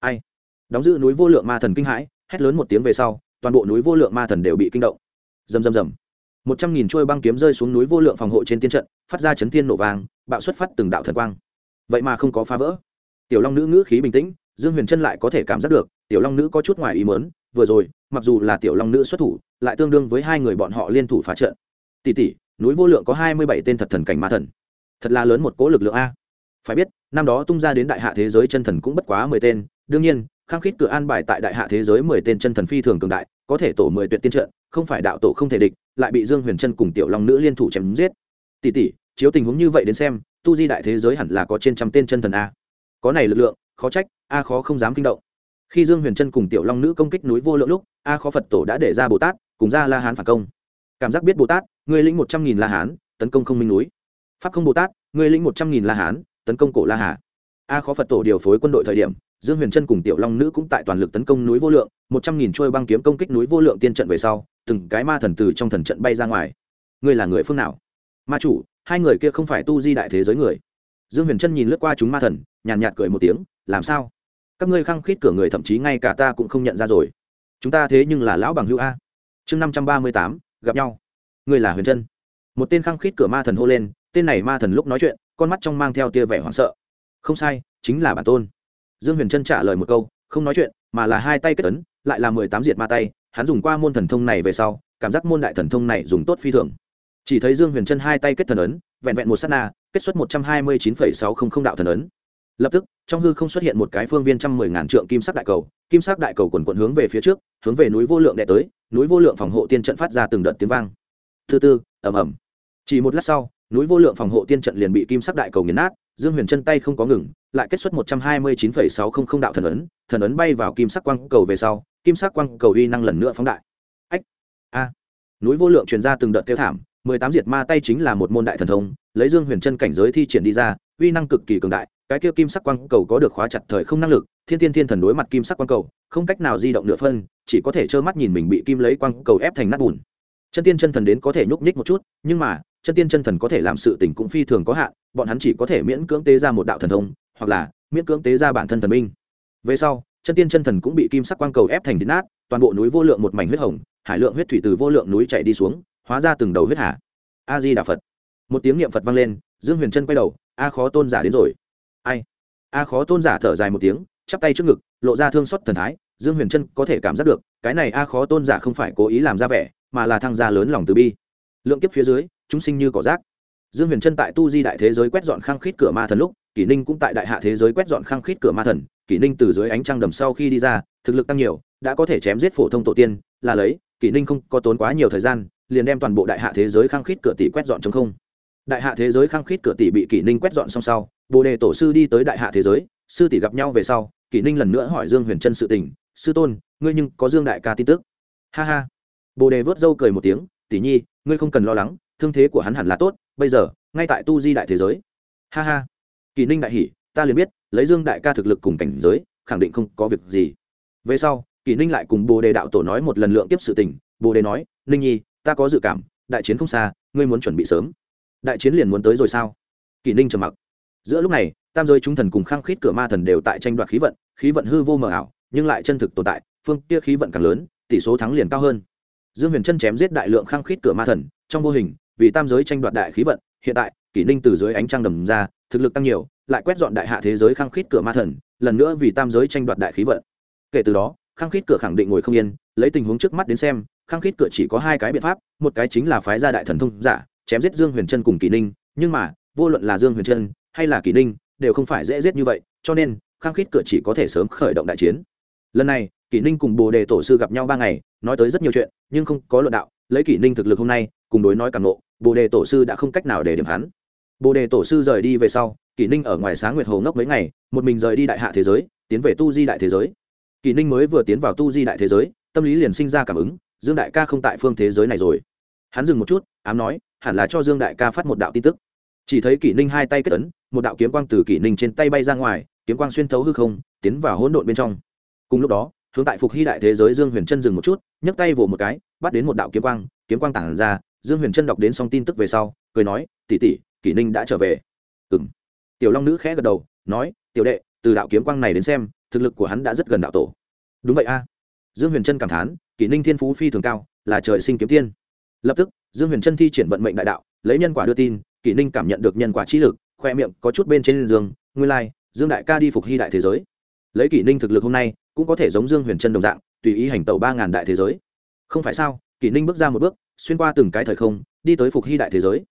Speaker 1: Ai? Đóng giữ núi vô lượng ma thần kinh hãi, hét lớn một tiếng về sau, toàn bộ núi vô lượng ma thần đều bị kinh động. Rầm rầm rầm. Một trăm nghìn trôi băng kiếm rơi xuống núi vô lượng phòng hộ trên tiên trận, phát ra chấn thiên nổ vàng bạo xuất phát từng đạo thần quang. Vậy mà không có phá vỡ. Tiểu long nữ ngữ khí bình tĩnh dương huyền trân lại có thể cảm giác được, tiểu long nữ có chút ngoài ý mớn vừa rồi, mặc dù là tiểu long nữ xuất thủ, lại tương đương với hai người bọn họ liên thủ phá trận. Tỷ tỷ, núi vô lượng có hai mươi bảy tên thật thần cảnh ma thần. Thật là lớn một cỗ lực lượng a. Phải biết, năm đó tung ra đến đại hạ thế giới chân thần cũng bất quá mười tên. Đương nhiên khăng khít cửa an bài tại đại hạ thế giới mười tên chân thần phi thường cường đại, có thể tổ mười tuyệt tiên trận, không phải đạo tổ không thể địch, lại bị dương huyền trân cùng tiểu long nữ liên thủ chém giết. Tỷ tỷ, chiếu tình huống như vậy đến xem, tu di đại thế giới hẳn là có trên trăm tên chân thần a. Có này lực lượng khó trách, a khó không dám kinh động. Khi dương huyền trân cùng tiểu long nữ công kích núi vô lượng lúc, a khó phật tổ đã để ra bồ tát, cùng ra la hán phản công. Cảm giác biết bồ tát, người lĩnh một trăm nghìn la hán, tấn công không minh núi. Pháp không bồ tát, người lĩnh một trăm nghìn la hán, tấn công cổ la hà. A khó phật tổ điều phối quân đội thời điểm, dương huyền trân cùng tiểu long nữ cũng tại toàn lực tấn công núi vô lượng, một trăm nghìn trôi băng kiếm công kích núi vô lượng tiên trận về sau, từng cái ma thần từ trong thần trận bay ra ngoài. Ngươi là người phương nào? Ma chủ, hai người kia không phải tu di đại thế giới người. Dương huyền trân nhìn lướt qua chúng ma thần, nhàn nhạt cười một tiếng làm sao? Các ngươi khăng khít cửa người thậm chí ngay cả ta cũng không nhận ra rồi. Chúng ta thế nhưng là lão bằng hữu a. Chương năm trăm ba mươi tám, gặp nhau. Ngươi là huyền trân. Một tên khăng khít cửa ma thần hô lên, tên này ma thần lúc nói chuyện, con mắt trong mang theo tia vẻ hoảng sợ. Không sai, chính là bản tôn. Dương huyền trân trả lời một câu, không nói chuyện, mà là hai tay kết ấn, lại là mười tám diệt ma tay. Hắn dùng qua môn thần thông này về sau, cảm giác môn đại thần thông này dùng tốt phi thường. Chỉ thấy dương huyền trân hai tay kết thần ấn, vẹn vẹn một s á t na, kết xuất một trăm hai mươi chín phẩy sáu không không đạo thần ấn lập tức, trong hư không xuất hiện một cái phương viên trăm mười ngàn trượng kim sắc đại cầu, kim sắc đại cầu quần quận hướng về phía trước, hướng về núi vô lượng đệ tới, núi vô lượng phòng hộ tiên trận phát ra từng đợt tiếng vang. Thứ tư, ầm ầm. Chỉ một lát sau, núi vô lượng phòng hộ tiên trận liền bị kim sắc đại cầu nghiền nát, dương huyền chân tay không có ngừng, lại kết xuất một trăm hai mươi chín phẩy sáu không không đạo thần ấn thần ấn bay vào kim sắc quang cầu về sau, kim sắc quang cầu uy năng lần nữa phóng đại. Ách, a. Núi vô lượng truyền ra từng đợt kêu thảm, mười tám diệt ma tay chính là một môn đại thần thông, lấy dương huyền chân cảnh giới thi triển đi ra, uy năng cực kỳ cường đại cái kia kim sắc quang cầu có được khóa chặt thời không năng lực, thiên thiên thiên thần đối mặt kim sắc quang cầu, không cách nào di động nửa phân, chỉ có thể trơ mắt nhìn mình bị kim lấy quang cầu ép thành nát bùn. Chân tiên chân thần đến có thể nhúc nhích một chút, nhưng mà, chân tiên chân thần có thể làm sự tình cũng phi thường có hạn, bọn hắn chỉ có thể miễn cưỡng tế ra một đạo thần thông, hoặc là miễn cưỡng tế ra bản thân thần minh. Về sau, chân tiên chân thần cũng bị kim sắc quang cầu ép thành thịt nát, toàn bộ núi vô lượng một mảnh huyết hồng, hải lượng huyết thủy từ vô lượng núi chạy đi xuống, hóa ra từng đầu huyết hạ a di đà phật. Một tiếng niệm phật vang lên, dương huyền trân quay đầu, a khó tôn giả đến rồi ai? A khó tôn giả thở dài một tiếng, chắp tay trước ngực, lộ ra thương xót thần thái, dương huyền trân có thể cảm giác được, cái này a khó tôn giả không phải cố ý làm ra vẻ, mà là thăng gia lớn lòng từ bi. Lượng kiếp phía dưới, chúng sinh như cỏ rác. Dương huyền trân tại tu di đại thế giới quét dọn khăng khít cửa ma thần lúc, kỷ ninh cũng tại đại hạ thế giới quét dọn khăng khít cửa ma thần, kỷ ninh từ dưới ánh trăng đầm sau khi đi ra, thực lực tăng nhiều, đã có thể chém giết phổ thông tổ tiên, là lấy, kỷ ninh không có tốn quá nhiều thời gian, liền đem toàn bộ đại hạ thế giới khăng khít cửa tỷ quét dọn chống không đại hạ thế giới khăng khít cửa tỷ bị kỷ ninh quét dọn xong sau bồ đề tổ sư đi tới đại hạ thế giới sư tỷ gặp nhau về sau kỷ ninh lần nữa hỏi dương huyền trân sự tình sư tôn ngươi nhưng có dương đại ca tin tức? Ha ha. Bồ đề vớt râu cười một tiếng tỷ nhi ngươi không cần lo lắng thương thế của hắn hẳn là tốt bây giờ ngay tại tu di đại thế giới. Ha ha. Kỷ ninh đại hỉ, ta liền biết lấy dương đại ca thực lực cùng cảnh giới khẳng định không có việc gì. Về sau kỷ ninh lại cùng bồ đề đạo tổ nói một lần lượng tiếp sự tình bồ đề nói ninh nhi ta có dự cảm đại chiến không xa ngươi muốn chuẩn bị sớm đại chiến liền muốn tới rồi sao? Kỷ ninh trầm mặc. Giữa lúc này, tam giới chúng thần cùng khăng khít cửa ma thần đều tại tranh đoạt khí vận khí vận hư vô mờ ảo, nhưng lại chân thực tồn tại, phương kia khí vận càng lớn, tỷ số thắng liền cao hơn. Dương huyền chân chém giết đại lượng khăng khít cửa ma thần, trong vô hình, vì tam giới tranh đoạt đại khí vận, hiện tại, kỷ ninh từ dưới ánh trăng đầm ra, thực lực tăng nhiều, lại quét dọn đại hạ thế giới khăng khít cửa ma thần, lần nữa vì tam giới tranh đoạt đại khí vận. Kể từ đó khăng khít cửa khẳng định ngồi không yên, lấy tình huống trước mắt đến xem khăng khít cửa chỉ có hai cái biện pháp, một cái chính là phái gia đại thần thông giả chém giết dương huyền trân cùng kỷ ninh, nhưng mà, vô luận là dương huyền trân hay là kỷ ninh đều không phải dễ giết như vậy, cho nên Khang khít cửa chỉ có thể sớm khởi động đại chiến. Lần này, kỷ ninh cùng bồ đề tổ sư gặp nhau ba ngày, nói tới rất nhiều chuyện, nhưng không có luận đạo, lấy kỷ ninh thực lực hôm nay, cùng đối nói cảm nộ bồ đề tổ sư đã không cách nào để điểm hắn. Bồ đề tổ sư rời đi về sau, kỷ ninh ở ngoài sáng nguyệt hồ ngốc mấy ngày, một mình rời đi đại hạ thế giới, tiến về tu di đại thế giới. Kỷ ninh mới vừa tiến vào tu di đại thế giới, tâm lý liền sinh ra cảm ứng, dương đại ca không tại phương thế giới này rồi. Hắn dừng một chút, ám nói hẳn là cho dương đại ca phát một đạo tin tức. Chỉ thấy kỷ ninh hai tay kết ấn, một đạo kiếm quang từ kỷ ninh trên tay bay ra ngoài, kiếm quang xuyên thấu hư không, tiến vào hỗn độn bên trong. Cùng lúc đó, hướng tại phục hy đại thế giới dương huyền chân dừng một chút, nhấc tay vỗ một cái, bắt đến một đạo kiếm quang kiếm quang tản ra, dương huyền trân đọc đến xong tin tức về sau, cười nói tỉ tỉ kỷ ninh đã trở về. Ừ m tiểu long nữ khẽ gật đầu, nói, tiểu đệ, từ đạo kiếm quang này đến xem, thực lực của hắn đã rất gần đạo tổ. Đúng vậy a. Dương huyền trân cảm thán, kỷ ninh thiên phú phi thường cao, là trời sinh kiếm tiên lập tức dương huyền trân thi triển vận mệnh đại đạo lấy nhân quả đưa tin kỷ ninh cảm nhận được nhân quả trí lực khoe miệng có chút bên trên giường nguyên lai、like, dương đại ca đi phục hy đại thế giới. Lấy kỷ ninh thực lực hôm nay cũng có thể giống dương huyền trân đồng dạng tùy ý hành tẩu ba ngàn đại thế giới. Không phải sao kỷ ninh bước ra một bước xuyên qua từng cái thời không đi tới phục hy đại thế giới.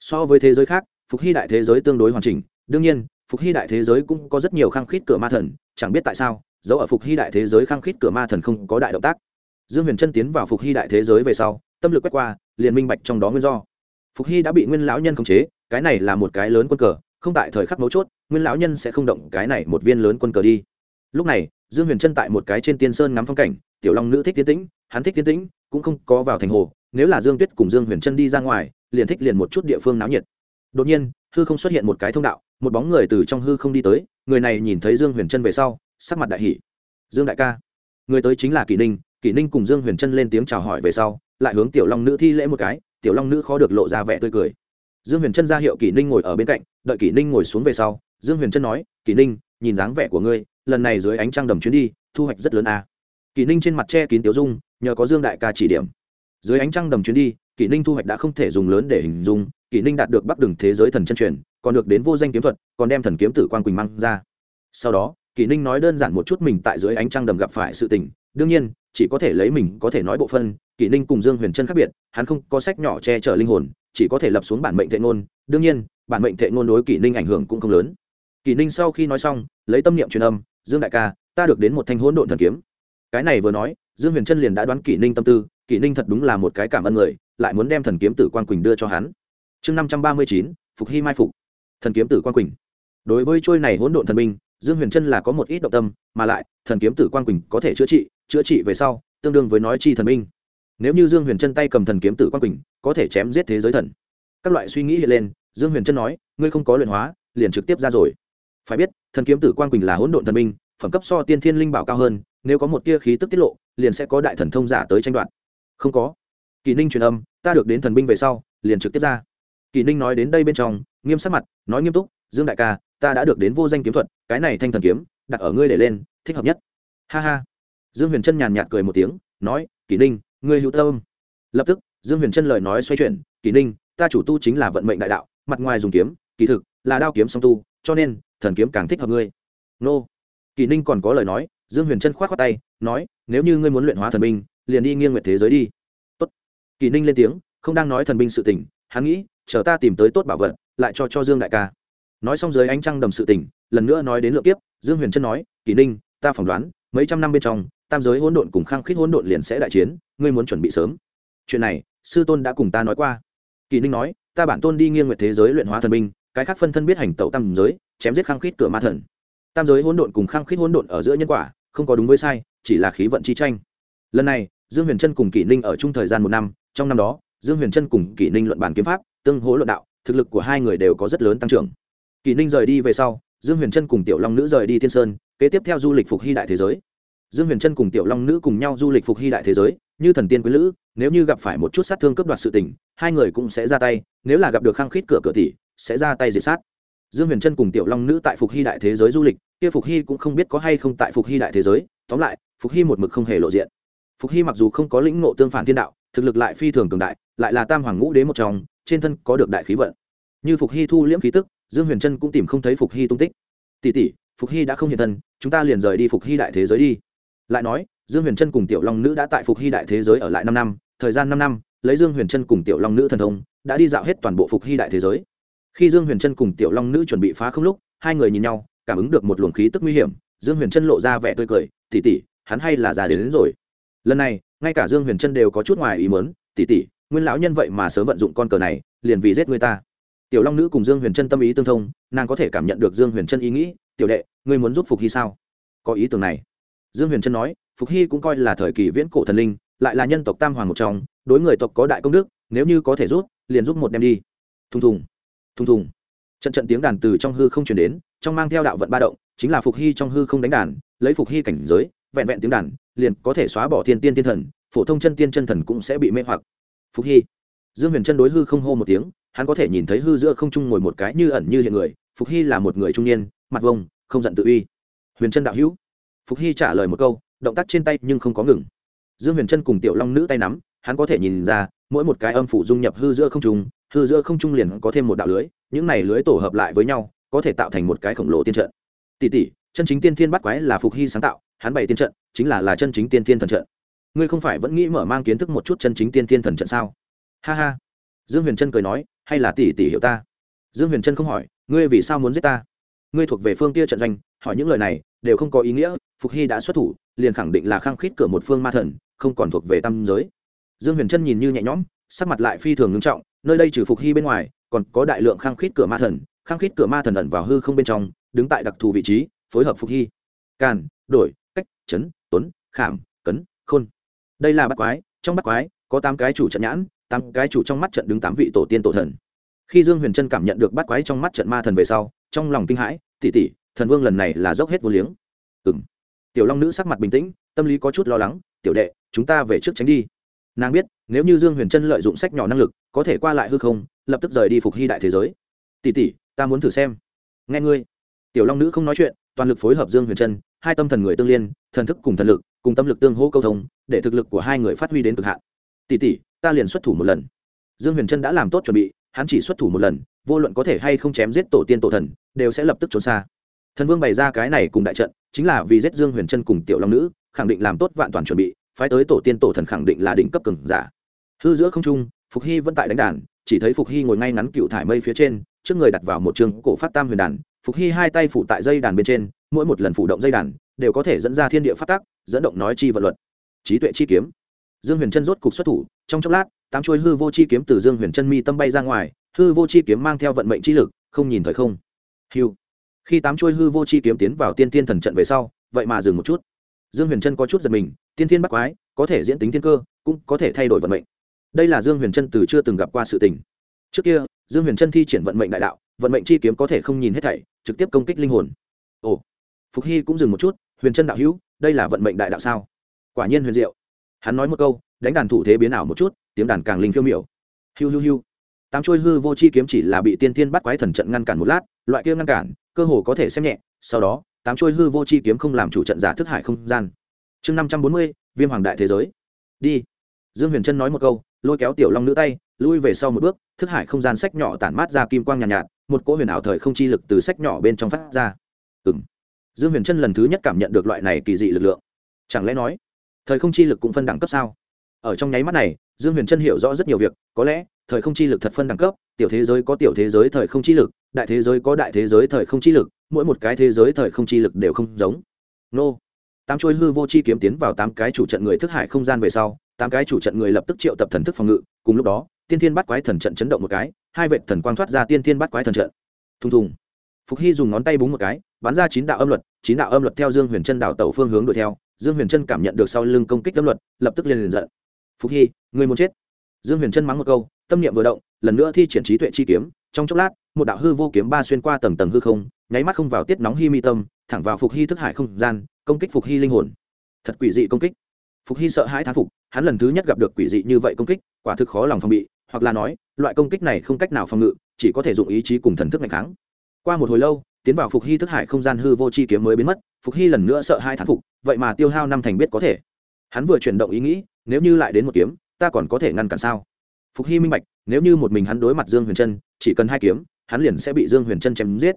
Speaker 1: So với thế giới khác phục hy đại thế giới tương đối hoàn chỉnh đương nhiên phục hy đại thế giới cũng có rất nhiều khăng khít cửa ma thần chẳng biết tại sao dẫu ở phục hy đại thế giới khăng khít cửa ma thần không có đại động tác. Dương huyền chân tiến vào phục hy đại thế giới về sau tâm lực quét qua, liền minh bạch trong đó nguyên do. Phục hy đã bị nguyên lão nhân khống chế, cái này là một cái lớn quân cờ, không tại thời khắc mấu chốt, nguyên lão nhân sẽ không động cái này một viên lớn quân cờ đi. Lúc này, dương huyền chân tại một cái trên tiên sơn ngắm phong cảnh, tiểu long nữ thích tiến tĩnh, hắn thích tiến tĩnh, cũng không có vào thành hồ, nếu là dương tuyết cùng dương huyền chân đi ra ngoài, liền thích liền một chút địa phương náo nhiệt. Đột nhiên, hư không xuất hiện một cái thông đạo, một bóng người từ trong hư không đi tới, người này nhìn thấy dương huyền chân về sau, sắc mặt đại hỷ dương đại ca. Người tới chính là kỷ ninh kỷ ninh cùng dương huyền chân lên tiếng chào hỏi về sau lại hướng tiểu long nữ thi lễ một cái, tiểu long nữ khó được lộ ra vẻ tươi cười. Dương huyền trân ra hiệu kỷ ninh ngồi ở bên cạnh, đợi kỷ ninh ngồi xuống về sau, dương huyền trân nói, kỷ ninh, nhìn dáng vẻ của ngươi, lần này dưới ánh trăng đầm chuyến đi, thu hoạch rất lớn à. kỷ ninh trên mặt che kín tiểu dung, nhờ có dương đại ca chỉ điểm. Dưới ánh trăng đầm chuyến đi, kỷ ninh thu hoạch đã không thể dùng lớn để hình dung, kỷ ninh đạt được bắc đường thế giới thần chân truyền, còn được đến vô danh kiếm thuật, còn đem thần kiếm tử quan quỳnh mang ra. Sau đó, kỷ ninh nói đơn giản một chút mình tại dưới ánh trăng đầm gặp phải sự tình, đương nhiên, chỉ có thể lấy mình có thể nói bộ phân kỷ ninh cùng dương huyền trân khác biệt, hắn không có sách nhỏ che chở linh hồn, chỉ có thể lập xuống bản mệnh thệ ngôn. Đương nhiên, bản mệnh thệ ngôn đối kỷ ninh ảnh hưởng cũng không lớn. Kỷ ninh sau khi nói xong, lấy tâm niệm truyền âm, dương đại ca, ta được đến một thanh hỗn độn thần kiếm. Cái này vừa nói, dương huyền trân liền đã đoán kỷ ninh tâm tư, kỷ ninh thật đúng là một cái cảm ơn người, lại muốn đem thần kiếm tử quan quỳnh đưa cho hắn. Chương năm trăm ba mươi chín, phục hy mai phục. Thần kiếm tử quan quỳnh. Đối với trôi này hỗn độn thần minh dương huyền trân là có một ít động tâm, mà lại, thần kiếm tử quan quỳnh có thể chữa trị chữa trị về sau, tương đương với nói chi thần minh nếu như dương huyền chân tay cầm thần kiếm tử quan quỳnh, có thể chém giết thế giới thần. Các loại suy nghĩ hiện lên, dương huyền chân nói, ngươi không có luyện hóa, liền trực tiếp ra rồi. Phải biết, thần kiếm tử quan quỳnh là hỗn độn thần minh, phẩm cấp so tiên thiên linh bảo cao hơn, nếu có một tia khí tức tiết lộ, liền sẽ có đại thần thông giả tới tranh đoạt. Không có. Kỳ ninh truyền âm, ta được đến thần binh về sau, liền trực tiếp ra. Kỳ ninh nói đến đây bên trong, nghiêm sắc mặt, nói nghiêm túc, dương đại ca, ta đã được đến vô danh kiếm thuật, cái này thanh thần kiếm, đặt ở ngươi để lên, thích hợp nhất. Ha ha. Dương huyền trân nhàn nhạt cười một tiếng, nói kỳ ninh ngươi hữu tâm. Lập tức, dương huyền trân lời nói xoay chuyển, kỳ ninh, ta chủ tu chính là vận mệnh đại đạo, mặt ngoài dùng kiếm, kỳ thực là đao kiếm song tu, cho nên thần kiếm càng thích hợp ngươi. Nô. Kỳ ninh còn có lời nói, dương huyền trân k h o á t tay, nói, nếu như ngươi muốn luyện hóa thần binh, liền đi nghiêng nguyệt thế giới đi. Tốt. kỳ ninh lên tiếng, không đang nói thần binh sự tình, hắn nghĩ, chờ ta tìm tới tốt bảo vật, lại cho cho dương đại ca. Nói xong dưới ánh trăng đầm sự tình, lần nữa nói đến lượng kiếp, dương huyền trân nói, kỳ ninh, ta phỏng đoán, mấy trăm năm bên trong tam giới hỗn độn cùng khăng khít hỗn độn liền sẽ đại chiến, ngươi muốn chuẩn bị sớm. Chuyện này, sư tôn đã cùng ta nói qua. Kỳ ninh nói, ta bản tôn đi nghiêng nguyệt thế giới luyện hóa thần binh, cái khác phân thân biết hành tẩu tam giới, chém giết khăng khít cửa ma thần. Tam giới hỗn độn cùng khăng khít hỗn độn ở giữa nhân quả, không có đúng với sai, chỉ là khí vận chi tranh. Lần này, dương huyền trân cùng kỷ ninh ở chung thời gian một năm, trong năm đó, dương huyền trân cùng kỷ ninh luận bản kiếm pháp, tương hỗ luận đạo, thực lực của hai người đều có rất lớn tăng trưởng. Kỷ ninh rời đi về sau, dương huyền trân cùng tiểu long nữ rời đi thiên sơn, kế tiếp theo du lịch phục hy đại thế giới dương huyền trân cùng tiểu long nữ cùng nhau du lịch phục hy đại thế giới, như thần tiên quý lữ, nếu như gặp phải một chút sát thương cướp đoạt sự tình, hai người cũng sẽ ra tay, nếu là gặp được khăng khít cửa cửa tỷ sẽ ra tay diệt sát. Dương huyền trân cùng tiểu long nữ tại phục hy đại thế giới du lịch, kia phục hy cũng không biết có hay không tại phục hy đại thế giới, tóm lại, phục hy một mực không hề lộ diện. Phục hy mặc dù không có lĩnh ngộ tương phản thiên đạo, thực lực lại phi thường cường đại, lại là tam hoàng ngũ đế một trong, trên thân có được đại khí vận. Như phục hy thu liễm khí tức, dương huyền trân cũng tìm không thấy phục hy tung tích. Tỷ tỷ, phục hy đã không hiện thân, chúng ta liền rời đi phục hy đại thế giới đi lại nói dương huyền trân cùng tiểu long nữ đã tại phục hy đại thế giới ở lại năm năm thời gian năm năm lấy dương huyền trân cùng tiểu long nữ thần thông đã đi dạo hết toàn bộ phục hy đại thế giới. Khi dương huyền trân cùng tiểu long nữ chuẩn bị phá không lúc hai người nhìn nhau cảm ứng được một luồng khí tức nguy hiểm dương huyền trân lộ ra vẻ tươi cười tỉ tỉ hắn hay là già đến, đến rồi. Lần này ngay cả dương huyền trân đều có chút ngoài ý mớn tỉ tỉ nguyên lão nhân vậy mà sớm vận dụng con cờ này liền vì giết người ta. Tiểu long nữ cùng dương huyền trân tâm ý tương thông nàng có thể cảm nhận được dương huyền trân ý nghĩ tiểu đệ ngươi muốn giúp phục hy sao? Có ý tưởng này dương huyền trân nói, phục hy cũng coi là thời kỳ viễn cổ thần linh, lại là nhân tộc tam hoàng một trong, đối người tộc có đại công đức, nếu như có thể rút liền giúp một đem đi. Thùng thùng thùng thùng. Trận trận tiếng đàn từ trong hư không chuyển đến, trong mang theo đạo vận ba động, chính là phục hy trong hư không đánh đàn, lấy phục hy cảnh giới, vẹn vẹn tiếng đàn, liền có thể xóa bỏ thiên tiên tiên thần, phổ thông chân tiên chân thần cũng sẽ bị mê hoặc. Phục hy. Dương huyền chân đối hư không hô một tiếng, hắn có thể nhìn thấy hư giữa không trung ngồi một cái như ẩn như hiện người, phục hy là một người trung niên, mặt vông, không giận tự uy. Huyền chân đạo hữu phục hy trả lời một câu, động tác trên tay nhưng không có ngừng. Dương huyền chân cùng tiểu long nữ tay nắm, hắn có thể nhìn ra, mỗi một cái âm phủ dung nhập hư giữa không trung, hư giữa không trung liền có thêm một đạo lưới, những này lưới tổ hợp lại với nhau, có thể tạo thành một cái khổng lồ tiên trận. Tỷ tỷ, chân chính tiên thiên bắt quái là phục hy sáng tạo, hắn bày tiên trận, chính là là chân chính tiên thiên thần trận. Ngươi không phải vẫn nghĩ mở mang kiến thức một chút chân chính tiên thiên thần trận sao? Ha ha. Dương huyền trân cười nói, hay là tỷ tỷ hiểu ta? Dương huyền trân không hỏi, ngươi vì sao muốn giết ta? Ngươi thuộc về phương tia trận doanh, hỏi những lời này đều không có ý nghĩa, phục hy đã xuất thủ, liền khẳng định là khăng khít cửa một phương ma thần, không còn thuộc về tam giới. Dương huyền trân nhìn như nhẹ nhõm, sắc mặt lại phi thường ngưng trọng, nơi đây trừ phục hy bên ngoài, còn có đại lượng khăng khít cửa ma thần, khăng khít cửa ma thần ẩn vào hư không bên trong, đứng tại đặc thù vị trí, phối hợp phục hy. Càn, đổi, cách, chấn, tuấn, khảm, cấn, khôn. Đây là bắt quái, trong bắt quái, có tám cái chủ trận nhãn, tám cái chủ trong mắt trận đứng tám vị tổ tiên tổ thần. Khi dương huyền trân cảm nhận được bắt quái trong mắt trận ma thần về sau, trong lòng kinh hãi, tỉ tỉ thần vương lần này là dốc hết vô liếng. Ừ m tiểu long nữ sắc mặt bình tĩnh, tâm lý có chút lo lắng, tiểu đệ, chúng ta về trước tránh đi. Nàng biết, nếu như dương huyền trân lợi dụng sách nhỏ năng lực, có thể qua lại hư không, lập tức rời đi phục hy đại thế giới. Tỷ tỷ, ta muốn thử xem. Nghe ngươi. Tiểu long nữ không nói chuyện, toàn lực phối hợp dương huyền trân, hai tâm thần người tương liên, thần thức cùng thần lực, cùng tâm lực tương hỗ câu thông, để thực lực của hai người phát huy đến cực hạn. Tỷ tỷ, ta liền xuất thủ một lần. Dương huyền trân đã làm tốt chuẩn bị, hắn chỉ xuất thủ một lần, vô luận có thể hay không chém giết tổ tiên tổ thần, đều sẽ lập tức trốn xa thần vương bày ra cái này cùng đại trận, chính là vì giết dương huyền trân cùng tiểu long nữ, khẳng định làm tốt vạn toàn chuẩn bị, phái tới tổ tiên tổ thần khẳng định là đỉnh cấp cường giả. Hư giữa không trung, phục hy vẫn tại đánh đàn, chỉ thấy phục hy ngồi ngay ngắn cựu thải mây phía trên, trước người đặt vào một trường cổ phát tam huyền đàn, phục hy hai tay phủ tại dây đàn bên trên, mỗi một lần phủ động dây đàn, đều có thể dẫn ra thiên địa phát tác dẫn động nói chi vật luật. Trí tuệ chi kiếm. Dương huyền trân rốt cục xuất thủ, trong chốc lát, tám chuôi hư vô chi kiếm từ dương huyền trân mi tâm bay ra ngoài, hư vô chi kiếm mang theo vận mệnh chi lực, không nhìn thời không. Hiu khi tám chuôi hư vô chi kiếm tiến vào tiên tiên thần trận về sau, vậy mà dừng một chút. Dương huyền trân có chút giật mình, tiên thiên bắt quái, có thể diễn tính thiên cơ, cũng có thể thay đổi vận mệnh. Đây là dương huyền trân từ chưa từng gặp qua sự tình. Trước kia, dương huyền trân thi triển vận mệnh đại đạo, vận mệnh chi kiếm có thể không nhìn hết thảy, trực tiếp công kích linh hồn. Ồ, phục hy cũng dừng một chút, huyền trân đạo hữu, đây là vận mệnh đại đạo sao? Quả nhiên huyền diệu. Hắn nói một câu, đánh đàn thủ thế biến ảo một chút, tiếng đàn càng linh phiêu miểu. Hiu hiu hiu. Tám trôi hư vô chi kiếm chỉ là bị tiên thiên bắt quái thần trận ngăn cản một lát, loại kia ngăn cản cơ hồ có thể xem nhẹ sau đó tám trôi hư vô chi kiếm không làm chủ trận giả thức hải không gian. Chương năm trăm bốn mươi viêm hoàng đại thế giới. Đi. Dương huyền trân nói một câu lôi kéo tiểu long nữ tay lui về sau một bước thức hải không gian sách nhỏ tản mát ra kim quang nhàn nhạt, nhạt một cỗ huyền ảo thời không chi lực từ sách nhỏ bên trong phát ra. Ừ m dương huyền trân lần thứ nhất cảm nhận được loại này kỳ dị lực lượng. Chẳng lẽ nói thời không chi lực cũng phân đẳng cấp sao? Ở trong nháy mắt này dương huyền trân hiểu rõ rất nhiều việc có lẽ thời không chi lực thật phân đẳng cấp tiểu thế giới có tiểu thế giới thời không chi lực đại thế giới có đại thế giới thời không chi lực, mỗi một cái thế giới thời không chi lực đều không giống. Nô. Tám trôi hư vô chi kiếm tiến vào tám cái chủ trận người thức hải không gian về sau, tám cái chủ trận người lập tức triệu tập thần thức phòng ngự, cùng lúc đó, tiên thiên bắt quái thần trận chấn động một cái, hai vệ thần quang thoát ra tiên thiên bắt quái thần trận. Thùng thùng. Phục hy dùng ngón tay búng một cái, bắn ra chín đạo âm luật, chín đạo âm luật theo dương huyền chân đảo tàu phương hướng đuổi theo, dương huyền chân cảm nhận được sau lưng công kích âm luật, lập tức lên liền giận. Phục hy, người muốn chết. Dương huyền chân mắng một câu, tâm niệm vừa động, lần nữa thi triển trí tuệ chi kiếm, trong chốc lát một đạo hư vô kiếm ba xuyên qua tầng tầng hư không, nháy mắt không vào tiết nóng hy mi tâm, thẳng vào phục hy thức hải không gian, công kích phục hy linh hồn. Thật quỷ dị công kích. Phục hy sợ hãi thán phục, hắn lần thứ nhất gặp được quỷ dị như vậy công kích, quả thực khó lòng phòng bị, hoặc là nói, loại công kích này không cách nào phòng ngự, chỉ có thể dùng ý chí cùng thần thức ngày kháng. Qua một hồi lâu, tiến vào phục hy thức hải không gian hư vô chi kiếm mới biến mất, phục hy lần nữa sợ hai thán phục, vậy mà tiêu hao năm thành biết có thể. Hắn vừa chuyển động ý nghĩ, nếu như lại đến một kiếm, ta còn có thể ngăn cản sao? Phục hy minh bạch, nếu như một mình hắn đối mặt dương huyền trân chỉ cần hai kiếm hắn liền sẽ bị dương huyền trân chém giết.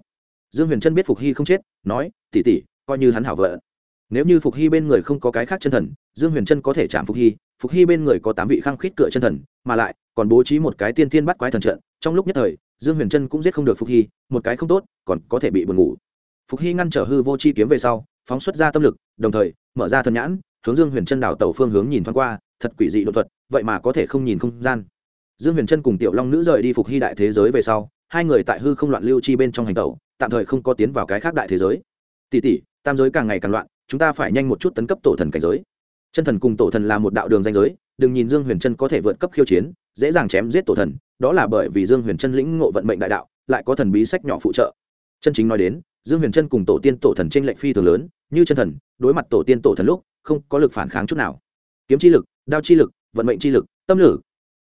Speaker 1: Dương huyền trân biết phục hy không chết, nói tỉ tỉ coi như hắn hảo vợ nếu như phục hy bên người không có cái khác chân thần, dương huyền trân có thể chạm phục hy. Phục hy bên người có tám vị khăng khít cửa chân thần, mà lại còn bố trí một cái tiên tiên bắt quái thần trận. Trong lúc nhất thời, dương huyền trân cũng giết không được phục hy, một cái không tốt, còn có thể bị buồn ngủ. Phục hy ngăn trở hư vô chi kiếm về sau, phóng xuất ra tâm lực, đồng thời mở ra thần nhãn, hướng dương huyền trân đảo tàu phương hướng nhìn thoáng qua, thật quỷ dị đột thuật, vậy mà có thể không nhìn không gian. Dương huyền trân cùng tiểu long nữ rời đi phục hy đại thế giới về sau hai người tại hư không loạn lưu chi bên trong hành tẩu, tạm thời không có tiến vào cái khác đại thế giới. Tỷ tỷ, tam giới càng ngày càng loạn, chúng ta phải nhanh một chút tấn cấp tổ thần cảnh giới. Chân thần cùng tổ thần là một đạo đường danh giới, đừng nhìn dương huyền trân có thể vượt cấp khiêu chiến, dễ dàng chém giết tổ thần, đó là bởi vì dương huyền trân lĩnh ngộ vận mệnh đại đạo, lại có thần bí sách nhỏ phụ trợ. Chân chính nói đến, dương huyền trân cùng tổ tiên tổ thần trên lệnh phi thường lớn, như chân thần, đối mặt tổ tiên tổ thần lúc, không có lực phản kháng chút nào. Kiếm chi lực, đao chi lực, vận mệnh chi lực, tâm lử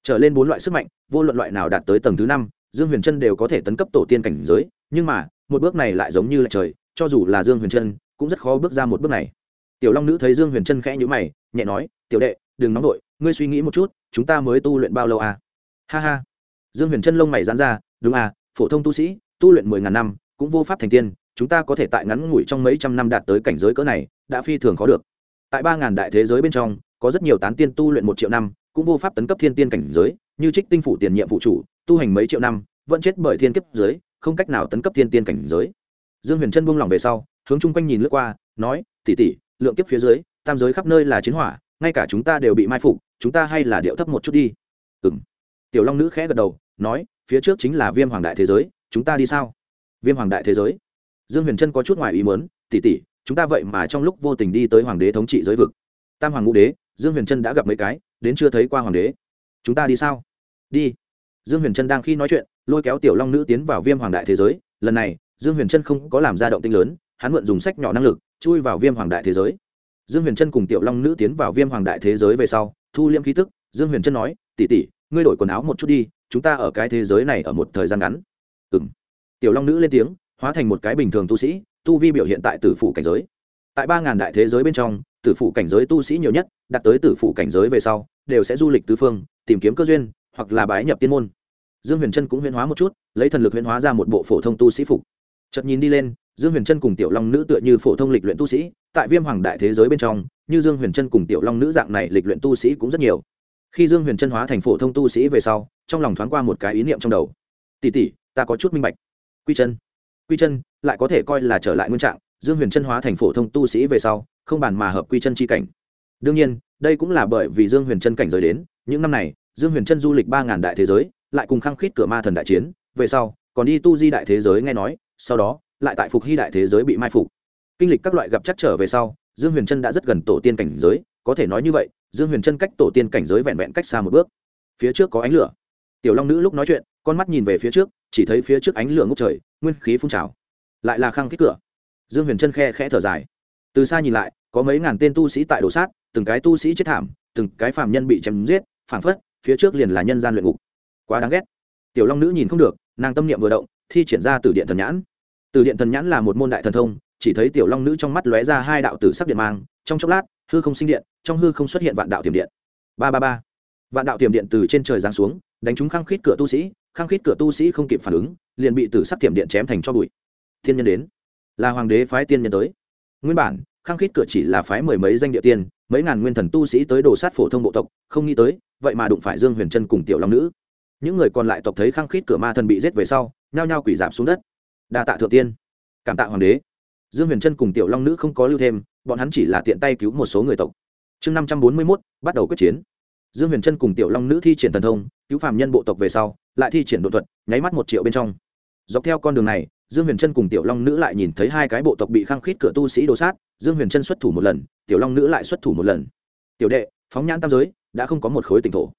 Speaker 1: trở lên bốn loại sức mạnh, vô luận loại nào đạt tới tầng thứ năm dương huyền trân đều có thể tấn cấp tổ tiên cảnh giới, nhưng mà, một bước này lại giống như là trời, cho dù là dương huyền trân, cũng rất khó bước ra một bước này. Tiểu long nữ thấy dương huyền trân khẽ nhữ mày, nhẹ nói, tiểu đệ, đừng nóng vội, ngươi suy nghĩ một chút, chúng ta mới tu luyện bao lâu à? Ha ha. Dương huyền trân lông mày dán ra, đúng à phổ thông tu sĩ, tu luyện mười ngàn năm, cũng vô pháp thành tiên, chúng ta có thể tại ngắn ngủi trong mấy trăm năm đạt tới cảnh giới cỡ này, đã phi thường khó được. Tại ba ngàn đại thế giới bên trong, có rất nhiều tán tiên tu luyện một triệu năm, cũng vô pháp tấn cấp thiên tiên cảnh giới, như trích tinh phủ tiền nhiệm phụ chủ tu hành mấy triệu năm vẫn chết bởi thiên kiếp dưới, không cách nào tấn cấp thiên tiên cảnh giới. Dương huyền trân buông lỏng về sau hướng chung quanh nhìn lướt qua nói tỉ tỉ lượng kiếp phía dưới tam giới khắp nơi là chiến hỏa ngay cả chúng ta đều bị mai phục chúng ta hay là điệu thấp một chút đi. Ừ m tiểu long nữ khẽ gật đầu nói phía trước chính là viêm hoàng đại thế giới chúng ta đi sao? Viêm hoàng đại thế giới. Dương huyền trân có chút ngoài ý mớn tỉ tỉ chúng ta vậy mà trong lúc vô tình đi tới hoàng đế thống trị giới vực. Tam hoàng ngũ đế dương huyền trân đã gặp mấy cái đến chưa thấy qua hoàng đế. Chúng ta đi sao? Đi dương huyền trân đang khi nói chuyện, lôi kéo tiểu long nữ tiến vào viêm hoàng đại thế giới. Lần này, dương huyền trân không có làm ra động tinh lớn, hắn mượn dùng sách nhỏ năng lực, chui vào viêm hoàng đại thế giới. Dương huyền trân cùng tiểu long nữ tiến vào viêm hoàng đại thế giới về sau, thu liêm khí tức, dương huyền trân nói tỉ tỉ ngươi đổi quần áo một chút đi, chúng ta ở cái thế giới này ở một thời gian ngắn. Ừ m tiểu long nữ lên tiếng, hóa thành một cái bình thường tu sĩ, tu vi biểu hiện tại tử phủ cảnh giới. Tại ba ngàn đại thế giới bên trong, tử phủ cảnh giới tu sĩ nhiều nhất, đạt tới tử phủ cảnh giới về sau, đều sẽ du lịch tứ phương, tìm kiếm cơ duyên, hoặc là bái nhập tiên môn dương huyền trân cũng huyễn hóa một chút, lấy thần lực huyễn hóa ra một bộ phổ thông tu sĩ phục. Chật nhìn đi lên, dương huyền trân cùng tiểu long nữ tựa như phổ thông lịch luyện tu sĩ, tại viêm hoàng đại thế giới bên trong, như dương huyền trân cùng tiểu long nữ dạng này lịch luyện tu sĩ cũng rất nhiều. Khi dương huyền trân hóa thành phổ thông tu sĩ về sau, trong lòng thoáng qua một cái ý niệm trong đầu. Tỉ tỉ ta có chút minh bạch. Quy chân quy chân, lại có thể coi là trở lại nguyên trạng. Dương huyền trân hóa thành phổ thông tu sĩ về sau, không bàn mà hợp quy chân c h i cảnh. Đương nhiên, đây cũng là bởi vì dương huyền trân cảnh giới đến, những năm này, dương huyền trân du lịch ba ngàn đại thế giới lại cùng khăng khít cửa ma thần đại chiến, về sau, còn đi tu di đại thế giới nghe nói, sau đó, lại tại phục hy đại thế giới bị mai phục. Kinh lịch các loại gặp chắc trở về sau, dương huyền trân đã rất gần tổ tiên cảnh giới, có thể nói như vậy, dương huyền trân cách tổ tiên cảnh giới vẹn vẹn cách xa một bước. Phía trước có ánh lửa. Tiểu long nữ lúc nói chuyện, con mắt nhìn về phía trước, chỉ thấy phía trước ánh lửa ngốc trời, nguyên khí phun trào. Lại là khăng khít cửa. Dương huyền trân khe khẽ thở dài. Từ xa nhìn lại, có mấy ngàn tên tu sĩ tại đồ sát, từng cái tu sĩ chết thảm, từng cái phàm nhân bị chém giết, phảng phất, phía trước liền là nhân gian luyện ngục quá đáng ghét. Tiểu long nữ nhìn không được, nàng tâm niệm vừa động, thi triển ra từ điện thần nhãn. Từ điện thần nhãn là một môn đại thần thông, chỉ thấy tiểu long nữ trong mắt lóe ra hai đạo tử sắc điện mang, trong chốc lát, hư không sinh điện, trong hư không xuất hiện vạn đạo tiềm điện. Ba ba ba. Vạn đạo tiềm điện từ trên trời giáng xuống, đánh trúng khăng khít cửa tu sĩ khăng khít cửa tu sĩ không kịp phản ứng, liền bị tử sắc tiềm điện chém thành cho bụi. Thiên nhân đến. Là hoàng đế phái tiên nhân tới. Nguyên bản khăng khít cửa chỉ là phái mười mấy danh địa tiên, mấy ngàn nguyên thần tu sĩ tới đồ sát phổ thông bộ tộc, không nghĩ tới, vậy mà đụng phải dương huyền trân cùng tiểu long nữ những người còn lại tộc thấy khăng khít cửa ma thần bị giết về sau, nhao nhao quỷ giảm xuống đất. Đa tạ thượng tiên. Cảm tạ hoàng đế. Dương huyền trân cùng tiểu long nữ không có lưu thêm, bọn hắn chỉ là tiện tay cứu một số người tộc. Chương năm trăm bốn mươi mốt, bắt đầu quyết chiến. Dương huyền trân cùng tiểu long nữ thi triển thần thông, cứu phạm nhân bộ tộc về sau, lại thi triển đột thuật, nháy mắt một triệu bên trong. Dọc theo con đường này, dương huyền trân cùng tiểu long nữ lại nhìn thấy hai cái bộ tộc bị khăng khít cửa tu sĩ đồ sát, dương huyền trân xuất thủ một lần, tiểu long nữ lại xuất thủ một lần. Tiểu đệ, phóng nhãn tam giới, đã không có một khối tỉnh thổ.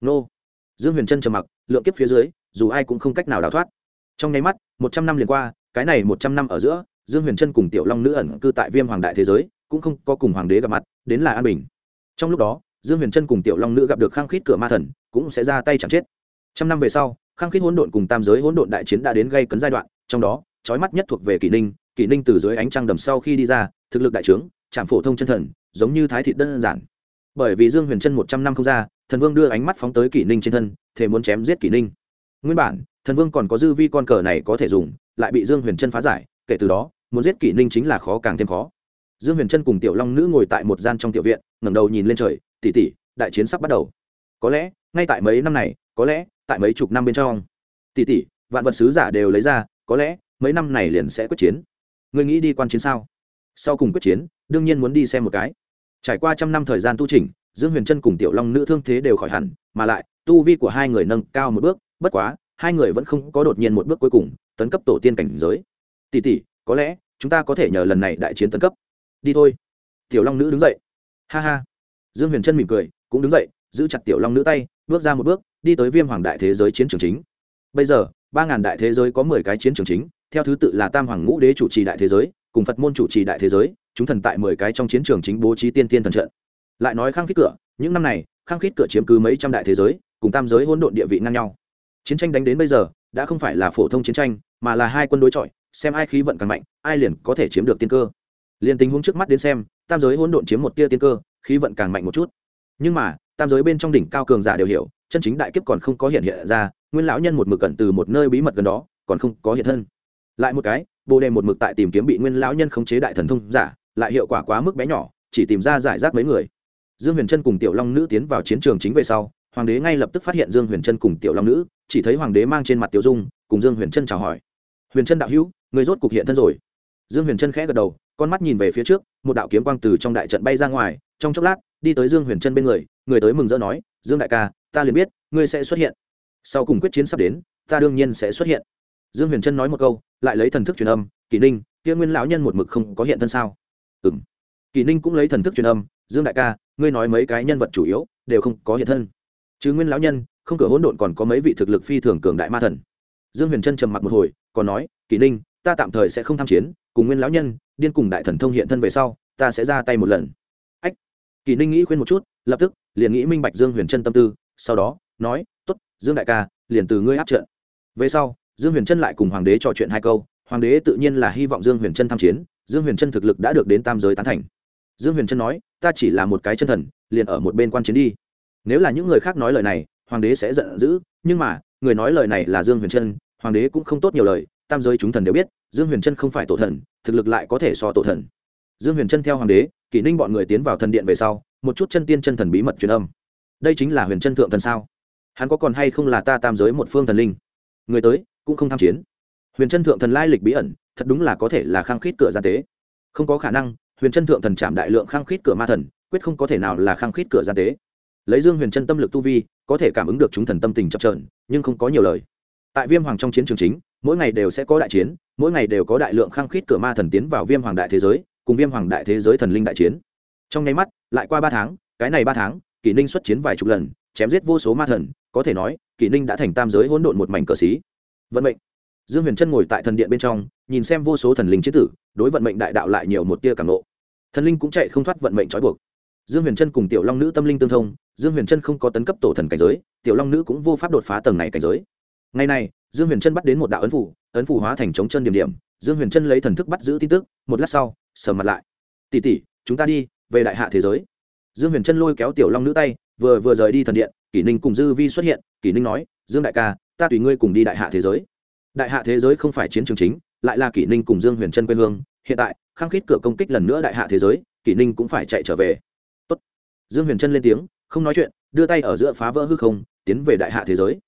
Speaker 1: Nô dương huyền trân trầm mặc, lượng kiếp phía dưới, dù ai cũng không cách nào đào thoát. Trong nháy mắt, một trăm năm liền qua, cái này một trăm năm ở giữa, dương huyền trân cùng tiểu long nữ ẩn cư tại viêm hoàng đại thế giới, cũng không có cùng hoàng đế gặp mặt, đến là an bình. Trong lúc đó, dương huyền trân cùng tiểu long nữ gặp được khăng khít cửa ma thần, cũng sẽ ra tay chẳng chết. Trăm năm về sau khăng khít hỗn độn cùng tam giới hỗn độn đại chiến đã đến gây cấn giai đoạn, trong đó, trói mắt nhất thuộc về kỷ ninh kỷ ninh từ dưới ánh trăng đầm sau khi đi ra, thực lực đại trướng trạm phổ thông chân thần, giống như thái thị đơn giản. Bởi vì dương huyền trân một trăm năm không ra thần vương đưa ánh mắt phóng tới kỷ ninh trên thân thể muốn chém giết kỷ ninh. Nguyên bản, thần vương còn có dư vi con cờ này có thể dùng, lại bị dương huyền trân phá giải, kể từ đó, muốn giết kỷ ninh chính là khó càng thêm khó. Dương huyền trân cùng tiểu long nữ ngồi tại một gian trong tiểu viện, ngẩng đầu nhìn lên trời tỉ tỉ đại chiến sắp bắt đầu. Có lẽ, ngay tại mấy năm này, có lẽ, tại mấy chục năm bên trong. Tỉ tỉ vạn vật sứ giả đều lấy ra, có lẽ, mấy năm này liền sẽ quyết chiến. Người nghĩ đi quan chiến sao? Sau cùng quyết chiến, đương nhiên muốn đi xem một cái. Trải qua trăm năm thời gian tu trình dương huyền trân cùng tiểu long nữ thương thế đều khỏi hẳn, mà lại, tu vi của hai người nâng cao một bước, bất quá, hai người vẫn không có đột nhiên một bước cuối cùng, tấn cấp tổ tiên cảnh giới. Tỷ tỷ, có lẽ, chúng ta có thể nhờ lần này đại chiến tấn cấp. Đi thôi. Tiểu long nữ đứng dậy. Ha ha. Dương huyền trân mỉm cười, cũng đứng dậy, giữ chặt tiểu long nữ tay, bước ra một bước, đi tới viêm hoàng đại thế giới chiến trường chính. Bây giờ, ba ngàn đại thế giới có mười cái chiến trường chính, theo thứ tự là tam hoàng ngũ đế chủ trì đại thế giới, cùng phật môn chủ trì đại thế giới, chúng thần tại mười cái trong chiến trường chính bố trí tiên tiên thần trận lại nói khang khít cửa, những năm này khang khít cửa chiếm cứ mấy trăm đại thế giới, cùng tam giới hỗn độn địa vị ngang nhau. Chiến tranh đánh đến bây giờ, đã không phải là phổ thông chiến tranh, mà là hai quân đối chọi, xem ai khí vận càng mạnh, ai liền có thể chiếm được tiên cơ. Liền tình huống trước mắt đến xem, tam giới hỗn độn chiếm một tia tiên cơ, khí vận càng mạnh một chút. Nhưng mà, tam giới bên trong đỉnh cao cường giả đều hiểu, chân chính đại kiếp còn không có hiện hiện ra, nguyên lão nhân một mực cẩn từ một nơi bí mật gần đó, còn không có hiện thân. Lại một cái, bồ đề một mực tại tìm kiếm bị nguyên lão nhân khống chế đại thần thông giả, lại hiệu quả quá mức bé nhỏ, chỉ tìm ra giải rác mấy người dương huyền trân cùng tiểu long nữ tiến vào chiến trường chính về sau, hoàng đế ngay lập tức phát hiện dương huyền trân cùng tiểu long nữ, chỉ thấy hoàng đế mang trên mặt tiểu dung, cùng dương huyền trân chào hỏi. Huyền trân đạo hữu, người rốt cục hiện thân rồi. Dương huyền trân khẽ gật đầu, con mắt nhìn về phía trước, một đạo kiếm quang từ trong đại trận bay ra ngoài, trong chốc lát, đi tới dương huyền trân bên người người tới mừng rỡ nói, dương đại ca, ta liền biết, ngươi sẽ xuất hiện. Sau cùng quyết chiến sắp đến, ta đương nhiên sẽ xuất hiện. Dương huyền trân nói một câu, lại lấy thần thức truyền âm, kỷ ninh, kia nguyên lão nhân một mực không có hiện thân sao? Ừ m kỷ ninh cũng lấy thần thức truyền âm, dương đại ca ngươi nói mấy cái nhân vật chủ yếu, đều không có hiện thân. Chứ nguyên lão nhân, không cửa hỗn độn còn có mấy vị thực lực phi thường cường đại ma thần. Dương huyền trân trầm mặc một hồi, còn nói kỷ ninh, ta tạm thời sẽ không tham chiến, cùng nguyên lão nhân, điên cùng đại thần thông hiện thân về sau, ta sẽ ra tay một lần. Ách. Kỷ ninh nghĩ khuyên một chút, lập tức, liền nghĩ minh bạch dương huyền trân tâm tư, sau đó, nói t ố t dương đại ca, liền từ ngươi áp trận. Về sau, dương huyền trân lại cùng hoàng đế trò chuyện hai câu, hoàng đế tự nhiên là hy vọng dương huyền trân tham chiến, dương huyền trân thực lực đã được đến tam giới tán thành dương huyền trân nói, ta chỉ là một cái chân thần, liền ở một bên quan chiến đi. Nếu là những người khác nói lời này, hoàng đế sẽ giận dữ, nhưng mà, người nói lời này là dương huyền trân, hoàng đế cũng không tốt nhiều lời, tam giới chúng thần đều biết, dương huyền trân không phải tổ thần, thực lực lại có thể so tổ thần. Dương huyền trân theo hoàng đế, kỷ ninh bọn người tiến vào thần điện về sau, một chút chân tiên chân thần bí mật truyền âm. Đây chính là huyền trân thượng thần sao? Hắn có còn hay không là ta tam giới một phương thần linh? Người tới, cũng không tham chiến. Huyền trân thượng thần lai lịch bí ẩn, thật đúng là có thể là khăng khít cửa gian tế. Không có khả năng huyền trân thượng thần chạm đại lượng khăng khít cửa ma thần, quyết không có thể nào là khăng khít cửa gian tế. Lấy dương huyền chân tâm lực tu vi, có thể cảm ứng được chúng thần tâm tình chập trờn nhưng không có nhiều lời. Tại viêm hoàng trong chiến trường chính, mỗi ngày đều sẽ có đại chiến, mỗi ngày đều có đại lượng khăng khít cửa ma thần tiến vào viêm hoàng đại thế giới, cùng viêm hoàng đại thế giới thần linh đại chiến. Trong nháy mắt, lại qua ba tháng, cái này ba tháng, kỷ ninh xuất chiến vài chục lần, chém giết vô số ma thần, có thể nói, kỷ ninh đã thành tam giới hỗn độn một mảnh cờ xí. Vận mệnh. Dương huyền trân ngồi tại thần điện bên trong, nhìn xem vô số thần linh chế tử đối vận mệnh đại đạo lại nhiều một tia cảm nộ. Thần linh cũng chạy không thoát vận mệnh trói buộc. Dương huyền trân cùng tiểu long nữ tâm linh tương thông, dương huyền trân không có tấn cấp tổ thần cảnh giới, tiểu long nữ cũng vô pháp đột phá tầng này cảnh giới. Ngày này, dương huyền trân bắt đến một đạo ấn phủ ấn phủ hóa thành chống chân điểm điểm. Dương huyền trân lấy thần thức bắt giữ tin tức, một lát sau, sờ mặt lại. Tỉ tỉ chúng ta đi, về đại hạ thế giới. Dương huyền trân lôi kéo tiểu long nữ tay, vừa vừa rời đi thần điện, kỷ ninh cùng dư vi xuất hiện. Kỷ ninh nói, dương đại ca, ta tùy ngươi cùng đi đại hạ thế giới. Đại hạ thế giới không phải chiến trường chính lại là kỷ ninh cùng dương huyền trân quê hương. Hiện tại, khăng khít cửa công kích lần nữa đại hạ thế giới, kỷ ninh cũng phải chạy trở về. Tốt. dương huyền trân lên tiếng, không nói chuyện, đưa tay ở giữa phá vỡ hư không, tiến về đại hạ thế giới.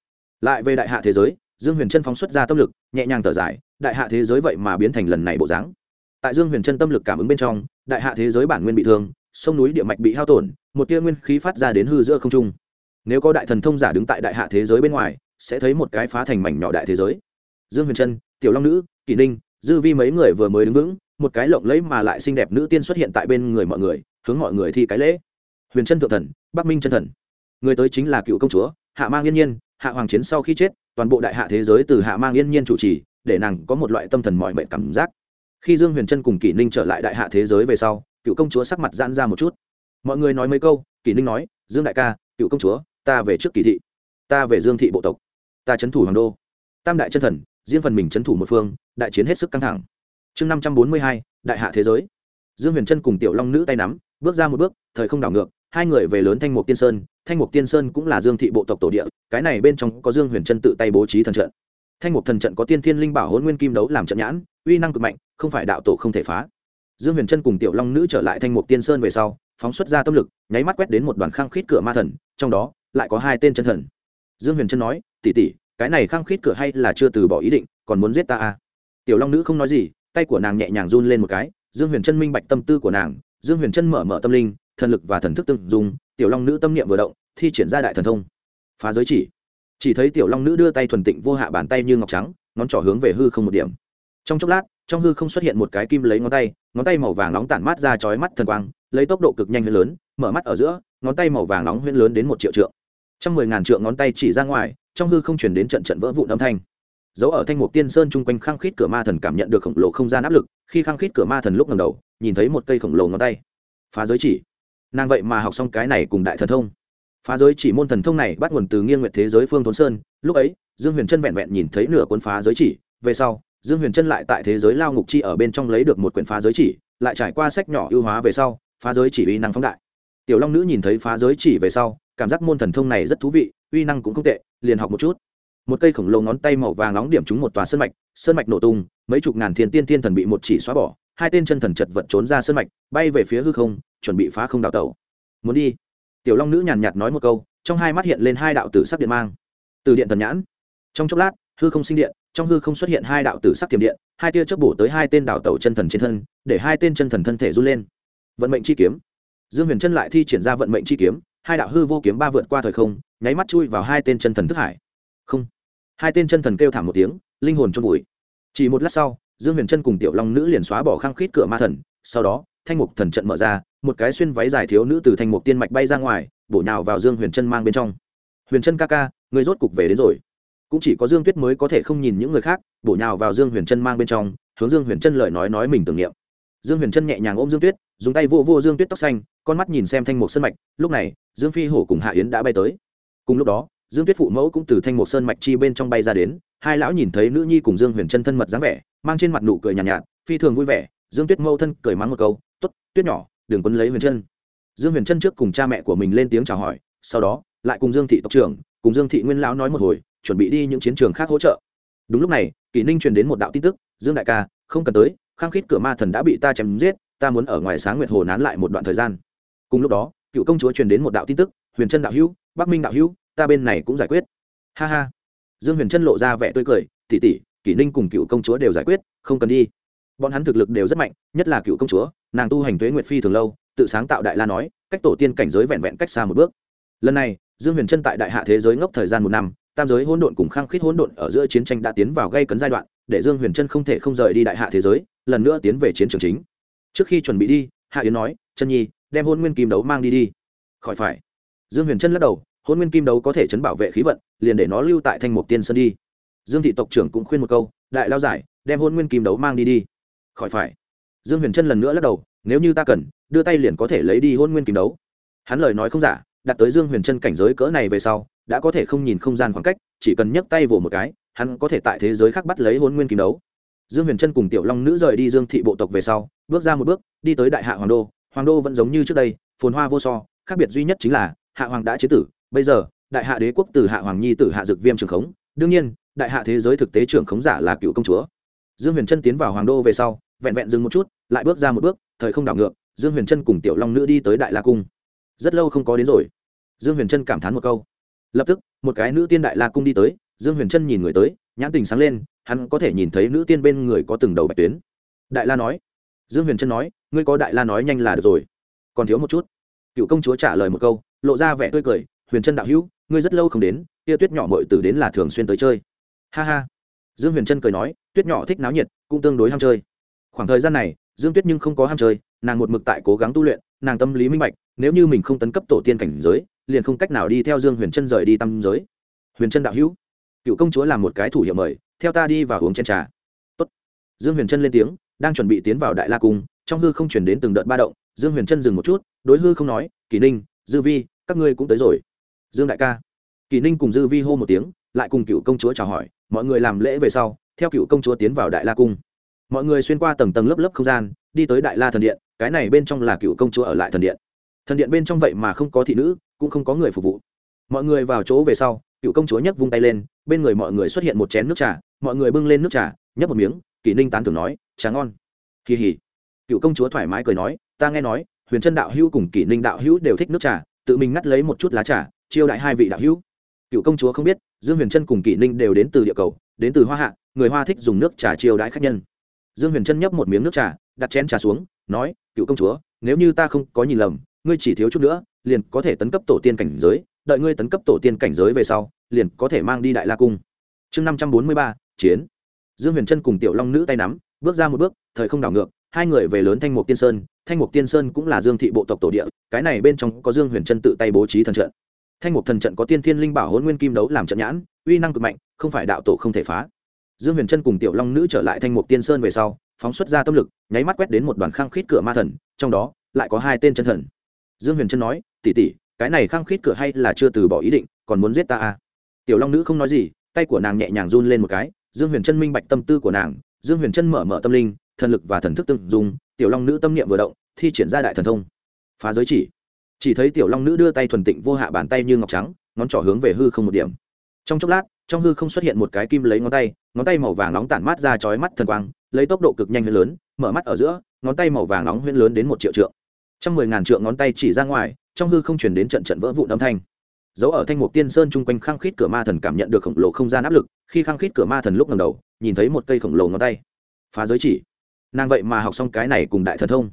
Speaker 1: Lại về đại hạ thế giới, dương huyền trân phóng xuất ra tâm lực, nhẹ nhàng thở dài, đại hạ thế giới vậy mà biến thành lần này bộ dáng. Tại dương huyền trân tâm lực cảm ứng bên trong, đại hạ thế giới bản nguyên bị thương, sông núi địa mạch bị hao tổn, một tia nguyên khí phát ra đến hư giữa không trung. Nếu có đại thần thông giả đứng tại đại hạ thế giới bên ngoài, sẽ thấy một cái phá thành mảnh nhỏ đại thế giới. Dương huyền trân tiểu long nữ kỷ ninh, dư vi mấy người vừa mới đứng vững, một cái lộng lẫy mà lại xinh đẹp nữ tiên xuất hiện tại bên người mọi người, hướng mọi người thi cái lễ. Huyền trân thượng thần, bắc minh chân thần. Người tới chính là cựu công chúa, hạ mang yên nhiên, hạ hoàng chiến sau khi chết, toàn bộ đại hạ thế giới từ hạ mang yên nhiên chủ trì, để nàng có một loại tâm thần mọi mệnh cảm giác. Khi dương huyền trân cùng kỷ ninh trở lại đại hạ thế giới về sau, cựu công chúa sắc mặt giãn ra một chút. Mọi người nói mấy câu, kỷ ninh nói, dương đại ca, cựu công chúa, ta về trước kỳ thị, ta về dương thị bộ tộc, ta c h ấ n thủ hoàng đô. Tam đại chân thần riêng phần mình c h ấ n thủ một phương, đại chiến hết sức căng thẳng. Chương năm trăm bốn mươi hai, đại hạ thế giới. Dương huyền trân cùng tiểu long nữ tay nắm, bước ra một bước, thời không đảo ngược, hai người về lớn thanh mục tiên sơn, thanh mục tiên sơn cũng là dương thị bộ tộc tổ địa, cái này bên trong có dương huyền trân tự tay bố trí thần trận. Thanh mục thần trận có tiên thiên linh bảo hôn nguyên kim đấu làm trận nhãn, uy năng cực mạnh, không phải đạo tổ không thể phá. Dương huyền trân cùng tiểu long nữ trở lại thanh mục tiên sơn về sau, phóng xuất ra tâm lực, nháy mắt quét đến một đoàn khang khít cửa ma thần, trong đó lại có hai tên chân thần. Dương huyền trân nói tỉ tỉ cái này khăng khít cửa hay là chưa từ bỏ ý định, còn muốn giết ta à? Tiểu long nữ không nói gì, tay của nàng nhẹ nhàng run lên một cái, dương huyền chân minh bạch tâm tư của nàng, dương huyền chân mở mở tâm linh, thần lực và thần thức tương dùng tiểu long nữ tâm niệm vừa động, thi triển ra đại thần thông. Phá giới chỉ. Chỉ thấy tiểu long nữ đưa tay thuần tịnh vô hạ bàn tay như ngọc trắng, ngón trỏ hướng về hư không một điểm. Trong chốc lát, trong hư không xuất hiện một cái kim lấy ngón tay ngón tay màu vàng nóng tản mát ra chói mắt thần quang, lấy tốc độ cực nhanh huyễn lớn, mở mắt ở giữa, ngón tay màu vàng nóng huyễn lớn đến một triệu trượng. Trăm mười ngàn trượng ngón tay chỉ ra ngoài trong hư không chuyển đến trận trận vỡ vụn âm thanh. Dấu ở thanh mục tiên sơn chung quanh khăng khít cửa ma thần cảm nhận được khổng lồ không gian áp lực, khi khăng khít cửa ma thần lúc ngầm đầu, nhìn thấy một cây khổng lồ ngón tay. Phá giới chỉ. Nàng vậy mà học xong cái này cùng đại thần thông. Phá giới chỉ môn thần thông này bắt nguồn từ nghiêng nguyệt thế giới phương thốn sơn, lúc ấy, dương huyền trân vẹn vẹn nhìn thấy nửa cuốn phá giới chỉ, về sau, dương huyền trân lại tại thế giới lao ngục chi ở bên trong lấy được một quyển phá giới chỉ, lại trải qua sách nhỏ ưu hóa về sau, phá giới chỉ uy năng phóng đại. Tiểu long nữ nhìn thấy phá giới chỉ về sau, cảm giác môn thần thông này rất thú vị uy năng cũng không tệ, liền học một chút. Một cây khổng lồ ngón tay màu vàng nóng điểm trúng một tòa sơn mạch sơn mạch nổ tung, mấy chục ngàn thiên tiên tiên thần bị một chỉ xóa bỏ, hai tên chân thần chật vật trốn ra sơn mạch, bay về phía hư không, chuẩn bị phá không đào tẩu. Muốn đi? Tiểu long nữ nhàn nhạt nói một câu, trong hai mắt hiện lên hai đạo tử sắc điện mang. Từ điện thần nhãn. Trong chốc lát, hư không sinh điện, trong hư không xuất hiện hai đạo tử sắc tiềm điện, hai tia chớp bổ tới hai tên đào tẩu chân thần trên thân, để hai tên chân thần thân thể run lên. Vận mệnh chi kiếm. Dương huyền chân lại thi triển ra vận mệnh chi kiếm hai đạo hư vô kiếm ba vượt qua thời không, nháy mắt chui vào hai tên chân thần thức hải. Không. Hai tên chân thần kêu thảm một tiếng, linh hồn trong bụi chỉ một lát sau, dương huyền chân cùng tiểu long nữ liền xóa bỏ khăng khít cửa ma thần, sau đó, thanh mục thần trận mở ra, một cái xuyên váy dài thiếu nữ từ thanh mục tiên mạch bay ra ngoài, bổ nhào vào dương huyền chân mang bên trong. Huyền chân ca ca người rốt cục về đến rồi. Cũng chỉ có dương tuyết mới có thể không nhìn những người khác, bổ nhào vào dương huyền chân mang bên trong, hướng dương huyền chân lời nói nói mình tưởng niệm. Dương huyền chân nhẹ nhàng ôm dương tuyết dùng tay vô vô dương tuyết tóc xanh con mắt nhìn xem thanh mục sơn mạch lúc này dương phi hổ cùng hạ yến đã bay tới. Cùng lúc đó dương tuyết phụ mẫu cũng từ thanh mục sơn mạch chi bên trong bay ra đến hai lão nhìn thấy nữ nhi cùng dương huyền chân thân mật dáng vẻ mang trên mặt nụ cười nhàn nhạt, nhạt phi thường vui vẻ dương tuyết mẫu thân cười mắng một câu t ố t tuyết nhỏ đừng quấn lấy huyền chân. Dương huyền chân trước cùng cha mẹ của mình lên tiếng chào hỏi sau đó lại cùng dương thị tộc trưởng cùng dương thị nguyên lão nói một hồi chuẩn bị đi những chiến trường khác hỗ trợ. Đúng lúc này kỷ ninh truyền đến một đạo tin tức dương đại ca không cần tới khăng khít cửa ma thần đã bị ta chém giết ta muốn ở ngoài sáng nguyệt hồ nán lại một đoạn thời gian. Cùng lúc đó, cựu công chúa truyền đến một đạo tin tức, huyền trân đạo hữu, bắc minh đạo hữu, ta bên này cũng giải quyết. Ha ha. Dương huyền trân lộ ra vẻ tươi cười tỉ tỉ kỷ ninh cùng cựu công chúa đều giải quyết, không cần đi. Bọn hắn thực lực đều rất mạnh, nhất là cựu công chúa, nàng tu hành tuế nguyệt phi thường lâu, tự sáng tạo đại la nói, cách tổ tiên cảnh giới vẹn vẹn cách xa một bước. Lần này, dương huyền trân tại đại hạ thế giới ngốc thời gian một năm, tam giới hỗn độn cùng khăng khít hỗn độn ở giữa chiến tranh đã tiến vào gây cấn giai đoạn, để dương huyền trân không thể không rời đi đại hạ thế giới, lần nữa tiến về chiến trường chính trước khi chuẩn bị đi, hạ yến nói, chân nhi, đem hôn nguyên kim đấu mang đi đi. Khỏi phải. Dương huyền trân lắc đầu hôn nguyên kim đấu có thể chấn bảo vệ khí vận, liền để nó lưu tại thanh mục tiên sơn đi. Dương thị tộc trưởng cũng khuyên một câu, đại lao giải, đem hôn nguyên kim đấu mang đi đi. Khỏi phải. Dương huyền trân lần nữa lắc đầu, nếu như ta cần, đưa tay liền có thể lấy đi hôn nguyên kim đấu. Hắn lời nói không giả, đặt tới dương huyền trân cảnh giới cỡ này về sau, đã có thể không nhìn không gian khoảng cách, chỉ cần nhấc tay vỗ một cái, hắn có thể tại thế giới khác bắt lấy hôn nguyên kim đấu dương huyền trân cùng tiểu long nữ rời đi dương thị bộ tộc về sau, bước ra một bước, đi tới đại hạ hoàng đô. Hoàng đô vẫn giống như trước đây, phồn hoa vô so, khác biệt duy nhất chính là, hạ hoàng đã chế tử, bây giờ, đại hạ đế quốc từ hạ hoàng nhi tử hạ dực viêm trường khống. Đương nhiên, đại hạ thế giới thực tế trưởng khống giả là cựu công chúa. Dương huyền trân tiến vào hoàng đô về sau, vẹn vẹn dừng một chút, lại bước ra một bước, thời không đảo ngược, dương huyền trân cùng tiểu long nữ đi tới đại la cung. Rất lâu không có đến rồi. Dương huyền trân cảm thán một câu. Lập tức, một cái nữ tiên đại la cung đi tới, dương huyền trân nhìn người tới, nhãn tình sáng lên hắn có thể nhìn thấy nữ tiên bên người có từng đầu bạch tuyến. Đại la nói. Dương huyền trân nói, ngươi có đại la nói nhanh là được rồi. Còn thiếu một chút. Cựu công chúa trả lời một câu, lộ ra vẻ tươi cười, huyền trân đạo hữu, ngươi rất lâu không đến, tia tuyết nhỏ mội tử đến là thường xuyên tới chơi. Ha ha. Dương huyền trân cười nói, tuyết nhỏ thích náo nhiệt, cũng tương đối ham chơi. Khoảng thời gian này, dương tuyết nhưng không có ham chơi, nàng một mực tại cố gắng tu luyện, nàng tâm lý minh bạch, nếu như mình không tấn cấp tổ tiên cảnh giới, liền không cách nào đi theo dương huyền trân rời đi tâm giới. Huyền trân đạo hữu, cựu công chúa làm một cái thủ hiệu mời theo ta đi và uống chén trà. Tốt. dương huyền trân lên tiếng, đang chuẩn bị tiến vào đại la cung, trong hư không chuyển đến từng đợt ba động. Dương huyền trân dừng một chút, đối hư không nói, kỳ ninh, dư vi, các ngươi cũng tới rồi. Dương đại ca. Kỳ ninh cùng dư vi hô một tiếng, lại cùng cựu công chúa chào hỏi, mọi người làm lễ về sau, theo cựu công chúa tiến vào đại la cung. Mọi người xuyên qua tầng tầng lớp lớp không gian, đi tới đại la thần điện, cái này bên trong là cựu công chúa ở lại thần điện. Thần điện bên trong vậy mà không có thị nữ, cũng không có người phục vụ. Mọi người vào chỗ về sau, cựu công chúa nhấc vung tay lên, bên người mọi người xuất hiện một chén nước trà mọi người bưng lên nước trà, nhấp một miếng, kỷ ninh tán thưởng nói, trà ngon. Kỳ hỉ. Cựu công chúa thoải mái cười nói, ta nghe nói, huyền trân đạo hữu cùng kỷ ninh đạo hữu đều thích nước trà, tự mình ngắt lấy một chút lá trà, chiêu đại hai vị đạo hữu. Cựu công chúa không biết, dương huyền trân cùng kỷ ninh đều đến từ địa cầu, đến từ hoa hạ, người hoa thích dùng nước trà chiêu đãi khách nhân. Dương huyền trân nhấp một miếng nước trà, đặt chén trà xuống, nói, cựu công chúa, nếu như ta không có nhìn lầm, ngươi chỉ thiếu chút nữa, liền có thể tấn cấp tổ tiên cảnh giới, đợi ngươi tấn cấp tổ tiên cảnh giới về sau, liền có thể mang đi đại la cung. Chương năm trăm bốn mươi ba chiến. Dương huyền trân cùng tiểu long nữ tay nắm, bước ra một bước, thời không đảo ngược, hai người về lớn thanh mục tiên sơn. Thanh mục tiên sơn cũng là dương thị bộ tộc tổ địa, cái này bên trong có dương huyền trân tự tay bố trí thần trận. Thanh mục thần trận có tiên thiên linh bảo hôn nguyên kim đấu làm trận nhãn, uy năng cực mạnh, không phải đạo tổ không thể phá. Dương huyền trân cùng tiểu long nữ trở lại thanh mục tiên sơn về sau, phóng xuất ra tâm lực, nháy mắt quét đến một đoàn khăng khít cửa ma thần, trong đó lại có hai tên chân thần. Dương huyền trân nói tỉ tỉ cái này khăng khít cửa hay là chưa từ bỏ ý định, còn muốn giết ta à? Tiểu long nữ không nói gì, tay của nàng nhẹ nhàng run lên một cái dương huyền trân minh bạch tâm tư của nàng, dương huyền trân mở mở tâm linh, thần lực và thần thức tương dùng tiểu long nữ tâm niệm vừa động, thi triển ra đại thần thông. Phá giới chỉ. Chỉ thấy tiểu long nữ đưa tay thuần tịnh vô hạ bàn tay như ngọc trắng, ngón trỏ hướng về hư không một điểm. Trong chốc lát, trong hư không xuất hiện một cái kim lấy ngón tay ngón tay màu vàng nóng tản mát ra chói mắt thần quang, lấy tốc độ cực nhanh huyên lớn, mở mắt ở giữa, ngón tay màu vàng nóng huyên lớn đến một triệu trượng. Trăm mười ngàn trượng ngón tay chỉ ra ngoài, trong hư không chuyển đến trận trận vỡ vụn âm thanh dấu ở thanh mục tiên sơn chung quanh khăng khít cửa ma thần cảm nhận được khổng lồ không gian áp lực, khi khăng khít cửa ma thần lúc lần đầu, nhìn thấy một cây khổng lồ ngón tay. Phá giới chỉ. Nàng vậy mà học xong cái này cùng đại thần thông.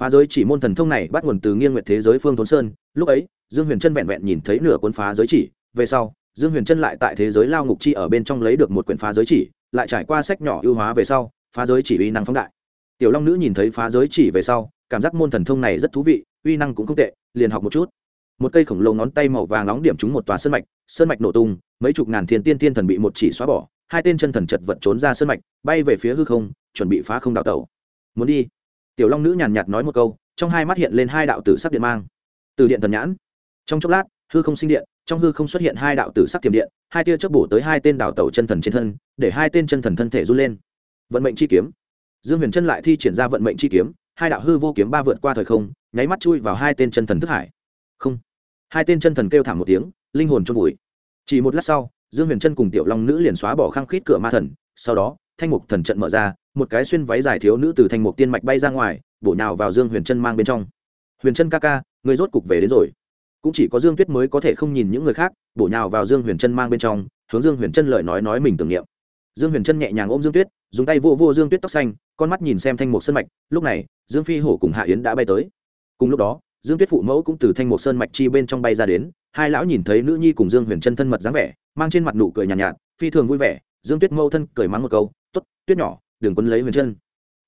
Speaker 1: Phá giới chỉ môn thần thông này bắt nguồn từ nghiêng nguyệt thế giới phương thốn sơn, lúc ấy, dương huyền trân vẹn vẹn nhìn thấy nửa cuốn phá giới chỉ, về sau, dương huyền trân lại tại thế giới lao ngục chi ở bên trong lấy được một quyển phá giới chỉ, lại trải qua sách nhỏ ưu hóa về sau, phá giới chỉ uy năng phóng đại. Tiểu long nữ nhìn thấy phá giới chỉ về sau, cảm giác môn thần thông này rất thú vị, uy năng cũng không tệ, liền học một chút một cây khổng lồ ngón tay màu vàng nóng điểm trúng một tòa sơn mạch sơn mạch nổ tung, mấy chục ngàn thiên tiên thiên thần bị một chỉ xóa bỏ, hai tên chân thần chật vật trốn ra sơn mạch, bay về phía hư không, chuẩn bị phá không đào tẩu. Muốn đi? Tiểu long nữ nhàn nhạt nói một câu, trong hai mắt hiện lên hai đạo tử sắc điện mang. Từ điện thần nhãn. Trong chốc lát, hư không sinh điện, trong hư không xuất hiện hai đạo tử sắc tiềm điện, hai tia chớp bổ tới hai tên đào tẩu chân thần trên thân, để hai tên chân thần thân thể run lên. Vận mệnh chi kiếm. Dương huyền chân lại thi triển ra vận mệnh chi kiếm, hai đạo hư vô kiếm ba vượt qua thời không, nháy mắt chui vào hai tên chân thần thức hải. Không hai tên chân thần kêu thảm một tiếng, linh hồn trôn vùi. Chỉ một lát sau, dương huyền trân cùng tiểu long nữ liền xóa bỏ khăng khít cửa ma thần, sau đó, thanh mục thần trận mở ra, một cái xuyên váy dài thiếu nữ từ thanh mục tiên mạch bay ra ngoài, bổ nhào vào dương huyền trân mang bên trong. Huyền trân ca ca người rốt cục về đến rồi. Cũng chỉ có dương tuyết mới có thể không nhìn những người khác, bổ nhào vào dương huyền trân mang bên trong, hướng dương huyền trân lời nói nói mình tưởng niệm. Dương huyền trân nhẹ nhàng ôm dương tuyết, dùng tay vô vô dương tuyết tóc xanh, con mắt nhìn xem thanh mục sân mạch, lúc này, dương phi hổ cùng hạ yến đã bay tới. Cùng lúc đó dương tuyết phụ mẫu cũng từ thanh mục sơn mạch chi bên trong bay ra đến hai lão nhìn thấy nữ nhi cùng dương huyền chân thân mật dáng vẻ mang trên mặt nụ cười nhàn nhạt, nhạt phi thường vui vẻ dương tuyết mẫu thân cười mắng một câu t ố t tuyết nhỏ đừng quấn lấy huyền chân.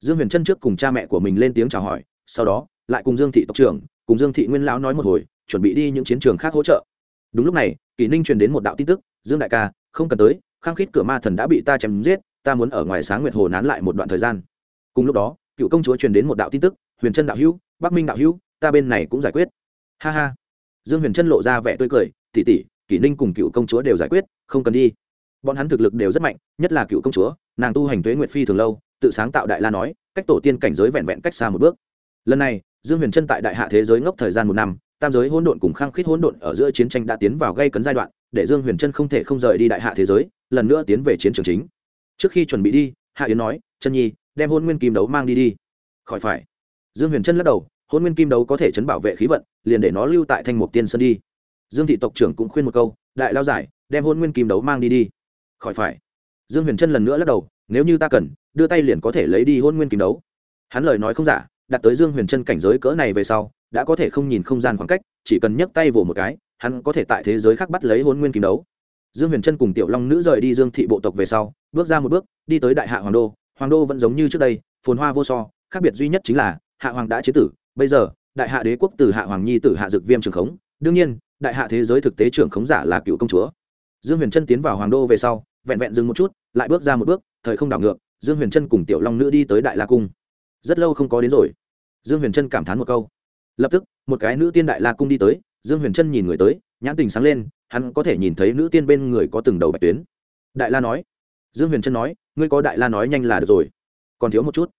Speaker 1: Dương huyền chân trước cùng cha mẹ của mình lên tiếng chào hỏi sau đó lại cùng dương thị tộc trưởng cùng dương thị nguyên lão nói một hồi chuẩn bị đi những chiến trường khác hỗ trợ. Đúng lúc này kỷ ninh truyền đến một đạo tin tức dương đại ca không cần tới khăng khít cửa ma thần đã bị ta chém giết ta muốn ở ngoài sáng nguyệt hồ nán lại một đoạn thời gian. Cùng lúc đó cựu công chúa truyền đến một đạo tin tức huyền trân đạo hữu bắc minh đạo hữu ta bên này cũng giải quyết. Ha ha. Dương huyền trân lộ ra vẻ tươi cười tỉ tỉ kỷ ninh cùng cựu công chúa đều giải quyết, không cần đi. Bọn hắn thực lực đều rất mạnh, nhất là cựu công chúa, nàng tu hành tuế nguyệt phi thường lâu, tự sáng tạo đại la nói, cách tổ tiên cảnh giới vẹn vẹn cách xa một bước. Lần này, dương huyền trân tại đại hạ thế giới ngốc thời gian một năm, tam giới hỗn độn cùng khăng khít hỗn độn ở giữa chiến tranh đã tiến vào gây cấn giai đoạn, để dương huyền trân không thể không rời đi đại hạ thế giới, lần nữa tiến về chiến trường chính. Trước khi chuẩn bị đi, hạ yến nói, chân nhi, đem hôn nguyên kim đấu mang đi đi. Khỏi phải. Dương huyền trân lắc đầu hôn nguyên kim đấu có thể chấn bảo vệ khí vận, liền để nó lưu tại thanh mục tiên sơn đi. Dương thị tộc trưởng cũng khuyên một câu, đại lao giải, đem hôn nguyên kim đấu mang đi đi. Khỏi phải. Dương huyền trân lần nữa lắc đầu, nếu như ta cần, đưa tay liền có thể lấy đi hôn nguyên kim đấu. Hắn lời nói không giả, đặt tới dương huyền trân cảnh giới cỡ này về sau, đã có thể không nhìn không gian khoảng cách, chỉ cần nhấc tay vỗ một cái, hắn có thể tại thế giới khác bắt lấy hôn nguyên kim đấu. Dương huyền trân cùng tiểu long nữ rời đi dương thị bộ tộc về sau, bước ra một bước, đi tới đại hạ hoàng đô. Hoàng đô vẫn giống như trước đây, phồn hoa vô so, khác biệt duy nhất chính là, hạ hoàng đã chế tử bây giờ, đại hạ đế quốc từ hạ hoàng nhi, từ hạ dực viêm trường khống, đương nhiên, đại hạ thế giới thực tế trưởng khống giả là cựu công chúa. Dương huyền trân tiến vào hoàng đô về sau, vẹn vẹn dừng một chút, lại bước ra một bước, thời không đảo ngược, dương huyền trân cùng tiểu long nữ đi tới đại la cung. Rất lâu không có đến rồi. Dương huyền trân cảm thán một câu. Lập tức, một cái nữ tiên đại la cung đi tới, dương huyền trân nhìn người tới, nhãn tình sáng lên, hắn có thể nhìn thấy nữ tiên bên người có từng đầu bạch tuyến. Đại la nói. Dương huyền trân nói, ngươi có đại la nói nhanh là được rồi. Còn thiếu một chút.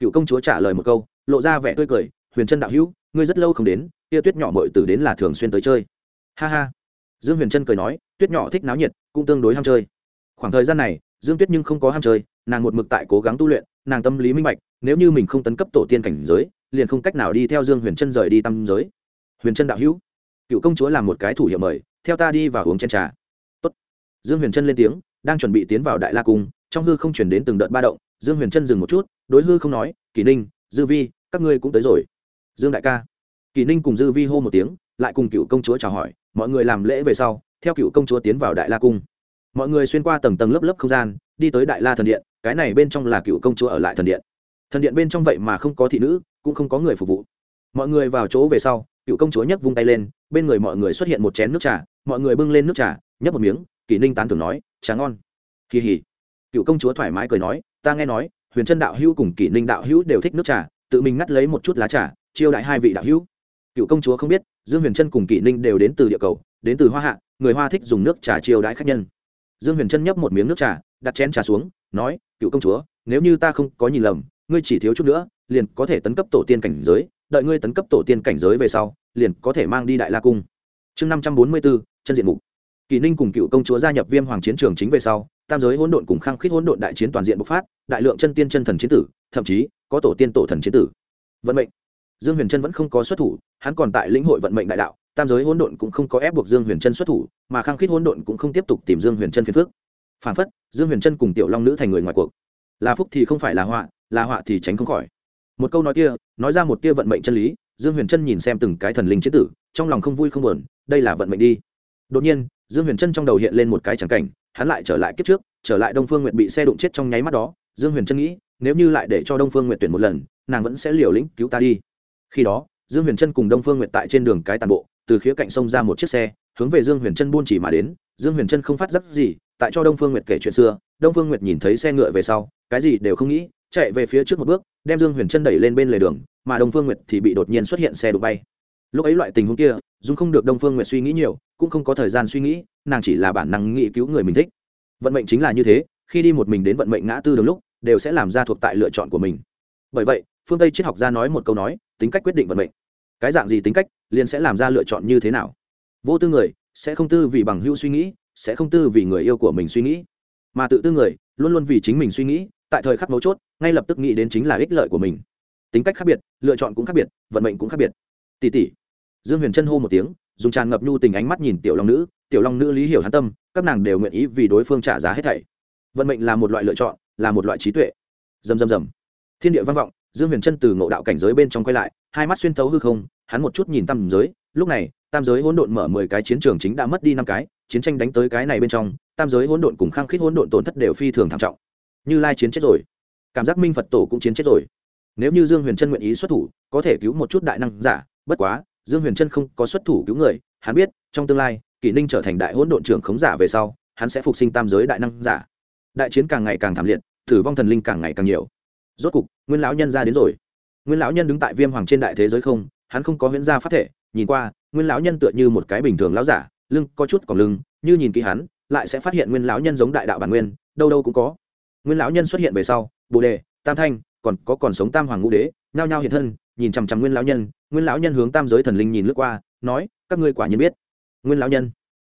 Speaker 1: Cựu công chúa trả lời một câu, lộ ra vẻ tươi cười huyền trân đạo hữu, ngươi rất lâu không đến, tia tuyết nhỏ mội tử đến là thường xuyên tới chơi. Ha ha. Dương huyền trân cười nói, tuyết nhỏ thích náo nhiệt, cũng tương đối ham chơi. Khoảng thời gian này, dương tuyết nhưng không có ham chơi, nàng một mực tại cố gắng tu luyện, nàng tâm lý minh bạch, nếu như mình không tấn cấp tổ tiên cảnh giới, liền không cách nào đi theo dương huyền trân rời đi tâm giới. Huyền trân đạo hữu, cựu công chúa làm một cái thủ hiệu mời, theo ta đi và uống chén trà. Tốt. dương huyền trân lên tiếng, đang chuẩn bị tiến vào đại la cung, trong hư không chuyển đến từng đợt ba động, dương huyền trân dừng một chút, đối hư không nói kỷ ninh, dư vi, các ngươi cũng tới rồi dương đại ca. Kỷ ninh cùng dư vi hô một tiếng, lại cùng cựu công chúa chào hỏi, mọi người làm lễ về sau, theo cựu công chúa tiến vào đại la cung. Mọi người xuyên qua tầng tầng lớp lớp không gian, đi tới đại la thần điện, cái này bên trong là cựu công chúa ở lại thần điện. Thần điện bên trong vậy mà không có thị nữ, cũng không có người phục vụ. Mọi người vào chỗ về sau, cựu công chúa nhấc vung tay lên, bên người mọi người xuất hiện một chén nước trà, mọi người bưng lên nước trà, nhấp một miếng kỷ ninh tán thưởng nói, trà ngon. Kỳ hỉ. Cựu công chúa thoải mái cười nói, ta nghe nói, huyền trân đạo hữu cùng kỷ ninh đạo hữu đều thích nước trà, tự mình ngắt lấy một chút lá trà chiêu đại hai vị đạo hữu. Cựu công chúa không biết, dương huyền trân cùng kỷ ninh đều đến từ địa cầu, đến từ hoa hạ, người hoa thích dùng nước trà chiêu đãi khách nhân. Dương huyền trân nhấp một miếng nước trà, đặt chén trà xuống, nói, cựu công chúa, nếu như ta không có nhìn lầm, ngươi chỉ thiếu chút nữa, liền có thể tấn cấp tổ tiên cảnh giới, đợi ngươi tấn cấp tổ tiên cảnh giới về sau, liền có thể mang đi đại la cung. Chương năm trăm bốn mươi bốn, chân diện mục. Kỳ ninh cùng cựu công chúa gia nhập viêm hoàng chiến trường chính về sau, tam giới hỗn độn cùng khăng khít hỗn độn đại chiến toàn diện bộc phát, đại lượng chân tiên chân thần chiến tử, thậm chí có tổ tiên tổ thần chiến tử. Vận mệnh dương huyền trân vẫn không có xuất thủ, hắn còn tại lĩnh hội vận mệnh đại đạo, tam giới hỗn độn cũng không có ép buộc dương huyền trân xuất thủ, mà khăng khít hỗn độn cũng không tiếp tục tìm dương huyền trân phiền phước phản phất, dương huyền trân cùng tiểu long nữ thành người ngoài cuộc. Là phúc thì không phải là họa là họa thì tránh không khỏi. Một câu nói kia, nói ra một tia vận mệnh chân lý, dương huyền trân nhìn xem từng cái thần linh chế tử, trong lòng không vui không buồn, đây là vận mệnh đi. Đột nhiên, dương huyền trân trong đầu hiện lên một cái trắng cảnh, hắn lại trở lại kiếp trước, trở lại đông phương nguyện bị xe đụng chết trong nháy mắt đó. Dương huyền trân nghĩ, nếu như lại để cho đông phương nguyện tuyển một lần, nàng vẫn sẽ liều lĩnh cứu ta đi khi đó, dương huyền trân cùng đông phương nguyện tại trên đường cái tàn bộ, từ khía cạnh sông ra một chiếc xe, hướng về dương huyền trân buôn chỉ mà đến. Dương huyền trân không phát giác gì, tại cho đông phương nguyệt kể chuyện xưa, đông phương nguyệt nhìn thấy xe ngựa về sau, cái gì đều không nghĩ, chạy về phía trước một bước, đem dương huyền trân đẩy lên bên lề đường, mà đông phương nguyệt thì bị đột nhiên xuất hiện xe đụng bay. Lúc ấy loại tình huống kia dung không được đông phương nguyệt suy nghĩ nhiều, cũng không có thời gian suy nghĩ, nàng chỉ là bản năng nghĩ cứu người mình thích. Vận mệnh chính là như thế, khi đi một mình đến vận mệnh ngã tư đường lúc, đều sẽ làm ra thuộc tại lựa chọn của mình. Bởi vậy, phương tây triết học gia nói một câu nói tính cách quyết định vận mệnh. Cái dạng gì tính cách, liền sẽ làm ra lựa chọn như thế nào? Vô tư người, sẽ không tư vì bằng hữu suy nghĩ, sẽ không tư vì người yêu của mình suy nghĩ. Mà tự tư người, luôn luôn vì chính mình suy nghĩ, tại thời khắc mấu chốt, ngay lập tức nghĩ đến chính là ích lợi của mình. Tính cách khác biệt, lựa chọn cũng khác biệt, vận mệnh cũng khác biệt. Tỷ tỷ dương huyền chân hô một tiếng, dùng tràn ngập nhu tình ánh mắt nhìn tiểu long nữ. Tiểu long nữ lý hiểu hắn tâm, các nàng đều nguyện ý vì đối phương trả giá hết thảy. Vận mệnh là một loại lựa chọn, là một loại trí tuệ. Dầm dầm dầm thiên địa vang vọng dương huyền chân từ ngộ đạo cảnh giới bên trong quay lại, hai mắt xuyên thấu hư không, hắn một chút nhìn tam giới, lúc này, tam giới hỗn độn mở mười cái chiến trường chính đã mất đi năm cái, chiến tranh đánh tới cái này bên trong, tam giới hỗn độn cùng khăng khít hỗn độn tổn thất đều phi thường thảm trọng. Như lai chiến chết rồi. Cảm giác minh phật tổ cũng chiến chết rồi. Nếu như dương huyền trân nguyện ý xuất thủ, có thể cứu một chút đại năng giả, bất quá, dương huyền trân không có xuất thủ cứu người, hắn biết, trong tương lai, kỷ ninh trở thành đại hỗn độn trưởng khống giả về sau, hắn sẽ phục sinh tam giới đại năng giả. Đại chiến càng ngày càng thảm liệt, tử vong thần linh càng ngày càng nhiều rốt cục, nguyên lão nhân ra đến rồi. Nguyên lão nhân đứng tại viêm hoàng trên đại thế giới không, hắn không có huyễn gia phát thể, nhìn qua, nguyên lão nhân tựa như một cái bình thường lão giả, lưng có chút còn lưng, như nhìn kỹ hắn, lại sẽ phát hiện nguyên lão nhân giống đại đạo bản nguyên, đâu đâu cũng có. Nguyên lão nhân xuất hiện về sau, bồ đề, tam thanh, còn có còn sống tam hoàng ngũ đế, nhao nhao hiện thân, nhìn chằm chằm nguyên lão nhân, nguyên lão nhân hướng tam giới thần linh nhìn lướt qua, nói, các ngươi quả nhiên biết. Nguyên lão nhân.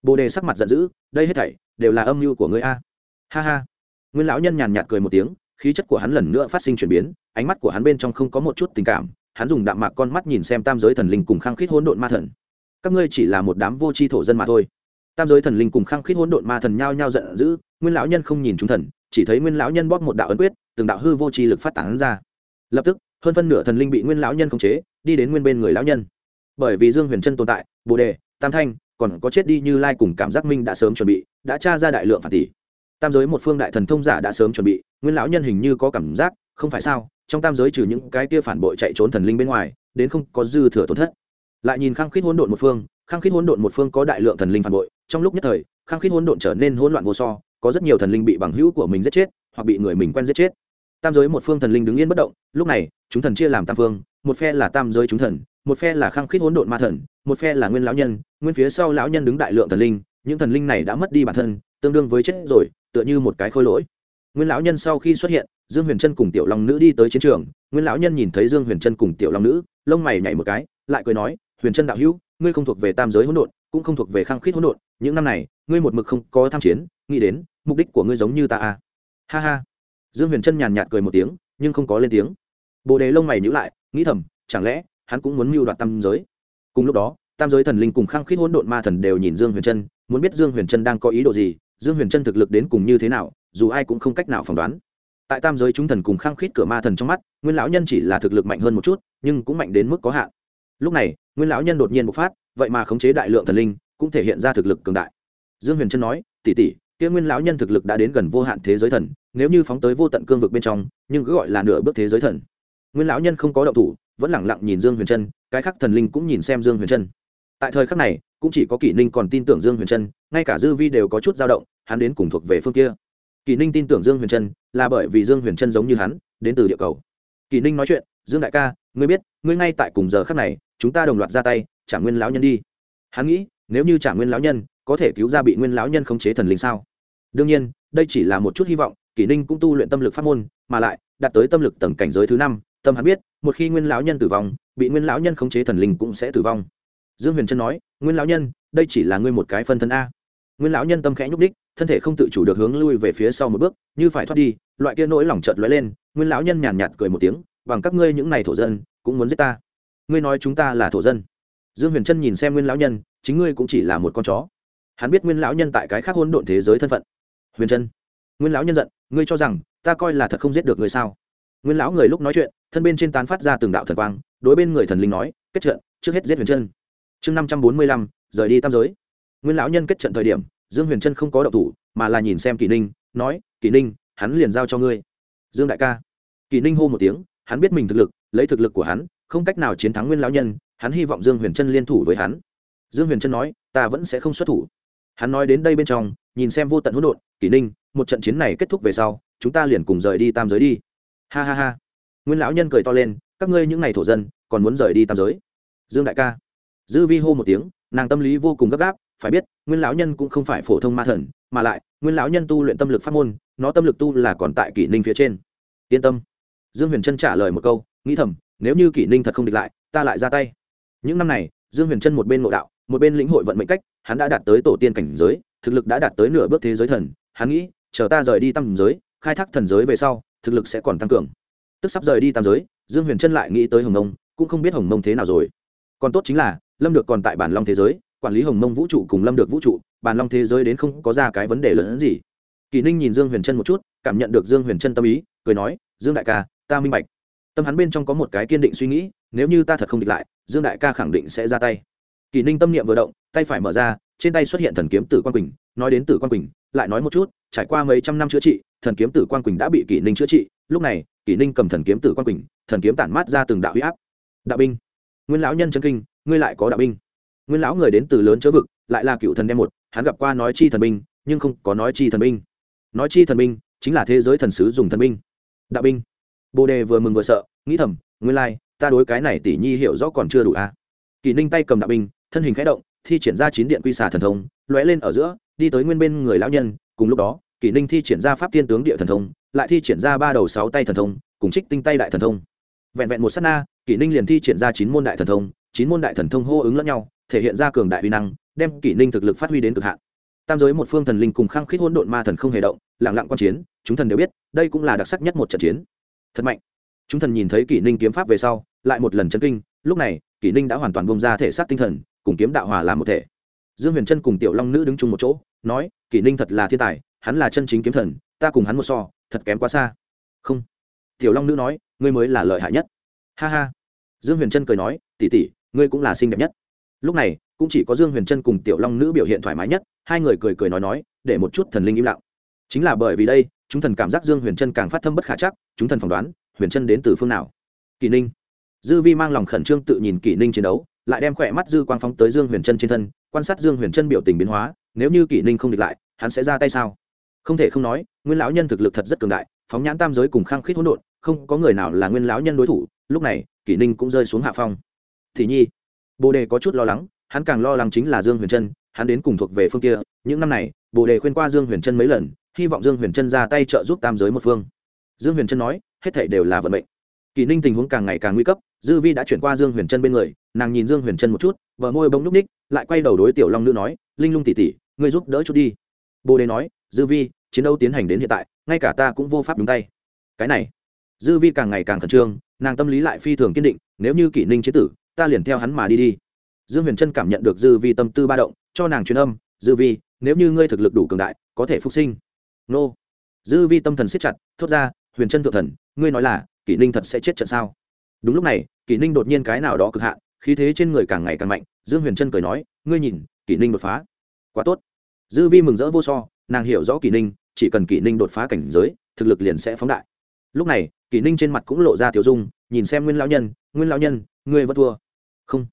Speaker 1: Bồ đề sắc mặt giận dữ, đây hết thảy đều là âm mưu của ngươi a. Ha ha. Nguyên lão nhân nhàn nhạt cười một tiếng khí chất của hắn lần nữa phát sinh chuyển biến, ánh mắt của hắn bên trong không có một chút tình cảm, hắn dùng đạm mạc con mắt nhìn xem tam giới thần linh cùng khăng khít hỗn độn ma thần. Các ngươi chỉ là một đám vô tri thổ dân mà thôi. Tam giới thần linh cùng khăng khít hỗn độn ma thần nhao nhao giận dữ, nguyên lão nhân không nhìn chúng thần, chỉ thấy nguyên lão nhân bóp một đạo ấn quyết, từng đạo hư vô tri lực phát tán ra. Lập tức, hơn phân nửa thần linh bị nguyên lão nhân khống chế, đi đến nguyên bên người lão nhân. Bởi vì dương huyền chân tồn tại, bồ đề, tam thanh, còn có chết đi như lai cùng cảm giác minh đã sớm chuẩn bị, đã tra ra đại lượng phản tỷ. Tam giới một phương đại thần thông giả đã sớm chuẩn bị nguyên lão nhân hình như có cảm giác, không phải sao, trong tam giới trừ những cái kia phản bội chạy trốn thần linh bên ngoài, đến không có dư thừa tổn thất. Lại nhìn khăng khít hỗn độn một phương, khăng khít hỗn độn một phương có đại lượng thần linh phản bội, trong lúc nhất thời, khăng khít hỗn độn trở nên hỗn loạn vô so, có rất nhiều thần linh bị bằng hữu của mình giết chết, hoặc bị người mình quen giết chết. Tam giới một phương thần linh đứng yên bất động, lúc này, chúng thần chia làm tam phương, một phe là tam giới chúng thần, một phe là khăng khít hỗn độn ma thần, một phe là nguyên lão nhân, nguyên phía sau lão nhân đứng đại lượng thần linh, những thần linh này đã mất đi bản thân, tương đương với chết rồi, tựa như một cái khôi lỗi nguyên lão nhân sau khi xuất hiện, dương huyền trân cùng tiểu long nữ đi tới chiến trường. Nguyên lão nhân nhìn thấy dương huyền trân cùng tiểu long nữ, lông mày nhảy một cái, lại cười nói, huyền trân đạo hữu, ngươi không thuộc về tam giới hỗn độn, cũng không thuộc về khăng khít hỗn độn. Những năm này, ngươi một mực không có tham chiến, nghĩ đến, mục đích của ngươi giống như ta à. Ha ha. Dương huyền trân nhàn nhạt cười một tiếng, nhưng không có lên tiếng. Bồ đề lông mày nhữ lại, nghĩ thầm, chẳng lẽ hắn cũng muốn mưu đoạt tam giới? Cùng lúc đó, tam giới thần linh cùng khăng khít hỗn độn ma thần đều nhìn dương huyền trân, muốn biết dương huyền trân đang có ý đồ gì, dương huyền trân thực lực đến cùng như thế nào dù ai cũng không cách nào phỏng đoán. Tại tam giới chúng thần cùng khăng khít cửa ma thần trong mắt, nguyên lão nhân chỉ là thực lực mạnh hơn một chút, nhưng cũng mạnh đến mức có hạn. Lúc này, nguyên lão nhân đột nhiên bộc phát, vậy mà khống chế đại lượng thần linh, cũng thể hiện ra thực lực cường đại. Dương huyền trân nói tỉ tỉ kia nguyên lão nhân thực lực đã đến gần vô hạn thế giới thần, nếu như phóng tới vô tận cương vực bên trong, nhưng cứ gọi là nửa bước thế giới thần. Nguyên lão nhân không có động thủ, vẫn lẳng lặng nhìn dương huyền trân cái khác thần linh cũng nhìn xem dương huyền trân tại thời khắc này, cũng chỉ có kỷ ninh còn tin tưởng dương huyền trân ngay cả dư vi đều có chút dao động, hắn đến cùng thuộc về phương kia. Kỳ ninh tin tưởng dương huyền trân là bởi vì dương huyền trân giống như hắn, đến từ địa cầu. Kỳ ninh nói chuyện, dương đại ca, ngươi biết, ngươi ngay tại cùng giờ khắc này, chúng ta đồng loạt ra tay, trả nguyên lão nhân đi. Hắn nghĩ, nếu như trả nguyên lão nhân, có thể cứu ra bị nguyên lão nhân khống chế thần linh sao? Đương nhiên, đây chỉ là một chút hy vọng kỷ ninh cũng tu luyện tâm lực pháp môn, mà lại, đạt tới tâm lực tầng cảnh giới thứ năm, tâm hắn biết, một khi nguyên lão nhân tử vong, bị nguyên lão nhân khống chế thần linh cũng sẽ tử vong. Dương huyền trân nói, nguyên lão nhân, đây chỉ là ngươi một cái phân thân a nguyên lão nhân tâm khẽ nhúc đích thân thể không tự chủ được hướng lui về phía sau một bước, như phải thoát đi, loại kia nỗi lòng chợt lóe lên, nguyên lão nhân nhàn nhạt cười một tiếng, bằng các ngươi những này thổ dân, cũng muốn giết ta. Ngươi nói chúng ta là thổ dân. Dương huyền trân nhìn xem nguyên lão nhân, chính ngươi cũng chỉ là một con chó. Hắn biết nguyên lão nhân tại cái khác hôn độn thế giới thân phận. Huyền trân nguyên lão nhân giận, ngươi cho rằng ta coi là thật không giết được ngươi sao? Nguyên lão người lúc nói chuyện, thân bên trên tán phát ra từng đạo thần quang, đối bên người thần linh nói, kết trận, trước hết giết huyền trân chương năm trăm bốn mươi lăm, rời đi tam giới. Nguyên lão nhân kết trận thời điểm dương huyền trân không có động thủ, mà là nhìn xem kỳ ninh, nói kỳ ninh, hắn liền giao cho ngươi. Dương đại ca. Kỳ ninh hô một tiếng, hắn biết mình thực lực, lấy thực lực của hắn, không cách nào chiến thắng nguyên lão nhân, hắn hy vọng dương huyền trân liên thủ với hắn. Dương huyền trân nói, ta vẫn sẽ không xuất thủ. Hắn nói đến đây bên trong, nhìn xem vô tận hỗn độn kỳ ninh, một trận chiến này kết thúc về sau, chúng ta liền cùng rời đi tam giới đi. Ha ha ha. Nguyên lão nhân cười to lên, các ngươi những này thổ dân, còn muốn rời đi tam giới? Dương đại ca. Dư vi hô một tiếng, nàng tâm lý vô cùng gấp gáp phải biết, nguyên lão nhân cũng không phải phổ thông ma thần, mà lại, nguyên lão nhân tu luyện tâm lực pháp môn, nó tâm lực tu là còn tại kỷ ninh phía trên. Yên tâm. Dương huyền trân trả lời một câu, nghĩ thầm, nếu như kỷ ninh thật không địch lại, ta lại ra tay. Những năm này, dương huyền trân một bên ngộ đạo, một bên lĩnh hội vận mệnh cách, hắn đã đạt tới tổ tiên cảnh giới, thực lực đã đạt tới nửa bước thế giới thần, hắn nghĩ, chờ ta rời đi tam giới, khai thác thần giới về sau, thực lực sẽ còn tăng cường. Tức sắp rời đi tam giới, dương huyền trân lại nghĩ tới hồng mông, cũng không biết hồng mông thế nào rồi. Còn tốt chính là, lâm được còn tại bản long thế giới quản lý hồng mông vũ trụ cùng lâm được vũ trụ, bàn long thế giới đến không có ra cái vấn đề lớn hơn gì. Kỳ ninh nhìn dương huyền trân một chút, cảm nhận được dương huyền trân tâm ý, cười nói, dương đại ca, ta minh bạch. Tâm hắn bên trong có một cái kiên định suy nghĩ, nếu như ta thật không địch lại, dương đại ca khẳng định sẽ ra tay. Kỳ ninh tâm niệm vừa động, tay phải mở ra, trên tay xuất hiện thần kiếm tử quan quỳnh, nói đến tử quan quỳnh, lại nói một chút, trải qua mấy trăm năm chữa trị, thần kiếm tử quan quỳnh đã bị kỷ ninh chữa trị, lúc này kỷ ninh cầm thần kiếm tử quan quỳnh, thần kiếm tản mát ra từng đạo huy áp. Đạo binh. Nguyên lão nhân chân kinh, ngươi lại có đạo binh? Nguyên lão người đến từ lớn chớ vực, lại là cựu thần đem một, hắn gặp qua nói chi thần binh, nhưng không có nói chi thần binh. Nói chi thần binh, chính là thế giới thần sứ dùng thần binh. Đạo binh. Bồ đề vừa mừng vừa sợ, nghĩ thầm, nguyên lai, ta đối cái này tỷ nhi hiểu rõ còn chưa đủ a à? kỳ ninh tay cầm đạo binh, thân hình khẽ động, thi triển ra chín điện quy xà thần thông, lóe lên ở giữa, đi tới nguyên bên người lão nhân, cùng lúc đó, kỳ ninh thi triển ra pháp thiên tướng địa thần thông, lại thi triển ra ba đầu sáu tay thần thông, cùng trích tinh tay đại thần thông. Vẹn vẹn một s á t na kỷ ninh liền thi triển ra chín môn đại thần thông, chín môn đại thần thông hô ứng lẫn nhau thể hiện ra cường đại uy năng, đem kỷ ninh thực lực phát huy đến cực hạn. Tam giới một phương thần linh cùng khăng khít hỗn độn ma thần không hề động lẳng lặng quan chiến, chúng thần đều biết, đây cũng là đặc sắc nhất một trận chiến. Thật mạnh. Chúng thần nhìn thấy kỷ ninh kiếm pháp về sau, lại một lần chấn kinh, lúc này, kỷ ninh đã hoàn toàn bông ra thể xác tinh thần, cùng kiếm đạo hòa làm một thể. Dương huyền trân cùng tiểu long nữ đứng chung một chỗ, nói, kỷ ninh thật là thiên tài, hắn là chân chính kiếm thần, ta cùng hắn một so, thật kém quá xa. Không. Tiểu long nữ nói, ngươi mới là lợi hại nhất. Ha ha. Dương huyền trân cười nói tỉ tỉ ngươi cũng là xinh đẹp nhất lúc này, cũng chỉ có dương huyền trân cùng tiểu long nữ biểu hiện thoải mái nhất, hai người cười cười nói nói, để một chút thần linh im lặng. Chính là bởi vì đây, chúng thần cảm giác dương huyền trân càng phát thâm bất khả chắc, chúng thần phỏng đoán, huyền trân đến từ phương nào? Kỳ ninh. Dư vi mang lòng khẩn trương tự nhìn kỷ ninh chiến đấu, lại đem khỏe mắt dư quang phóng tới dương huyền trân trên thân, quan sát dương huyền trân biểu tình biến hóa, nếu như kỷ ninh không địch lại, hắn sẽ ra tay sao? Không thể không nói, nguyên lão nhân thực lực thật rất cường đại, phóng nhãn tam giới cùng khăng khít hỗn độn, không có người nào là nguyên lão nhân đối thủ, lúc này, kỷ ninh cũng rơi xuống hạ phong. Thì nhi bồ đề có chút lo lắng, hắn càng lo lắng chính là dương huyền trân, hắn đến cùng thuộc về phương kia. Những năm này, bồ đề khuyên qua dương huyền trân mấy lần, hy vọng dương huyền trân ra tay trợ giúp tam giới một phương. Dương huyền trân nói, hết thảy đều là vận mệnh. Kỳ ninh tình huống càng ngày càng nguy cấp, dư vi đã chuyển qua dương huyền trân bên người, nàng nhìn dương huyền trân một chút vợ môi bông núp ních, lại quay đầu đối tiểu long nữ nói, linh lung tỉ tỉ ngươi giúp đỡ chút đi. Bồ đề nói, dư vi, chiến đấu tiến hành đến hiện tại, ngay cả ta cũng vô pháp đúng tay. Cái này, dư vi càng ngày càng khẩn trương, nàng tâm lý lại phi thường kiên định, nếu như kỷ ninh chế tử ta liền theo hắn mà đi đi. Dương huyền trân cảm nhận được dư vi tâm tư ba động, cho nàng truyền âm, dư vi, nếu như ngươi thực lực đủ cường đại, có thể phục sinh. Nô. Dư vi tâm thần siết chặt, thốt ra, huyền trân thượng thần, ngươi nói là, kỷ ninh thật sẽ chết trận sao? Đúng lúc này, kỷ ninh đột nhiên cái nào đó cực hạn, khí thế trên người càng ngày càng mạnh, dương huyền trân cười nói, ngươi nhìn, kỷ ninh đột phá. Quá tốt. Dư vi mừng rỡ vô so, nàng hiểu rõ kỷ ninh, chỉ cần kỷ ninh đột phá cảnh giới, thực lực liền sẽ phóng đại. Lúc này, kỷ ninh trên mặt cũng lộ ra tiểu dung, nhìn xem nguyên lão nhân, nguyên lão nhân, ngươi vẫn thua không.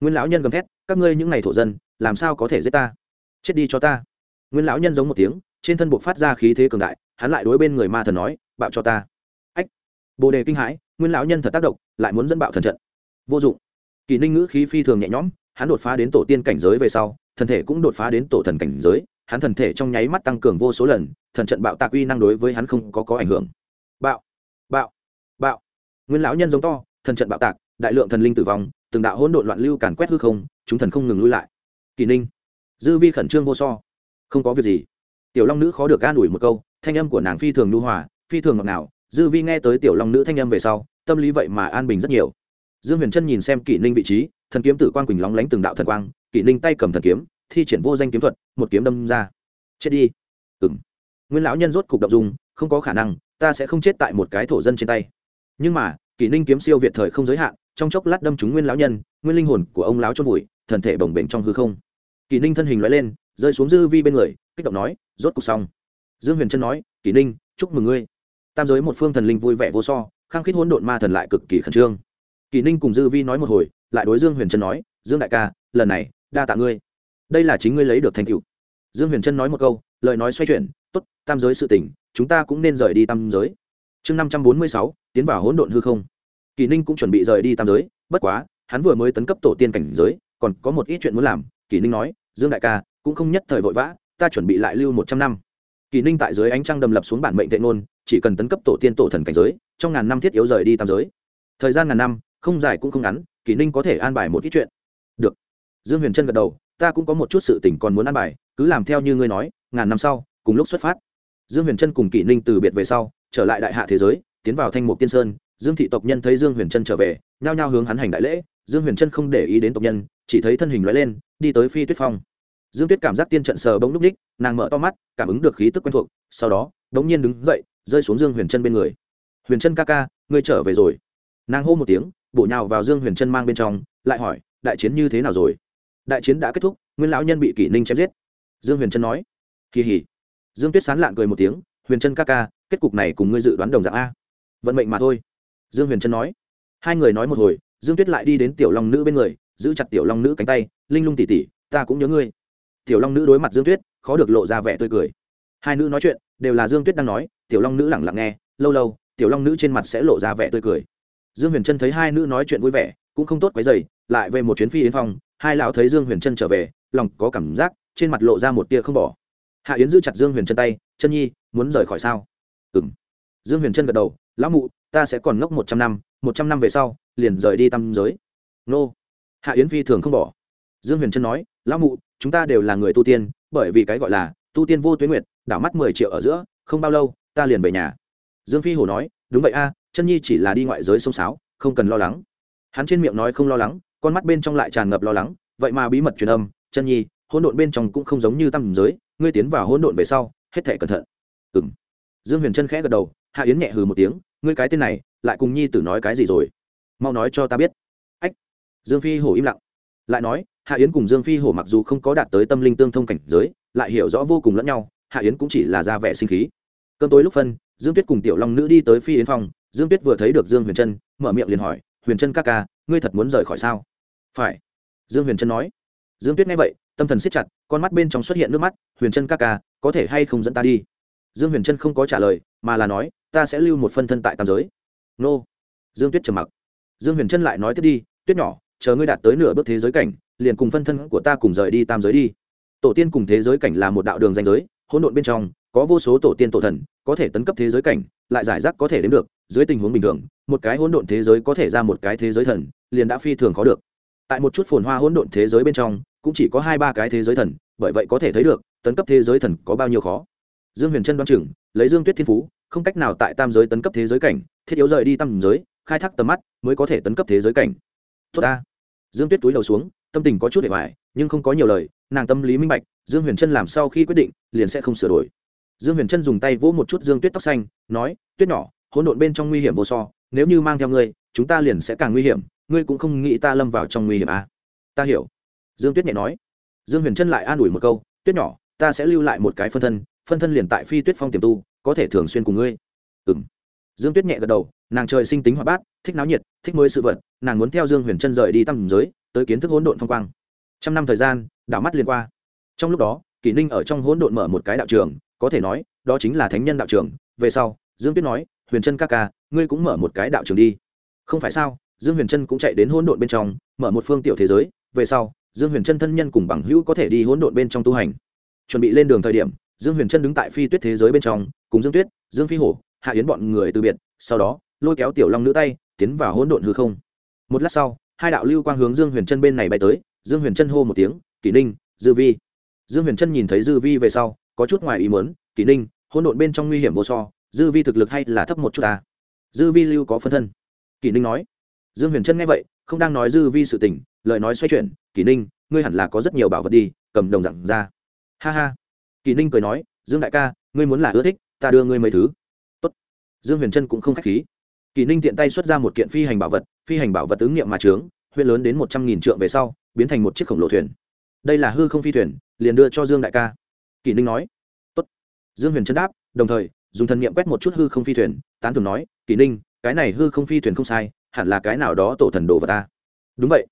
Speaker 1: Nguyên lão nhân gầm thét, các ngươi những ngày thổ dân, làm sao có thể giết ta? Chết đi cho ta. Nguyên lão nhân giống một tiếng, trên thân buộc phát ra khí thế cường đại, hắn lại đối bên người ma thần nói, bạo cho ta. Ách. Bồ đề kinh hãi, nguyên lão nhân thật tác động, lại muốn dẫn bạo thần trận. Vô dụng. Kỳ ninh ngữ khí phi thường nhẹ nhõm, hắn đột phá đến tổ tiên cảnh giới về sau, thần thể cũng đột phá đến tổ thần cảnh giới, hắn thần thể trong nháy mắt tăng cường vô số lần, thần trận bạo tạc uy năng đối với hắn không có có ảnh hưởng. Bạo. Bạo. Bạo. Nguyên lão nhân giống to, thần trận bạo tạc, đại lượng thần linh tử vong từng đạo hỗn độn loạn lưu càn quét hư không, chúng thần không ngừng lui lại. Kỳ ninh, dư vi khẩn trương vô so. Không có việc gì. Tiểu long nữ khó được an ủi một câu, thanh âm của nàng phi thường nhu hòa, phi thường ngọt ngào. Dư vi nghe tới tiểu long nữ thanh âm về sau, tâm lý vậy mà an bình rất nhiều. Dương huyền trân nhìn xem kỷ ninh vị trí, thần kiếm tử quang quỳnh lóng lánh từng đạo thần quang kỷ ninh tay cầm thần kiếm, thi triển vô danh kiếm thuật, một kiếm đâm ra. Chết đi. Ừ m nguyên lão nhân rốt cục đ ộ n g dung, không có khả năng, ta sẽ không chết tại một cái thổ dân trên tay. Nhưng mà kỷ ninh kiếm siêu việt thời không giới hạn trong chốc lát đâm trúng nguyên lão nhân, nguyên linh hồn của ông lão chôn vùi, thần thể bồng bềnh trong hư không. Kỳ ninh thân hình loại lên, rơi xuống dư vi bên người, kích động nói, rốt cục xong. Dương huyền trân nói kỳ ninh, chúc mừng ngươi. Tam giới một phương thần linh vui vẻ vô so, khăng khít hỗn độn ma thần lại cực kỳ khẩn trương. Kỳ ninh cùng dư vi nói một hồi, lại đối dương huyền trân nói, dương đại ca, lần này, đa tạ ngươi. Đây là chính ngươi lấy được thành tựu. Dương huyền trân nói một câu, lời nói xoay chuyển t ố t tam giới sự tỉnh chúng ta cũng nên rời đi tam giới. Chương năm trăm bốn mươi sáu, tiến vào hỗn độn hư không kỳ ninh cũng chuẩn bị rời đi tam giới, bất quá, hắn vừa mới tấn cấp tổ tiên cảnh giới, còn có một ít chuyện muốn làm. Kỳ ninh nói, dương đại ca, cũng không nhất thời vội vã, ta chuẩn bị lại lưu một trăm năm. Kỳ ninh tại dưới ánh trăng đầm lập xuống bản mệnh tệ ngôn, chỉ cần tấn cấp tổ tiên tổ thần cảnh giới, trong ngàn năm thiết yếu rời đi tam giới. Thời gian ngàn năm, không dài cũng không ngắn, kỳ ninh có thể an bài một ít chuyện. Được. Dương huyền trân gật đầu, ta cũng có một chút sự tỉnh còn muốn an bài, cứ làm theo như ngươi nói, ngàn năm sau, cùng lúc xuất phát. Dương huyền trân cùng Kỳ ninh từ biệt về sau, trở lại đại hạ thế giới, tiến vào thanh mục tiên sơn dương thị tộc nhân thấy dương huyền trân trở về, nhao nhao hướng hắn hành đại lễ, dương huyền trân không để ý đến tộc nhân, chỉ thấy thân hình loại lên, đi tới phi tuyết phong. Dương tuyết cảm giác tiên trận sờ bỗng núp ních nàng mở to mắt, cảm ứng được khí tức quen thuộc, sau đó đống nhiên đứng dậy, rơi xuống dương huyền trân bên người. Huyền trân ca ca, ngươi trở về rồi. Nàng hô một tiếng, bổ nhào vào dương huyền trân mang bên trong, lại hỏi, đại chiến như thế nào rồi? Đại chiến đã kết thúc, nguyên lão nhân bị kỷ ninh chém giết. Dương huyền trân nói. Kỳ hỉ. Dương tuyết sán lạn cười một tiếng, huyền trân ca ca, kết cục này cùng ngươi dự đoán đồng dạng a. Vận mệnh mà thôi dương huyền trân nói. Hai người nói một hồi, dương tuyết lại đi đến tiểu long nữ bên người, giữ chặt tiểu long nữ cánh tay, linh lung tỉ tỉ ta cũng nhớ ngươi. Tiểu long nữ đối mặt dương tuyết, khó được lộ ra vẻ tươi cười. Hai nữ nói chuyện, đều là dương tuyết đang nói, tiểu long nữ lẳng lặng nghe, lâu lâu, tiểu long nữ trên mặt sẽ lộ ra vẻ tươi cười. Dương huyền trân thấy hai nữ nói chuyện vui vẻ, cũng không tốt quấy dày lại về một chuyến phi yến phong hai lão thấy dương huyền trân trở về, lòng có cảm giác, trên mặt lộ ra một tia không bỏ. Hạ yến giữ chặt dương huyền trân tay chân nhi, muốn rời khỏi sao? Ừ m dương huyền trân gật đầu lão mụ, ta sẽ còn ngốc một trăm năm, một trăm năm về sau, liền rời đi tam giới. Nô. Hạ yến phi thường không bỏ. Dương huyền trân nói, lão mụ, chúng ta đều là người tu tiên, bởi vì cái gọi là tu tiên vô tuyến nguyệt, đảo mắt mười triệu ở giữa, không bao lâu, ta liền về nhà. Dương phi hổ nói, đúng vậy a, chân nhi chỉ là đi ngoại giới sông sáo, không cần lo lắng. Hắn trên miệng nói không lo lắng, con mắt bên trong lại tràn ngập lo lắng, vậy mà bí mật truyền âm, chân nhi, hỗn độn bên trong cũng không giống như tầm giới, ngươi tiến vào hỗn độn về sau, hết thể cẩn thận. Ừng dương huyền chân khẽ gật đầu, hạ yến nhẹ hừ một tiếng ngươi cái tên này lại cùng nhi tử nói cái gì rồi? Mau nói cho ta biết. Ách. Dương phi hổ im lặng. Lại nói, hạ yến cùng dương phi hổ mặc dù không có đạt tới tâm linh tương thông cảnh giới, lại hiểu rõ vô cùng lẫn nhau, hạ yến cũng chỉ là ra vẻ sinh khí. Cơn tối lúc phân, dương tuyết cùng tiểu long nữ đi tới phi yến phòng, dương tuyết vừa thấy được dương huyền trân, mở miệng liền hỏi, huyền trân ca ca, ngươi thật muốn rời khỏi sao? Phải. Dương huyền trân nói. Dương tuyết nghe vậy, tâm thần siết chặt, con mắt bên trong xuất hiện nước mắt, huyền trân ca ca, có thể hay không dẫn ta đi? Dương huyền trân không có trả lời, mà là nói, ta sẽ lưu một phân thân tại tam giới. Nô. Dương tuyết trầm mặc. Dương huyền trân lại nói tiếp đi, tuyết nhỏ, chờ ngươi đạt tới nửa bước thế giới cảnh, liền cùng phân thân của ta cùng rời đi tam giới đi. Tổ tiên cùng thế giới cảnh là một đạo đường danh giới, hỗn độn bên trong, có vô số tổ tiên tổ thần, có thể tấn cấp thế giới cảnh, lại giải rác có thể đến được, dưới tình huống bình thường, một cái hỗn độn thế giới có thể ra một cái thế giới thần, liền đã phi thường khó được. Tại một chút phồn hoa hỗn độn thế giới bên trong, cũng chỉ có hai ba cái thế giới thần, bởi vậy có thể thấy được, tấn cấp thế giới thần có bao nhiêu khó dương huyền trân đoán chừng, lấy dương tuyết thiên phú, không cách nào tại tam giới tấn cấp thế giới cảnh, thiết yếu rời đi tam giới, khai thác tầm mắt mới có thể tấn cấp thế giới cảnh. Tốt ta. Dương tuyết túi đầu xuống, tâm tình có chút để hoài nhưng không có nhiều lời, nàng tâm lý minh bạch, dương huyền trân làm sau khi quyết định, liền sẽ không sửa đổi. Dương huyền trân dùng tay vỗ một chút dương tuyết tóc xanh, nói, tuyết nhỏ, hỗn độn bên trong nguy hiểm vô so, nếu như mang theo ngươi, chúng ta liền sẽ càng nguy hiểm, ngươi cũng không nghĩ ta lâm vào trong nguy hiểm à. ta hiểu. Dương tuyết nhẹ nói. Dương huyền trân lại an ủi một câu, tuyết nhỏ, ta sẽ lưu lại một cái phân thân phân thân liền tại phi tuyết phong tiềm tu, có thể thường xuyên cùng ngươi. Ừ m dương tuyết nhẹ gật đầu, nàng trời sinh tính hoạt bát, thích náo nhiệt, thích mới sự vật, nàng muốn theo dương huyền trân rời đi tăm giới, tới kiến thức hỗn độn phong quang. Trăm năm thời gian, đảo mắt liên qua. Trong lúc đó, kỷ ninh ở trong hỗn độn mở một cái đạo trường, có thể nói, đó chính là thánh nhân đạo trường. Về sau, dương tuyết nói, huyền trân ca ca, ngươi cũng mở một cái đạo trường đi. Không phải sao, dương huyền trân cũng chạy đến hỗn độn bên trong, mở một phương tiểu thế giới. Về sau, dương huyền trân thân nhân cùng bằng hữu có thể đi hỗn độn bên trong tu hành. Chuẩn bị lên đường thời điểm dương huyền trân đứng tại phi tuyết thế giới bên trong, cùng dương tuyết, dương phi hổ, hạ yến bọn người từ biệt, sau đó, lôi kéo tiểu long nữ tay, tiến vào hỗn độn hư không. Một lát sau, hai đạo lưu quang hướng dương huyền trân bên này bay tới, dương huyền trân hô một tiếng, kỷ ninh, dư vi. Dương huyền trân nhìn thấy dư vi về sau, có chút ngoài ý muốn, kỷ ninh, hỗn độn bên trong nguy hiểm vô so, dư vi thực lực hay là thấp một chút ta dư vi lưu có phân thân. Kỷ ninh nói. Dương huyền trân nghe vậy, không đang nói dư vi sự tình, lời nói xoay chuyển, kỷ ninh, ngươi hẳn là có rất nhiều bảo vật đi, cầm đồng dặn ra. Ha ha. Kỳ ninh cười nói, dương đại ca, ngươi muốn là ưa thích, ta đưa ngươi mấy thứ. Tốt. dương huyền trân cũng không k h á c h khí. Kỳ ninh tiện tay xuất ra một kiện phi hành bảo vật, phi hành bảo vật ứng nghiệm mà trướng huyện lớn đến một trăm nghìn trượng về sau, biến thành một chiếc khổng lồ thuyền. Đây là hư không phi thuyền, liền đưa cho dương đại ca. Kỳ ninh nói. Tốt. dương huyền trân đáp, đồng thời, dùng thần nghiệm quét một chút hư không phi thuyền, tán thường nói, Kỳ ninh, cái này hư không phi thuyền không sai, hẳn là cái nào đó tổ thần đồ vật ta. Đúng vậy.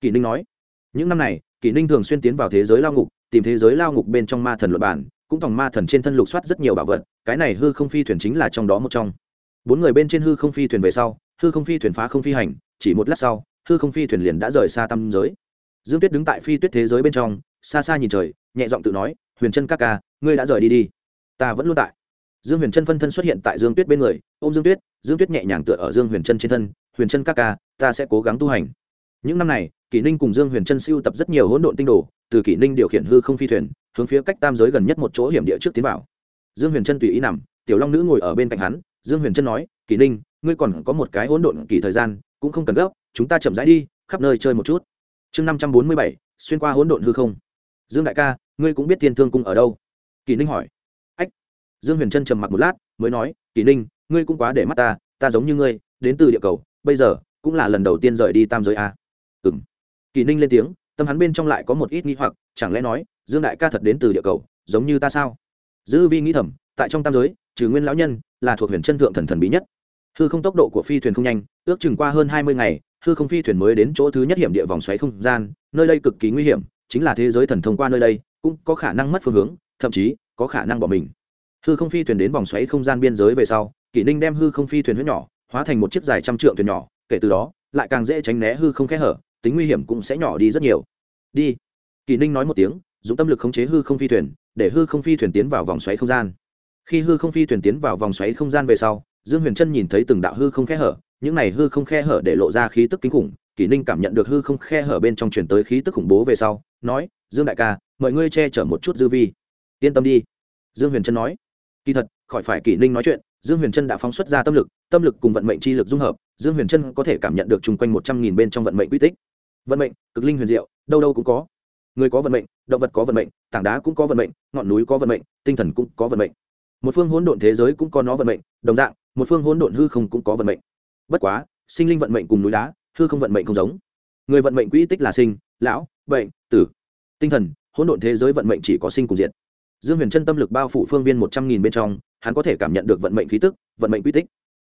Speaker 1: Kỳ ninh nói. Những năm này kỷ ninh thường xuyên tiến vào thế giới lao ngục, tìm thế giới lao ngục bên trong ma thần luật bản cũng tòng ma thần trên thân lục soát rất nhiều bảo vật, cái này hư không phi thuyền chính là trong đó một trong. Bốn người bên trên hư không phi thuyền về sau, hư không phi thuyền phá không phi hành, chỉ một lát sau, hư không phi thuyền liền đã rời xa tâm giới. Dương tuyết đứng tại phi tuyết thế giới bên trong, xa xa nhìn trời, nhẹ giọng tự nói, huyền trân các ca, ngươi đã rời đi đi. Ta vẫn luôn tại. Dương huyền trân phân thân xuất hiện tại dương tuyết bên người ô m dương tuyết dương tuyết nhẹ nhàng tựa ở dương huyền trân trên thân, huyền trân các ca, ta sẽ cố gắng tu hành những năm này, kỷ ninh cùng dương huyền trân siêu tập rất nhiều hỗn độn tinh đồ, từ kỷ ninh điều khiển hư không phi thuyền, hướng phía cách tam giới gần nhất một chỗ hiểm địa trước tiến vào. Dương huyền trân tùy ý nằm, tiểu long nữ ngồi ở bên cạnh hắn, dương huyền trân nói, kỷ ninh, ngươi còn có một cái hỗn độn kỳ thời gian, cũng không cần gấp, chúng ta chậm rãi đi, khắp nơi chơi một chút. Chương năm trăm bốn mươi bảy, xuyên qua hỗn độn hư không. Dương đại ca, ngươi cũng biết thiên thương cung ở đâu? Kỷ ninh hỏi. Ách. Dương huyền trân trầm mặc một lát, mới nói, kỷ ninh, ngươi cũng quá để mắt ta ta giống như ngươi, đến từ địa cầu, bây giờ cũng là lần đầu tiên rời đi tam giới a ừ m kỳ ninh lên tiếng, tâm hắn bên trong lại có một ít nghi hoặc, chẳng lẽ nói, dương đại ca thật đến từ địa cầu, giống như ta sao? Dư vi nghĩ thầm, tại trong tam giới, trừ nguyên lão nhân, là thuộc huyền chân thượng thần thần bí nhất. Hư không tốc độ của phi thuyền không nhanh, ước chừng qua hơn hai mươi ngày, hư không phi thuyền mới đến chỗ thứ nhất hiểm địa vòng xoáy không gian, nơi đây cực kỳ nguy hiểm, chính là thế giới thần thông qua nơi đây, cũng có khả năng mất phương hướng, thậm chí, có khả năng bỏ mình. Hư không phi thuyền đến vòng xoáy không gian biên giới về sau kỷ ninh đem hư không phi thuyền huyết nhỏ, hóa thành một chiếc dài trăm trượng thuyền nhỏ, kể từ đó, lại càng dễ tránh né hư không kẽ hở tính nguy hiểm cũng sẽ nhỏ đi rất nhiều. Đi. Kỷ ninh nói một tiếng, dùng tâm lực khống chế hư không phi thuyền, để hư không phi thuyền tiến vào vòng xoáy không gian. Khi hư không phi thuyền tiến vào vòng xoáy không gian về sau, dương huyền trân nhìn thấy từng đạo hư không khe hở, những này hư không khe hở để lộ ra khí tức kinh khủng kỷ ninh cảm nhận được hư không khe hở bên trong chuyển tới khí tức khủng bố về sau, nói, dương đại ca, mời ngươi che chở một chút dư vi. Yên tâm đi. Dương huyền trân nói. Kỳ thật, khỏi phải kỷ ninh nói chuyện, dương huyền trân đã phóng xuất ra tâm lực tâm lực cùng vận mệnh chi lực dung hợp, dương huyền trân có thể cảm nhận được chung quanh một trăm nghìn bên trong vận mệnh quy tích vận mệnh, cực linh huyền diệu, đâu đâu cũng có. Người có vận mệnh, động vật có vận mệnh, tảng đá cũng có vận mệnh, ngọn núi có vận mệnh, tinh thần cũng có vận mệnh. Một phương hỗn độn thế giới cũng có nó vận mệnh, đồng dạng, một phương hỗn độn hư không cũng có vận mệnh. Bất quá, sinh linh vận mệnh cùng núi đá, hư không vận mệnh không giống. Người vận mệnh quỹ tích là sinh, lão, bệnh, tử. Tinh thần, hỗn độn thế giới vận mệnh chỉ có sinh cùng diệt. Dương huyền chân tâm lực bao phủ phương viên một trăm nghìn bên trong, hắn có thể cảm nhận được vận mệnh khí tức, vận mệnh quy tích.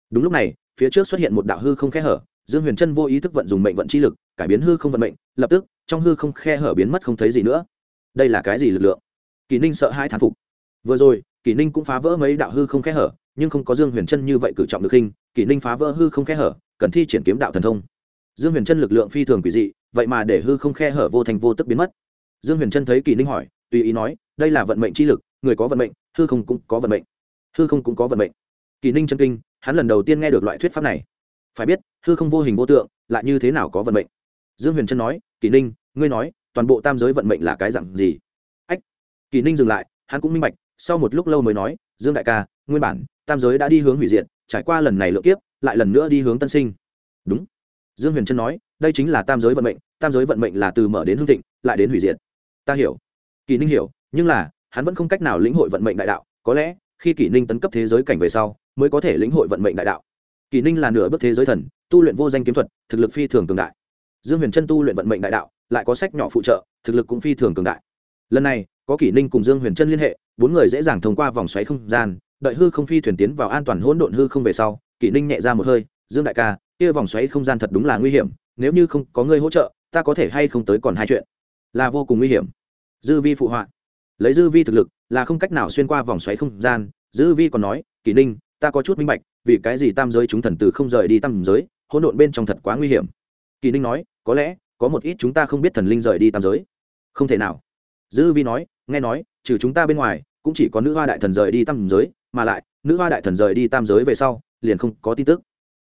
Speaker 1: Đúng lúc này, phía trước xuất hiện một đạo hư không khe hở, dương huyền chân vô ý thức vận dùng mệnh vận chi lực cải biến hư không vận mệnh, lập tức, trong hư không khe hở biến mất không thấy gì nữa. Đây là cái gì lực lượng? Kỳ ninh sợ hai thán phục. Vừa rồi, kỳ ninh cũng phá vỡ mấy đạo hư không khe hở, nhưng không có dương huyền chân như vậy cử trọng được hình, kỳ ninh phá vỡ hư không khe hở, cần thi triển kiếm đạo thần thông. Dương huyền chân lực lượng phi thường quỷ dị, vậy mà để hư không khe hở vô thành vô tức biến mất. Dương huyền chân thấy kỳ ninh hỏi, tùy ý nói, đây là vận mệnh chi lực, người có vận mệnh, hư không cũng có vận mệnh. Hư không cũng có vận mệnh. Kỳ ninh chân kinh, hắn lần đầu tiên nghe được loại thuyết pháp này. Phải biết, hư không vô hình vô tượng, lại như thế nào có vận mệnh? Dương huyền trân nói, kỳ ninh, ngươi nói, toàn bộ tam giới vận mệnh là cái dặn gì? Ách, kỳ ninh dừng lại, hắn cũng minh bạch, sau một lúc lâu mới nói, dương đại ca, nguyên bản, tam giới đã đi hướng hủy diệt, trải qua lần này lựa kiếp, lại lần nữa đi hướng tân sinh. Đúng. Dương huyền trân nói, đây chính là tam giới vận mệnh, tam giới vận mệnh là từ mở đến hương thịnh, lại đến hủy diệt. Ta hiểu. Kỳ ninh hiểu, nhưng là, hắn vẫn không cách nào lĩnh hội vận mệnh đại đạo, có lẽ, khi kỷ ninh tấn cấp thế giới cảnh về sau, mới có thể lĩnh hội vận mệnh đại đạo. Kỷ ninh là nửa bước thế giới thần, tu luyện vô danh kiếm thuật, thực lực phi thường cường đại dương huyền trân tu luyện vận mệnh đại đạo, lại có sách nhỏ phụ trợ, thực lực cũng phi thường cường đại. Lần này, có kỷ ninh cùng dương huyền trân liên hệ, bốn người dễ dàng thông qua vòng xoáy không gian, đợi hư không phi thuyền tiến vào an toàn hỗn độn hư không về sau, kỷ ninh nhẹ ra một hơi, dương đại ca, kia vòng xoáy không gian thật đúng là nguy hiểm, nếu như không có người hỗ trợ, ta có thể hay không tới còn hai chuyện. Là vô cùng nguy hiểm. Dư vi phụ họa. Lấy dư vi thực lực, là không cách nào xuyên qua vòng xoáy không gian, dư vi còn nói, kỷ ninh, ta có chút minh bạch, vì cái gì tam giới chúng thần từ không rời đi tam giới, hỗn độn bên trong thật quá nguy hiểm. Kỳ ninh nói có lẽ có một ít chúng ta không biết thần linh rời đi tam giới. Không thể nào. Dư vi nói nghe nói trừ chúng ta bên ngoài cũng chỉ có nữ hoa đại thần rời đi tam giới mà lại nữ hoa đại thần rời đi tam giới về sau liền không có tin tức.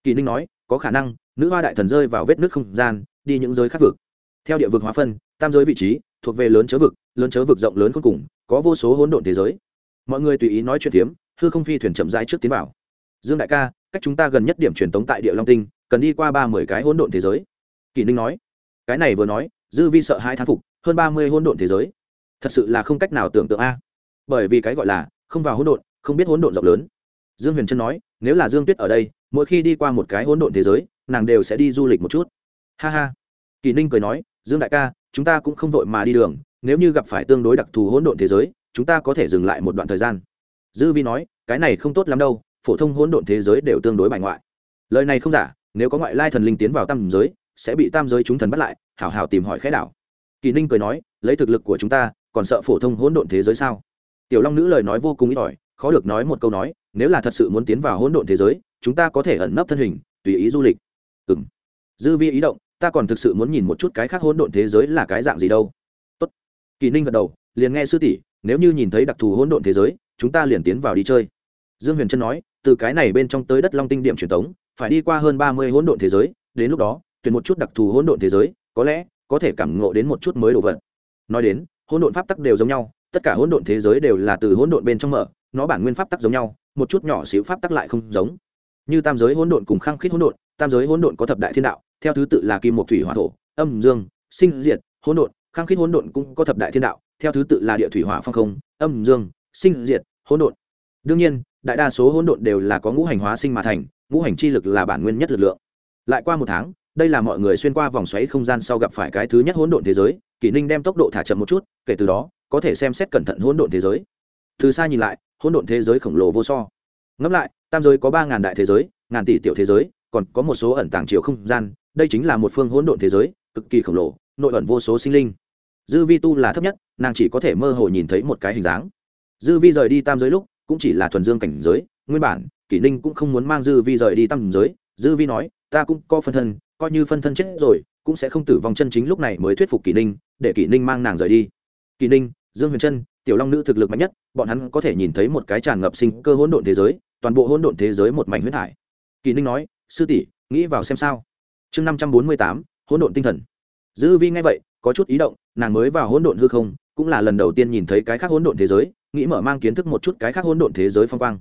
Speaker 1: Kỳ ninh nói có khả năng nữ hoa đại thần rơi vào vết nước không gian đi những giới khác vực. Theo địa vực hóa phân tam giới vị trí thuộc về lớn chớ vực lớn chớ vực rộng lớn cuối cùng có vô số hỗn độn thế giới. Mọi người tùy ý nói chuyện tiếm, hư không phi thuyền chậm rãi trước tiến vào. Dương đại ca cách chúng ta gần nhất điểm truyền tống tại địa long tinh cần đi qua ba mươi cái hỗn độn thế giới kỳ ninh nói. Cái này vừa nói, dư vi sợ hai thán phục, hơn ba mươi hỗn độn thế giới. Thật sự là không cách nào tưởng tượng a. Bởi vì cái gọi là, không vào hỗn độn, không biết hỗn độn rộng lớn. Dương huyền trân nói, nếu là dương tuyết ở đây, mỗi khi đi qua một cái hỗn độn thế giới, nàng đều sẽ đi du lịch một chút. Ha ha. Kỳ ninh cười nói, dương đại ca, chúng ta cũng không vội mà đi đường, nếu như gặp phải tương đối đặc thù hỗn độn thế giới, chúng ta có thể dừng lại một đoạn thời gian. Dư vi nói, cái này không tốt lắm đâu, phổ thông hỗn độn thế giới đều tương đối bài ngoại. Lời này không giả, nếu có ngoại lai thần linh tiến vào tam giới sẽ bị tam giới chúng thần bắt lại, hảo hảo tìm hỏi khẽ đảo. Kỳ ninh cười nói, lấy thực lực của chúng ta, còn sợ phổ thông hỗn độn thế giới sao? Tiểu long nữ lời nói vô cùng ít ỏi, khó được nói một câu nói, nếu là thật sự muốn tiến vào hỗn độn thế giới, chúng ta có thể ẩn nấp thân hình, tùy ý du lịch. Ừ m dư vi ý động, ta còn thực sự muốn nhìn một chút cái khác hỗn độn thế giới là cái dạng gì đâu. Tốt. kỳ ninh gật đầu, liền nghe sư tỷ, nếu như nhìn thấy đặc thù hỗn độn thế giới, chúng ta liền tiến vào đi chơi. Dương huyền trân nói, từ cái này bên trong tới đất long tinh điểm truyền thống phải đi qua hơn ba mươi hỗn độn thế giới, đến lúc đó tuyển một chút đặc thù hỗn độn thế giới, có lẽ có thể cảm ngộ đến một chút mới đồ vật. Nói đến, hỗn độn pháp tắc đều giống nhau, tất cả hỗn độn thế giới đều là từ hỗn độn bên trong mở, nó bản nguyên pháp tắc giống nhau, một chút nhỏ xíu pháp tắc lại không giống. Như tam giới hỗn độn cùng khăng khít hỗn độn, tam giới hỗn độn có thập đại thiên đạo, theo thứ tự là kim một thủy, hỏa, thổ, âm, dương, sinh, diệt, hỗn độn, khăng khít hỗn độn cũng có thập đại thiên đạo, theo thứ tự là địa, thủy, hỏa, phong không, âm, dương, sinh, diệt, hỗn độn. Đương nhiên, đại đa số hỗn độn đều là có ngũ hành hóa sinh mà thành, ngũ hành chi lực là bản nguyên nhất lực lượng. Lại qua một tháng đây là mọi người xuyên qua vòng xoáy không gian sau gặp phải cái thứ nhất hỗn độn thế giới, kỷ ninh đem tốc độ thả chậm một chút, kể từ đó, có thể xem xét cẩn thận hỗn độn thế giới. Từ xa nhìn lại, hỗn độn thế giới khổng lồ vô so. Ngẫm lại, tam giới có ba ngàn đại thế giới, ngàn tỷ tiểu thế giới, còn có một số ẩn tàng chiều không gian, đây chính là một phương hỗn độn thế giới, cực kỳ khổng lồ, nội ẩn vô số sinh linh. Dư vi tu là thấp nhất, nàng chỉ có thể mơ hồ nhìn thấy một cái hình dáng. Dư vi rời đi tam giới lúc, cũng chỉ là thuần dương cảnh giới, nguyên bản, kỷ ninh cũng không muốn mang dư vi rời đi tam giới. Dư vi nói, ta cũng có phân thân coi như phân thân chết rồi, cũng sẽ không tử vong chân chính lúc này mới thuyết phục kỷ ninh, để kỷ ninh mang nàng rời đi. Kỷ ninh, dương huyền trân, tiểu long nữ thực lực mạnh nhất, bọn hắn có thể nhìn thấy một cái tràn ngập sinh cơ hỗn độn thế giới, toàn bộ hỗn độn thế giới một mảnh huyết thải kỷ ninh nói, sư tỷ, nghĩ vào xem sao. Chương năm trăm bốn mươi tám, hỗn độn tinh thần. Dư vi nghe vậy, có chút ý động, nàng mới vào hỗn độn hư không, cũng là lần đầu tiên nhìn thấy cái khác hỗn độn thế giới, nghĩ mở mang kiến thức một chút cái khác hỗn độn thế giới phong quang.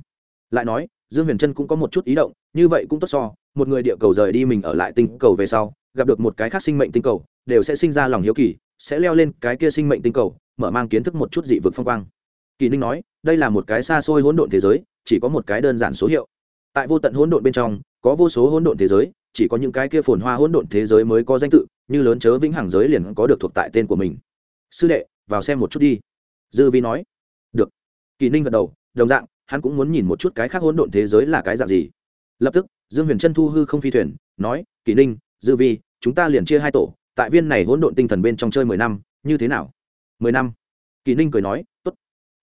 Speaker 1: Lại nói dương huyền trân cũng có một chút ý động, như vậy cũng tốt so, một người địa cầu rời đi mình ở lại tinh cầu về sau, gặp được một cái khác sinh mệnh tinh cầu, đều sẽ sinh ra lòng hiếu kỳ, sẽ leo lên cái kia sinh mệnh tinh cầu, mở mang kiến thức một chút dị vực phong quang. Kỳ ninh nói, đây là một cái xa xôi hỗn độn thế giới, chỉ có một cái đơn giản số hiệu. Tại vô tận hỗn độn bên trong, có vô số hỗn độn thế giới, chỉ có những cái kia phồn hoa hỗn độn thế giới mới có danh tự, như lớn chớ vĩnh hằng giới liền có được thuộc tại tên của mình. Sư đệ, vào xem một chút đi. Dư vi nói. Được. Kỳ ninh gật đầu, đồng dạng hắn cũng muốn nhìn một chút cái khác hỗn độn thế giới là cái dạng gì. Lập tức, dương huyền trân thu hư không phi thuyền, nói kỳ ninh, dư vi, chúng ta liền chia hai tổ, tại viên này hỗn độn tinh thần bên trong chơi mười năm, như thế nào? Mười năm. Kỳ ninh cười nói t ố t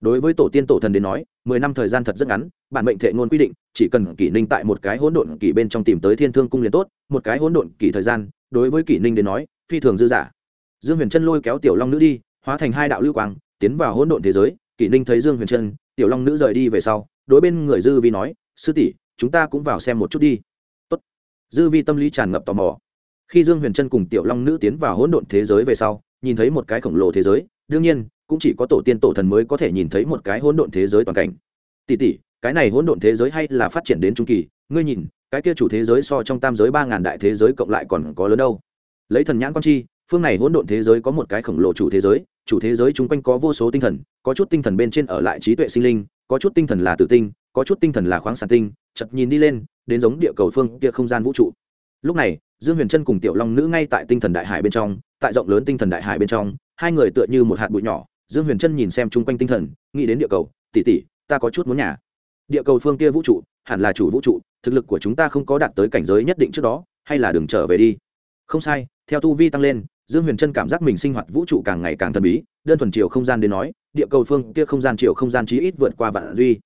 Speaker 1: đối với tổ tiên tổ thần đến nói, mười năm thời gian thật rất ngắn, bản mệnh thệ ngôn quy định, chỉ cần kỷ ninh tại một cái hỗn độn kỷ bên trong tìm tới thiên thương cung liền tốt, một cái hỗn độn kỷ thời gian, đối với kỷ ninh đến nói, phi thường dư giả dương huyền trân lôi kéo tiểu long nữ đi, hóa thành hai đạo lưu quang, tiến vào hỗn độn thế giới kỷ ninh thấy dương huyền trân, tiểu long nữ rời đi về sau, đối bên người dư vi nói, sư tỷ, chúng ta cũng vào xem một chút đi. Tốt. dư vi tâm lý tràn ngập tò mò. Khi dương huyền trân cùng tiểu long nữ tiến vào hỗn độn thế giới về sau, nhìn thấy một cái khổng lồ thế giới, đương nhiên, cũng chỉ có tổ tiên tổ thần mới có thể nhìn thấy một cái hỗn độn thế giới toàn cảnh. Tỷ tỷ, cái này hỗn độn thế giới hay là phát triển đến trung kỳ, ngươi nhìn, cái kia chủ thế giới so trong tam giới ba ngàn đại thế giới cộng lại còn có lớn đâu. Lấy thần nhãn quan chi, phương này hỗn độn thế giới có một cái khổng lồ chủ thế giới chủ thế giới chung quanh có vô số tinh thần, có chút tinh thần bên trên ở lại trí tuệ sinh linh, có chút tinh thần là tử tinh, có chút tinh thần là khoáng sản tinh chật nhìn đi lên, đến giống địa cầu phương kia không gian vũ trụ. Lúc này, dương huyền trân cùng tiểu long nữ ngay tại tinh thần đại hải bên trong, tại rộng lớn tinh thần đại hải bên trong, hai người tựa như một hạt bụi nhỏ, dương huyền trân nhìn xem chung quanh tinh thần, nghĩ đến địa cầu tỉ tỉ ta có chút muốn nhà. Địa cầu phương kia vũ trụ, hẳn là chủ vũ trụ, thực lực của chúng ta không có đạt tới cảnh giới nhất định trước đó, hay là đừng trở về đi. Không sai, theo tu vi tăng lên dương huyền trân cảm giác mình sinh hoạt vũ trụ càng ngày càng thần bí, đơn thuần chiều không gian đến nói, địa cầu phương kia không gian chiều không gian chí ít vượt qua vạn duy.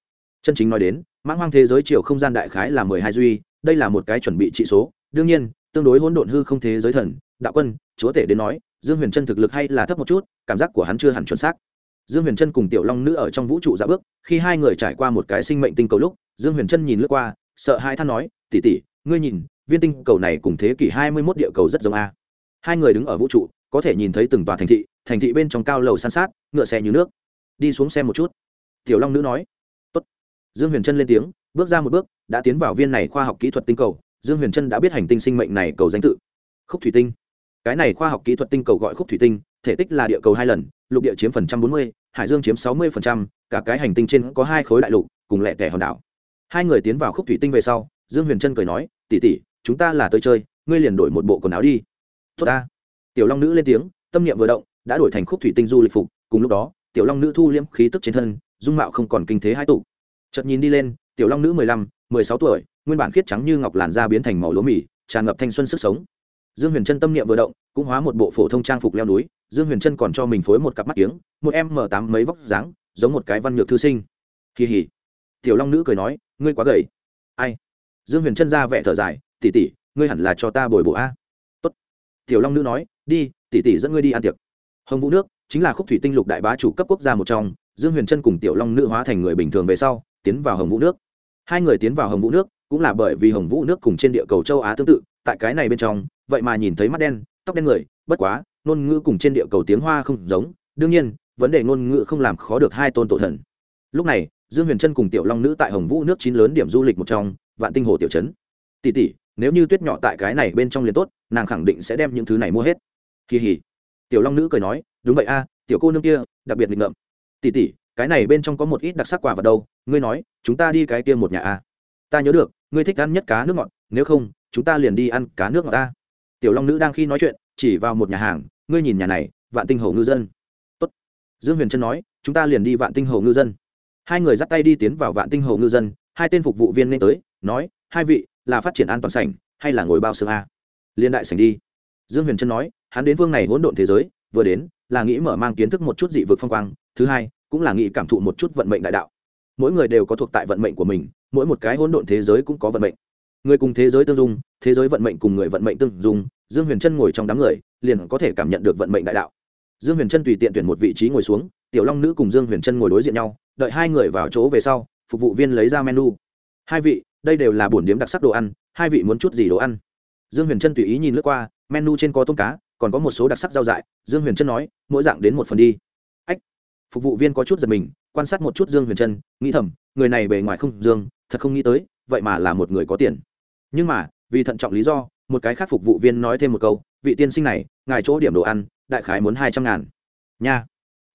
Speaker 1: Chân chính nói đến, mãng hoang thế giới chiều không gian đại khái là mười hai duy, đây là một cái chuẩn bị trị số. Đương nhiên, tương đối hỗn độn hư không thế giới thần, đạo quân, chúa tể đến nói, dương huyền trân thực lực hay là thấp một chút, cảm giác của hắn chưa hẳn chuẩn xác. Dương huyền trân cùng tiểu long nữ ở trong vũ trụ dạ bước, khi hai người trải qua một cái sinh mệnh tinh cầu lúc, dương huyền trân nhìn lướt qua, sợ hai than nói tỉ tỉ ngươi nhìn, viên tinh cầu này cùng thế kỷ hai mươi mốt địa cầu rất giống a hai người đứng ở vũ trụ, có thể nhìn thấy từng tòa thành thị thành thị bên trong cao lầu san sát, ngựa xe như nước. Đi xuống xem một chút. Tiểu long nữ nói. Tốt. dương huyền trân lên tiếng, bước ra một bước, đã tiến vào viên này khoa học kỹ thuật tinh cầu. Dương huyền trân đã biết hành tinh sinh mệnh này cầu danh tự. Khúc thủy tinh. Cái này khoa học kỹ thuật tinh cầu gọi khúc thủy tinh, thể tích là địa cầu hai lần, lục địa chiếm phần trăm bốn mươi, hải dương chiếm sáu mươi phần trăm, cả cái hành tinh trên có hai khối đại lục, cùng lẻ tẻ hòn đảo. Hai người tiến vào khúc thủy tinh về sau, dương huyền trân cười nói tỉ tỉ chúng ta là tới chơi, ngươi liền đổi một bộ quần áo đi tốt ta. Tiểu long nữ lên tiếng, tâm niệm vừa động, đã đổi thành khúc thủy tinh du lịch phục, cùng lúc đó, tiểu long nữ thu liễm khí tức trên thân, dung mạo không còn kinh thế hai tụ. Chợt nhìn đi lên, tiểu long nữ mười lăm, mười sáu tuổi, nguyên bản khiết trắng như ngọc làn da biến thành màu lúa mì, tràn ngập thanh xuân sức sống. Dương huyền trân tâm niệm vừa động, cũng hóa một bộ phổ thông trang phục leo núi, dương huyền trân còn cho mình phối một cặp mắt kiếng, một em m tám mấy vóc dáng, giống một cái văn nhược thư sinh. Kỳ hỉ tiểu long nữ cười nói, ngươi quá gầy. Ai? Dương huyền trân ra vẻ thở dài tỉ tỉ ngươi hẳn là cho ta bồi bổ a tiểu long nữ nói, đi tỉ tỉ dẫn ngươi đi ăn tiệc. Hồng vũ nước chính là khúc thủy tinh lục đại bá chủ cấp quốc gia một trong, dương huyền trân cùng tiểu long nữ hóa thành người bình thường về sau, tiến vào hồng vũ nước. Hai người tiến vào hồng vũ nước cũng là bởi vì hồng vũ nước cùng trên địa cầu châu á tương tự, tại cái này bên trong, vậy mà nhìn thấy mắt đen, tóc đen người, bất quá, ngôn ngữ cùng trên địa cầu tiếng hoa không giống, đương nhiên, vấn đề ngôn ngữ không làm khó được hai tôn tổ thần. Lúc này, dương huyền trân cùng tiểu long nữ tại hồng vũ nước chín lớn điểm du lịch một trong, vạn tinh hồ tiểu trấn. Tỷ tỷ nếu như tuyết nhỏ tại cái này bên trong liền tốt, nàng khẳng định sẽ đem những thứ này mua hết. Kỳ hỉ. Tiểu long nữ cười nói, đúng vậy a, tiểu cô nương kia, đặc biệt nghịch ngợm. Tỷ tỷ, cái này bên trong có một ít đặc sắc quà vào đâu, ngươi nói, chúng ta đi cái kia một nhà a. Ta nhớ được, ngươi thích ăn nhất cá nước ngọt, nếu không, chúng ta liền đi ăn cá nước ngọt ta. Tiểu long nữ đang khi nói chuyện, chỉ vào một nhà hàng, ngươi nhìn nhà này, vạn tinh hồ ngư dân. Tốt. dương huyền trân nói, chúng ta liền đi vạn tinh hồ ngư dân. Hai người dắt tay đi tiến vào vạn tinh hồ ngư dân, hai tên phục vụ viên nên tới, nói, hai vị là phát triển an toàn sảnh, hay là ngồi bao xương a? Liên đại sảnh đi. Dương huyền trân nói, hắn đến vương này hỗn độn thế giới, vừa đến, là nghĩ mở mang kiến thức một chút dị vực phong quang, thứ hai, cũng là nghĩ cảm thụ một chút vận mệnh đại đạo. Mỗi người đều có thuộc tại vận mệnh của mình, mỗi một cái hỗn độn thế giới cũng có vận mệnh. Người cùng thế giới tương dung, thế giới vận mệnh cùng người vận mệnh tương dung, dương huyền trân ngồi trong đám người, liền có thể cảm nhận được vận mệnh đại đạo. Dương huyền trân tùy tiện tuyển một vị trí ngồi xuống, tiểu long nữ cùng dương huyền trân ngồi đối diện nhau, đợi hai người vào chỗ về sau, phục vụ viên lấy ra menu. Hai vị đây đều là bổn điếm đặc sắc đồ ăn, hai vị muốn chút gì đồ ăn? Dương huyền trân tùy ý nhìn lướt qua, menu trên có tôm cá, còn có một số đặc sắc rau dại. Dương huyền trân nói, mỗi dạng đến một phần đi. Ách, phục vụ viên có chút giật mình, quan sát một chút dương huyền trân nghĩ thầm, người này bề ngoài không dương, thật không nghĩ tới, vậy mà là một người có tiền. Nhưng mà, vì thận trọng lý do, một cái khác phục vụ viên nói thêm một câu, vị tiên sinh này, ngài chỗ điểm đồ ăn, đại khái muốn hai trăm ngàn. Nha.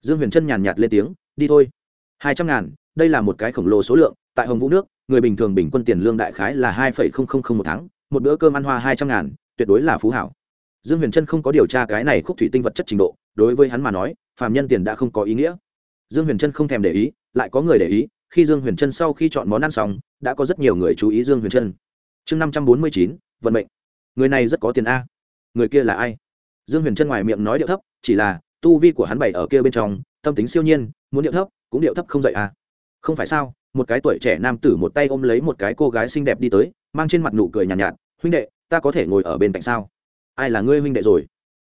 Speaker 1: Dương huyền trân nhàn nhạt lên tiếng, đi thôi. Hai trăm ngàn, đây là một cái khổng lồ số lượng, tại hồng vũ nước người bình thường bình quân tiền lương đại khái là hai phẩy không không không một tháng, một bữa cơm ăn hoa hai trăm ngàn, tuyệt đối là phú hảo. Dương huyền trân không có điều tra cái này khúc thủy tinh vật chất trình độ, đối với hắn mà nói, phàm nhân tiền đã không có ý nghĩa. Dương huyền trân không thèm để ý, lại có người để ý, khi dương huyền trân sau khi chọn món ăn xong, đã có rất nhiều người chú ý dương huyền trân. Chương năm trăm bốn mươi chín, vận mệnh. Người này rất có tiền a. Người kia là ai? Dương huyền trân ngoài miệng nói điệu thấp, chỉ là, tu vi của hắn bày ở kia bên trong, tâm tính siêu nhiên, muốn điệu thấp, cũng điệu thấp không dậy a không phải sao? Một cái tuổi trẻ nam tử một tay ôm lấy một cái cô gái xinh đẹp đi tới mang trên mặt nụ cười nhàn nhạt, nhạt huynh đệ ta có thể ngồi ở bên cạnh sao? Ai là ngươi huynh đệ rồi?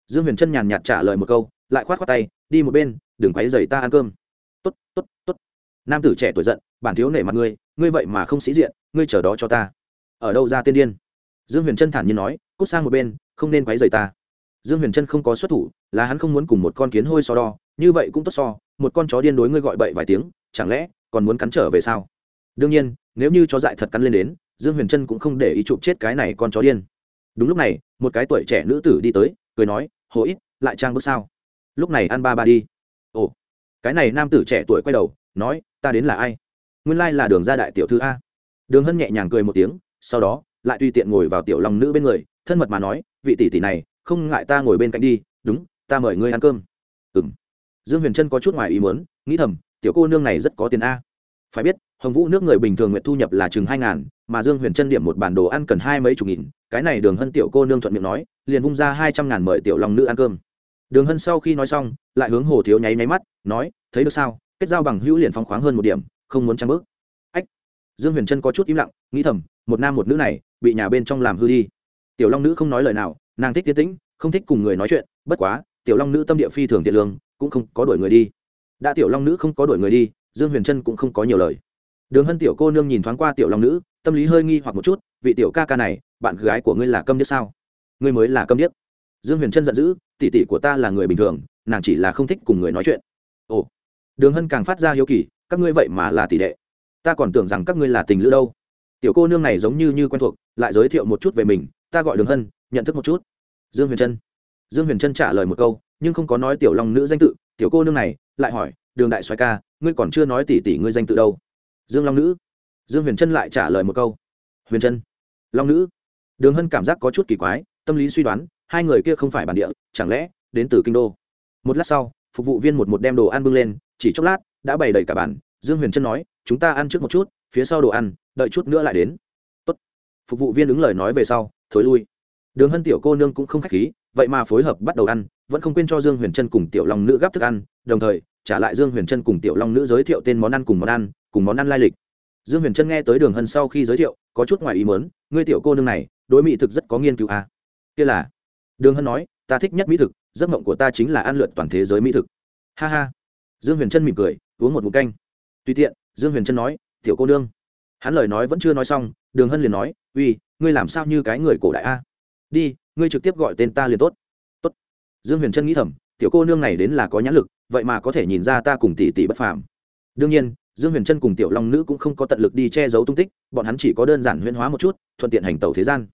Speaker 1: Dương huyền trân nhàn nhạt trả lời một câu lại khoát khoát tay đi một bên đừng quấy dày ta ăn cơm. Tốt tốt tốt. Nam tử trẻ tuổi giận bản thiếu nể mặt ngươi ngươi vậy mà không sĩ diện ngươi chờ đó cho ta. Ở đâu ra tiên điên? Dương huyền trân thản nhiên nói cút sang một bên không nên quấy dày ta. Dương huyền trân không có xuất thủ là hắn không muốn cùng một con kiến hôi so đo như vậy cũng tốt so một con chó điên đối ngươi gọi bậy vài tiếng chẳng lẽ còn muốn cắn trở về sao? Đương nhiên, nếu như chó dại thật cắn lên đến, dương huyền trân cũng không để ý chụp chết cái này con chó điên. Đúng lúc này, một cái tuổi trẻ nữ tử đi tới, cười nói, hồ ít, lại trang bước sao? Lúc này ăn ba ba đi. Ồ. Cái này nam tử trẻ tuổi quay đầu, nói, ta đến là ai? Nguyên lai là đường gia đại tiểu thư a. Đường hân nhẹ nhàng cười một tiếng, sau đó, lại tùy tiện ngồi vào tiểu long nữ bên người, thân mật mà nói, vị tỷ tỷ này, không ngại ta ngồi bên cạnh đi, đúng, ta mời ngươi ăn cơm. Ừng dương huyền trân có chút ngoài ý muốn, nghĩ thầm tiểu cô nương này rất có tiền a. Phải biết, hồng vũ nước người bình thường nguyện thu nhập là chừng hai ngàn, mà dương huyền trân điểm một bản đồ ăn cần hai mấy chục nghìn, cái này đường hân tiểu cô nương thuận miệng nói, liền vung ra hai trăm ngàn mời tiểu long nữ ăn cơm. Đường hân sau khi nói xong, lại hướng hồ thiếu nháy nháy mắt, nói, thấy được sao? Kết giao bằng hữu liền phóng khoáng hơn một điểm, không muốn trang bước. Ách. Dương huyền trân có chút im lặng, nghĩ thầm, một nam một nữ này, bị nhà bên trong làm hư đi. Tiểu long nữ không nói lời nào, nàng thích tiến tĩnh, không thích cùng người nói chuyện, bất quá, tiểu long nữ tâm địa phi thường tiện lương, cũng không có đuổi người đi đã tiểu long nữ không có đuổi người đi, dương huyền trân cũng không có nhiều lời. Đường hân tiểu cô nương nhìn thoáng qua tiểu long nữ, tâm lý hơi nghi hoặc một chút, vị tiểu ca ca này, bạn gái của ngươi là câm điếc sao? Ngươi mới là câm điếc. Dương huyền trân giận dữ, tỷ tỷ của ta là người bình thường, nàng chỉ là không thích cùng người nói chuyện. Ồ. Đường hân càng phát ra hiếu kỳ, các ngươi vậy mà là tỷ đệ. Ta còn tưởng rằng các ngươi là tình lữ đâu. Tiểu cô nương này giống như như quen thuộc, lại giới thiệu một chút về mình, ta gọi đường hân, nhận thức một chút. Dương huyền trân. Dương huyền trân trả lời một câu, nhưng không có nói tiểu long nữ danh tự tiểu cô nương này, lại hỏi, đường đại xoài ca, ngươi còn chưa nói tỷ tỷ ngươi danh tự đâu? Dương long nữ. Dương huyền trân lại trả lời một câu. Huyền trân. Long nữ. Đường hân cảm giác có chút kỳ quái, tâm lý suy đoán, hai người kia không phải bản địa, chẳng lẽ đến từ kinh đô? Một lát sau, phục vụ viên một một đem đồ ăn bưng lên, chỉ chốc lát, đã bày đầy cả bàn. Dương huyền trân nói, chúng ta ăn trước một chút, phía sau đồ ăn, đợi chút nữa lại đến. Tốt. phục vụ viên ứng lời nói về sau, thối lui. Đường hân tiểu cô nương cũng không k h á c h khí, vậy mà phối hợp bắt đầu ăn vẫn không quên cho dương huyền trân cùng tiểu long nữ gắp thức ăn, đồng thời, trả lại dương huyền trân cùng tiểu long nữ giới thiệu tên món ăn cùng món ăn, cùng món ăn lai lịch. Dương huyền trân nghe tới đường hân sau khi giới thiệu, có chút ngoài ý mớn ngươi tiểu cô nương này, đối mỹ thực rất có nghiên cứu à. kia là? Đường hân nói, ta thích nhất mỹ thực, giấc mộng của ta chính là ăn lượt toàn thế giới mỹ thực. Ha ha. Dương huyền trân mỉm cười, uống một mục canh. Tùy tiện, dương huyền trân nói, tiểu cô nương. Hắn lời nói vẫn chưa nói xong, đường hân liền nói, uy, ngươi làm sao như cái người cổ đại a? Đi, ngươi trực tiếp gọi tên ta liền tốt dương huyền trân nghĩ thầm, tiểu cô nương này đến là có nhãn lực, vậy mà có thể nhìn ra ta cùng tỷ tỷ bất phàm. Đương nhiên, dương huyền trân cùng tiểu long nữ cũng không có tận lực đi che giấu tung tích, bọn hắn chỉ có đơn giản huyên hóa một chút, thuận tiện hành tẩu thế gian.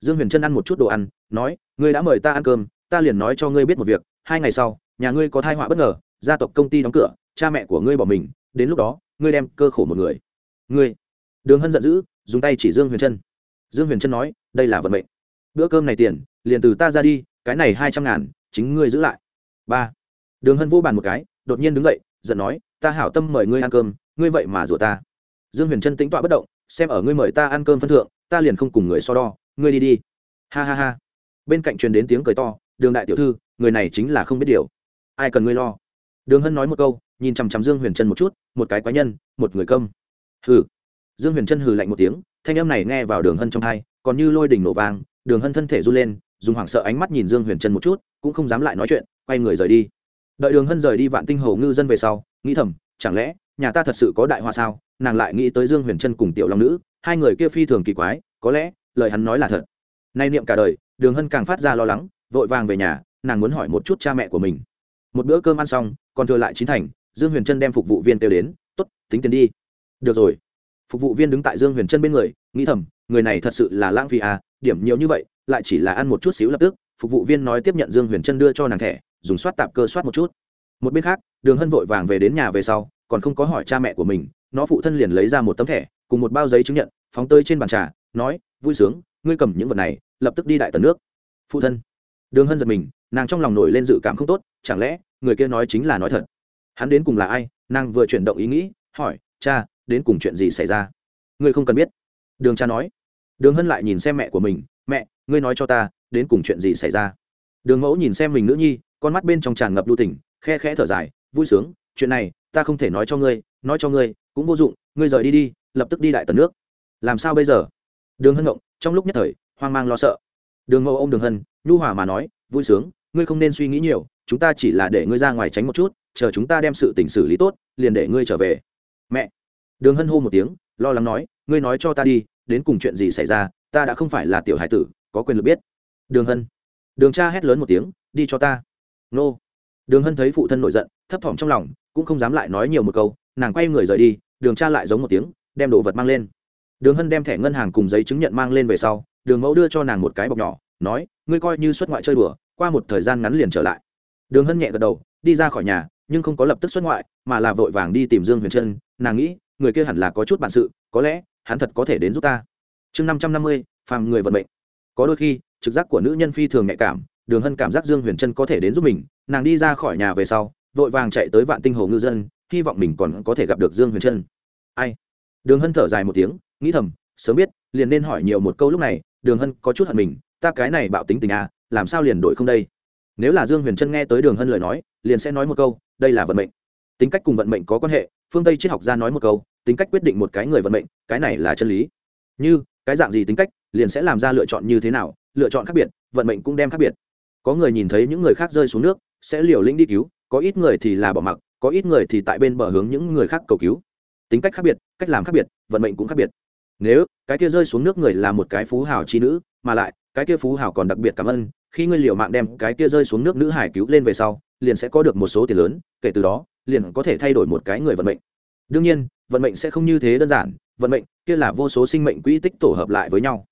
Speaker 1: Dương huyền trân ăn một chút đồ ăn, nói, ngươi đã mời ta ăn cơm, ta liền nói cho ngươi biết một việc, hai ngày sau, nhà ngươi có thai họa bất ngờ, gia tộc công ty đóng cửa, cha mẹ của ngươi bỏ mình, đến lúc đó, ngươi đem cơ khổ một người. Ngươi? Đường hân giận dữ, dùng tay chỉ dương huyền trân dương huyền trân nói, đây là vận mệnh. Bữa cơm này tiền, liền từ ta ra đi, cái này hai trăm ngàn chính ngươi giữ lại. Ba. Đường hân vô bàn một cái, đột nhiên đứng dậy, giận nói, ta hảo tâm mời ngươi ăn cơm, ngươi vậy mà rủa ta. Dương huyền trân tính tọa bất động, xem ở ngươi mời ta ăn cơm phân thượng, ta liền không cùng người so đo, ngươi đi đi. Ha ha ha. Bên cạnh truyền đến tiếng cười to, đường đại tiểu thư, người này chính là không biết điều. Ai cần ngươi lo? Đường hân nói một câu, nhìn chằm chằm dương huyền trân một chút, một cái quái nhân, một người công hừ. Dương huyền trân hừ lạnh một tiếng, thanh âm này nghe vào đường hân trong hai còn như lôi đỉnh nổ vang, đường hân thân thể run lên dùng hoảng sợ ánh mắt nhìn dương huyền trân một chút, cũng không dám lại nói chuyện, quay người rời đi. Đợi đường hân rời đi vạn tinh hồ ngư dân về sau, nghĩ thầm, chẳng lẽ, nhà ta thật sự có đại hoa sao? Nàng lại nghĩ tới dương huyền trân cùng tiểu long nữ, hai người kia phi thường kỳ quái, có lẽ, lời hắn nói là thật. Nay niệm cả đời, đường hân càng phát ra lo lắng, vội vàng về nhà, nàng muốn hỏi một chút cha mẹ của mình. Một bữa cơm ăn xong, còn thừa lại chín thành, dương huyền trân đem phục vụ viên kêu đến t ố t tính tiền đi. Được rồi. Phục vụ viên đứng tại dương huyền trân bên người, nghĩ thầm, người này thật sự là lãng phí à điểm nhiều như vậy lại chỉ là ăn một chút xíu lập tức, phục vụ viên nói tiếp nhận dương huyền trân đưa cho nàng thẻ, dùng soát tạp cơ soát một chút. Một bên khác, đường hân vội vàng về đến nhà về sau, còn không có hỏi cha mẹ của mình, nó phụ thân liền lấy ra một tấm thẻ, cùng một bao giấy chứng nhận, phóng tơi trên bàn trà, nói, vui sướng, ngươi cầm những vật này, lập tức đi đại tần nước. Phụ thân. Đường hân giật mình, nàng trong lòng nổi lên dự cảm không tốt, chẳng lẽ, người kia nói chính là nói thật? Hắn đến cùng là ai? Nàng vừa chuyển động ý nghĩ, hỏi, cha, đến cùng chuyện gì xảy ra? Ngươi không cần biết. Đường cha nói. Đường hân lại nhìn xem mẹ của mình mẹ, ngươi nói cho ta, đến cùng chuyện gì xảy ra? Đường mẫu nhìn xem mình nữ nhi, con mắt bên trong tràn ngập lưu tỉnh khe khẽ thở dài, vui sướng, chuyện này, ta không thể nói cho ngươi, nói cho ngươi, cũng vô dụng, ngươi rời đi đi, lập tức đi đại tần nước. Làm sao bây giờ? Đường hân ngộng, trong lúc nhất thời, hoang mang lo sợ. Đường mẫu ô m đường hân, nhu hòa mà nói, vui sướng, ngươi không nên suy nghĩ nhiều, chúng ta chỉ là để ngươi ra ngoài tránh một chút, chờ chúng ta đem sự tình xử lý tốt, liền để ngươi trở về. Mẹ. Đường hân hô một tiếng, lo lắng nói, ngươi nói cho ta đi, đến cùng chuyện gì xảy ra ta đã không phải là tiểu hải tử, có quyền lực biết. Đường hân. Đường cha hét lớn một tiếng, đi cho ta. Nô. Đường hân thấy phụ thân nổi giận, thấp thỏm trong lòng, cũng không dám lại nói nhiều một câu, nàng quay người rời đi, đường cha lại giống một tiếng, đem đồ vật mang lên. Đường hân đem thẻ ngân hàng cùng giấy chứng nhận mang lên về sau, đường mẫu đưa cho nàng một cái bọc nhỏ, nói, ngươi coi như xuất ngoại chơi đùa, qua một thời gian ngắn liền trở lại. Đường hân nhẹ gật đầu, đi ra khỏi nhà, nhưng không có lập tức xuất ngoại, mà là vội vàng đi tìm dương huyền trân. Nàng nghĩ, người kia hẳn là có chút bản sự, có lẽ, hắn thật có thể đến giúp ta chương năm trăm năm mươi, phàm người vận mệnh. Có đôi khi, trực giác của nữ nhân phi thường nhạy cảm, đường hân cảm giác dương huyền trân có thể đến giúp mình, nàng đi ra khỏi nhà về sau, vội vàng chạy tới vạn tinh hồ ngư dân, hy vọng mình còn có thể gặp được dương huyền trân. Ai? Đường hân thở dài một tiếng, nghĩ thầm, sớm biết, liền nên hỏi nhiều một câu lúc này, đường hân có chút hận mình, ta cái này bạo tính tình à làm sao liền đổi không đây? Nếu là dương huyền trân nghe tới đường hân lời nói, liền sẽ nói một câu, đây là vận mệnh. Tính cách cùng vận mệnh có quan hệ, phương tây triết học gia nói một câu, tính cách quyết định một cái người vận mệnh, cái này là chân lý. Như cái dạng gì tính cách, liền sẽ làm ra lựa chọn như thế nào, lựa chọn khác biệt, vận mệnh cũng đem khác biệt. Có người nhìn thấy những người khác rơi xuống nước, sẽ liều lĩnh đi cứu, có ít người thì là bỏ mặc, có ít người thì tại bên bờ hướng những người khác cầu cứu. Tính cách khác biệt, cách làm khác biệt, vận mệnh cũng khác biệt. Nếu cái kia rơi xuống nước người là một cái phú hào chi nữ, mà lại, cái kia phú hào còn đặc biệt cảm ơn, khi ngươi liều mạng đem cái kia rơi xuống nước nữ hải cứu lên về sau, liền sẽ có được một số tiền lớn, kể từ đó, liền có thể thay đổi một cái người vận mệnh. Đương nhiên, vận mệnh sẽ không như thế đơn giản vận mệnh, kia là vô số sinh mệnh quỹ tích tổ hợp lại với nhau.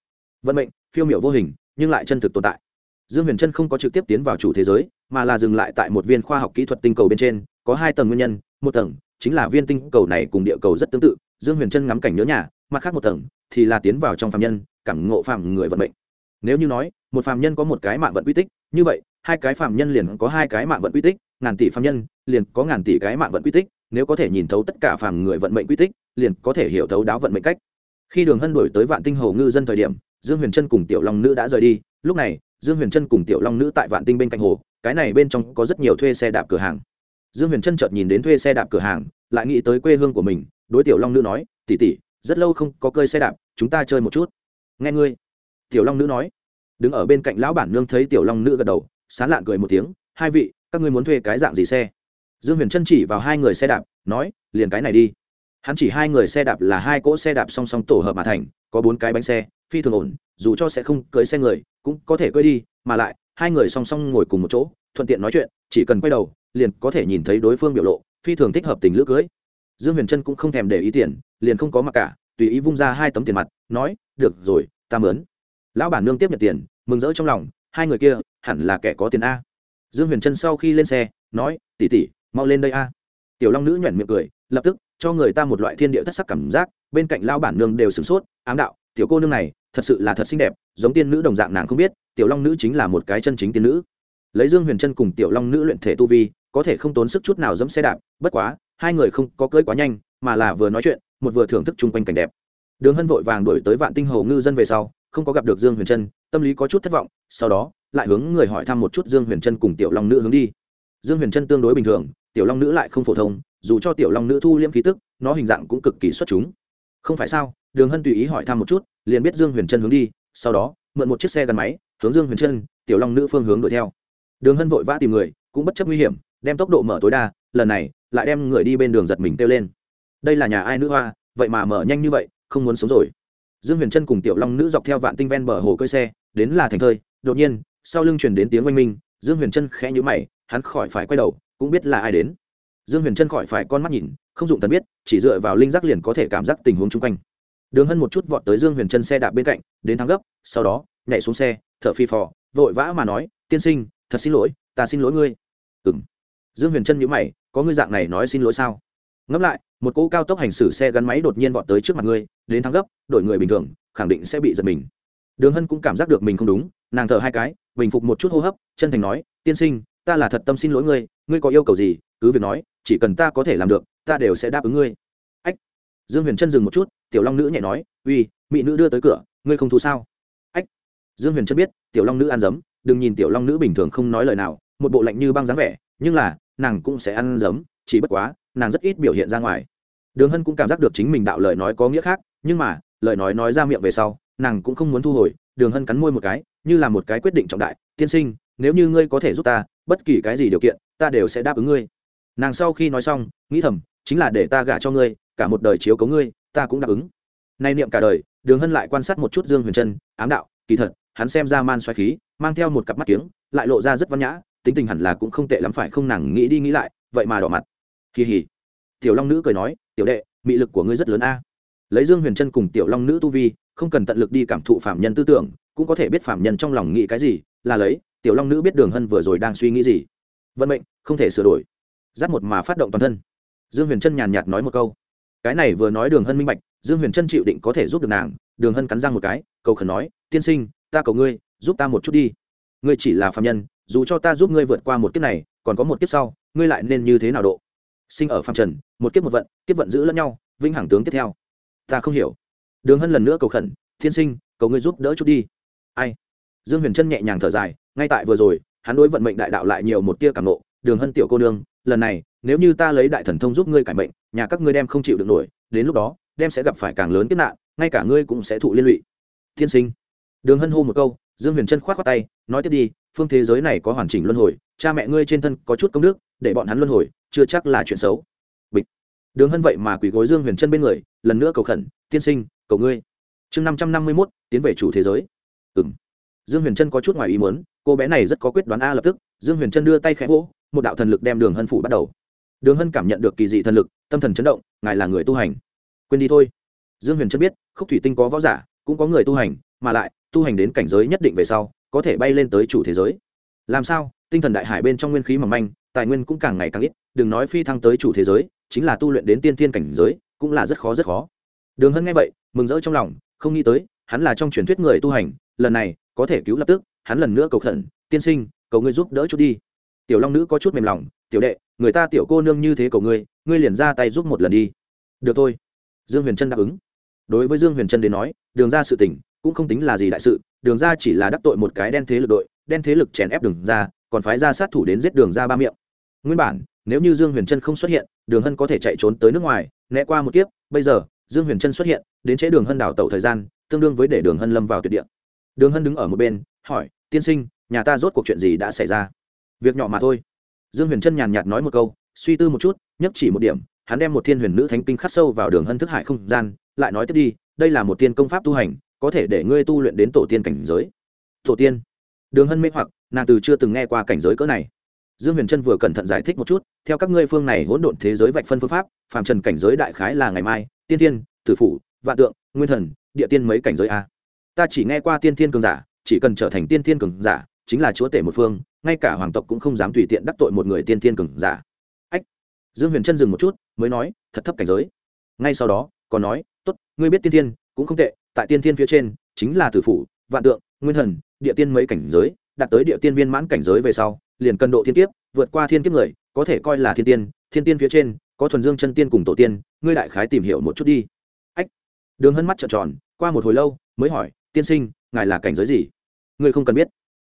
Speaker 1: Vận mệnh, phiêu miểu vô hình, nhưng lại chân thực tồn tại. Dương huyền trân không có trực tiếp tiến vào chủ thế giới, mà là dừng lại tại một viên khoa học kỹ thuật tinh cầu bên trên, có hai tầng nguyên nhân, một tầng chính là viên tinh cầu này cùng địa cầu rất tương tự, dương huyền trân ngắm cảnh nhớ nhà, mặt khác một tầng thì là tiến vào trong phạm nhân, cảm ngộ phạm người vận mệnh. Nếu như nói, một phạm nhân có một cái mạng vận quy tích, như vậy, hai cái phạm nhân liền có hai cái mạng vận quy tích, ngàn tỷ phạm nhân liền có ngàn tỷ cái mạng vận quy tích, nếu có thể nhìn thấu tất cả phàm người vận mệnh quy tích liền có thể hiểu thấu đáo vận mệnh cách. Khi đường hân đổi tới vạn tinh hồ ngư dân thời điểm, dương huyền trân cùng tiểu long nữ đã rời đi. Lúc này, dương huyền trân cùng tiểu long nữ tại vạn tinh bên cạnh hồ, cái này bên trong có rất nhiều thuê xe đạp cửa hàng. Dương huyền trân chợt nhìn đến thuê xe đạp cửa hàng, lại nghĩ tới quê hương của mình, đối tiểu long nữ nói tỉ tỉ rất lâu không có cơi xe đạp, chúng ta chơi một chút. Nghe ngươi, tiểu long nữ nói. Đứng ở bên cạnh lão bản nương thấy tiểu long nữ gật đầu, sán lạn cười một tiếng, hai vị, các ngươi muốn thuê cái dạng gì xe? Dương huyền trân chỉ vào hai người xe đạp, nói, liền cái này đi hắn chỉ hai người xe đạp là hai cỗ xe đạp song song tổ hợp mà thành, có bốn cái bánh xe, phi thường ổn, dù cho sẽ không cưới xe người, cũng có thể cưới đi, mà lại, hai người song song ngồi cùng một chỗ, thuận tiện nói chuyện, chỉ cần quay đầu, liền có thể nhìn thấy đối phương biểu lộ, phi thường thích hợp tình lữ cưới. Dương huyền trân cũng không thèm để ý tiền, liền không có mặc cả, tùy ý vung ra hai tấm tiền mặt, nói, được rồi, ta mớn lão bản nương tiếp nhận tiền, mừng rỡ trong lòng, hai người kia, hẳn là kẻ có tiền a. Dương huyền trân sau khi lên xe, nói tỉ tỉ mau lên đây a. Tiểu long nữ nhoẻn miệng cười, lập tức cho người ta một loại thiên địa thất sắc cảm giác, bên cạnh lao bản nương đều sửng sốt, ám đạo, tiểu cô nương này, thật sự là thật xinh đẹp, giống tiên nữ đồng dạng nàng không biết, tiểu long nữ chính là một cái chân chính tiên nữ. Lấy dương huyền chân cùng tiểu long nữ luyện thể tu vi, có thể không tốn sức chút nào dẫm xe đạp, bất quá, hai người không có cưỡi quá nhanh, mà là vừa nói chuyện, một vừa thưởng thức chung quanh cảnh đẹp. Đường hân vội vàng đổi tới vạn tinh hầu ngư dân về sau, không có gặp được dương huyền trân, tâm lý có chút thất vọng, sau đó, lại hướng người hỏi thăm một chút dương huyền trân cùng tiểu long nữ hướng đi. Dương huyền trân tương đối bình thường tiểu long nữ lại không phổ thông, dù cho tiểu long nữ thu liễm khí tức, nó hình dạng cũng cực kỳ xuất chúng. Không phải sao? Đường hân tùy ý hỏi thăm một chút, liền biết dương huyền trân hướng đi, sau đó, mượn một chiếc xe gắn máy, hướng dương huyền trân, tiểu long nữ phương hướng đuổi theo. Đường hân vội vã tìm người, cũng bất chấp nguy hiểm, đem tốc độ mở tối đa, lần này, lại đem người đi bên đường giật mình kêu lên. Đây là nhà ai nữ hoa, vậy mà mở nhanh như vậy, không muốn sống rồi. Dương huyền trân cùng tiểu long nữ dọc theo vạn tinh ven bờ hồ cơi xe, đến là thành thơi, đột nhiên, sau lưng chuyển đến tiếng oanh minh, dương huyền trân khẽ nhũ mày, hắn khỏi phải quay đầu cũng biết là ai đến. Dương huyền trân khỏi phải con mắt nhìn, không dụng thần biết, chỉ dựa vào linh giác liền có thể cảm giác tình huống chung quanh. Đường hân một chút vọt tới dương huyền trân xe đạp bên cạnh, đến thắng gấp, sau đó, nhảy xuống xe, thở phi phò, vội vã mà nói, tiên sinh, thật xin lỗi, ta xin lỗi ngươi. Ừ m dương huyền trân nhữ mày, có ngươi dạng này nói xin lỗi sao? Ngẫm lại, một cỗ cao tốc hành xử xe gắn máy đột nhiên vọt tới trước mặt ngươi, đến thắng gấp, đổi người bình thường, khẳng định sẽ bị giật mình. Đường hân cũng cảm giác được mình không đúng, nàng thở hai cái, bình phục một chút hô hấp, chân thành nói, tiên sinh, ta là thật tâm xin lỗi ngươi ngươi có yêu cầu gì, cứ việc nói, chỉ cần ta có thể làm được, ta đều sẽ đáp ứng ngươi. Ách. Dương huyền chân dừng một chút, tiểu long nữ nhẹ nói, uy, mỹ nữ đưa tới cửa, ngươi không thú sao? Ách. Dương huyền chân biết, tiểu long nữ ăn dấm, đừng nhìn tiểu long nữ bình thường không nói lời nào, một bộ lạnh như băng dáng vẻ, nhưng là, nàng cũng sẽ ăn dấm, chỉ bất quá, nàng rất ít biểu hiện ra ngoài. Đường hân cũng cảm giác được chính mình đạo lời nói có nghĩa khác, nhưng mà, lời nói nói ra miệng về sau, nàng cũng không muốn thu hồi, đường hân cắn môi một cái, như là một cái quyết định trọng đại, tiên sinh nếu như ngươi có thể giúp ta, bất kỳ cái gì điều kiện, ta đều sẽ đáp ứng ngươi. Nàng sau khi nói xong, nghĩ thầm, chính là để ta gả cho ngươi, cả một đời chiếu cấu ngươi, ta cũng đáp ứng. Nay niệm cả đời, đường hân lại quan sát một chút dương huyền trân, ám đạo, kỳ thật, hắn xem ra man xoáy khí, mang theo một cặp mắt kiếng, lại lộ ra rất văn nhã, tính tình hẳn là cũng không tệ lắm phải không nàng nghĩ đi nghĩ lại, vậy mà đỏ mặt. Kỳ hỉ. Tiểu long nữ cười nói, tiểu đệ, mị lực của ngươi rất lớn a. Lấy dương huyền trân cùng tiểu long nữ tu vi, không cần tận lực đi cảm thụ phạm nhân tư tưởng, cũng có thể biết phạm nhân trong lòng nghĩ cái gì, là lấy tiểu long nữ biết đường hân vừa rồi đang suy nghĩ gì vận mệnh không thể sửa đổi giáp một mà phát động toàn thân dương huyền trân nhàn nhạt nói một câu cái này vừa nói đường hân minh bạch dương huyền trân chịu định có thể giúp được nàng đường hân cắn răng một cái cầu khẩn nói tiên sinh ta cầu ngươi giúp ta một chút đi ngươi chỉ là phạm nhân dù cho ta giúp ngươi vượt qua một kiếp này còn có một kiếp sau ngươi lại nên như thế nào độ sinh ở phạm trần một kiếp một vận kiếp vận giữ lẫn nhau vinh hằng tướng tiếp theo ta không hiểu đường hân lần nữa cầu khẩn tiên sinh cầu ngươi giúp đỡ chút đi ai dương huyền trân nhẹ nhàng thở dài ngay tại vừa rồi, hắn đối vận mệnh đại đạo lại nhiều một tia cảm nộ đường hân tiểu cô nương, lần này, nếu như ta lấy đại thần thông giúp ngươi cải mệnh, nhà các ngươi đem không chịu được nổi, đến lúc đó, đem sẽ gặp phải càng lớn kiếp nạn, ngay cả ngươi cũng sẽ thụ liên lụy. Thiên sinh. Đường hân hô một câu, dương huyền trân k h o á t khoác tay, nói tiếp đi, phương thế giới này có hoàn chỉnh luân hồi, cha mẹ ngươi trên thân có chút công đức, để bọn hắn luân hồi, chưa chắc là chuyện xấu. Bịch. Đường hân vậy mà quỳ gối dương huyền trân bên người, lần nữa cầu khẩn, tiên sinh, cầu ngươi. Chương năm trăm năm mươi mốt, tiến về chủ thế giới. Ừ m dương huyền trân có chút ngoài ý muốn cô bé này rất có quyết đoán a lập tức, dương huyền trân đưa tay khẽ vỗ, một đạo thần lực đem đường hân phủ bắt đầu. Đường hân cảm nhận được kỳ dị thần lực, tâm thần chấn động, ngài là người tu hành. Quên đi thôi. Dương huyền trân biết, khúc thủy tinh có võ giả, cũng có người tu hành, mà lại, tu hành đến cảnh giới nhất định về sau, có thể bay lên tới chủ thế giới. Làm sao? Tinh thần đại hải bên trong nguyên khí mỏng manh, tài nguyên cũng càng ngày càng ít, đừng nói phi thăng tới chủ thế giới, chính là tu luyện đến tiên thiên cảnh giới, cũng là rất khó rất khó. Đường hân nghe vậy, mừng rỡ trong lòng, không nghĩ tới, hắn là trong truyền thuyết người tu hành, lần này, có thể cứu lập tức hắn lần nữa cầu khẩn, tiên sinh, cầu ngươi giúp đỡ chút đi. Tiểu long nữ có chút mềm lòng, tiểu đệ, người ta tiểu cô nương như thế cầu ngươi ngươi liền ra tay giúp một lần đi. Được thôi. Dương huyền trân đáp ứng. Đối với dương huyền trân đến nói, đường ra sự tình cũng không tính là gì đại sự, đường ra chỉ là đắc tội một cái đen thế lực đội, đen thế lực chèn ép đường ra, còn phái ra sát thủ đến giết đường ra ba miệng. Nguyên bản, nếu như dương huyền trân không xuất hiện, đường hân có thể chạy trốn tới nước ngoài, né qua một kiếp, bây giờ, dương huyền trân xuất hiện, đến chế đường hân đảo tẩu thời gian, tương đương với để đường hân lâm vào tuyệt địa. Đường hân đứng ở một bên, hỏi tiên sinh, nhà ta rốt cuộc chuyện gì đã xảy ra? Việc nhỏ mà thôi. Dương huyền trân nhàn nhạt nói một câu, suy tư một chút nhấp chỉ một điểm, hắn đem một thiên huyền nữ thánh kinh khắc sâu vào đường hân thức hải không gian, lại nói tiếp đi, đây là một tiên công pháp tu hành, có thể để ngươi tu luyện đến tổ tiên cảnh giới. Tổ tiên. Đường hân mê hoặc, nàng từ chưa từng nghe qua cảnh giới cỡ này. Dương huyền trân vừa cẩn thận giải thích một chút, theo các ngươi phương này hỗn độn thế giới vạch phân phương pháp, phàm trần cảnh giới đại khái là ngày mai, tiên tiên tử phủ, vạn tượng, nguyên thần, địa tiên mấy cảnh giới a? Ta chỉ nghe qua tiên thiên cường giả chỉ cần trở thành tiên thiên cường giả, chính là chúa tể một phương, ngay cả hoàng tộc cũng không dám tùy tiện đắc tội một người tiên thiên cường giả. Ách, dương huyền chân dừng một chút, mới nói, thật thấp cảnh giới. Ngay sau đó còn nói, tốt, ngươi biết tiên thiên cũng không tệ, tại tiên thiên phía trên, chính là tử phủ, vạn tượng, nguyên thần, địa tiên mấy cảnh giới, đạt tới địa tiên viên mãn cảnh giới về sau, liền cân độ thiên kiếp, vượt qua thiên kiếp người, có thể coi là thiên tiên thiên tiên phía trên, có thuần dương chân tiên cùng tổ tiên, ngươi đại khái tìm hiểu một chút đi. Ách, đường hân mắt trợn tròn, qua một hồi lâu, mới hỏi, tiên sinh ngài là cảnh giới gì? Ngươi không cần biết.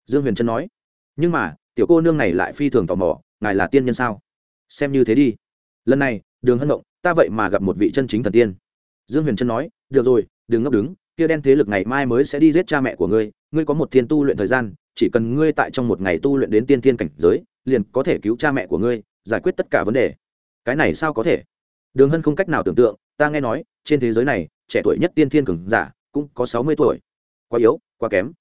Speaker 1: Dương huyền trân nói. Nhưng mà, tiểu cô nương này lại phi thường tò mò, ngài là tiên nhân sao? Xem như thế đi. Lần này, đường hân động ta vậy mà gặp một vị chân chính thần tiên. Dương huyền trân nói. Được rồi, đừng ngốc đứng, kia đen thế lực ngày mai mới sẽ đi giết cha mẹ của ngươi ngươi có một thiên tu luyện thời gian, chỉ cần ngươi tại trong một ngày tu luyện đến tiên thiên cảnh giới, liền có thể cứu cha mẹ của ngươi, giải quyết tất cả vấn đề. Cái này sao có thể? Đường hân không cách nào tưởng tượng, ta nghe nói, trên thế giới này, trẻ tuổi nhất tiên thiên cường giả, cũng có sáu mươi tuổi quá yếu, quá kém.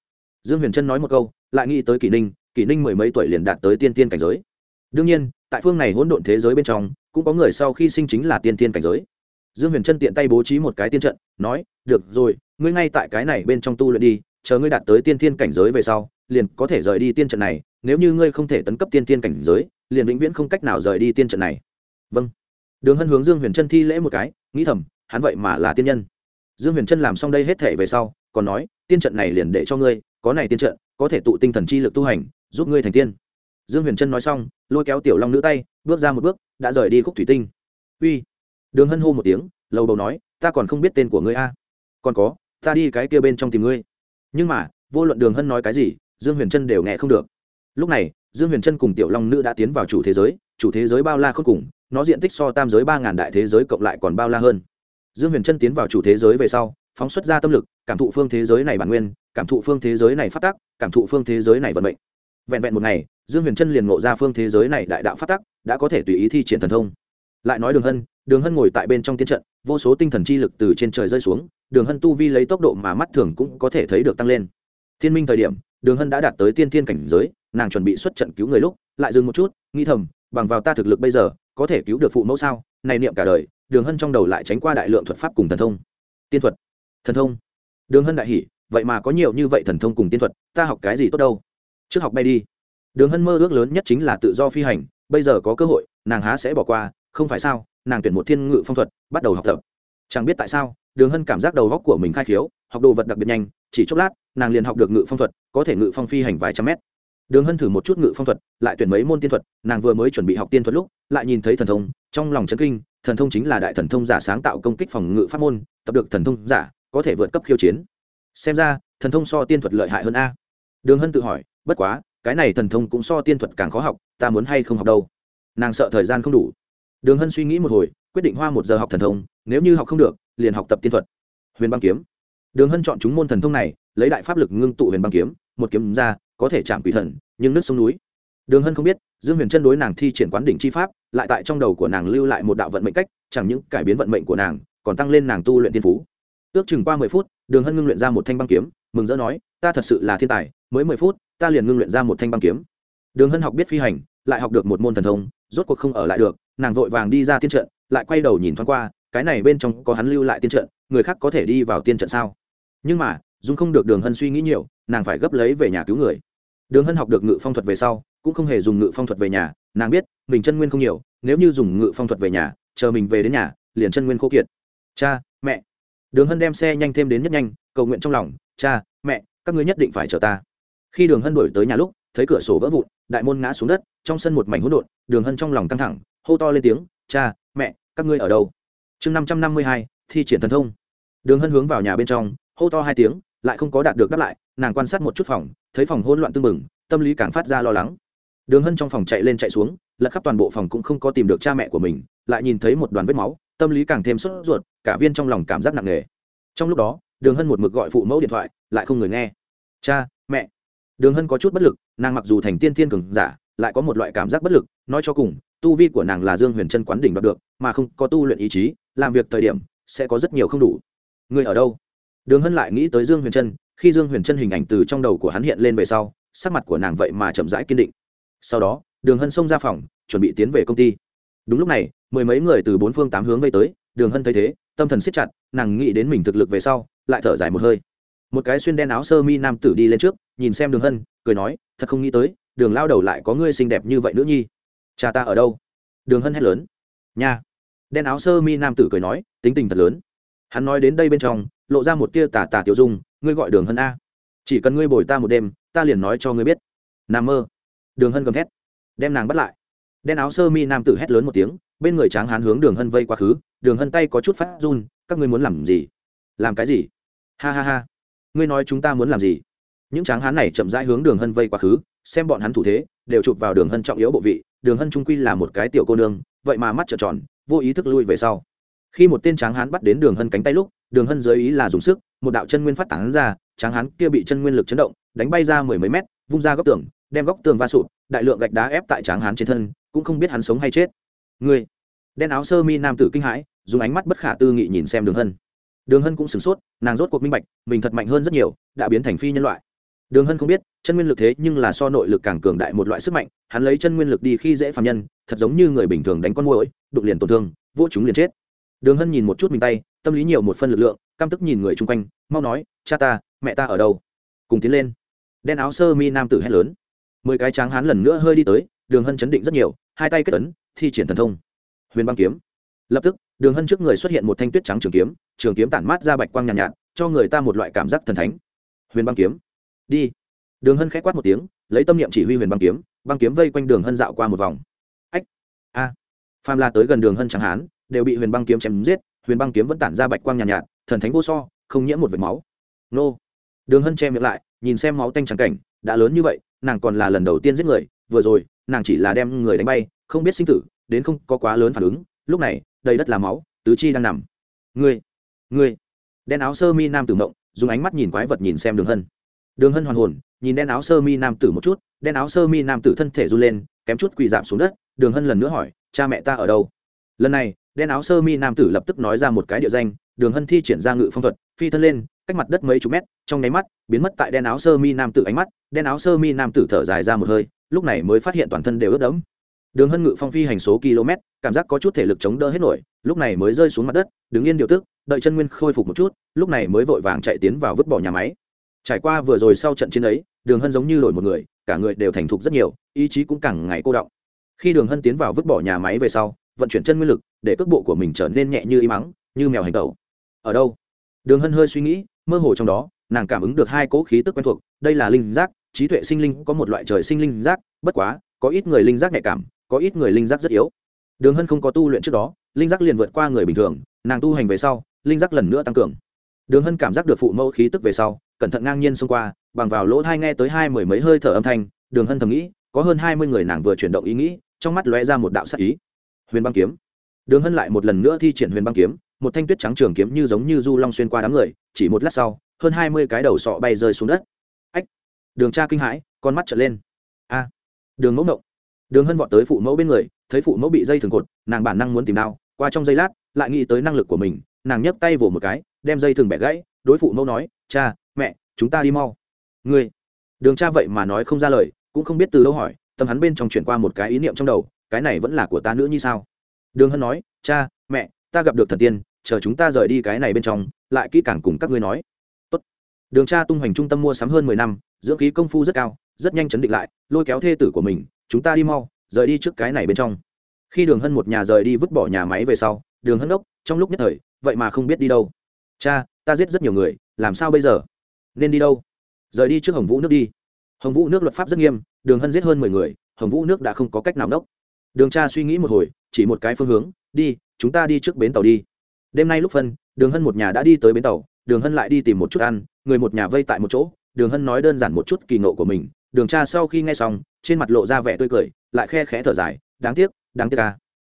Speaker 1: Dương huyền trân nói một câu, lại nghĩ tới kỷ ninh kỷ ninh mười mấy tuổi liền đạt tới tiên tiên cảnh giới. Đương nhiên, tại phương này hỗn độn thế giới bên trong, cũng có người sau khi sinh chính là tiên tiên cảnh giới. Dương huyền trân tiện tay bố trí một cái tiên trận, nói, được rồi, ngươi ngay tại cái này bên trong tu luyện đi, chờ ngươi đạt tới tiên tiên cảnh giới về sau, liền có thể rời đi tiên trận này, nếu như ngươi không thể tấn cấp tiên tiên cảnh giới, liền vĩnh viễn không cách nào rời đi tiên trận này. Vâng. Đường hân hướng dương huyền trân thi lễ một cái, nghĩ thầm, hắn vậy mà là tiên nhân. Dương huyền trân làm xong đây hết thể về sau, còn nói tiên trận này liền để cho ngươi, có này tiên trận, có thể tụ tinh thần chi lực tu hành, giúp ngươi thành tiên. Dương huyền trân nói xong, lôi kéo tiểu long nữ tay, bước ra một bước, đã rời đi khúc thủy tinh. Uy. Đường hân hô một tiếng, lầu đầu nói, ta còn không biết tên của ngươi a. Còn có, ta đi cái kia bên trong tìm ngươi. Nhưng mà, vô luận đường hân nói cái gì, dương huyền trân đều nghe không được. Lúc này, dương huyền trân cùng tiểu long nữ đã tiến vào chủ thế giới, chủ thế giới bao la khôn cùng, nó diện tích so tam giới ba ngàn đại thế giới cộng lại còn bao la hơn. Dương huyền trân tiến vào chủ thế giới về sau, phóng xuất ra tâm lực cảm thụ phương thế giới này bản nguyên, cảm thụ phương thế giới này phát tắc, cảm thụ phương thế giới này vận mệnh. Vẹn vẹn một ngày, dương huyền trân liền ngộ ra phương thế giới này đại đạo phát tắc, đã có thể tùy ý thi triển thần thông. Lại nói đường hân đường hân ngồi tại bên trong tiên trận, vô số tinh thần chi lực từ trên trời rơi xuống, đường hân tu vi lấy tốc độ mà mắt thường cũng có thể thấy được tăng lên. Thiên minh thời điểm, đường hân đã đạt tới tiên thiên cảnh giới, nàng chuẩn bị xuất trận cứu người lúc, lại dừng một chút, nghĩ thầm, bằng vào ta thực lực bây giờ, có thể cứu được phụ mẫu sao? Này niệm cả đời, đường hân trong đầu lại tránh qua đại lượng thuật pháp cùng thần thông. Tiên thuật. Thần thông đường hân đại hỉ, vậy mà có nhiều như vậy thần thông cùng tiên thuật, ta học cái gì tốt đâu? Trước học bay đi. Đường hân mơ ước lớn nhất chính là tự do phi hành, bây giờ có cơ hội, nàng há sẽ bỏ qua, không phải sao, nàng tuyển một thiên ngự phong thuật, bắt đầu học tập. Chẳng biết tại sao, đường hân cảm giác đầu góc của mình khai khiếu, học đồ vật đặc biệt nhanh, chỉ chốc lát, nàng liền học được ngự phong thuật, có thể ngự phong phi hành vài trăm mét. Đường hân thử một chút ngự phong thuật, lại tuyển mấy môn tiên thuật, nàng vừa mới chuẩn bị học tiên thuật lúc, lại nhìn thấy thần thông, trong lòng chấn kinh, thần thông chính là đại thần thông giả sáng tạo công kích phòng ngự pháp môn, tập được thần thông giả có thể vượt cấp khiêu chiến. Xem ra, thần thông so tiên thuật lợi hại hơn a. Đường hân tự hỏi, bất quá, cái này thần thông cũng so tiên thuật càng khó học, ta muốn hay không học đâu? Nàng sợ thời gian không đủ. Đường hân suy nghĩ một hồi, quyết định hoa một giờ học thần thông, nếu như học không được, liền học tập tiên thuật. Huyền băng kiếm. Đường hân chọn chúng môn thần thông này, lấy đại pháp lực ngưng tụ huyền băng kiếm, một kiếm ra, có thể chạm quỷ thần, nhưng nước sông núi. Đường hân không biết, dương huyền chân đối nàng thi triển quán đỉnh chi pháp, lại tại trong đầu của nàng lưu lại một đạo vận mệnh cách, chẳng những cải biến vận mệnh của nàng, còn tăng lên nàng tu luyện tiên phú ước chừng qua mười phút, đường hân ngưng luyện ra một thanh băng kiếm, mừng rỡ nói, ta thật sự là thiên tài, mới mười phút, ta liền ngưng luyện ra một thanh băng kiếm. Đường hân học biết phi hành, lại học được một môn thần thông, rốt cuộc không ở lại được, nàng vội vàng đi ra tiên trận, lại quay đầu nhìn thoáng qua, cái này bên trong có hắn lưu lại tiên trận, người khác có thể đi vào tiên trận sao? Nhưng mà, dung không được đường hân suy nghĩ nhiều, nàng phải gấp lấy về nhà cứu người. Đường hân học được ngự phong thuật về sau, cũng không hề dùng ngự phong thuật về nhà, nàng biết, mình chân nguyên không nhiều, nếu như dùng ngự phong thuật về nhà, chờ mình về đến nhà, liền chân nguyên khô kiệt. Cha, mẹ đường hân đem xe nhanh thêm đến nhất nhanh, cầu nguyện trong lòng, cha, mẹ, các ngươi nhất định phải chờ ta. Khi đường hân đổi tới nhà lúc, thấy cửa sổ vỡ vụn, đại môn ngã xuống đất, trong sân một mảnh hỗn độn, đường hân trong lòng căng thẳng, hô to lên tiếng, cha, mẹ, các ngươi ở đâu? Chương năm trăm năm mươi hai, thi triển thần thông. Đường hân hướng vào nhà bên trong, hô to hai tiếng, lại không có đạt được đáp lại, nàng quan sát một chút phòng, thấy phòng hỗn loạn tưng bừng, tâm lý càng phát ra lo lắng. Đường hân trong phòng chạy lên chạy xuống lật khắp toàn bộ phòng cũng không có tìm được cha mẹ của mình, lại nhìn thấy một đoàn vết máu, tâm lý càng thêm sốt ruột, cả viên trong lòng cảm giác nặng nề. Trong lúc đó, đường hân một mực gọi phụ mẫu điện thoại, lại không người nghe. Cha, mẹ. Đường hân có chút bất lực, nàng mặc dù thành tiên thiên cường giả, lại có một loại cảm giác bất lực, nói cho cùng, tu vi của nàng là dương huyền chân quán đỉnh đoạt được, mà không có tu luyện ý chí, làm việc thời điểm sẽ có rất nhiều không đủ. Người ở đâu? Đường hân lại nghĩ tới dương huyền trân khi dương huyền trân hình ảnh từ trong đầu của hắn hiện lên về sau, sắc mặt của nàng vậy mà chậm rãi kiên định. Sau đó đường hân xông ra phòng, chuẩn bị tiến về công ty. Đúng lúc này, mười mấy người từ bốn phương tám hướng vây tới, đường hân thấy thế, tâm thần siết chặt, nàng nghĩ đến mình thực lực về sau, lại thở dài một hơi. Một cái xuyên đen áo sơ mi nam tử đi lên trước, nhìn xem đường hân, cười nói, thật không nghĩ tới, đường lao đầu lại có ngươi xinh đẹp như vậy nữa nhi. Cha ta ở đâu? Đường hân hét lớn. Nha. Đen áo sơ mi nam tử cười nói, tính tình thật lớn. Hắn nói đến đây bên trong, lộ ra một tia tà tà tiểu dung, ngươi gọi đường hân a. Chỉ cần ngươi bồi ta một đêm, ta liền nói cho ngươi biết. Nằm mơ. Đường hân gầm thét đem nàng bắt lại. Đen áo sơ mi nam tử hét lớn một tiếng, bên người tráng hán hướng đường hân vây quá khứ, đường hân tay có chút phát run, các ngươi muốn làm gì? Làm cái gì? Ha ha ha. Ngươi nói chúng ta muốn làm gì? Những tráng hán này chậm rãi hướng đường hân vây quá khứ, xem bọn hắn thủ thế, đều chụp vào đường hân trọng yếu bộ vị. Đường hân trung quy là một cái tiểu cô nương, vậy mà mắt trợn tròn, vô ý thức lui về sau. Khi một tên tráng hán bắt đến đường hân cánh tay lúc, đường hân dưới ý là dùng sức, một đạo chân nguyên phát tán ra, tráng hán kia bị chân nguyên lực chấn động, đánh bay ra mười mấy mét, vung ra góc tường đem góc tường va sụt, đại lượng gạch đá ép tại tráng hán trên thân cũng không biết hắn sống hay chết. Người đen áo sơ mi nam tử kinh hãi dùng ánh mắt bất khả tư nghị nhìn xem đường hân. Đường hân cũng sửng sốt nàng rốt cuộc minh bạch mình thật mạnh hơn rất nhiều đã biến thành phi nhân loại. Đường hân không biết chân nguyên lực thế nhưng là so nội lực càng cường đại một loại sức mạnh hắn lấy chân nguyên lực đi khi dễ phạm nhân thật giống như người bình thường đánh con môi đụng liền tổn thương vô chúng liền chết. Đường hân nhìn một chút mình tay tâm lý nhiều một phân lực lượng căm tức nhìn người chung quanh mau nói cha ta mẹ ta ở đâu? Cùng tiến lên. Đen áo sơ mi nam tử hét lớn mười cái tráng hán lần nữa hơi đi tới đường hân chấn định rất nhiều hai tay kết tấn thi triển thần thông. Huyền băng kiếm. Lập tức đường hân trước người xuất hiện một thanh tuyết trắng trường kiếm trường kiếm tản mát ra bạch quang nhàn nhạt, nhạt cho người ta một loại cảm giác thần thánh. Huyền băng kiếm. Đi. Đường hân k h á quát một tiếng lấy tâm niệm chỉ huy huyền băng kiếm băng kiếm vây quanh đường hân dạo qua một vòng. Ách. A. À. phàm la tới gần đường hân tráng hán đều bị huyền băng kiếm chém giết huyền băng kiếm vẫn tản ra bạch quang nhàn nhạt, nhạt thần thánh vô so không nhiễm một vệt máu. Nô. Đường hân che miệng lại nhìn xem máu tanh trắng cảnh đã lớn như vậy nàng còn là lần đầu tiên giết người, vừa rồi, nàng chỉ là đem người đánh bay, không biết sinh tử, đến không có quá lớn phản ứng, lúc này, đầy đất là máu, tứ chi đang nằm. Ngươi ngươi. Đen áo sơ mi nam tử mộng, dùng ánh mắt nhìn quái vật nhìn xem đường hân. Đường hân hoàn hồn, nhìn đen áo sơ mi nam tử một chút, đen áo sơ mi nam tử thân thể run lên, kém chút quỳ giảm xuống đất, đường hân lần nữa hỏi, cha mẹ ta ở đâu? Lần này, đen áo sơ mi nam tử lập tức nói ra một cái địa danh, đường hân thi triển ra ngự phong thuật, phi thân lên cách mặt đất mấy chục mét, trong nháy mắt, biến mất tại đen áo sơ mi nam tử ánh mắt, đen áo sơ mi nam tử thở dài ra một hơi, lúc này mới phát hiện toàn thân đều ướt đẫm. Đường hân ngự phong phi hành số km, cảm giác có chút thể lực chống đỡ hết nổi, lúc này mới rơi xuống mặt đất, đứng yên điều tức, đợi chân nguyên khôi phục một chút, lúc này mới vội vàng chạy tiến vào vứt bỏ nhà máy. Trải qua vừa rồi sau trận chiến ấy, đường hân giống như đổi một người, cả người đều thành thục rất nhiều, ý chí cũng càng ngày cô động. Khi đường hân tiến vào vứt bỏ nhà máy về sau, vận chuyển chân nguyên lực, để cước bộ của mình trở nên nhẹ như y mắng, như mèo hành tẩu. Ở đâu? Đường hân hơi suy nghĩ mơ hồ trong đó, nàng cảm ứng được hai cỗ khí tức quen thuộc, đây là linh giác, trí tuệ sinh linh có một loại trời sinh linh giác, bất quá, có ít người linh giác nhạy cảm, có ít người linh giác rất yếu. Đường hân không có tu luyện trước đó, linh giác liền vượt qua người bình thường, nàng tu hành về sau, linh giác lần nữa tăng cường. Đường hân cảm giác được phụ mẫu khí tức về sau, cẩn thận ngang nhiên xông qua, bằng vào lỗ thai nghe tới hai mười mấy hơi thở âm thanh, đường hân thầm nghĩ, có hơn hai mươi người nàng vừa chuyển động ý nghĩ, trong mắt lóe ra một đạo sắc ý. Huyền băng kiếm. Đường hân lại một lần nữa thi triển huyền băng kiếm một thanh tuyết trắng trường kiếm như giống như du long xuyên qua đám người, chỉ một lát sau, hơn hai mươi cái đầu sọ bay rơi xuống đất. Ách, đường cha kinh hãi, con mắt trở lên. A, đường mẫu mộng đường hân vọt tới phụ mẫu bên người, thấy phụ mẫu bị dây thường cột, nàng bản năng muốn tìm đao qua trong giây lát, lại nghĩ tới năng lực của mình, nàng nhấc tay vỗ một cái, đem dây thừng bẻ gãy, đối phụ mẫu nói, cha, mẹ, chúng ta đi mau. Ngươi? Đường cha vậy mà nói không ra lời, cũng không biết từ đâu hỏi, tâm hắn bên trong chuyển qua một cái ý niệm trong đầu, cái này vẫn là của ta nữa như sao? Đường hân nói, cha ta gặp được thần tiên, chờ chúng ta rời đi cái này bên trong, lại kỹ càng cùng các ngươi nói. Tốt. đường cha tung hoành trung tâm mua sắm hơn mười năm, dưỡng khí công phu rất cao, rất nhanh chấn định lại, lôi kéo thê tử của mình, chúng ta đi mau, rời đi trước cái này bên trong. Khi đường hân một nhà rời đi vứt bỏ nhà máy về sau, đường hân đốc, trong lúc nhất thời, vậy mà không biết đi đâu. Cha, ta giết rất nhiều người, làm sao bây giờ? Nên đi đâu? Rời đi trước hồng vũ nước đi. Hồng vũ nước luật pháp rất nghiêm, đường hân giết hơn mười người, hồng vũ nước đã không có cách nào đốc. Đường cha suy nghĩ một hồi, chỉ một cái phương hướng, đi chúng ta đi trước bến tàu đi. Đêm nay lúc phân, đường hân một nhà đã đi tới bến tàu, đường hân lại đi tìm một chút ăn, người một nhà vây tại một chỗ, đường hân nói đơn giản một chút kỳ nộ của mình, đường cha sau khi nghe xong, trên mặt lộ ra vẻ tươi cười, lại khe khẽ thở dài, đáng tiếc đáng tiếc ca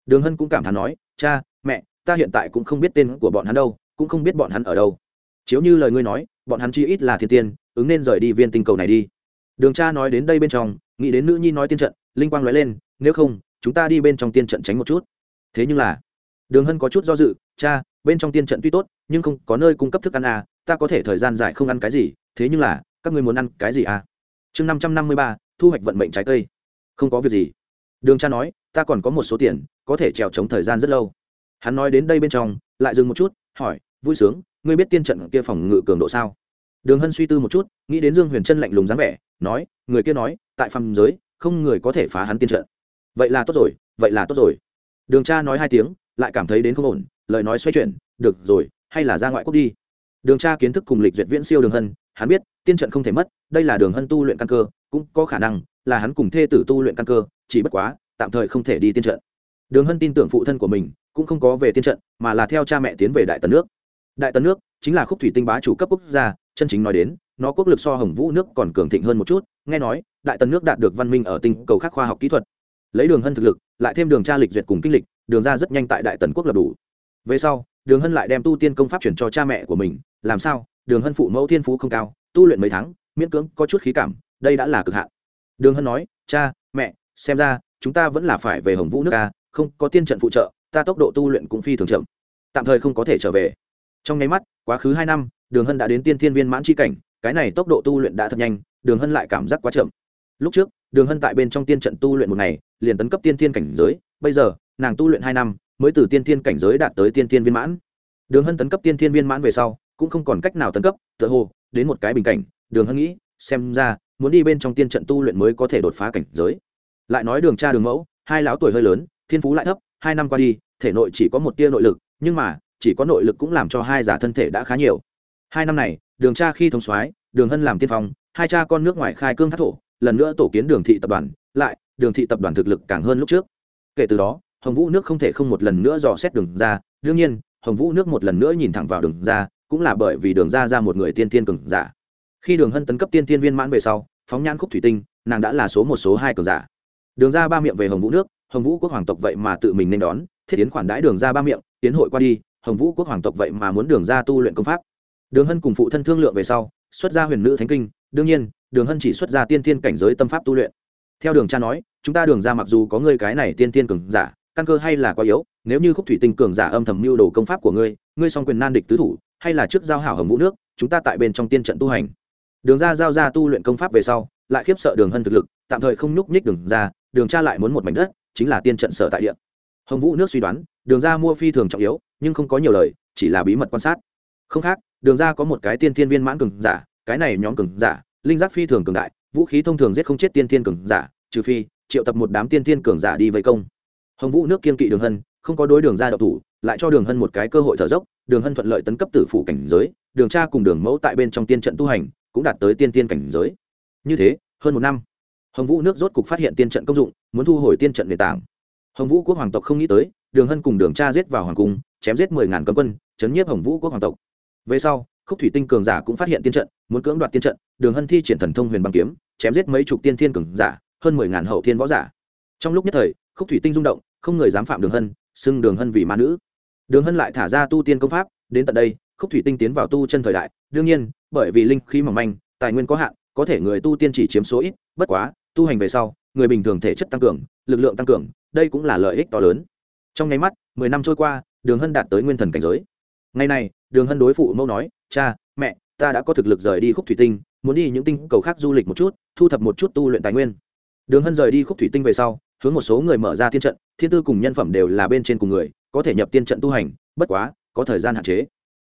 Speaker 1: đường hân cũng cảm thán nói, cha, mẹ, ta hiện tại cũng không biết tên của bọn hắn đâu, cũng không biết bọn hắn ở đâu. Chiếu như lời ngươi nói, bọn hắn chi ít là thiên tiên, ứng nên rời đi viên tinh cầu này đi. Đường cha nói đến đây bên trong, nghĩ đến nữ nhi nói tiên trận, linh quang nói lên, nếu không, chúng ta đi bên trong tiên trận tránh một chút. Thế nhưng là đường hân có chút do dự, cha, bên trong tiên trận tuy tốt, nhưng không có nơi cung cấp thức ăn à ta có thể thời gian dài không ăn cái gì, thế nhưng là, các ngươi muốn ăn cái gì à? Chương năm trăm năm mươi ba, thu hoạch vận mệnh trái cây. Không có việc gì. Đường cha nói, ta còn có một số tiền, có thể trèo trống thời gian rất lâu. Hắn nói đến đây bên trong, lại dừng một chút, hỏi, vui sướng, ngươi biết tiên trận kia phòng ngự cường độ sao? Đường hân suy tư một chút, nghĩ đến dương huyền trân lạnh lùng dáng vẻ, nói, người kia nói, tại phàm giới, không người có thể phá hắn tiên trận. Vậy là tốt rồi, vậy là tốt rồi. Đường cha nói hai tiếng lại cảm thấy đến không ổn, lời nói xoay chuyển, được rồi, hay là ra ngoại quốc đi. Đường cha kiến thức cùng lịch duyệt viễn siêu đường hân, hắn biết, tiên trận không thể mất, đây là đường hân tu luyện căn cơ, cũng có khả năng là hắn cùng thê tử tu luyện căn cơ, chỉ bất quá, tạm thời không thể đi tiên trận. Đường hân tin tưởng phụ thân của mình, cũng không có về tiên trận, mà là theo cha mẹ tiến về đại tần nước. Đại tần nước chính là khúc thủy tinh bá chủ cấp quốc gia, chân chính nói đến, nó quốc lực so hồng vũ nước còn cường thịnh hơn một chút, nghe nói, đại tần nước đạt được văn minh ở tinh cầu khác khoa học kỹ thuật. Lấy đường hân thực lực, lại thêm đường tra lịch duyệt cùng kinh lịch đường ra rất nhanh tại đại tần quốc lập đủ. Về sau, đường hân lại đem tu tiên công pháp chuyển cho cha mẹ của mình, làm sao? Đường hân phụ mẫu thiên phú không cao, tu luyện mấy tháng, miễn cưỡng có chút khí cảm, đây đã là cực hạn. Đường hân nói, cha, mẹ, xem ra, chúng ta vẫn là phải về hồng vũ nước ta không có tiên trận phụ trợ, ta tốc độ tu luyện cũng phi thường chậm. Tạm thời không có thể trở về. Trong nháy mắt, quá khứ hai năm, đường hân đã đến tiên thiên viên mãn c h i cảnh, cái này tốc độ tu luyện đã thật nhanh, đường hân lại cảm giác quá chậm. Lúc trước, đường hân tại bên trong tiên trận tu luyện một ngày, liền tấn cấp tiên thiên cảnh giới, bây giờ nàng tu luyện hai năm, mới từ tiên thiên cảnh giới đạt tới tiên thiên viên mãn. Đường hân tấn cấp tiên thiên viên mãn về sau, cũng không còn cách nào tấn cấp, tựa hồ, đến một cái bình cảnh, đường hân nghĩ, xem ra, muốn đi bên trong tiên trận tu luyện mới có thể đột phá cảnh giới. Lại nói đường cha đường mẫu, hai lão tuổi hơi lớn, thiên phú lại thấp, hai năm qua đi, thể nội chỉ có một tia nội lực, nhưng mà, chỉ có nội lực cũng làm cho hai giả thân thể đã khá nhiều. Hai năm này, đường cha khi thông soái, đường hân làm tiên phong, hai cha con nước ngoài khai cương thác thổ, lần nữa tổ kiến đường thị tập đoàn, lại, đường thị tập đoàn thực lực càng hơn lúc trước. Kể từ đó hồng vũ nước không thể không một lần nữa dò xét đường ra. Đương nhiên, hồng vũ nước một lần nữa nhìn thẳng vào đường ra, cũng là bởi vì đường ra ra một người tiên tiên cường giả. Khi đường hân tấn cấp tiên tiên viên mãn về sau, phóng nhan khúc thủy tinh, nàng đã là số một, số hai cường giả. Đường ra ba miệng về hồng vũ nước, hồng vũ quốc hoàng tộc vậy mà tự mình nên đón, thiết tiến khoản đãi đường ra ba miệng tiến hội qua đi, hồng vũ quốc hoàng tộc vậy mà muốn đường ra tu luyện công pháp. Đường hân cùng phụ thân thương lượng về sau, xuất ra huyền nữ thánh kinh. Đương nhiên, đường hân chỉ xuất ra tiên tiên cảnh giới tâm pháp tu luyện. Theo đường cha nói, chúng ta đường ra mặc dù có người cái này tiên tiên cường giả căn cơ hay là quá yếu, nếu như khúc thủy tinh cường giả âm thầm mưu đồ công pháp của ngươi ngươi song quyền nan địch tứ thủ, hay là trước giao hảo hồng vũ nước, chúng ta tại bên trong tiên trận tu hành. Đường ra giao ra tu luyện công pháp về sau, lại khiếp sợ đường hân thực lực, tạm thời không nhúc nhích đường ra, đường cha lại muốn một mảnh đất, chính là tiên trận sở tại địa. Hồng vũ nước suy đoán, đường ra mua phi thường trọng yếu, nhưng không có nhiều lời, chỉ là bí mật quan sát. Không khác, đường ra có một cái tiên thiên viên mãn cường giả, cái này nhóm cường giả, linh giác phi thường cường đại, vũ khí thông thường giết không chết tiên thiên cường giả, trừ phi, triệu tập một đám tiên thiên cường giả đi vây công hồng vũ nước kiên kỵ đường hân, không có đối đường ra đậu thủ, lại cho đường hân một cái cơ hội thở dốc. Đường hân thuận lợi tấn cấp tử phủ cảnh giới, đường cha cùng đường mẫu tại bên trong tiên trận tu hành, cũng đạt tới tiên tiên cảnh giới. Như thế, hơn một năm, hồng vũ nước rốt cục phát hiện tiên trận công dụng, muốn thu hồi tiên trận nền tảng. Hồng vũ quốc hoàng tộc không nghĩ tới, đường hân cùng đường cha giết vào hoàng cung, chém giết mười ngàn cấm quân, chấn nhiếp hồng vũ quốc hoàng tộc. Về sau, khúc thủy tinh cường giả cũng phát hiện tiên trận, muốn cưỡng đoạt tiên trận, đường hân thi triển thần thông huyền băng kiếm, chém giết mấy chục tiên thiên cường giả, hơn mười ngàn hậu thiên võ giả. Trong lúc nhất thời, khúc thủy tinh rung động không người dám phạm đường hân, xưng đường hân vì ma nữ. Đường hân lại thả ra tu tiên công pháp, đến tận đây, khúc thủy tinh tiến vào tu chân thời đại. Đương nhiên, bởi vì linh khí mỏng manh, tài nguyên có hạn, có thể người tu tiên chỉ chiếm số ít, bất quá, tu hành về sau, người bình thường thể chất tăng cường, lực lượng tăng cường, đây cũng là lợi ích to lớn. Trong nháy mắt, mười năm trôi qua, đường hân đạt tới nguyên thần cảnh giới. Ngày này, đường hân đối phụ mẫu nói, cha, mẹ, ta đã có thực lực rời đi khúc thủy tinh, muốn đi những tinh cầu khác du lịch một chút, thu thập một chút tu luyện tài nguyên. Đường hân rời đi khúc thủy tinh về sau, hướng một số người mở ra thiên trận thiên tư cùng nhân phẩm đều là bên trên cùng người, có thể nhập tiên trận tu hành, bất quá, có thời gian hạn chế.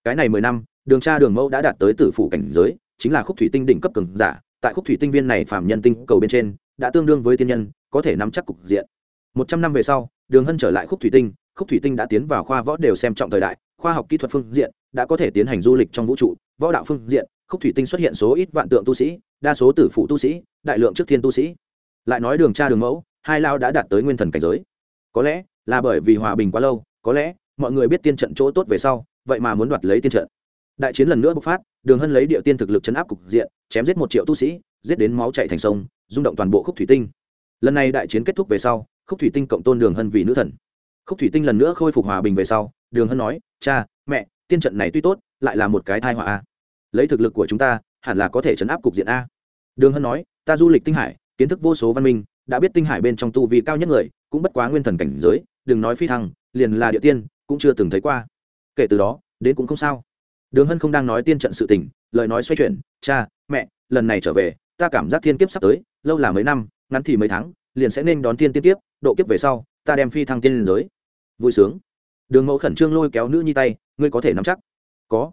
Speaker 1: Cái này mười năm, đường cha đường mẫu đã đạt tới tử phủ cảnh giới, chính là khúc thủy tinh đỉnh cấp cường giả, tại khúc thủy tinh viên này phạm nhân tinh cầu bên trên, đã tương đương với tiên nhân, có thể nắm chắc cục diện. Một trăm năm về sau, đường hân trở lại khúc thủy tinh, khúc thủy tinh đã tiến vào khoa võ đều xem trọng thời đại, khoa học kỹ thuật phương diện đã có thể tiến hành du lịch trong vũ trụ, võ đạo phương diện, khúc thủy tinh xuất hiện số ít vạn tượng tu sĩ, đa số tử phụ tu sĩ, đại lượng trước thiên tu sĩ. Lại nói đường cha đường mẫu, hai lao đã đạt tới nguyên thần cảnh giới có lẽ là bởi vì hòa bình quá lâu, có lẽ mọi người biết tiên trận chỗ tốt về sau, vậy mà muốn đoạt lấy tiên trận. Đại chiến lần nữa bộc phát, đường hân lấy địa tiên thực lực chấn áp cục diện, chém giết một triệu tu sĩ, giết đến máu chạy thành sông, rung động toàn bộ khúc thủy tinh. Lần này đại chiến kết thúc về sau, khúc thủy tinh cộng tôn đường hân vì nữ thần. Khúc thủy tinh lần nữa khôi phục hòa bình về sau, đường hân nói, cha, mẹ, tiên trận này tuy tốt, lại là một cái thai họa a. Lấy thực lực của chúng ta, hẳn là có thể chấn áp cục diện a. Đường hân nói, ta du lịch tinh hải, kiến thức vô số văn minh, đã biết tinh hải bên trong tu vi cao nhất người cũng bất quá nguyên thần cảnh giới, đừng nói phi thăng, liền là địa tiên, cũng chưa từng thấy qua. Kể từ đó, đến cũng không sao. Đường hân không đang nói tiên trận sự tình, lời nói xoay chuyển, cha, mẹ, lần này trở về, ta cảm giác thiên kiếp sắp tới, lâu là mấy năm, ngắn thì mấy tháng, liền sẽ nên đón tiên tiên kiếp, độ kiếp về sau, ta đem phi thăng tiên liên giới. Vui sướng. Đường mẫu khẩn trương lôi kéo nữ nhi tay, ngươi có thể nắm chắc. Có.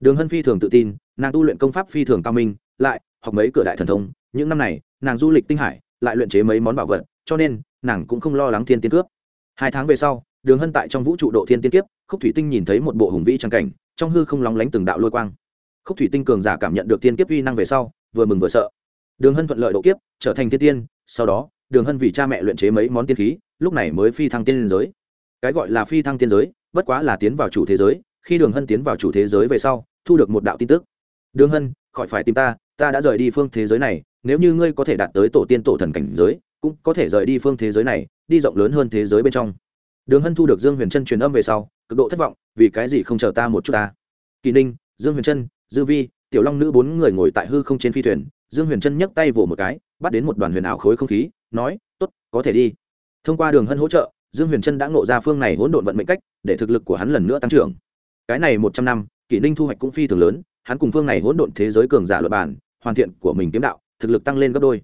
Speaker 1: Đường hân phi thường tự tin, nàng tu luyện công pháp phi thường cao minh, lại học mấy cửa đại thần thông, những năm này, nàng du lịch tinh hải, lại luyện chế mấy món bảo vật, cho nên nàng cũng không lo lắng thiên tiên cướp. Hai tháng về sau, đường hân tại trong vũ trụ độ thiên tiên kiếp, khúc thủy tinh nhìn thấy một bộ hùng vĩ trang cảnh, trong hư không lóng lánh từng đạo lôi quang. Khúc thủy tinh cường giả cảm nhận được tiên kiếp uy năng về sau, vừa mừng vừa sợ. Đường hân thuận lợi độ kiếp, trở thành thiên tiên, sau đó, đường hân vì cha mẹ luyện chế mấy món tiên khí, lúc này mới phi thăng tiên giới. Cái gọi là phi thăng tiên giới, bất quá là tiến vào chủ thế giới, khi đường hân tiến vào chủ thế giới về sau, thu được một đạo tin tức. Đường hân, khỏi phải tìm ta ta đã rời đi phương thế giới này, nếu như ngươi có thể đạt tới tổ tiên tổ thần cảnh giới cũng có thể rời đi phương thế giới này, đi rộng lớn hơn thế giới bên trong. Đường hân thu được dương huyền trân truyền âm về sau, cực độ thất vọng, vì cái gì không chờ ta một chút ta? Kỳ ninh, dương huyền trân dư vi, tiểu long nữ bốn người ngồi tại hư không trên phi thuyền, dương huyền trân nhấc tay vỗ một cái, bắt đến một đoàn huyền ảo khối không khí, nói t ố t có thể đi. Thông qua đường hân hỗ trợ, dương huyền trân đã ngộ ra phương này hỗn độn vận mệnh cách, để thực lực của hắn lần nữa tăng trưởng. Cái này một trăm năm kỷ ninh thu hoạch cũng phi thường lớn, hắn cùng phương này hỗn độn thế giới cường giả luật bản hoàn thiện của mình kiếm đạo, thực lực tăng lên gấp đôi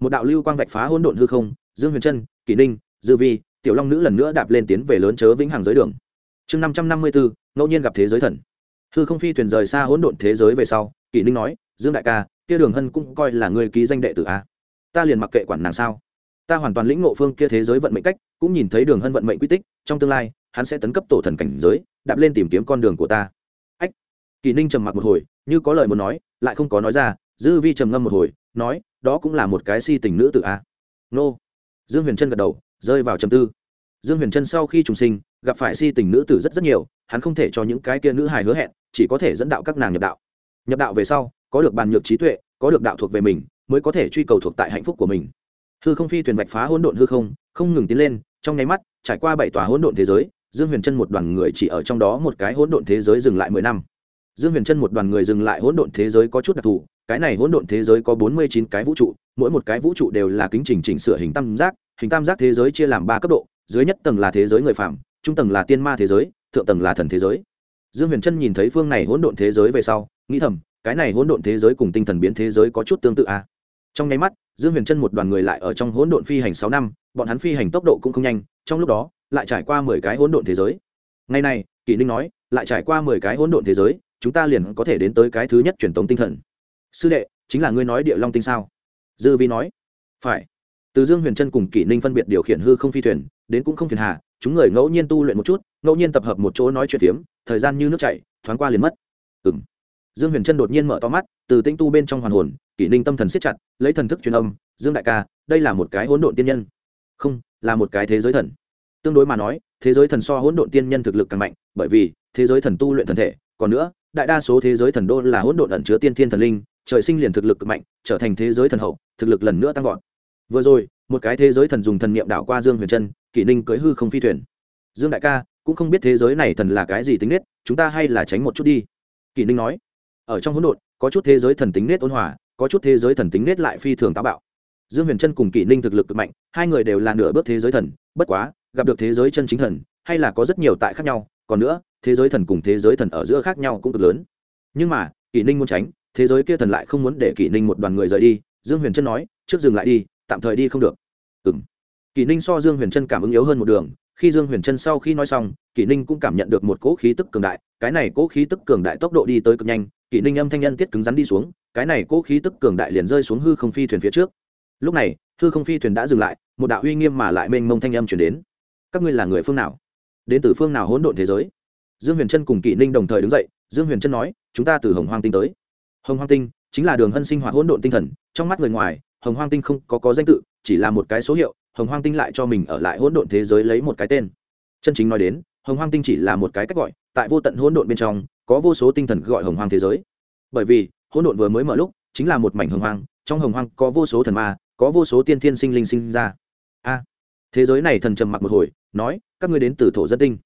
Speaker 1: một đạo lưu quang vạch phá hỗn độn hư không, dương huyền trân kỷ ninh, dư vi, tiểu long nữ lần nữa đạp lên tiến về lớn chớ vĩnh hằng giới đường. Chương năm trăm năm mươi bốn ngẫu nhiên gặp thế giới thần. Hư không phi thuyền rời xa hỗn độn thế giới về sau, kỷ ninh nói, dương đại ca, kia đường hân cũng coi là người ký danh đệ tử a. Ta liền mặc kệ quản nàng sao. Ta hoàn toàn lĩnh ngộ phương kia thế giới vận mệnh cách, cũng nhìn thấy đường hân vận mệnh quy tích, trong tương lai, hắn sẽ tấn cấp tổ thần cảnh giới, đạp lên tìm kiếm con đường của ta. Ách. Kỳ ninh trầm mặc một hồi, như có lời muốn nói, lại không có nói ra. Dư vi trầm ngâm một hồi, nói đó cũng là một cái si tình nữ tự a. Nô. Dương huyền trân gật đầu, rơi vào trầm tư. Dương huyền trân sau khi trùng sinh, gặp phải si tình nữ tử rất rất nhiều, hắn không thể cho những cái kia nữ hài hứa hẹn, chỉ có thể dẫn đạo các nàng nhập đạo. Nhập đạo về sau, có được bàn nhược trí tuệ, có được đạo thuộc về mình, mới có thể truy cầu thuộc tại hạnh phúc của mình. Hư không phi thuyền vạch phá hỗn độn hư không không ngừng tiến lên, trong nháy mắt, trải qua bảy tòa hỗn độn thế giới, dương huyền trân một đoàn người chỉ ở trong đó một cái hỗn độn thế giới dừng lại mười năm dương huyền trân một đoàn người dừng lại hỗn độn thế giới có chút đặc thù, cái này hỗn độn thế giới có bốn mươi chín cái vũ trụ, mỗi một cái vũ trụ đều là kính trình chỉnh sửa hình tam giác, hình tam giác thế giới chia làm ba cấp độ, dưới nhất tầng là thế giới người phạm trung tầng là tiên ma thế giới, thượng tầng là thần thế giới dương huyền trân nhìn thấy phương này hỗn độn thế giới về sau, nghĩ thầm, cái này hỗn độn thế giới cùng tinh thần biến thế giới có chút tương tự à. trong nháy mắt, dương huyền trân một đoàn người lại ở trong hỗn độn phi hành sáu năm, bọn hắn phi hành tốc độ cũng không nhanh, trong lúc đó, lại trải qua mười cái hỗn độn thế giới ngày này, kỷ ninh nói, lại trải qua mười cái hỗn độn thế giới chúng ta liền có thể đến tới cái thứ nhất truyền thống tinh thần. Sư đệ, chính là ngươi nói địa long tinh sao? Dư vi nói. Phải. Từ dương huyền trân cùng kỷ ninh phân biệt điều khiển hư không phi thuyền, đến cũng không phiền hà, chúng người ngẫu nhiên tu luyện một chút, ngẫu nhiên tập hợp một chỗ nói chuyện phiếm, thời gian như nước chảy, thoáng qua liền mất. Ừ m dương huyền trân đột nhiên mở to mắt, từ tinh tu bên trong hoàn hồn, kỷ ninh tâm thần siết chặt, lấy thần thức truyền âm, dương đại ca, đây là một cái hỗn độn tiên nhân. Không, là một cái thế giới thần. Tương đối mà nói, thế giới thần so hỗn độn tiên nhân thực lực càng mạnh, bởi vì thế giới thần tu luyện thần thể còn nữa, đại đa số thế giới thần đô là hỗn độn ẩn chứa tiên thiên thần linh, trời sinh liền thực lực cực mạnh, trở thành thế giới thần hậu, thực lực lần nữa tăng vọt. Vừa rồi, một cái thế giới thần dùng thần niệm đảo qua dương huyền trân, kỷ ninh cưới hư không phi thuyền. Dương đại ca, cũng không biết thế giới này thần là cái gì tính nết, chúng ta hay là tránh một chút đi. Kỷ ninh nói, ở trong hỗn độn, có chút thế giới thần tính nết ôn hòa, có chút thế giới thần tính nết lại phi thường táo bạo. Dương huyền trân cùng kỷ ninh thực lực cực mạnh, hai người đều là nửa bước thế giới thần, bất quá, gặp được thế giới chân chính thần, hay là có rất nhiều tại khác nhau còn nữa, thế giới thần cùng thế giới thần ở giữa khác nhau cũng cực lớn. Nhưng mà, kỷ ninh muốn tránh, thế giới kia thần lại không muốn để kỷ ninh một đoàn người rời đi. Dương huyền trân nói, trước dừng lại đi, tạm thời đi không được. Ừ m kỷ ninh so dương huyền trân cảm ứng yếu hơn một đường. Khi dương huyền trân sau khi nói xong, kỷ ninh cũng cảm nhận được một cỗ khí tức cường đại. Cái này cỗ khí tức cường đại tốc độ đi tới cực nhanh. Kỷ ninh âm thanh nhân tiết cứng rắn đi xuống. Cái này cỗ khí tức cường đại liền rơi xuống hư không phi thuyền phía trước. Lúc này, hư không phi thuyền đã dừng lại. Một đạo uy nghiêm mà lại mênh mông thanh âm chuyển đến. Các ngươi là người phương nào? Đến từ phương nào hỗn độn thế giới? Dương huyền trân cùng kỷ ninh đồng thời đứng dậy, dương huyền trân nói, chúng ta từ hồng hoang tinh tới. Hồng hoang tinh chính là đường hân sinh hoạt hỗn độn tinh thần, trong mắt người ngoài, hồng hoang tinh không có có danh tự, chỉ là một cái số hiệu, hồng hoang tinh lại cho mình ở lại hỗn độn thế giới lấy một cái tên. Chân chính nói đến, hồng hoang tinh chỉ là một cái cách gọi, tại vô tận hỗn độn bên trong, có vô số tinh thần gọi hồng hoang thế giới. Bởi vì, hỗn độn vừa mới mở lúc, chính là một mảnh hồng hoang, trong hồng hoang có vô số thần ma, có vô số tiên thiên sinh linh sinh ra. A thế giới này thần trầm mặc một hồi, nói, các ngươi đến từ thổ dân tinh.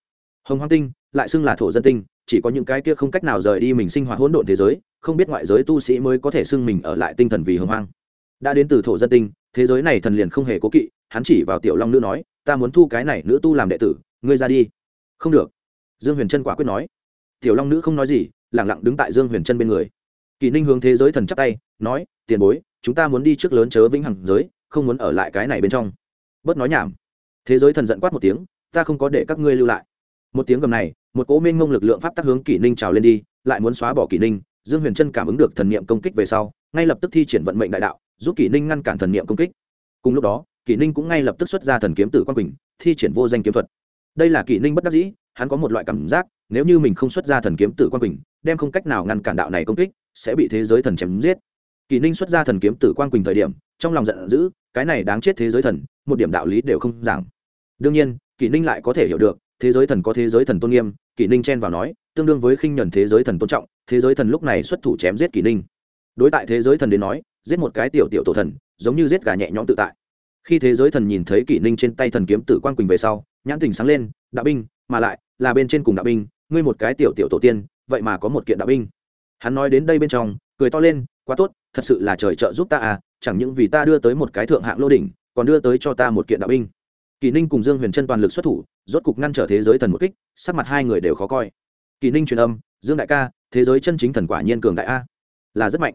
Speaker 1: Hồng hoang tinh, lại xưng là thổ dân tinh, chỉ có những cái kia không cách nào rời đi mình sinh hoạt hỗn độn thế giới, không biết ngoại giới tu sĩ mới có thể xưng mình ở lại tinh thần vì hồng hoang. Đã đến từ thổ dân tinh, thế giới này thần liền không hề cố kỵ, hắn chỉ vào tiểu long nữ nói, ta muốn thu cái này nữ tu làm đệ tử, ngươi ra đi. Không được. Dương huyền trân quả quyết nói. Tiểu long nữ không nói gì lẳng lặng đứng tại dương huyền trân bên người. Kỳ ninh hướng thế giới thần chắp tay, nói, tiền bối, chúng ta muốn đi trước lớn chớ vĩnh hằng giới, không muốn ở lại cái này bên trong bớt nói nhảm. Thế giới thần giận quát một tiếng, ta không có để các ngươi lưu lại. Một tiếng gầm này, một cỗ minh ngông lực lượng pháp tác hướng kỷ ninh trào lên đi, lại muốn xóa bỏ kỷ ninh. Dương huyền trân cảm ứng được thần niệm công kích về sau, ngay lập tức thi triển vận mệnh đại đạo, giúp kỷ ninh ngăn cản thần niệm công kích. Cùng lúc đó, kỷ ninh cũng ngay lập tức xuất ra thần kiếm tử quang quỳnh, thi triển vô danh kiếm thuật. Đây là kỷ ninh bất đắc dĩ, hắn có một loại cảm giác, nếu như mình không xuất ra thần kiếm tử quang quỳnh, đem không cách nào ngăn cản đạo này công kích, sẽ bị thế giới thần chém giết. Kỷ ninh xuất ra thần kiếm tử quang quỳnh thời điểm, trong lòng giận dữ cái này đáng chết thế giới thần, một điểm đạo lý đều không giảng. Đương nhiên, kỷ ninh lại có thể hiểu được, thế giới thần có thế giới thần tôn nghiêm, kỷ ninh chen vào nói, tương đương với khinh nhuần thế giới thần tôn trọng, thế giới thần lúc này xuất thủ chém giết kỷ ninh. Đối tại thế giới thần đến nói, giết một cái tiểu tiểu tổ thần, giống như giết gà nhẹ nhõm tự tại. Khi thế giới thần nhìn thấy kỷ ninh trên tay thần kiếm tử quan quỳnh về sau, nhãn tình sáng lên, đạo binh, mà lại, là bên trên cùng đạo binh, ngươi một cái tiểu tiểu tổ tiên, vậy mà có một kiện đạo binh. Hắn nói đến đây bên trong, cười to lên, quá tốt, thật sự là trời trợ giúp ta à chẳng những vì ta đưa tới một cái thượng hạng lô đỉnh, còn đưa tới cho ta một kiện đạo binh. Kỳ ninh cùng dương huyền trân toàn lực xuất thủ, rốt cục ngăn trở thế giới thần một kích, sắc mặt hai người đều khó coi. Kỳ ninh truyền âm, dương đại ca, thế giới chân chính thần quả nhiên cường đại a. Là rất mạnh.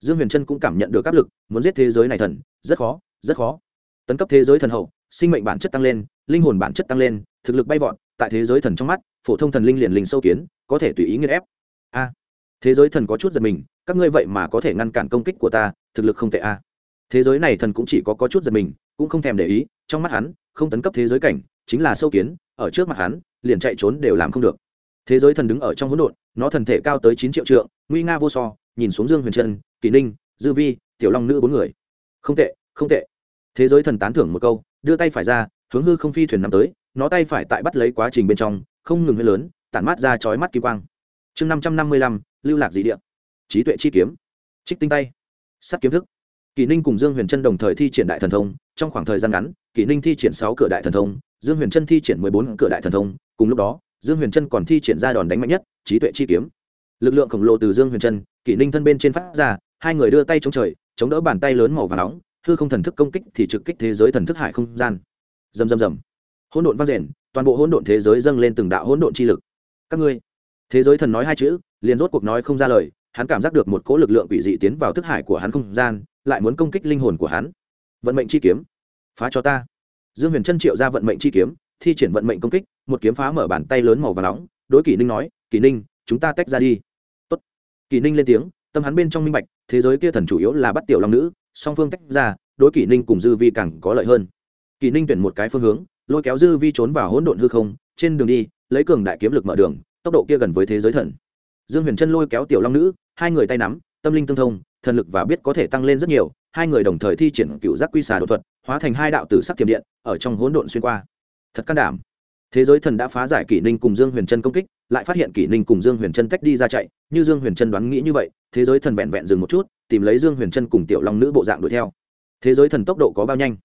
Speaker 1: Dương huyền trân cũng cảm nhận được áp lực, muốn giết thế giới này thần, rất khó rất khó. Tấn cấp thế giới thần hậu, sinh mệnh bản chất tăng lên, linh hồn bản chất tăng lên, thực lực bay vọt, tại thế giới thần trong mắt, phổ thông thần linh liền linh sâu kiến, có thể tùy ý nghiên ép. A, thế giới thần có chút giật mình, các ngươi vậy mà có thể ngăn cản công kích của ta, thực lực không tệ a thế giới này thần cũng chỉ có có chút giật mình, cũng không thèm để ý, trong mắt hắn, không tấn cấp thế giới cảnh, chính là sâu kiến, ở trước mặt hắn, liền chạy trốn đều làm không được. Thế giới thần đứng ở trong hỗn độn, nó thần thể cao tới chín triệu trượng, nguy nga vô so, nhìn xuống dương huyền trân kỳ ninh, dư vi, tiểu long nữ bốn người. Không tệ không tệ. Thế giới thần tán thưởng một câu, đưa tay phải ra, hướng hư không phi thuyền nằm tới, nó tay phải tại bắt lấy quá trình bên trong, không ngừng hơi lớn, tản mát ra chói mắt kỳ quang. Chương năm trăm năm mươi lăm, lưu lạc dị địa. Trí tuệ chi kiếm. Trích tinh tay. Sắt kiếm thức kỳ ninh cùng dương huyền trân đồng thời thi triển đại thần thông, trong khoảng thời gian ngắn kỳ ninh thi triển sáu cửa đại thần thông, dương huyền trân thi triển mười bốn cửa đại thần thông, cùng lúc đó, dương huyền trân còn thi triển ra đòn đánh mạnh nhất, trí tuệ chi kiếm. Lực lượng khổng lồ từ dương huyền trân kỷ ninh thân bên trên phát ra, hai người đưa tay chống trời, chống đỡ bàn tay lớn màu và nóng, hư không thần thức công kích thì trực kích thế giới thần thức hải không gian. Dầm dầm dầm hỗn độn vang rền, toàn bộ hỗn độn thế giới dâng lên từng đạo hỗn độn chi lực. Các ngươi, thế giới thần nói hai chữ, liền rốt cuộc nói không ra lời, hắn cảm giác được một cỗ lực lượng quỷ dị tiến vào thức hải của hắn không gian lại muốn công kích linh hồn của hắn. Vận mệnh chi kiếm. Phá cho ta. Dương huyền trân triệu ra vận mệnh chi kiếm, thi triển vận mệnh công kích, một kiếm phá mở bàn tay lớn màu và nóng, đối kỷ ninh nói, kỷ ninh, chúng ta tách ra đi. Tốt. kỷ ninh lên tiếng, tâm hắn bên trong minh bạch, thế giới kia thần chủ yếu là bắt tiểu long nữ, song phương tách ra, đối kỷ ninh cùng dư vi càng có lợi hơn. Kỷ ninh tuyển một cái phương hướng, lôi kéo dư vi trốn vào hỗn độn hư không, trên đường đi, lấy cường đại kiếm lực mở đường, tốc độ kia gần với thế giới thần. Dương huyền trân lôi kéo tiểu long nữ, hai người tay nắm, tâm linh tương thông thần lực và biết có thể tăng lên rất nhiều, hai người đồng thời thi triển cựu giác quy xà đột thuật, hóa thành hai đạo tử sắc thiểm điện, ở trong hỗn độn xuyên qua. Thật can đảm. Thế giới thần đã phá giải kỷ ninh cùng dương huyền trân công kích, lại phát hiện kỷ ninh cùng dương huyền trân tách đi ra chạy, như dương huyền trân đoán nghĩ như vậy, thế giới thần vẹn vẹn dừng một chút, tìm lấy dương huyền trân cùng tiểu long nữ bộ dạng đuổi theo. Thế giới thần tốc độ có bao nhanh?